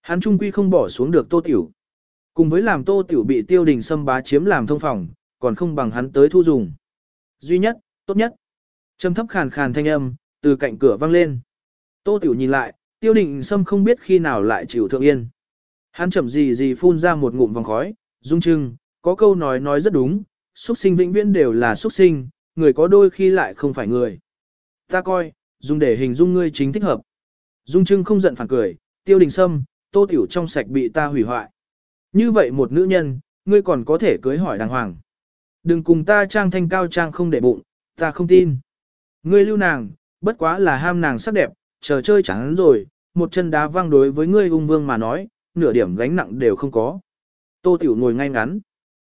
[SPEAKER 1] Hắn trung quy không bỏ xuống được tô tiểu. Cùng với làm tô tiểu bị tiêu đình xâm bá chiếm làm thông phòng, còn không bằng hắn tới thu dùng. Duy nhất, tốt nhất. Trầm thấp khàn khàn thanh âm, từ cạnh cửa vang lên. Tô tiểu nhìn lại, tiêu đình xâm không biết khi nào lại chịu thượng yên. Hắn chậm gì gì phun ra một ngụm vòng khói, dung trưng, có câu nói nói rất đúng, xuất sinh vĩnh viễn đều là xuất sinh, người có đôi khi lại không phải người. Ta coi, dùng để hình dung ngươi chính thích hợp. Dung Trưng không giận phản cười, tiêu đình sâm, tô tiểu trong sạch bị ta hủy hoại. Như vậy một nữ nhân, ngươi còn có thể cưới hỏi đàng hoàng. Đừng cùng ta trang thanh cao trang không để bụng, ta không tin. Ngươi lưu nàng, bất quá là ham nàng sắc đẹp, chờ chơi chẳng rồi, một chân đá văng đối với ngươi ung vương mà nói, nửa điểm gánh nặng đều không có. Tô tiểu ngồi ngay ngắn.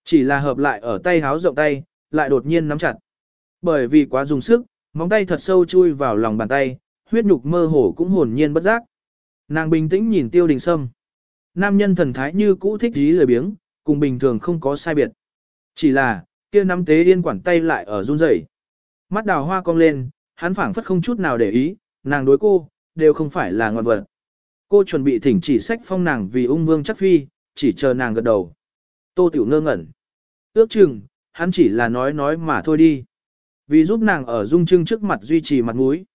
[SPEAKER 1] Chỉ là hợp lại ở tay háo rộng tay, lại đột nhiên nắm chặt. Bởi vì quá dùng sức, móng tay thật sâu chui vào lòng bàn tay, huyết nhục mơ hồ cũng hồn nhiên bất giác. Nàng bình tĩnh nhìn tiêu đình sâm. Nam nhân thần thái như cũ thích dí lời biếng, cùng bình thường không có sai biệt. Chỉ là, kia nắm tế yên quản tay lại ở run rẩy. Mắt đào hoa cong lên, hắn phảng phất không chút nào để ý, nàng đối cô, đều không phải là ngọt vật. Cô chuẩn bị thỉnh chỉ sách phong nàng vì ung vương chắc phi, chỉ chờ nàng gật đầu. Tô Tiểu ngơ ngẩn. Ước chừng, hắn chỉ là nói nói mà thôi đi. Vì giúp nàng ở Dung Trưng trước mặt duy trì mặt mũi.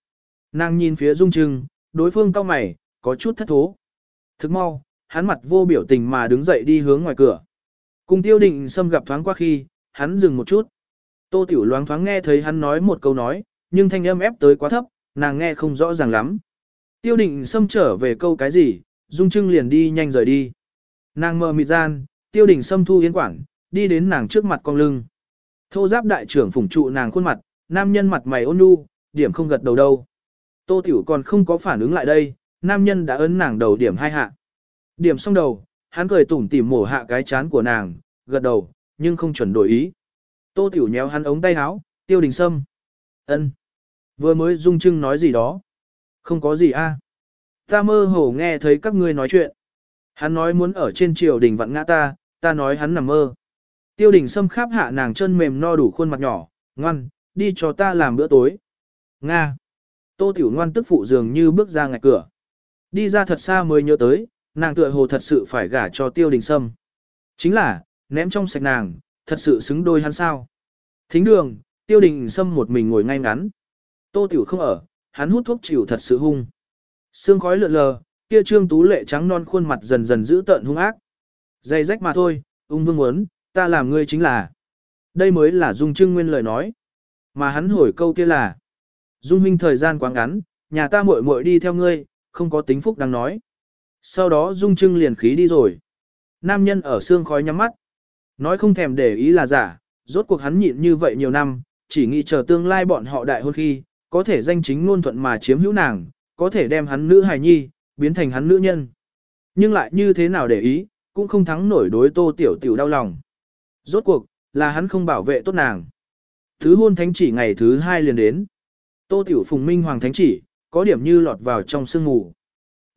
[SPEAKER 1] Nàng nhìn phía Dung Trưng, đối phương cao mày, có chút thất thố. Thức mau, hắn mặt vô biểu tình mà đứng dậy đi hướng ngoài cửa. Cùng tiêu định xâm gặp thoáng qua khi, hắn dừng một chút. Tô Tiểu loáng thoáng nghe thấy hắn nói một câu nói, nhưng thanh âm ép tới quá thấp, nàng nghe không rõ ràng lắm. Tiêu định xâm trở về câu cái gì, Dung Trưng liền đi nhanh rời đi. Nàng mờ mịt gian, tiêu đình xâm thu yên quản, đi đến nàng trước mặt con lưng. Thô giáp đại trưởng phủng trụ nàng khuôn mặt, nam nhân mặt mày ôn nhu, điểm không gật đầu đâu. Tô tiểu còn không có phản ứng lại đây, nam nhân đã ấn nàng đầu điểm hai hạ. Điểm xong đầu, hắn cười tủm tỉm mổ hạ cái chán của nàng, gật đầu, nhưng không chuẩn đổi ý. Tô tiểu nhéo hắn ống tay áo, tiêu đình sâm. ân, Vừa mới dung trưng nói gì đó. Không có gì a. Ta mơ hồ nghe thấy các ngươi nói chuyện. Hắn nói muốn ở trên triều đình vặn ngã ta, ta nói hắn nằm mơ. Tiêu đình Sâm kháp hạ nàng chân mềm no đủ khuôn mặt nhỏ, ngoan, đi cho ta làm bữa tối. Nga. Tô tiểu ngoan tức phụ dường như bước ra ngạch cửa. Đi ra thật xa mới nhớ tới, nàng tựa hồ thật sự phải gả cho tiêu đình sâm. Chính là, ném trong sạch nàng, thật sự xứng đôi hắn sao. Thính đường, tiêu đình sâm một mình ngồi ngay ngắn. Tô tiểu không ở, hắn hút thuốc chịu thật sự hung. Sương khói lượn lờ, kia trương tú lệ trắng non khuôn mặt dần dần giữ tợn hung ác. Dây rách mà thôi, ung vương muốn, ta làm ngươi chính là. Đây mới là Dung Trưng Nguyên lời nói. Mà hắn hỏi câu kia là. Dung huynh thời gian quá ngắn, nhà ta muội muội đi theo ngươi, không có tính phúc đang nói. Sau đó Dung Trưng liền khí đi rồi. Nam nhân ở xương khói nhắm mắt. Nói không thèm để ý là giả, rốt cuộc hắn nhịn như vậy nhiều năm, chỉ nghĩ chờ tương lai bọn họ đại hôn khi, có thể danh chính ngôn thuận mà chiếm hữu nàng, có thể đem hắn nữ hài nhi, biến thành hắn nữ nhân. Nhưng lại như thế nào để ý, cũng không thắng nổi đối tô tiểu tiểu đau lòng. Rốt cuộc, là hắn không bảo vệ tốt nàng. Thứ hôn thánh chỉ ngày thứ hai liền đến. Tô tiểu phùng minh hoàng thánh chỉ, có điểm như lọt vào trong sương ngủ,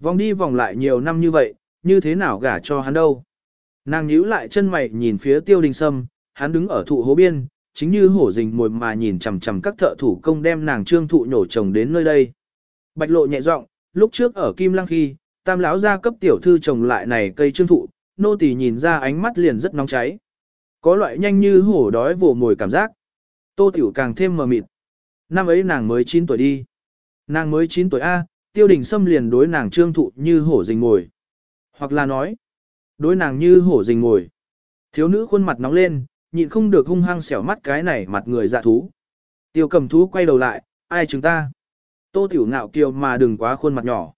[SPEAKER 1] Vòng đi vòng lại nhiều năm như vậy, như thế nào gả cho hắn đâu. Nàng nhíu lại chân mày nhìn phía tiêu đình sâm, hắn đứng ở thụ hố biên, chính như hổ rình mồi mà nhìn chằm chằm các thợ thủ công đem nàng trương thụ nhổ chồng đến nơi đây. Bạch lộ nhẹ giọng, lúc trước ở Kim Lăng khi, tam lão gia cấp tiểu thư trồng lại này cây trương thụ, nô tỳ nhìn ra ánh mắt liền rất nóng cháy. Có loại nhanh như hổ đói vồ mồi cảm giác. Tô tiểu càng thêm mờ mịt. Năm ấy nàng mới 9 tuổi đi. Nàng mới 9 tuổi A, tiêu đình xâm liền đối nàng trương thụ như hổ rình ngồi. Hoặc là nói, đối nàng như hổ rình ngồi. Thiếu nữ khuôn mặt nóng lên, nhịn không được hung hăng xẻo mắt cái này mặt người dạ thú. Tiêu cầm thú quay đầu lại, ai chúng ta? Tô tiểu ngạo kiều mà đừng quá khuôn mặt nhỏ.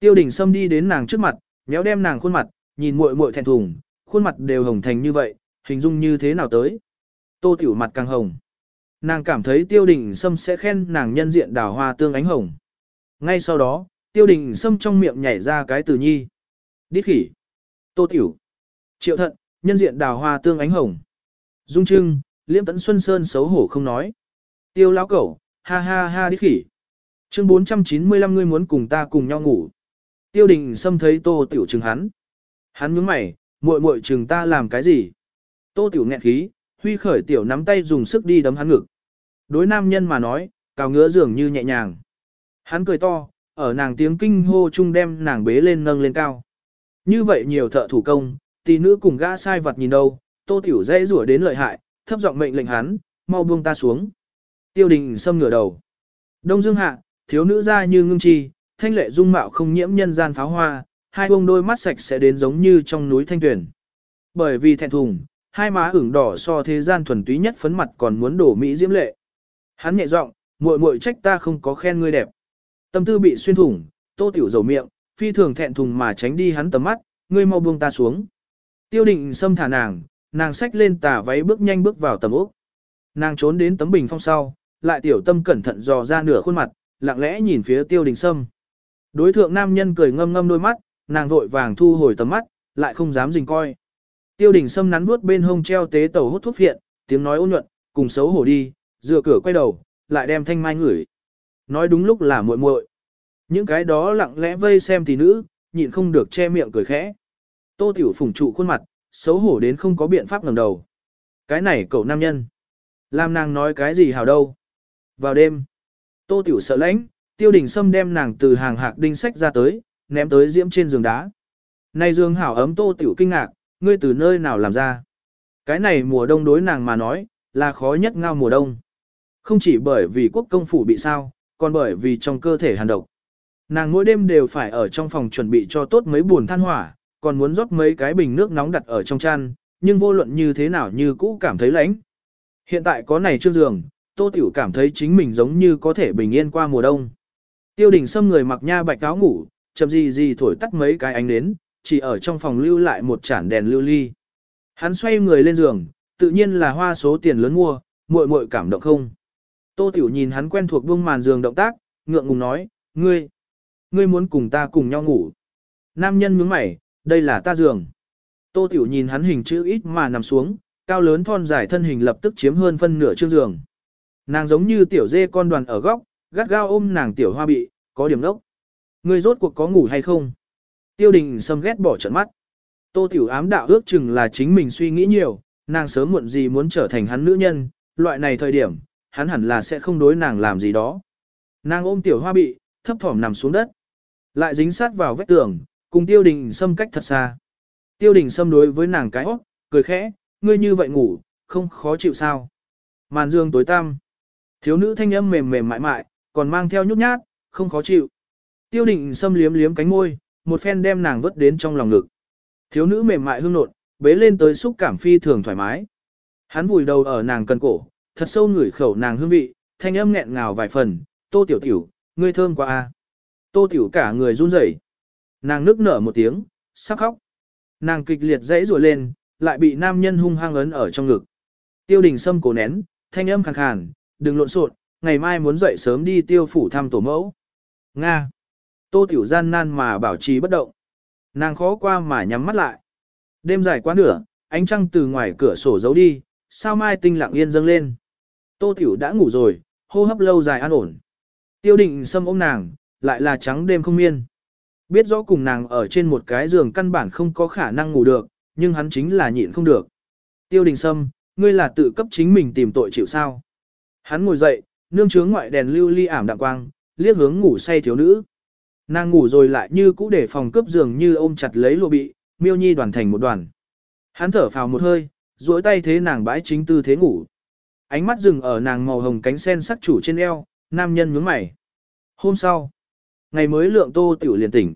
[SPEAKER 1] Tiêu đình xâm đi đến nàng trước mặt, méo đem nàng khuôn mặt, nhìn muội muội thẹn thùng, khuôn mặt đều hồng thành như vậy, hình dung như thế nào tới. Tô tiểu mặt càng hồng. Nàng cảm thấy tiêu đình sâm sẽ khen nàng nhân diện đào hoa tương ánh hồng. Ngay sau đó, tiêu đình sâm trong miệng nhảy ra cái từ nhi. Đít khỉ. Tô tiểu. Triệu thận, nhân diện đào hoa tương ánh hồng. Dung trưng, liễm tấn xuân sơn xấu hổ không nói. Tiêu lão cẩu, ha ha ha đít khỉ. Chương 495 ngươi muốn cùng ta cùng nhau ngủ. Tiêu đình sâm thấy tô tiểu trừng hắn. Hắn nhướng mày, muội muội trừng ta làm cái gì? Tô tiểu nghẹn khí, huy khởi tiểu nắm tay dùng sức đi đấm hắn ngực. Đối nam nhân mà nói, cào ngứa dường như nhẹ nhàng. Hắn cười to, ở nàng tiếng kinh hô chung đem nàng bế lên nâng lên cao. Như vậy nhiều thợ thủ công, tỷ nữ cùng gã sai vật nhìn đâu, tô tiểu dễ rủa đến lợi hại, thấp giọng mệnh lệnh hắn, mau buông ta xuống. Tiêu đình xâm ngửa đầu. Đông dương hạ, thiếu nữ ra như ngưng chi, thanh lệ dung mạo không nhiễm nhân gian pháo hoa, hai bông đôi mắt sạch sẽ đến giống như trong núi thanh tuyển. Bởi vì thẹn thùng, hai má ửng đỏ so thế gian thuần túy nhất phấn mặt còn muốn đổ mỹ diễm lệ. Hắn nhẹ giọng, muội muội trách ta không có khen ngươi đẹp. Tâm tư bị xuyên thủng, tô tiểu dầu miệng, phi thường thẹn thùng mà tránh đi hắn tầm mắt, ngươi mau buông ta xuống. Tiêu định xâm thả nàng, nàng xách lên tà váy bước nhanh bước vào tầm ốc. Nàng trốn đến tấm bình phong sau, lại tiểu tâm cẩn thận dò ra nửa khuôn mặt, lặng lẽ nhìn phía tiêu đình sâm. Đối thượng nam nhân cười ngâm ngâm đôi mắt, nàng vội vàng thu hồi tầm mắt, lại không dám dình coi. Tiêu đình sâm nắn nuốt bên hông treo tế tàu hút thuốc phiện, tiếng nói ôn nhuận, cùng xấu hổ đi, dựa cửa quay đầu, lại đem thanh mai ngửi. Nói đúng lúc là muội muội. Những cái đó lặng lẽ vây xem tỷ nữ, nhịn không được che miệng cười khẽ. Tô tiểu phủng trụ khuôn mặt, xấu hổ đến không có biện pháp ngẩng đầu. Cái này cậu nam nhân. Làm nàng nói cái gì hào đâu. Vào đêm, tô tiểu sợ lãnh, tiêu đình sâm đem nàng từ hàng hạc đinh sách ra tới, ném tới diễm trên giường đá. Này giường hảo ấm tô tiểu kinh ngạc, ngươi từ nơi nào làm ra. Cái này mùa đông đối nàng mà nói, là khó nhất ngao mùa đông. Không chỉ bởi vì quốc công phủ bị sao, còn bởi vì trong cơ thể hàn độc. Nàng mỗi đêm đều phải ở trong phòng chuẩn bị cho tốt mấy buồn than hỏa, còn muốn rót mấy cái bình nước nóng đặt ở trong chăn, nhưng vô luận như thế nào như cũ cảm thấy lạnh. Hiện tại có này trước giường, Tô Tiểu cảm thấy chính mình giống như có thể bình yên qua mùa đông. Tiêu đình xâm người mặc nha bạch áo ngủ, chậm gì gì thổi tắt mấy cái ánh nến, chỉ ở trong phòng lưu lại một chản đèn lưu ly. Hắn xoay người lên giường, tự nhiên là hoa số tiền lớn mua, muội muội cảm động không. Tô Tiểu nhìn hắn quen thuộc buông màn giường động tác, ngượng ngùng nói, ngươi, ngươi muốn cùng ta cùng nhau ngủ. Nam nhân nhướng mày, đây là ta giường. Tô Tiểu nhìn hắn hình chữ ít mà nằm xuống, cao lớn thon dài thân hình lập tức chiếm hơn phân nửa chương giường. Nàng giống như tiểu dê con đoàn ở góc, gắt gao ôm nàng tiểu hoa bị, có điểm đốc. Ngươi rốt cuộc có ngủ hay không? Tiêu đình sâm ghét bỏ trận mắt. Tô tiểu ám đạo ước chừng là chính mình suy nghĩ nhiều, nàng sớm muộn gì muốn trở thành hắn nữ nhân, loại này thời điểm, hắn hẳn là sẽ không đối nàng làm gì đó. Nàng ôm tiểu hoa bị, thấp thỏm nằm xuống đất. Lại dính sát vào vách tường, cùng tiêu đình sâm cách thật xa. Tiêu đình sâm đối với nàng cái óc, cười khẽ, ngươi như vậy ngủ, không khó chịu sao. Màn dương tối tăm. Thiếu nữ thanh âm mềm mềm mại mại, còn mang theo nhút nhát, không khó chịu. Tiêu Đình sâm liếm liếm cánh môi, một phen đem nàng vứt đến trong lòng ngực. Thiếu nữ mềm mại hương nộn, bế lên tới xúc cảm phi thường thoải mái. Hắn vùi đầu ở nàng cần cổ, thật sâu ngửi khẩu nàng hương vị, thanh âm nghẹn ngào vài phần, tô tiểu tiểu, ngươi thơm quá a. Tô tiểu cả người run rẩy. Nàng nức nở một tiếng, sắp khóc. Nàng kịch liệt dãy rủa lên, lại bị nam nhân hung hăng ấn ở trong ngực. Tiêu đình sâm cổ nén, thanh âm khàn khàn, đừng lộn xộn, ngày mai muốn dậy sớm đi tiêu phủ thăm tổ mẫu. Nga. Tô tiểu gian nan mà bảo trì bất động. Nàng khó qua mà nhắm mắt lại. Đêm dài quá nửa, ánh trăng từ ngoài cửa sổ giấu đi, sao mai tinh lặng yên dâng lên. Tô tiểu đã ngủ rồi, hô hấp lâu dài an ổn. Tiêu định xâm ôm nàng, lại là trắng đêm không miên. Biết rõ cùng nàng ở trên một cái giường căn bản không có khả năng ngủ được, nhưng hắn chính là nhịn không được. Tiêu đình sâm, ngươi là tự cấp chính mình tìm tội chịu sao. Hắn ngồi dậy, nương chướng ngoại đèn lưu ly ảm đạm quang, liếc hướng ngủ say thiếu nữ. Nàng ngủ rồi lại như cũ để phòng cướp giường như ôm chặt lấy lụa bị, miêu nhi đoàn thành một đoàn. Hắn thở phào một hơi, duỗi tay thế nàng bãi chính tư thế ngủ. Ánh mắt dừng ở nàng màu hồng cánh sen sắc chủ trên eo, nam nhân nhướng mày. Hôm sau, ngày mới lượng tô tiểu liền tỉnh.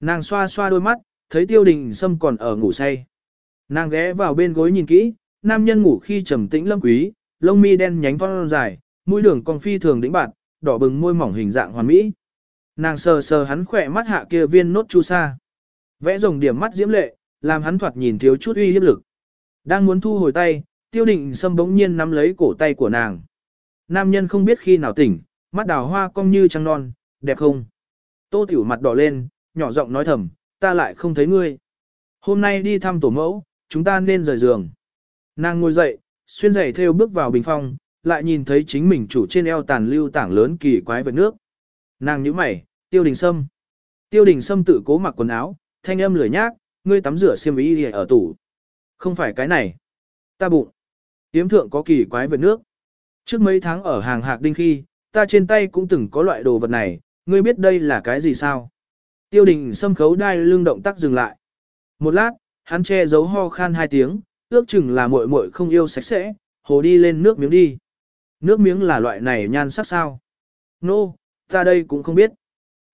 [SPEAKER 1] Nàng xoa xoa đôi mắt, thấy tiêu đình sâm còn ở ngủ say. Nàng ghé vào bên gối nhìn kỹ, nam nhân ngủ khi trầm tĩnh lâm quý, lông mi đen nhánh phong dài, mũi đường cong phi thường đĩnh bạn, đỏ bừng môi mỏng hình dạng hoàn mỹ. Nàng sờ sờ hắn khỏe mắt hạ kia viên nốt chu sa. Vẽ rồng điểm mắt diễm lệ, làm hắn thoạt nhìn thiếu chút uy hiếp lực. Đang muốn thu hồi tay, tiêu định sâm bỗng nhiên nắm lấy cổ tay của nàng. Nam nhân không biết khi nào tỉnh, mắt đào hoa cong như trăng non, đẹp không? Tô tiểu mặt đỏ lên, nhỏ giọng nói thầm, ta lại không thấy ngươi. Hôm nay đi thăm tổ mẫu, chúng ta nên rời giường. Nàng ngồi dậy, xuyên giày theo bước vào bình phong, lại nhìn thấy chính mình chủ trên eo tàn lưu tảng lớn kỳ quái vật nước. Nàng nhíu mày, tiêu đình sâm. Tiêu đình sâm tự cố mặc quần áo, thanh âm lười nhác, ngươi tắm rửa xiêm y ở tủ. Không phải cái này. Ta bụng. Tiếm thượng có kỳ quái vật nước. Trước mấy tháng ở hàng hạc đinh khi, ta trên tay cũng từng có loại đồ vật này, ngươi biết đây là cái gì sao? Tiêu đình sâm khấu đai lưng động tác dừng lại. Một lát, hắn che giấu ho khan hai tiếng, ước chừng là muội muội không yêu sạch sẽ, hồ đi lên nước miếng đi. Nước miếng là loại này nhan sắc sao? Nô, no, ta đây cũng không biết.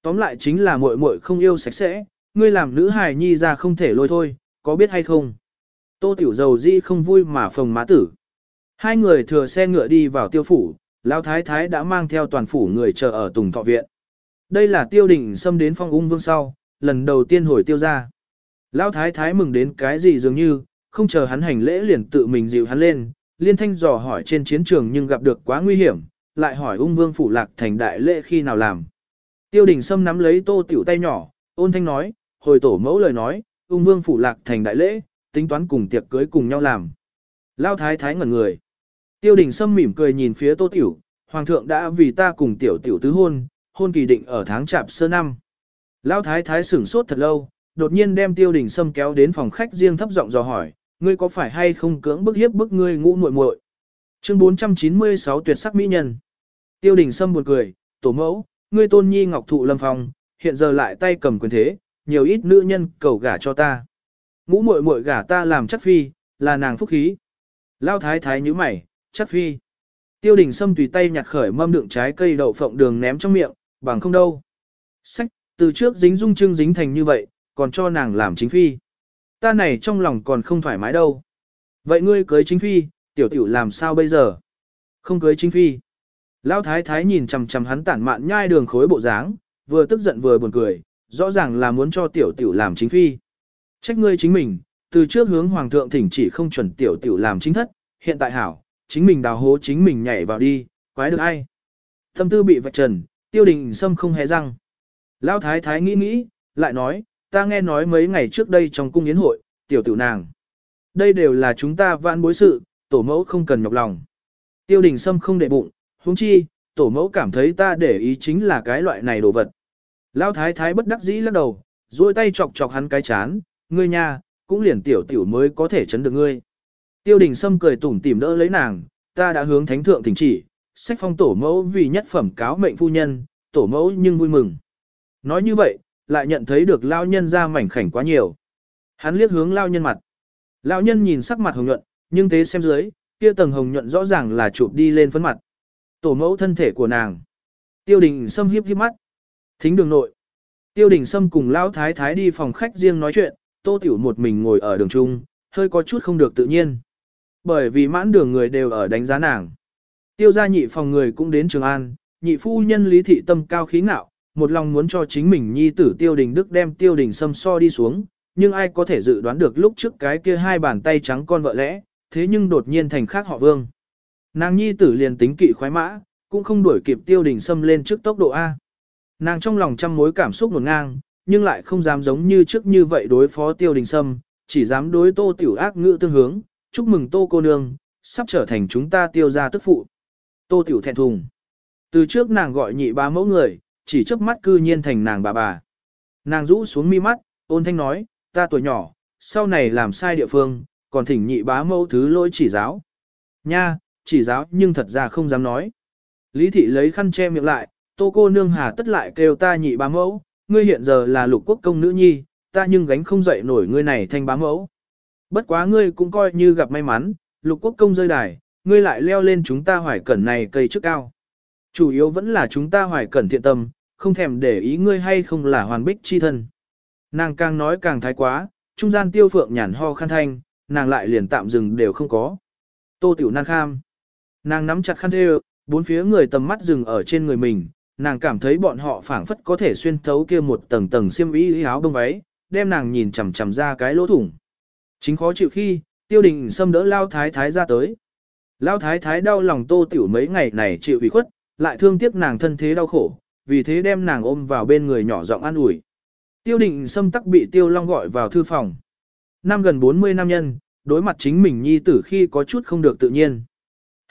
[SPEAKER 1] Tóm lại chính là muội muội không yêu sạch sẽ, ngươi làm nữ hài nhi ra không thể lôi thôi, có biết hay không? Tô tiểu dầu di không vui mà phồng má tử. Hai người thừa xe ngựa đi vào tiêu phủ, Lão Thái Thái đã mang theo toàn phủ người chờ ở Tùng Thọ Viện. Đây là tiêu đỉnh xâm đến phong ung vương sau, lần đầu tiên hồi tiêu ra. Lão Thái Thái mừng đến cái gì dường như, không chờ hắn hành lễ liền tự mình dịu hắn lên, liên thanh dò hỏi trên chiến trường nhưng gặp được quá nguy hiểm, lại hỏi ung vương phủ lạc thành đại lễ khi nào làm. Tiêu đình Sâm nắm lấy tô tiểu tay nhỏ, ôn thanh nói, hồi tổ mẫu lời nói, ung vương phủ lạc thành đại lễ, tính toán cùng tiệc cưới cùng nhau làm. Lao thái thái ngẩn người. Tiêu đình Sâm mỉm cười nhìn phía tô tiểu, hoàng thượng đã vì ta cùng tiểu tiểu tứ hôn, hôn kỳ định ở tháng chạp sơ năm. Lao thái thái sửng sốt thật lâu, đột nhiên đem tiêu đình Sâm kéo đến phòng khách riêng thấp giọng dò hỏi, ngươi có phải hay không cưỡng bức hiếp bức ngươi ngũ muội muội? Chương 496 tuyệt sắc mỹ nhân. Tiêu đình Sâm buồn cười, tổ mẫu, ngươi tôn nhi ngọc thụ lâm phong, hiện giờ lại tay cầm quyền thế, nhiều ít nữ nhân cầu gả cho ta. Ngũ muội muội gả ta làm chắc phi, là nàng phúc khí. Lao thái thái như mày, chắc phi. Tiêu đình Sâm tùy tay nhặt khởi mâm đựng trái cây đậu phộng đường ném trong miệng, bằng không đâu. Sách, từ trước dính dung trưng dính thành như vậy, còn cho nàng làm chính phi. Ta này trong lòng còn không thoải mái đâu. Vậy ngươi cưới chính phi, tiểu tiểu làm sao bây giờ? Không cưới chính phi. Lão thái thái nhìn chằm chằm hắn tản mạn nhai đường khối bộ dáng, vừa tức giận vừa buồn cười, rõ ràng là muốn cho tiểu tiểu làm chính phi. Trách ngươi chính mình, từ trước hướng hoàng thượng thỉnh chỉ không chuẩn tiểu tiểu làm chính thất, hiện tại hảo, chính mình đào hố chính mình nhảy vào đi, quái được ai. Tâm tư bị vạch trần, tiêu đình sâm không hề răng. Lão thái thái nghĩ nghĩ, lại nói, ta nghe nói mấy ngày trước đây trong cung yến hội, tiểu tiểu nàng. Đây đều là chúng ta vãn bối sự, tổ mẫu không cần nhọc lòng. Tiêu đình sâm không để bụng, huống chi, tổ mẫu cảm thấy ta để ý chính là cái loại này đồ vật. Lão thái thái bất đắc dĩ lắc đầu, duỗi tay chọc chọc hắn cái chán, ngươi nha, cũng liền tiểu tiểu mới có thể chấn được ngươi. Tiêu đình sâm cười tủm tỉm đỡ lấy nàng, ta đã hướng thánh thượng thỉnh chỉ, sách phong tổ mẫu vì nhất phẩm cáo mệnh phu nhân, tổ mẫu nhưng vui mừng. Nói như vậy, lại nhận thấy được lao nhân ra mảnh khảnh quá nhiều. Hắn liếc hướng lao nhân mặt. Lao nhân nhìn sắc mặt hồng nhuận, nhưng thế xem dưới, kia tầng hồng nhuận rõ ràng là chụp đi lên phấn mặt. Tổ mẫu thân thể của nàng. Tiêu đình Sâm hiếp hiếp mắt. Thính đường nội, Tiêu đình Sâm cùng Lão Thái Thái đi phòng khách riêng nói chuyện, Tô Tiểu một mình ngồi ở đường trung, hơi có chút không được tự nhiên. Bởi vì mãn đường người đều ở đánh giá nàng. Tiêu gia nhị phòng người cũng đến Trường An, nhị phu nhân lý thị tâm cao khí ngạo, một lòng muốn cho chính mình nhi tử tiêu đình đức đem tiêu đình Sâm so đi xuống, nhưng ai có thể dự đoán được lúc trước cái kia hai bàn tay trắng con vợ lẽ, thế nhưng đột nhiên thành khác họ vương. Nàng nhi tử liền tính kỵ khoái mã, cũng không đuổi kịp tiêu đình Sâm lên trước tốc độ A. Nàng trong lòng trăm mối cảm xúc nổn ngang, nhưng lại không dám giống như trước như vậy đối phó tiêu đình sâm, chỉ dám đối tô tiểu ác ngữ tương hướng, chúc mừng tô cô nương, sắp trở thành chúng ta tiêu gia tức phụ. Tô tiểu thẹn thùng. Từ trước nàng gọi nhị bá mẫu người, chỉ chớp mắt cư nhiên thành nàng bà bà. Nàng rũ xuống mi mắt, ôn thanh nói, ta tuổi nhỏ, sau này làm sai địa phương, còn thỉnh nhị bá mẫu thứ lỗi chỉ giáo. Nha, chỉ giáo nhưng thật ra không dám nói. Lý thị lấy khăn che miệng lại, tô cô nương hà tất lại kêu ta nhị bá mẫu, ngươi hiện giờ là lục quốc công nữ nhi, ta nhưng gánh không dậy nổi ngươi này thanh bá mẫu. Bất quá ngươi cũng coi như gặp may mắn, lục quốc công rơi đài, ngươi lại leo lên chúng ta hoài cẩn này cây trước cao. Chủ yếu vẫn là chúng ta hoài cẩn thiện tâm, không thèm để ý ngươi hay không là hoàn bích chi thân. Nàng càng nói càng thái quá, trung gian tiêu phượng nhàn ho khăn thanh, nàng lại liền tạm dừng đều không có. Tô tiểu nan kham. Nàng nắm chặt khăn thê bốn phía người tầm mắt dừng ở trên người mình, nàng cảm thấy bọn họ phảng phất có thể xuyên thấu kia một tầng tầng xiêm y áo bông váy, đem nàng nhìn chằm chằm ra cái lỗ thủng. Chính khó chịu khi, tiêu đình xâm đỡ lao thái thái ra tới. Lao thái thái đau lòng tô tiểu mấy ngày này chịu ủy khuất, lại thương tiếc nàng thân thế đau khổ, vì thế đem nàng ôm vào bên người nhỏ giọng an ủi. Tiêu đình xâm tắc bị tiêu long gọi vào thư phòng. Năm gần 40 nam nhân, đối mặt chính mình nhi tử khi có chút không được tự nhiên.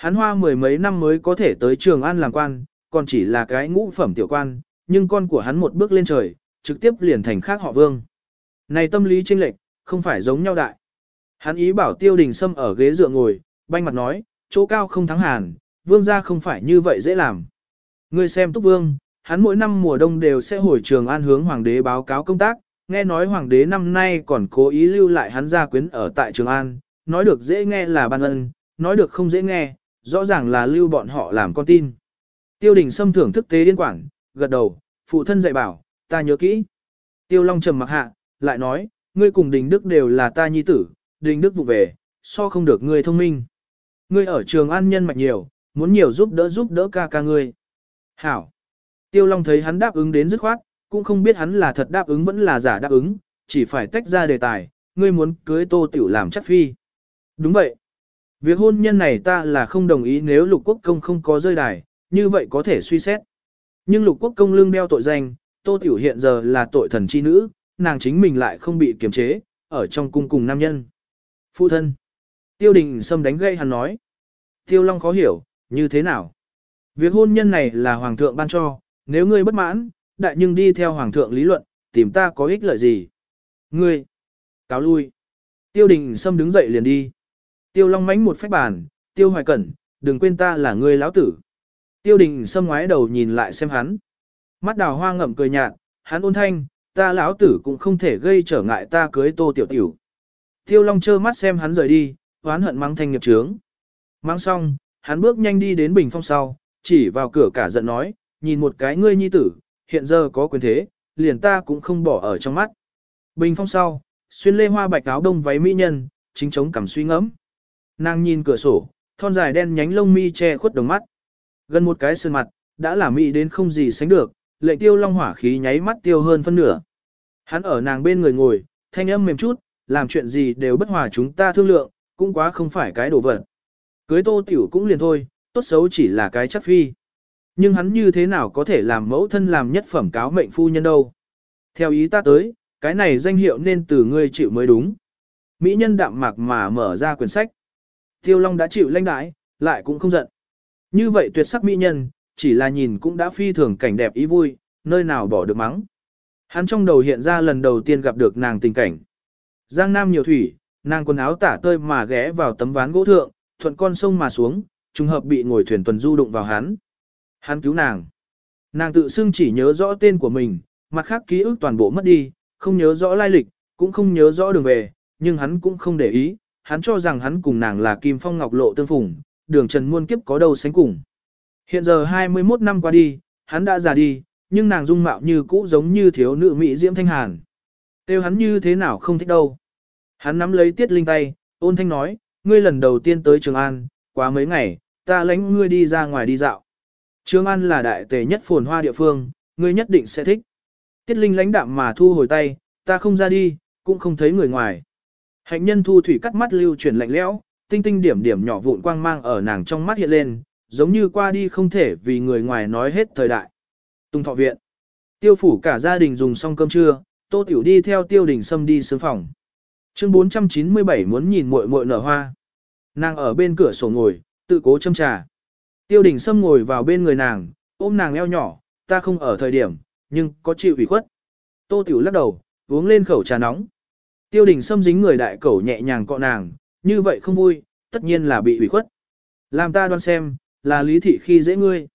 [SPEAKER 1] Hắn hoa mười mấy năm mới có thể tới trường an làm quan, còn chỉ là cái ngũ phẩm tiểu quan, nhưng con của hắn một bước lên trời, trực tiếp liền thành khác họ vương. Này tâm lý chênh lệch, không phải giống nhau đại. Hắn ý bảo tiêu đình sâm ở ghế dựa ngồi, banh mặt nói, chỗ cao không thắng hàn, vương gia không phải như vậy dễ làm. Ngươi xem túc vương, hắn mỗi năm mùa đông đều sẽ hồi trường an hướng hoàng đế báo cáo công tác, nghe nói hoàng đế năm nay còn cố ý lưu lại hắn gia quyến ở tại trường an, nói được dễ nghe là ban ân, nói được không dễ nghe, rõ ràng là lưu bọn họ làm con tin. Tiêu đình Sâm thưởng thức tế điên quản, gật đầu, phụ thân dạy bảo, ta nhớ kỹ. Tiêu Long trầm mặc hạ, lại nói, ngươi cùng đình đức đều là ta nhi tử, đình đức vụ về, so không được ngươi thông minh. Ngươi ở trường an nhân mạch nhiều, muốn nhiều giúp đỡ giúp đỡ ca ca ngươi. Hảo. Tiêu Long thấy hắn đáp ứng đến dứt khoát, cũng không biết hắn là thật đáp ứng vẫn là giả đáp ứng, chỉ phải tách ra đề tài, ngươi muốn cưới tô tiểu làm chắc phi. Đúng vậy. Việc hôn nhân này ta là không đồng ý nếu lục quốc công không có rơi đài, như vậy có thể suy xét. Nhưng lục quốc công lương đeo tội danh, Tô Tiểu hiện giờ là tội thần chi nữ, nàng chính mình lại không bị kiềm chế, ở trong cung cùng nam nhân. Phụ thân. Tiêu đình Sâm đánh gây hắn nói. Tiêu Long khó hiểu, như thế nào? Việc hôn nhân này là hoàng thượng ban cho, nếu ngươi bất mãn, đại nhưng đi theo hoàng thượng lý luận, tìm ta có ích lợi gì? Ngươi. Cáo lui. Tiêu đình Sâm đứng dậy liền đi. Tiêu Long mánh một phách bàn, Tiêu Hoài Cẩn, đừng quên ta là người lão tử. Tiêu đình Sâm ngoái đầu nhìn lại xem hắn. Mắt đào hoa ngậm cười nhạt, hắn ôn thanh, ta lão tử cũng không thể gây trở ngại ta cưới tô tiểu tiểu. Tiêu Long trơ mắt xem hắn rời đi, oán hận mang thanh nghiệp trướng. Mang xong, hắn bước nhanh đi đến bình phong sau, chỉ vào cửa cả giận nói, nhìn một cái ngươi nhi tử, hiện giờ có quyền thế, liền ta cũng không bỏ ở trong mắt. Bình phong sau, xuyên lê hoa bạch áo đông váy mỹ nhân, chính chống cằm suy ngẫm. Nàng nhìn cửa sổ, thon dài đen nhánh lông mi che khuất đồng mắt. Gần một cái sơn mặt, đã là mỹ đến không gì sánh được, lệnh tiêu long hỏa khí nháy mắt tiêu hơn phân nửa. Hắn ở nàng bên người ngồi, thanh âm mềm chút, làm chuyện gì đều bất hòa chúng ta thương lượng, cũng quá không phải cái đồ vật. Cưới tô tiểu cũng liền thôi, tốt xấu chỉ là cái chắc phi. Nhưng hắn như thế nào có thể làm mẫu thân làm nhất phẩm cáo mệnh phu nhân đâu. Theo ý ta tới, cái này danh hiệu nên từ ngươi chịu mới đúng. Mỹ nhân đạm mạc mà mở ra quyển sách. Tiêu Long đã chịu lãnh đãi, lại cũng không giận. Như vậy tuyệt sắc mỹ nhân, chỉ là nhìn cũng đã phi thường cảnh đẹp ý vui, nơi nào bỏ được mắng. Hắn trong đầu hiện ra lần đầu tiên gặp được nàng tình cảnh. Giang Nam nhiều thủy, nàng quần áo tả tơi mà ghé vào tấm ván gỗ thượng, thuận con sông mà xuống, trùng hợp bị ngồi thuyền tuần du đụng vào hắn. Hắn cứu nàng. Nàng tự xưng chỉ nhớ rõ tên của mình, mặt khác ký ức toàn bộ mất đi, không nhớ rõ lai lịch, cũng không nhớ rõ đường về, nhưng hắn cũng không để ý, hắn cho rằng hắn cùng nàng là Kim Phong Ngọc Lộ tương phùng, đường trần muôn kiếp có đâu sánh cùng. Hiện giờ 21 năm qua đi, hắn đã già đi, nhưng nàng dung mạo như cũ giống như thiếu nữ mỹ diễm thanh hàn. Tiêu hắn như thế nào không thích đâu. Hắn nắm lấy tiết linh tay, ôn thanh nói, ngươi lần đầu tiên tới Trường An, quá mấy ngày, ta lãnh ngươi đi ra ngoài đi dạo. Trường An là đại tề nhất phồn hoa địa phương, ngươi nhất định sẽ thích. Tiết linh lãnh đạm mà thu hồi tay, ta không ra đi, cũng không thấy người ngoài. Hạnh nhân thu thủy cắt mắt lưu chuyển lạnh lẽo, tinh tinh điểm điểm nhỏ vụn quang mang ở nàng trong mắt hiện lên, giống như qua đi không thể vì người ngoài nói hết thời đại. Tung thọ viện. Tiêu phủ cả gia đình dùng xong cơm trưa, Tô Tiểu đi theo Tiêu Đình Sâm đi sướng phòng. Chương 497 muốn nhìn muội muội nở hoa. Nàng ở bên cửa sổ ngồi, tự cố châm trà. Tiêu Đình Sâm ngồi vào bên người nàng, ôm nàng eo nhỏ, ta không ở thời điểm, nhưng có chịu ủy khuất. Tô Tiểu lắc đầu, uống lên khẩu trà nóng. Tiêu Đình Sâm dính người đại cẩu nhẹ nhàng cọ nàng, như vậy không vui, tất nhiên là bị ủy khuất. Làm ta đoán xem, là lý thị khi dễ ngươi.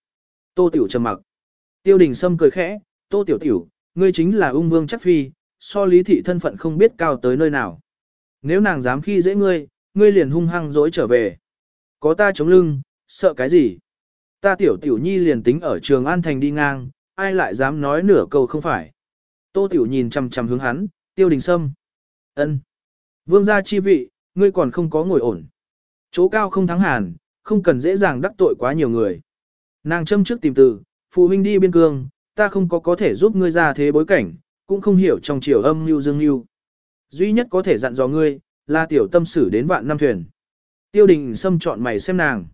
[SPEAKER 1] Tô Tiểu trầm mặc. Tiêu Đình Sâm cười khẽ, Tô Tiểu Tiểu, ngươi chính là ung vương chắc phi, so lý thị thân phận không biết cao tới nơi nào. Nếu nàng dám khi dễ ngươi, ngươi liền hung hăng dối trở về. Có ta chống lưng, sợ cái gì? Ta tiểu tiểu nhi liền tính ở trường An Thành đi ngang, ai lại dám nói nửa câu không phải. Tô tiểu nhìn chằm chằm hướng hắn, tiêu đình sâm ân, Vương gia chi vị, ngươi còn không có ngồi ổn. Chỗ cao không thắng hàn, không cần dễ dàng đắc tội quá nhiều người. Nàng châm trước tìm từ, phụ huynh đi biên cương, ta không có có thể giúp ngươi ra thế bối cảnh, cũng không hiểu trong chiều âm lưu dương lưu. Duy nhất có thể dặn dò ngươi, là tiểu tâm sử đến vạn năm thuyền. Tiêu đình xâm chọn mày xem nàng.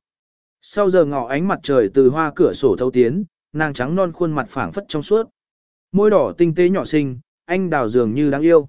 [SPEAKER 1] Sau giờ ngọ ánh mặt trời từ hoa cửa sổ thấu tiến, nàng trắng non khuôn mặt phảng phất trong suốt. Môi đỏ tinh tế nhỏ xinh, anh đào dường như đáng yêu.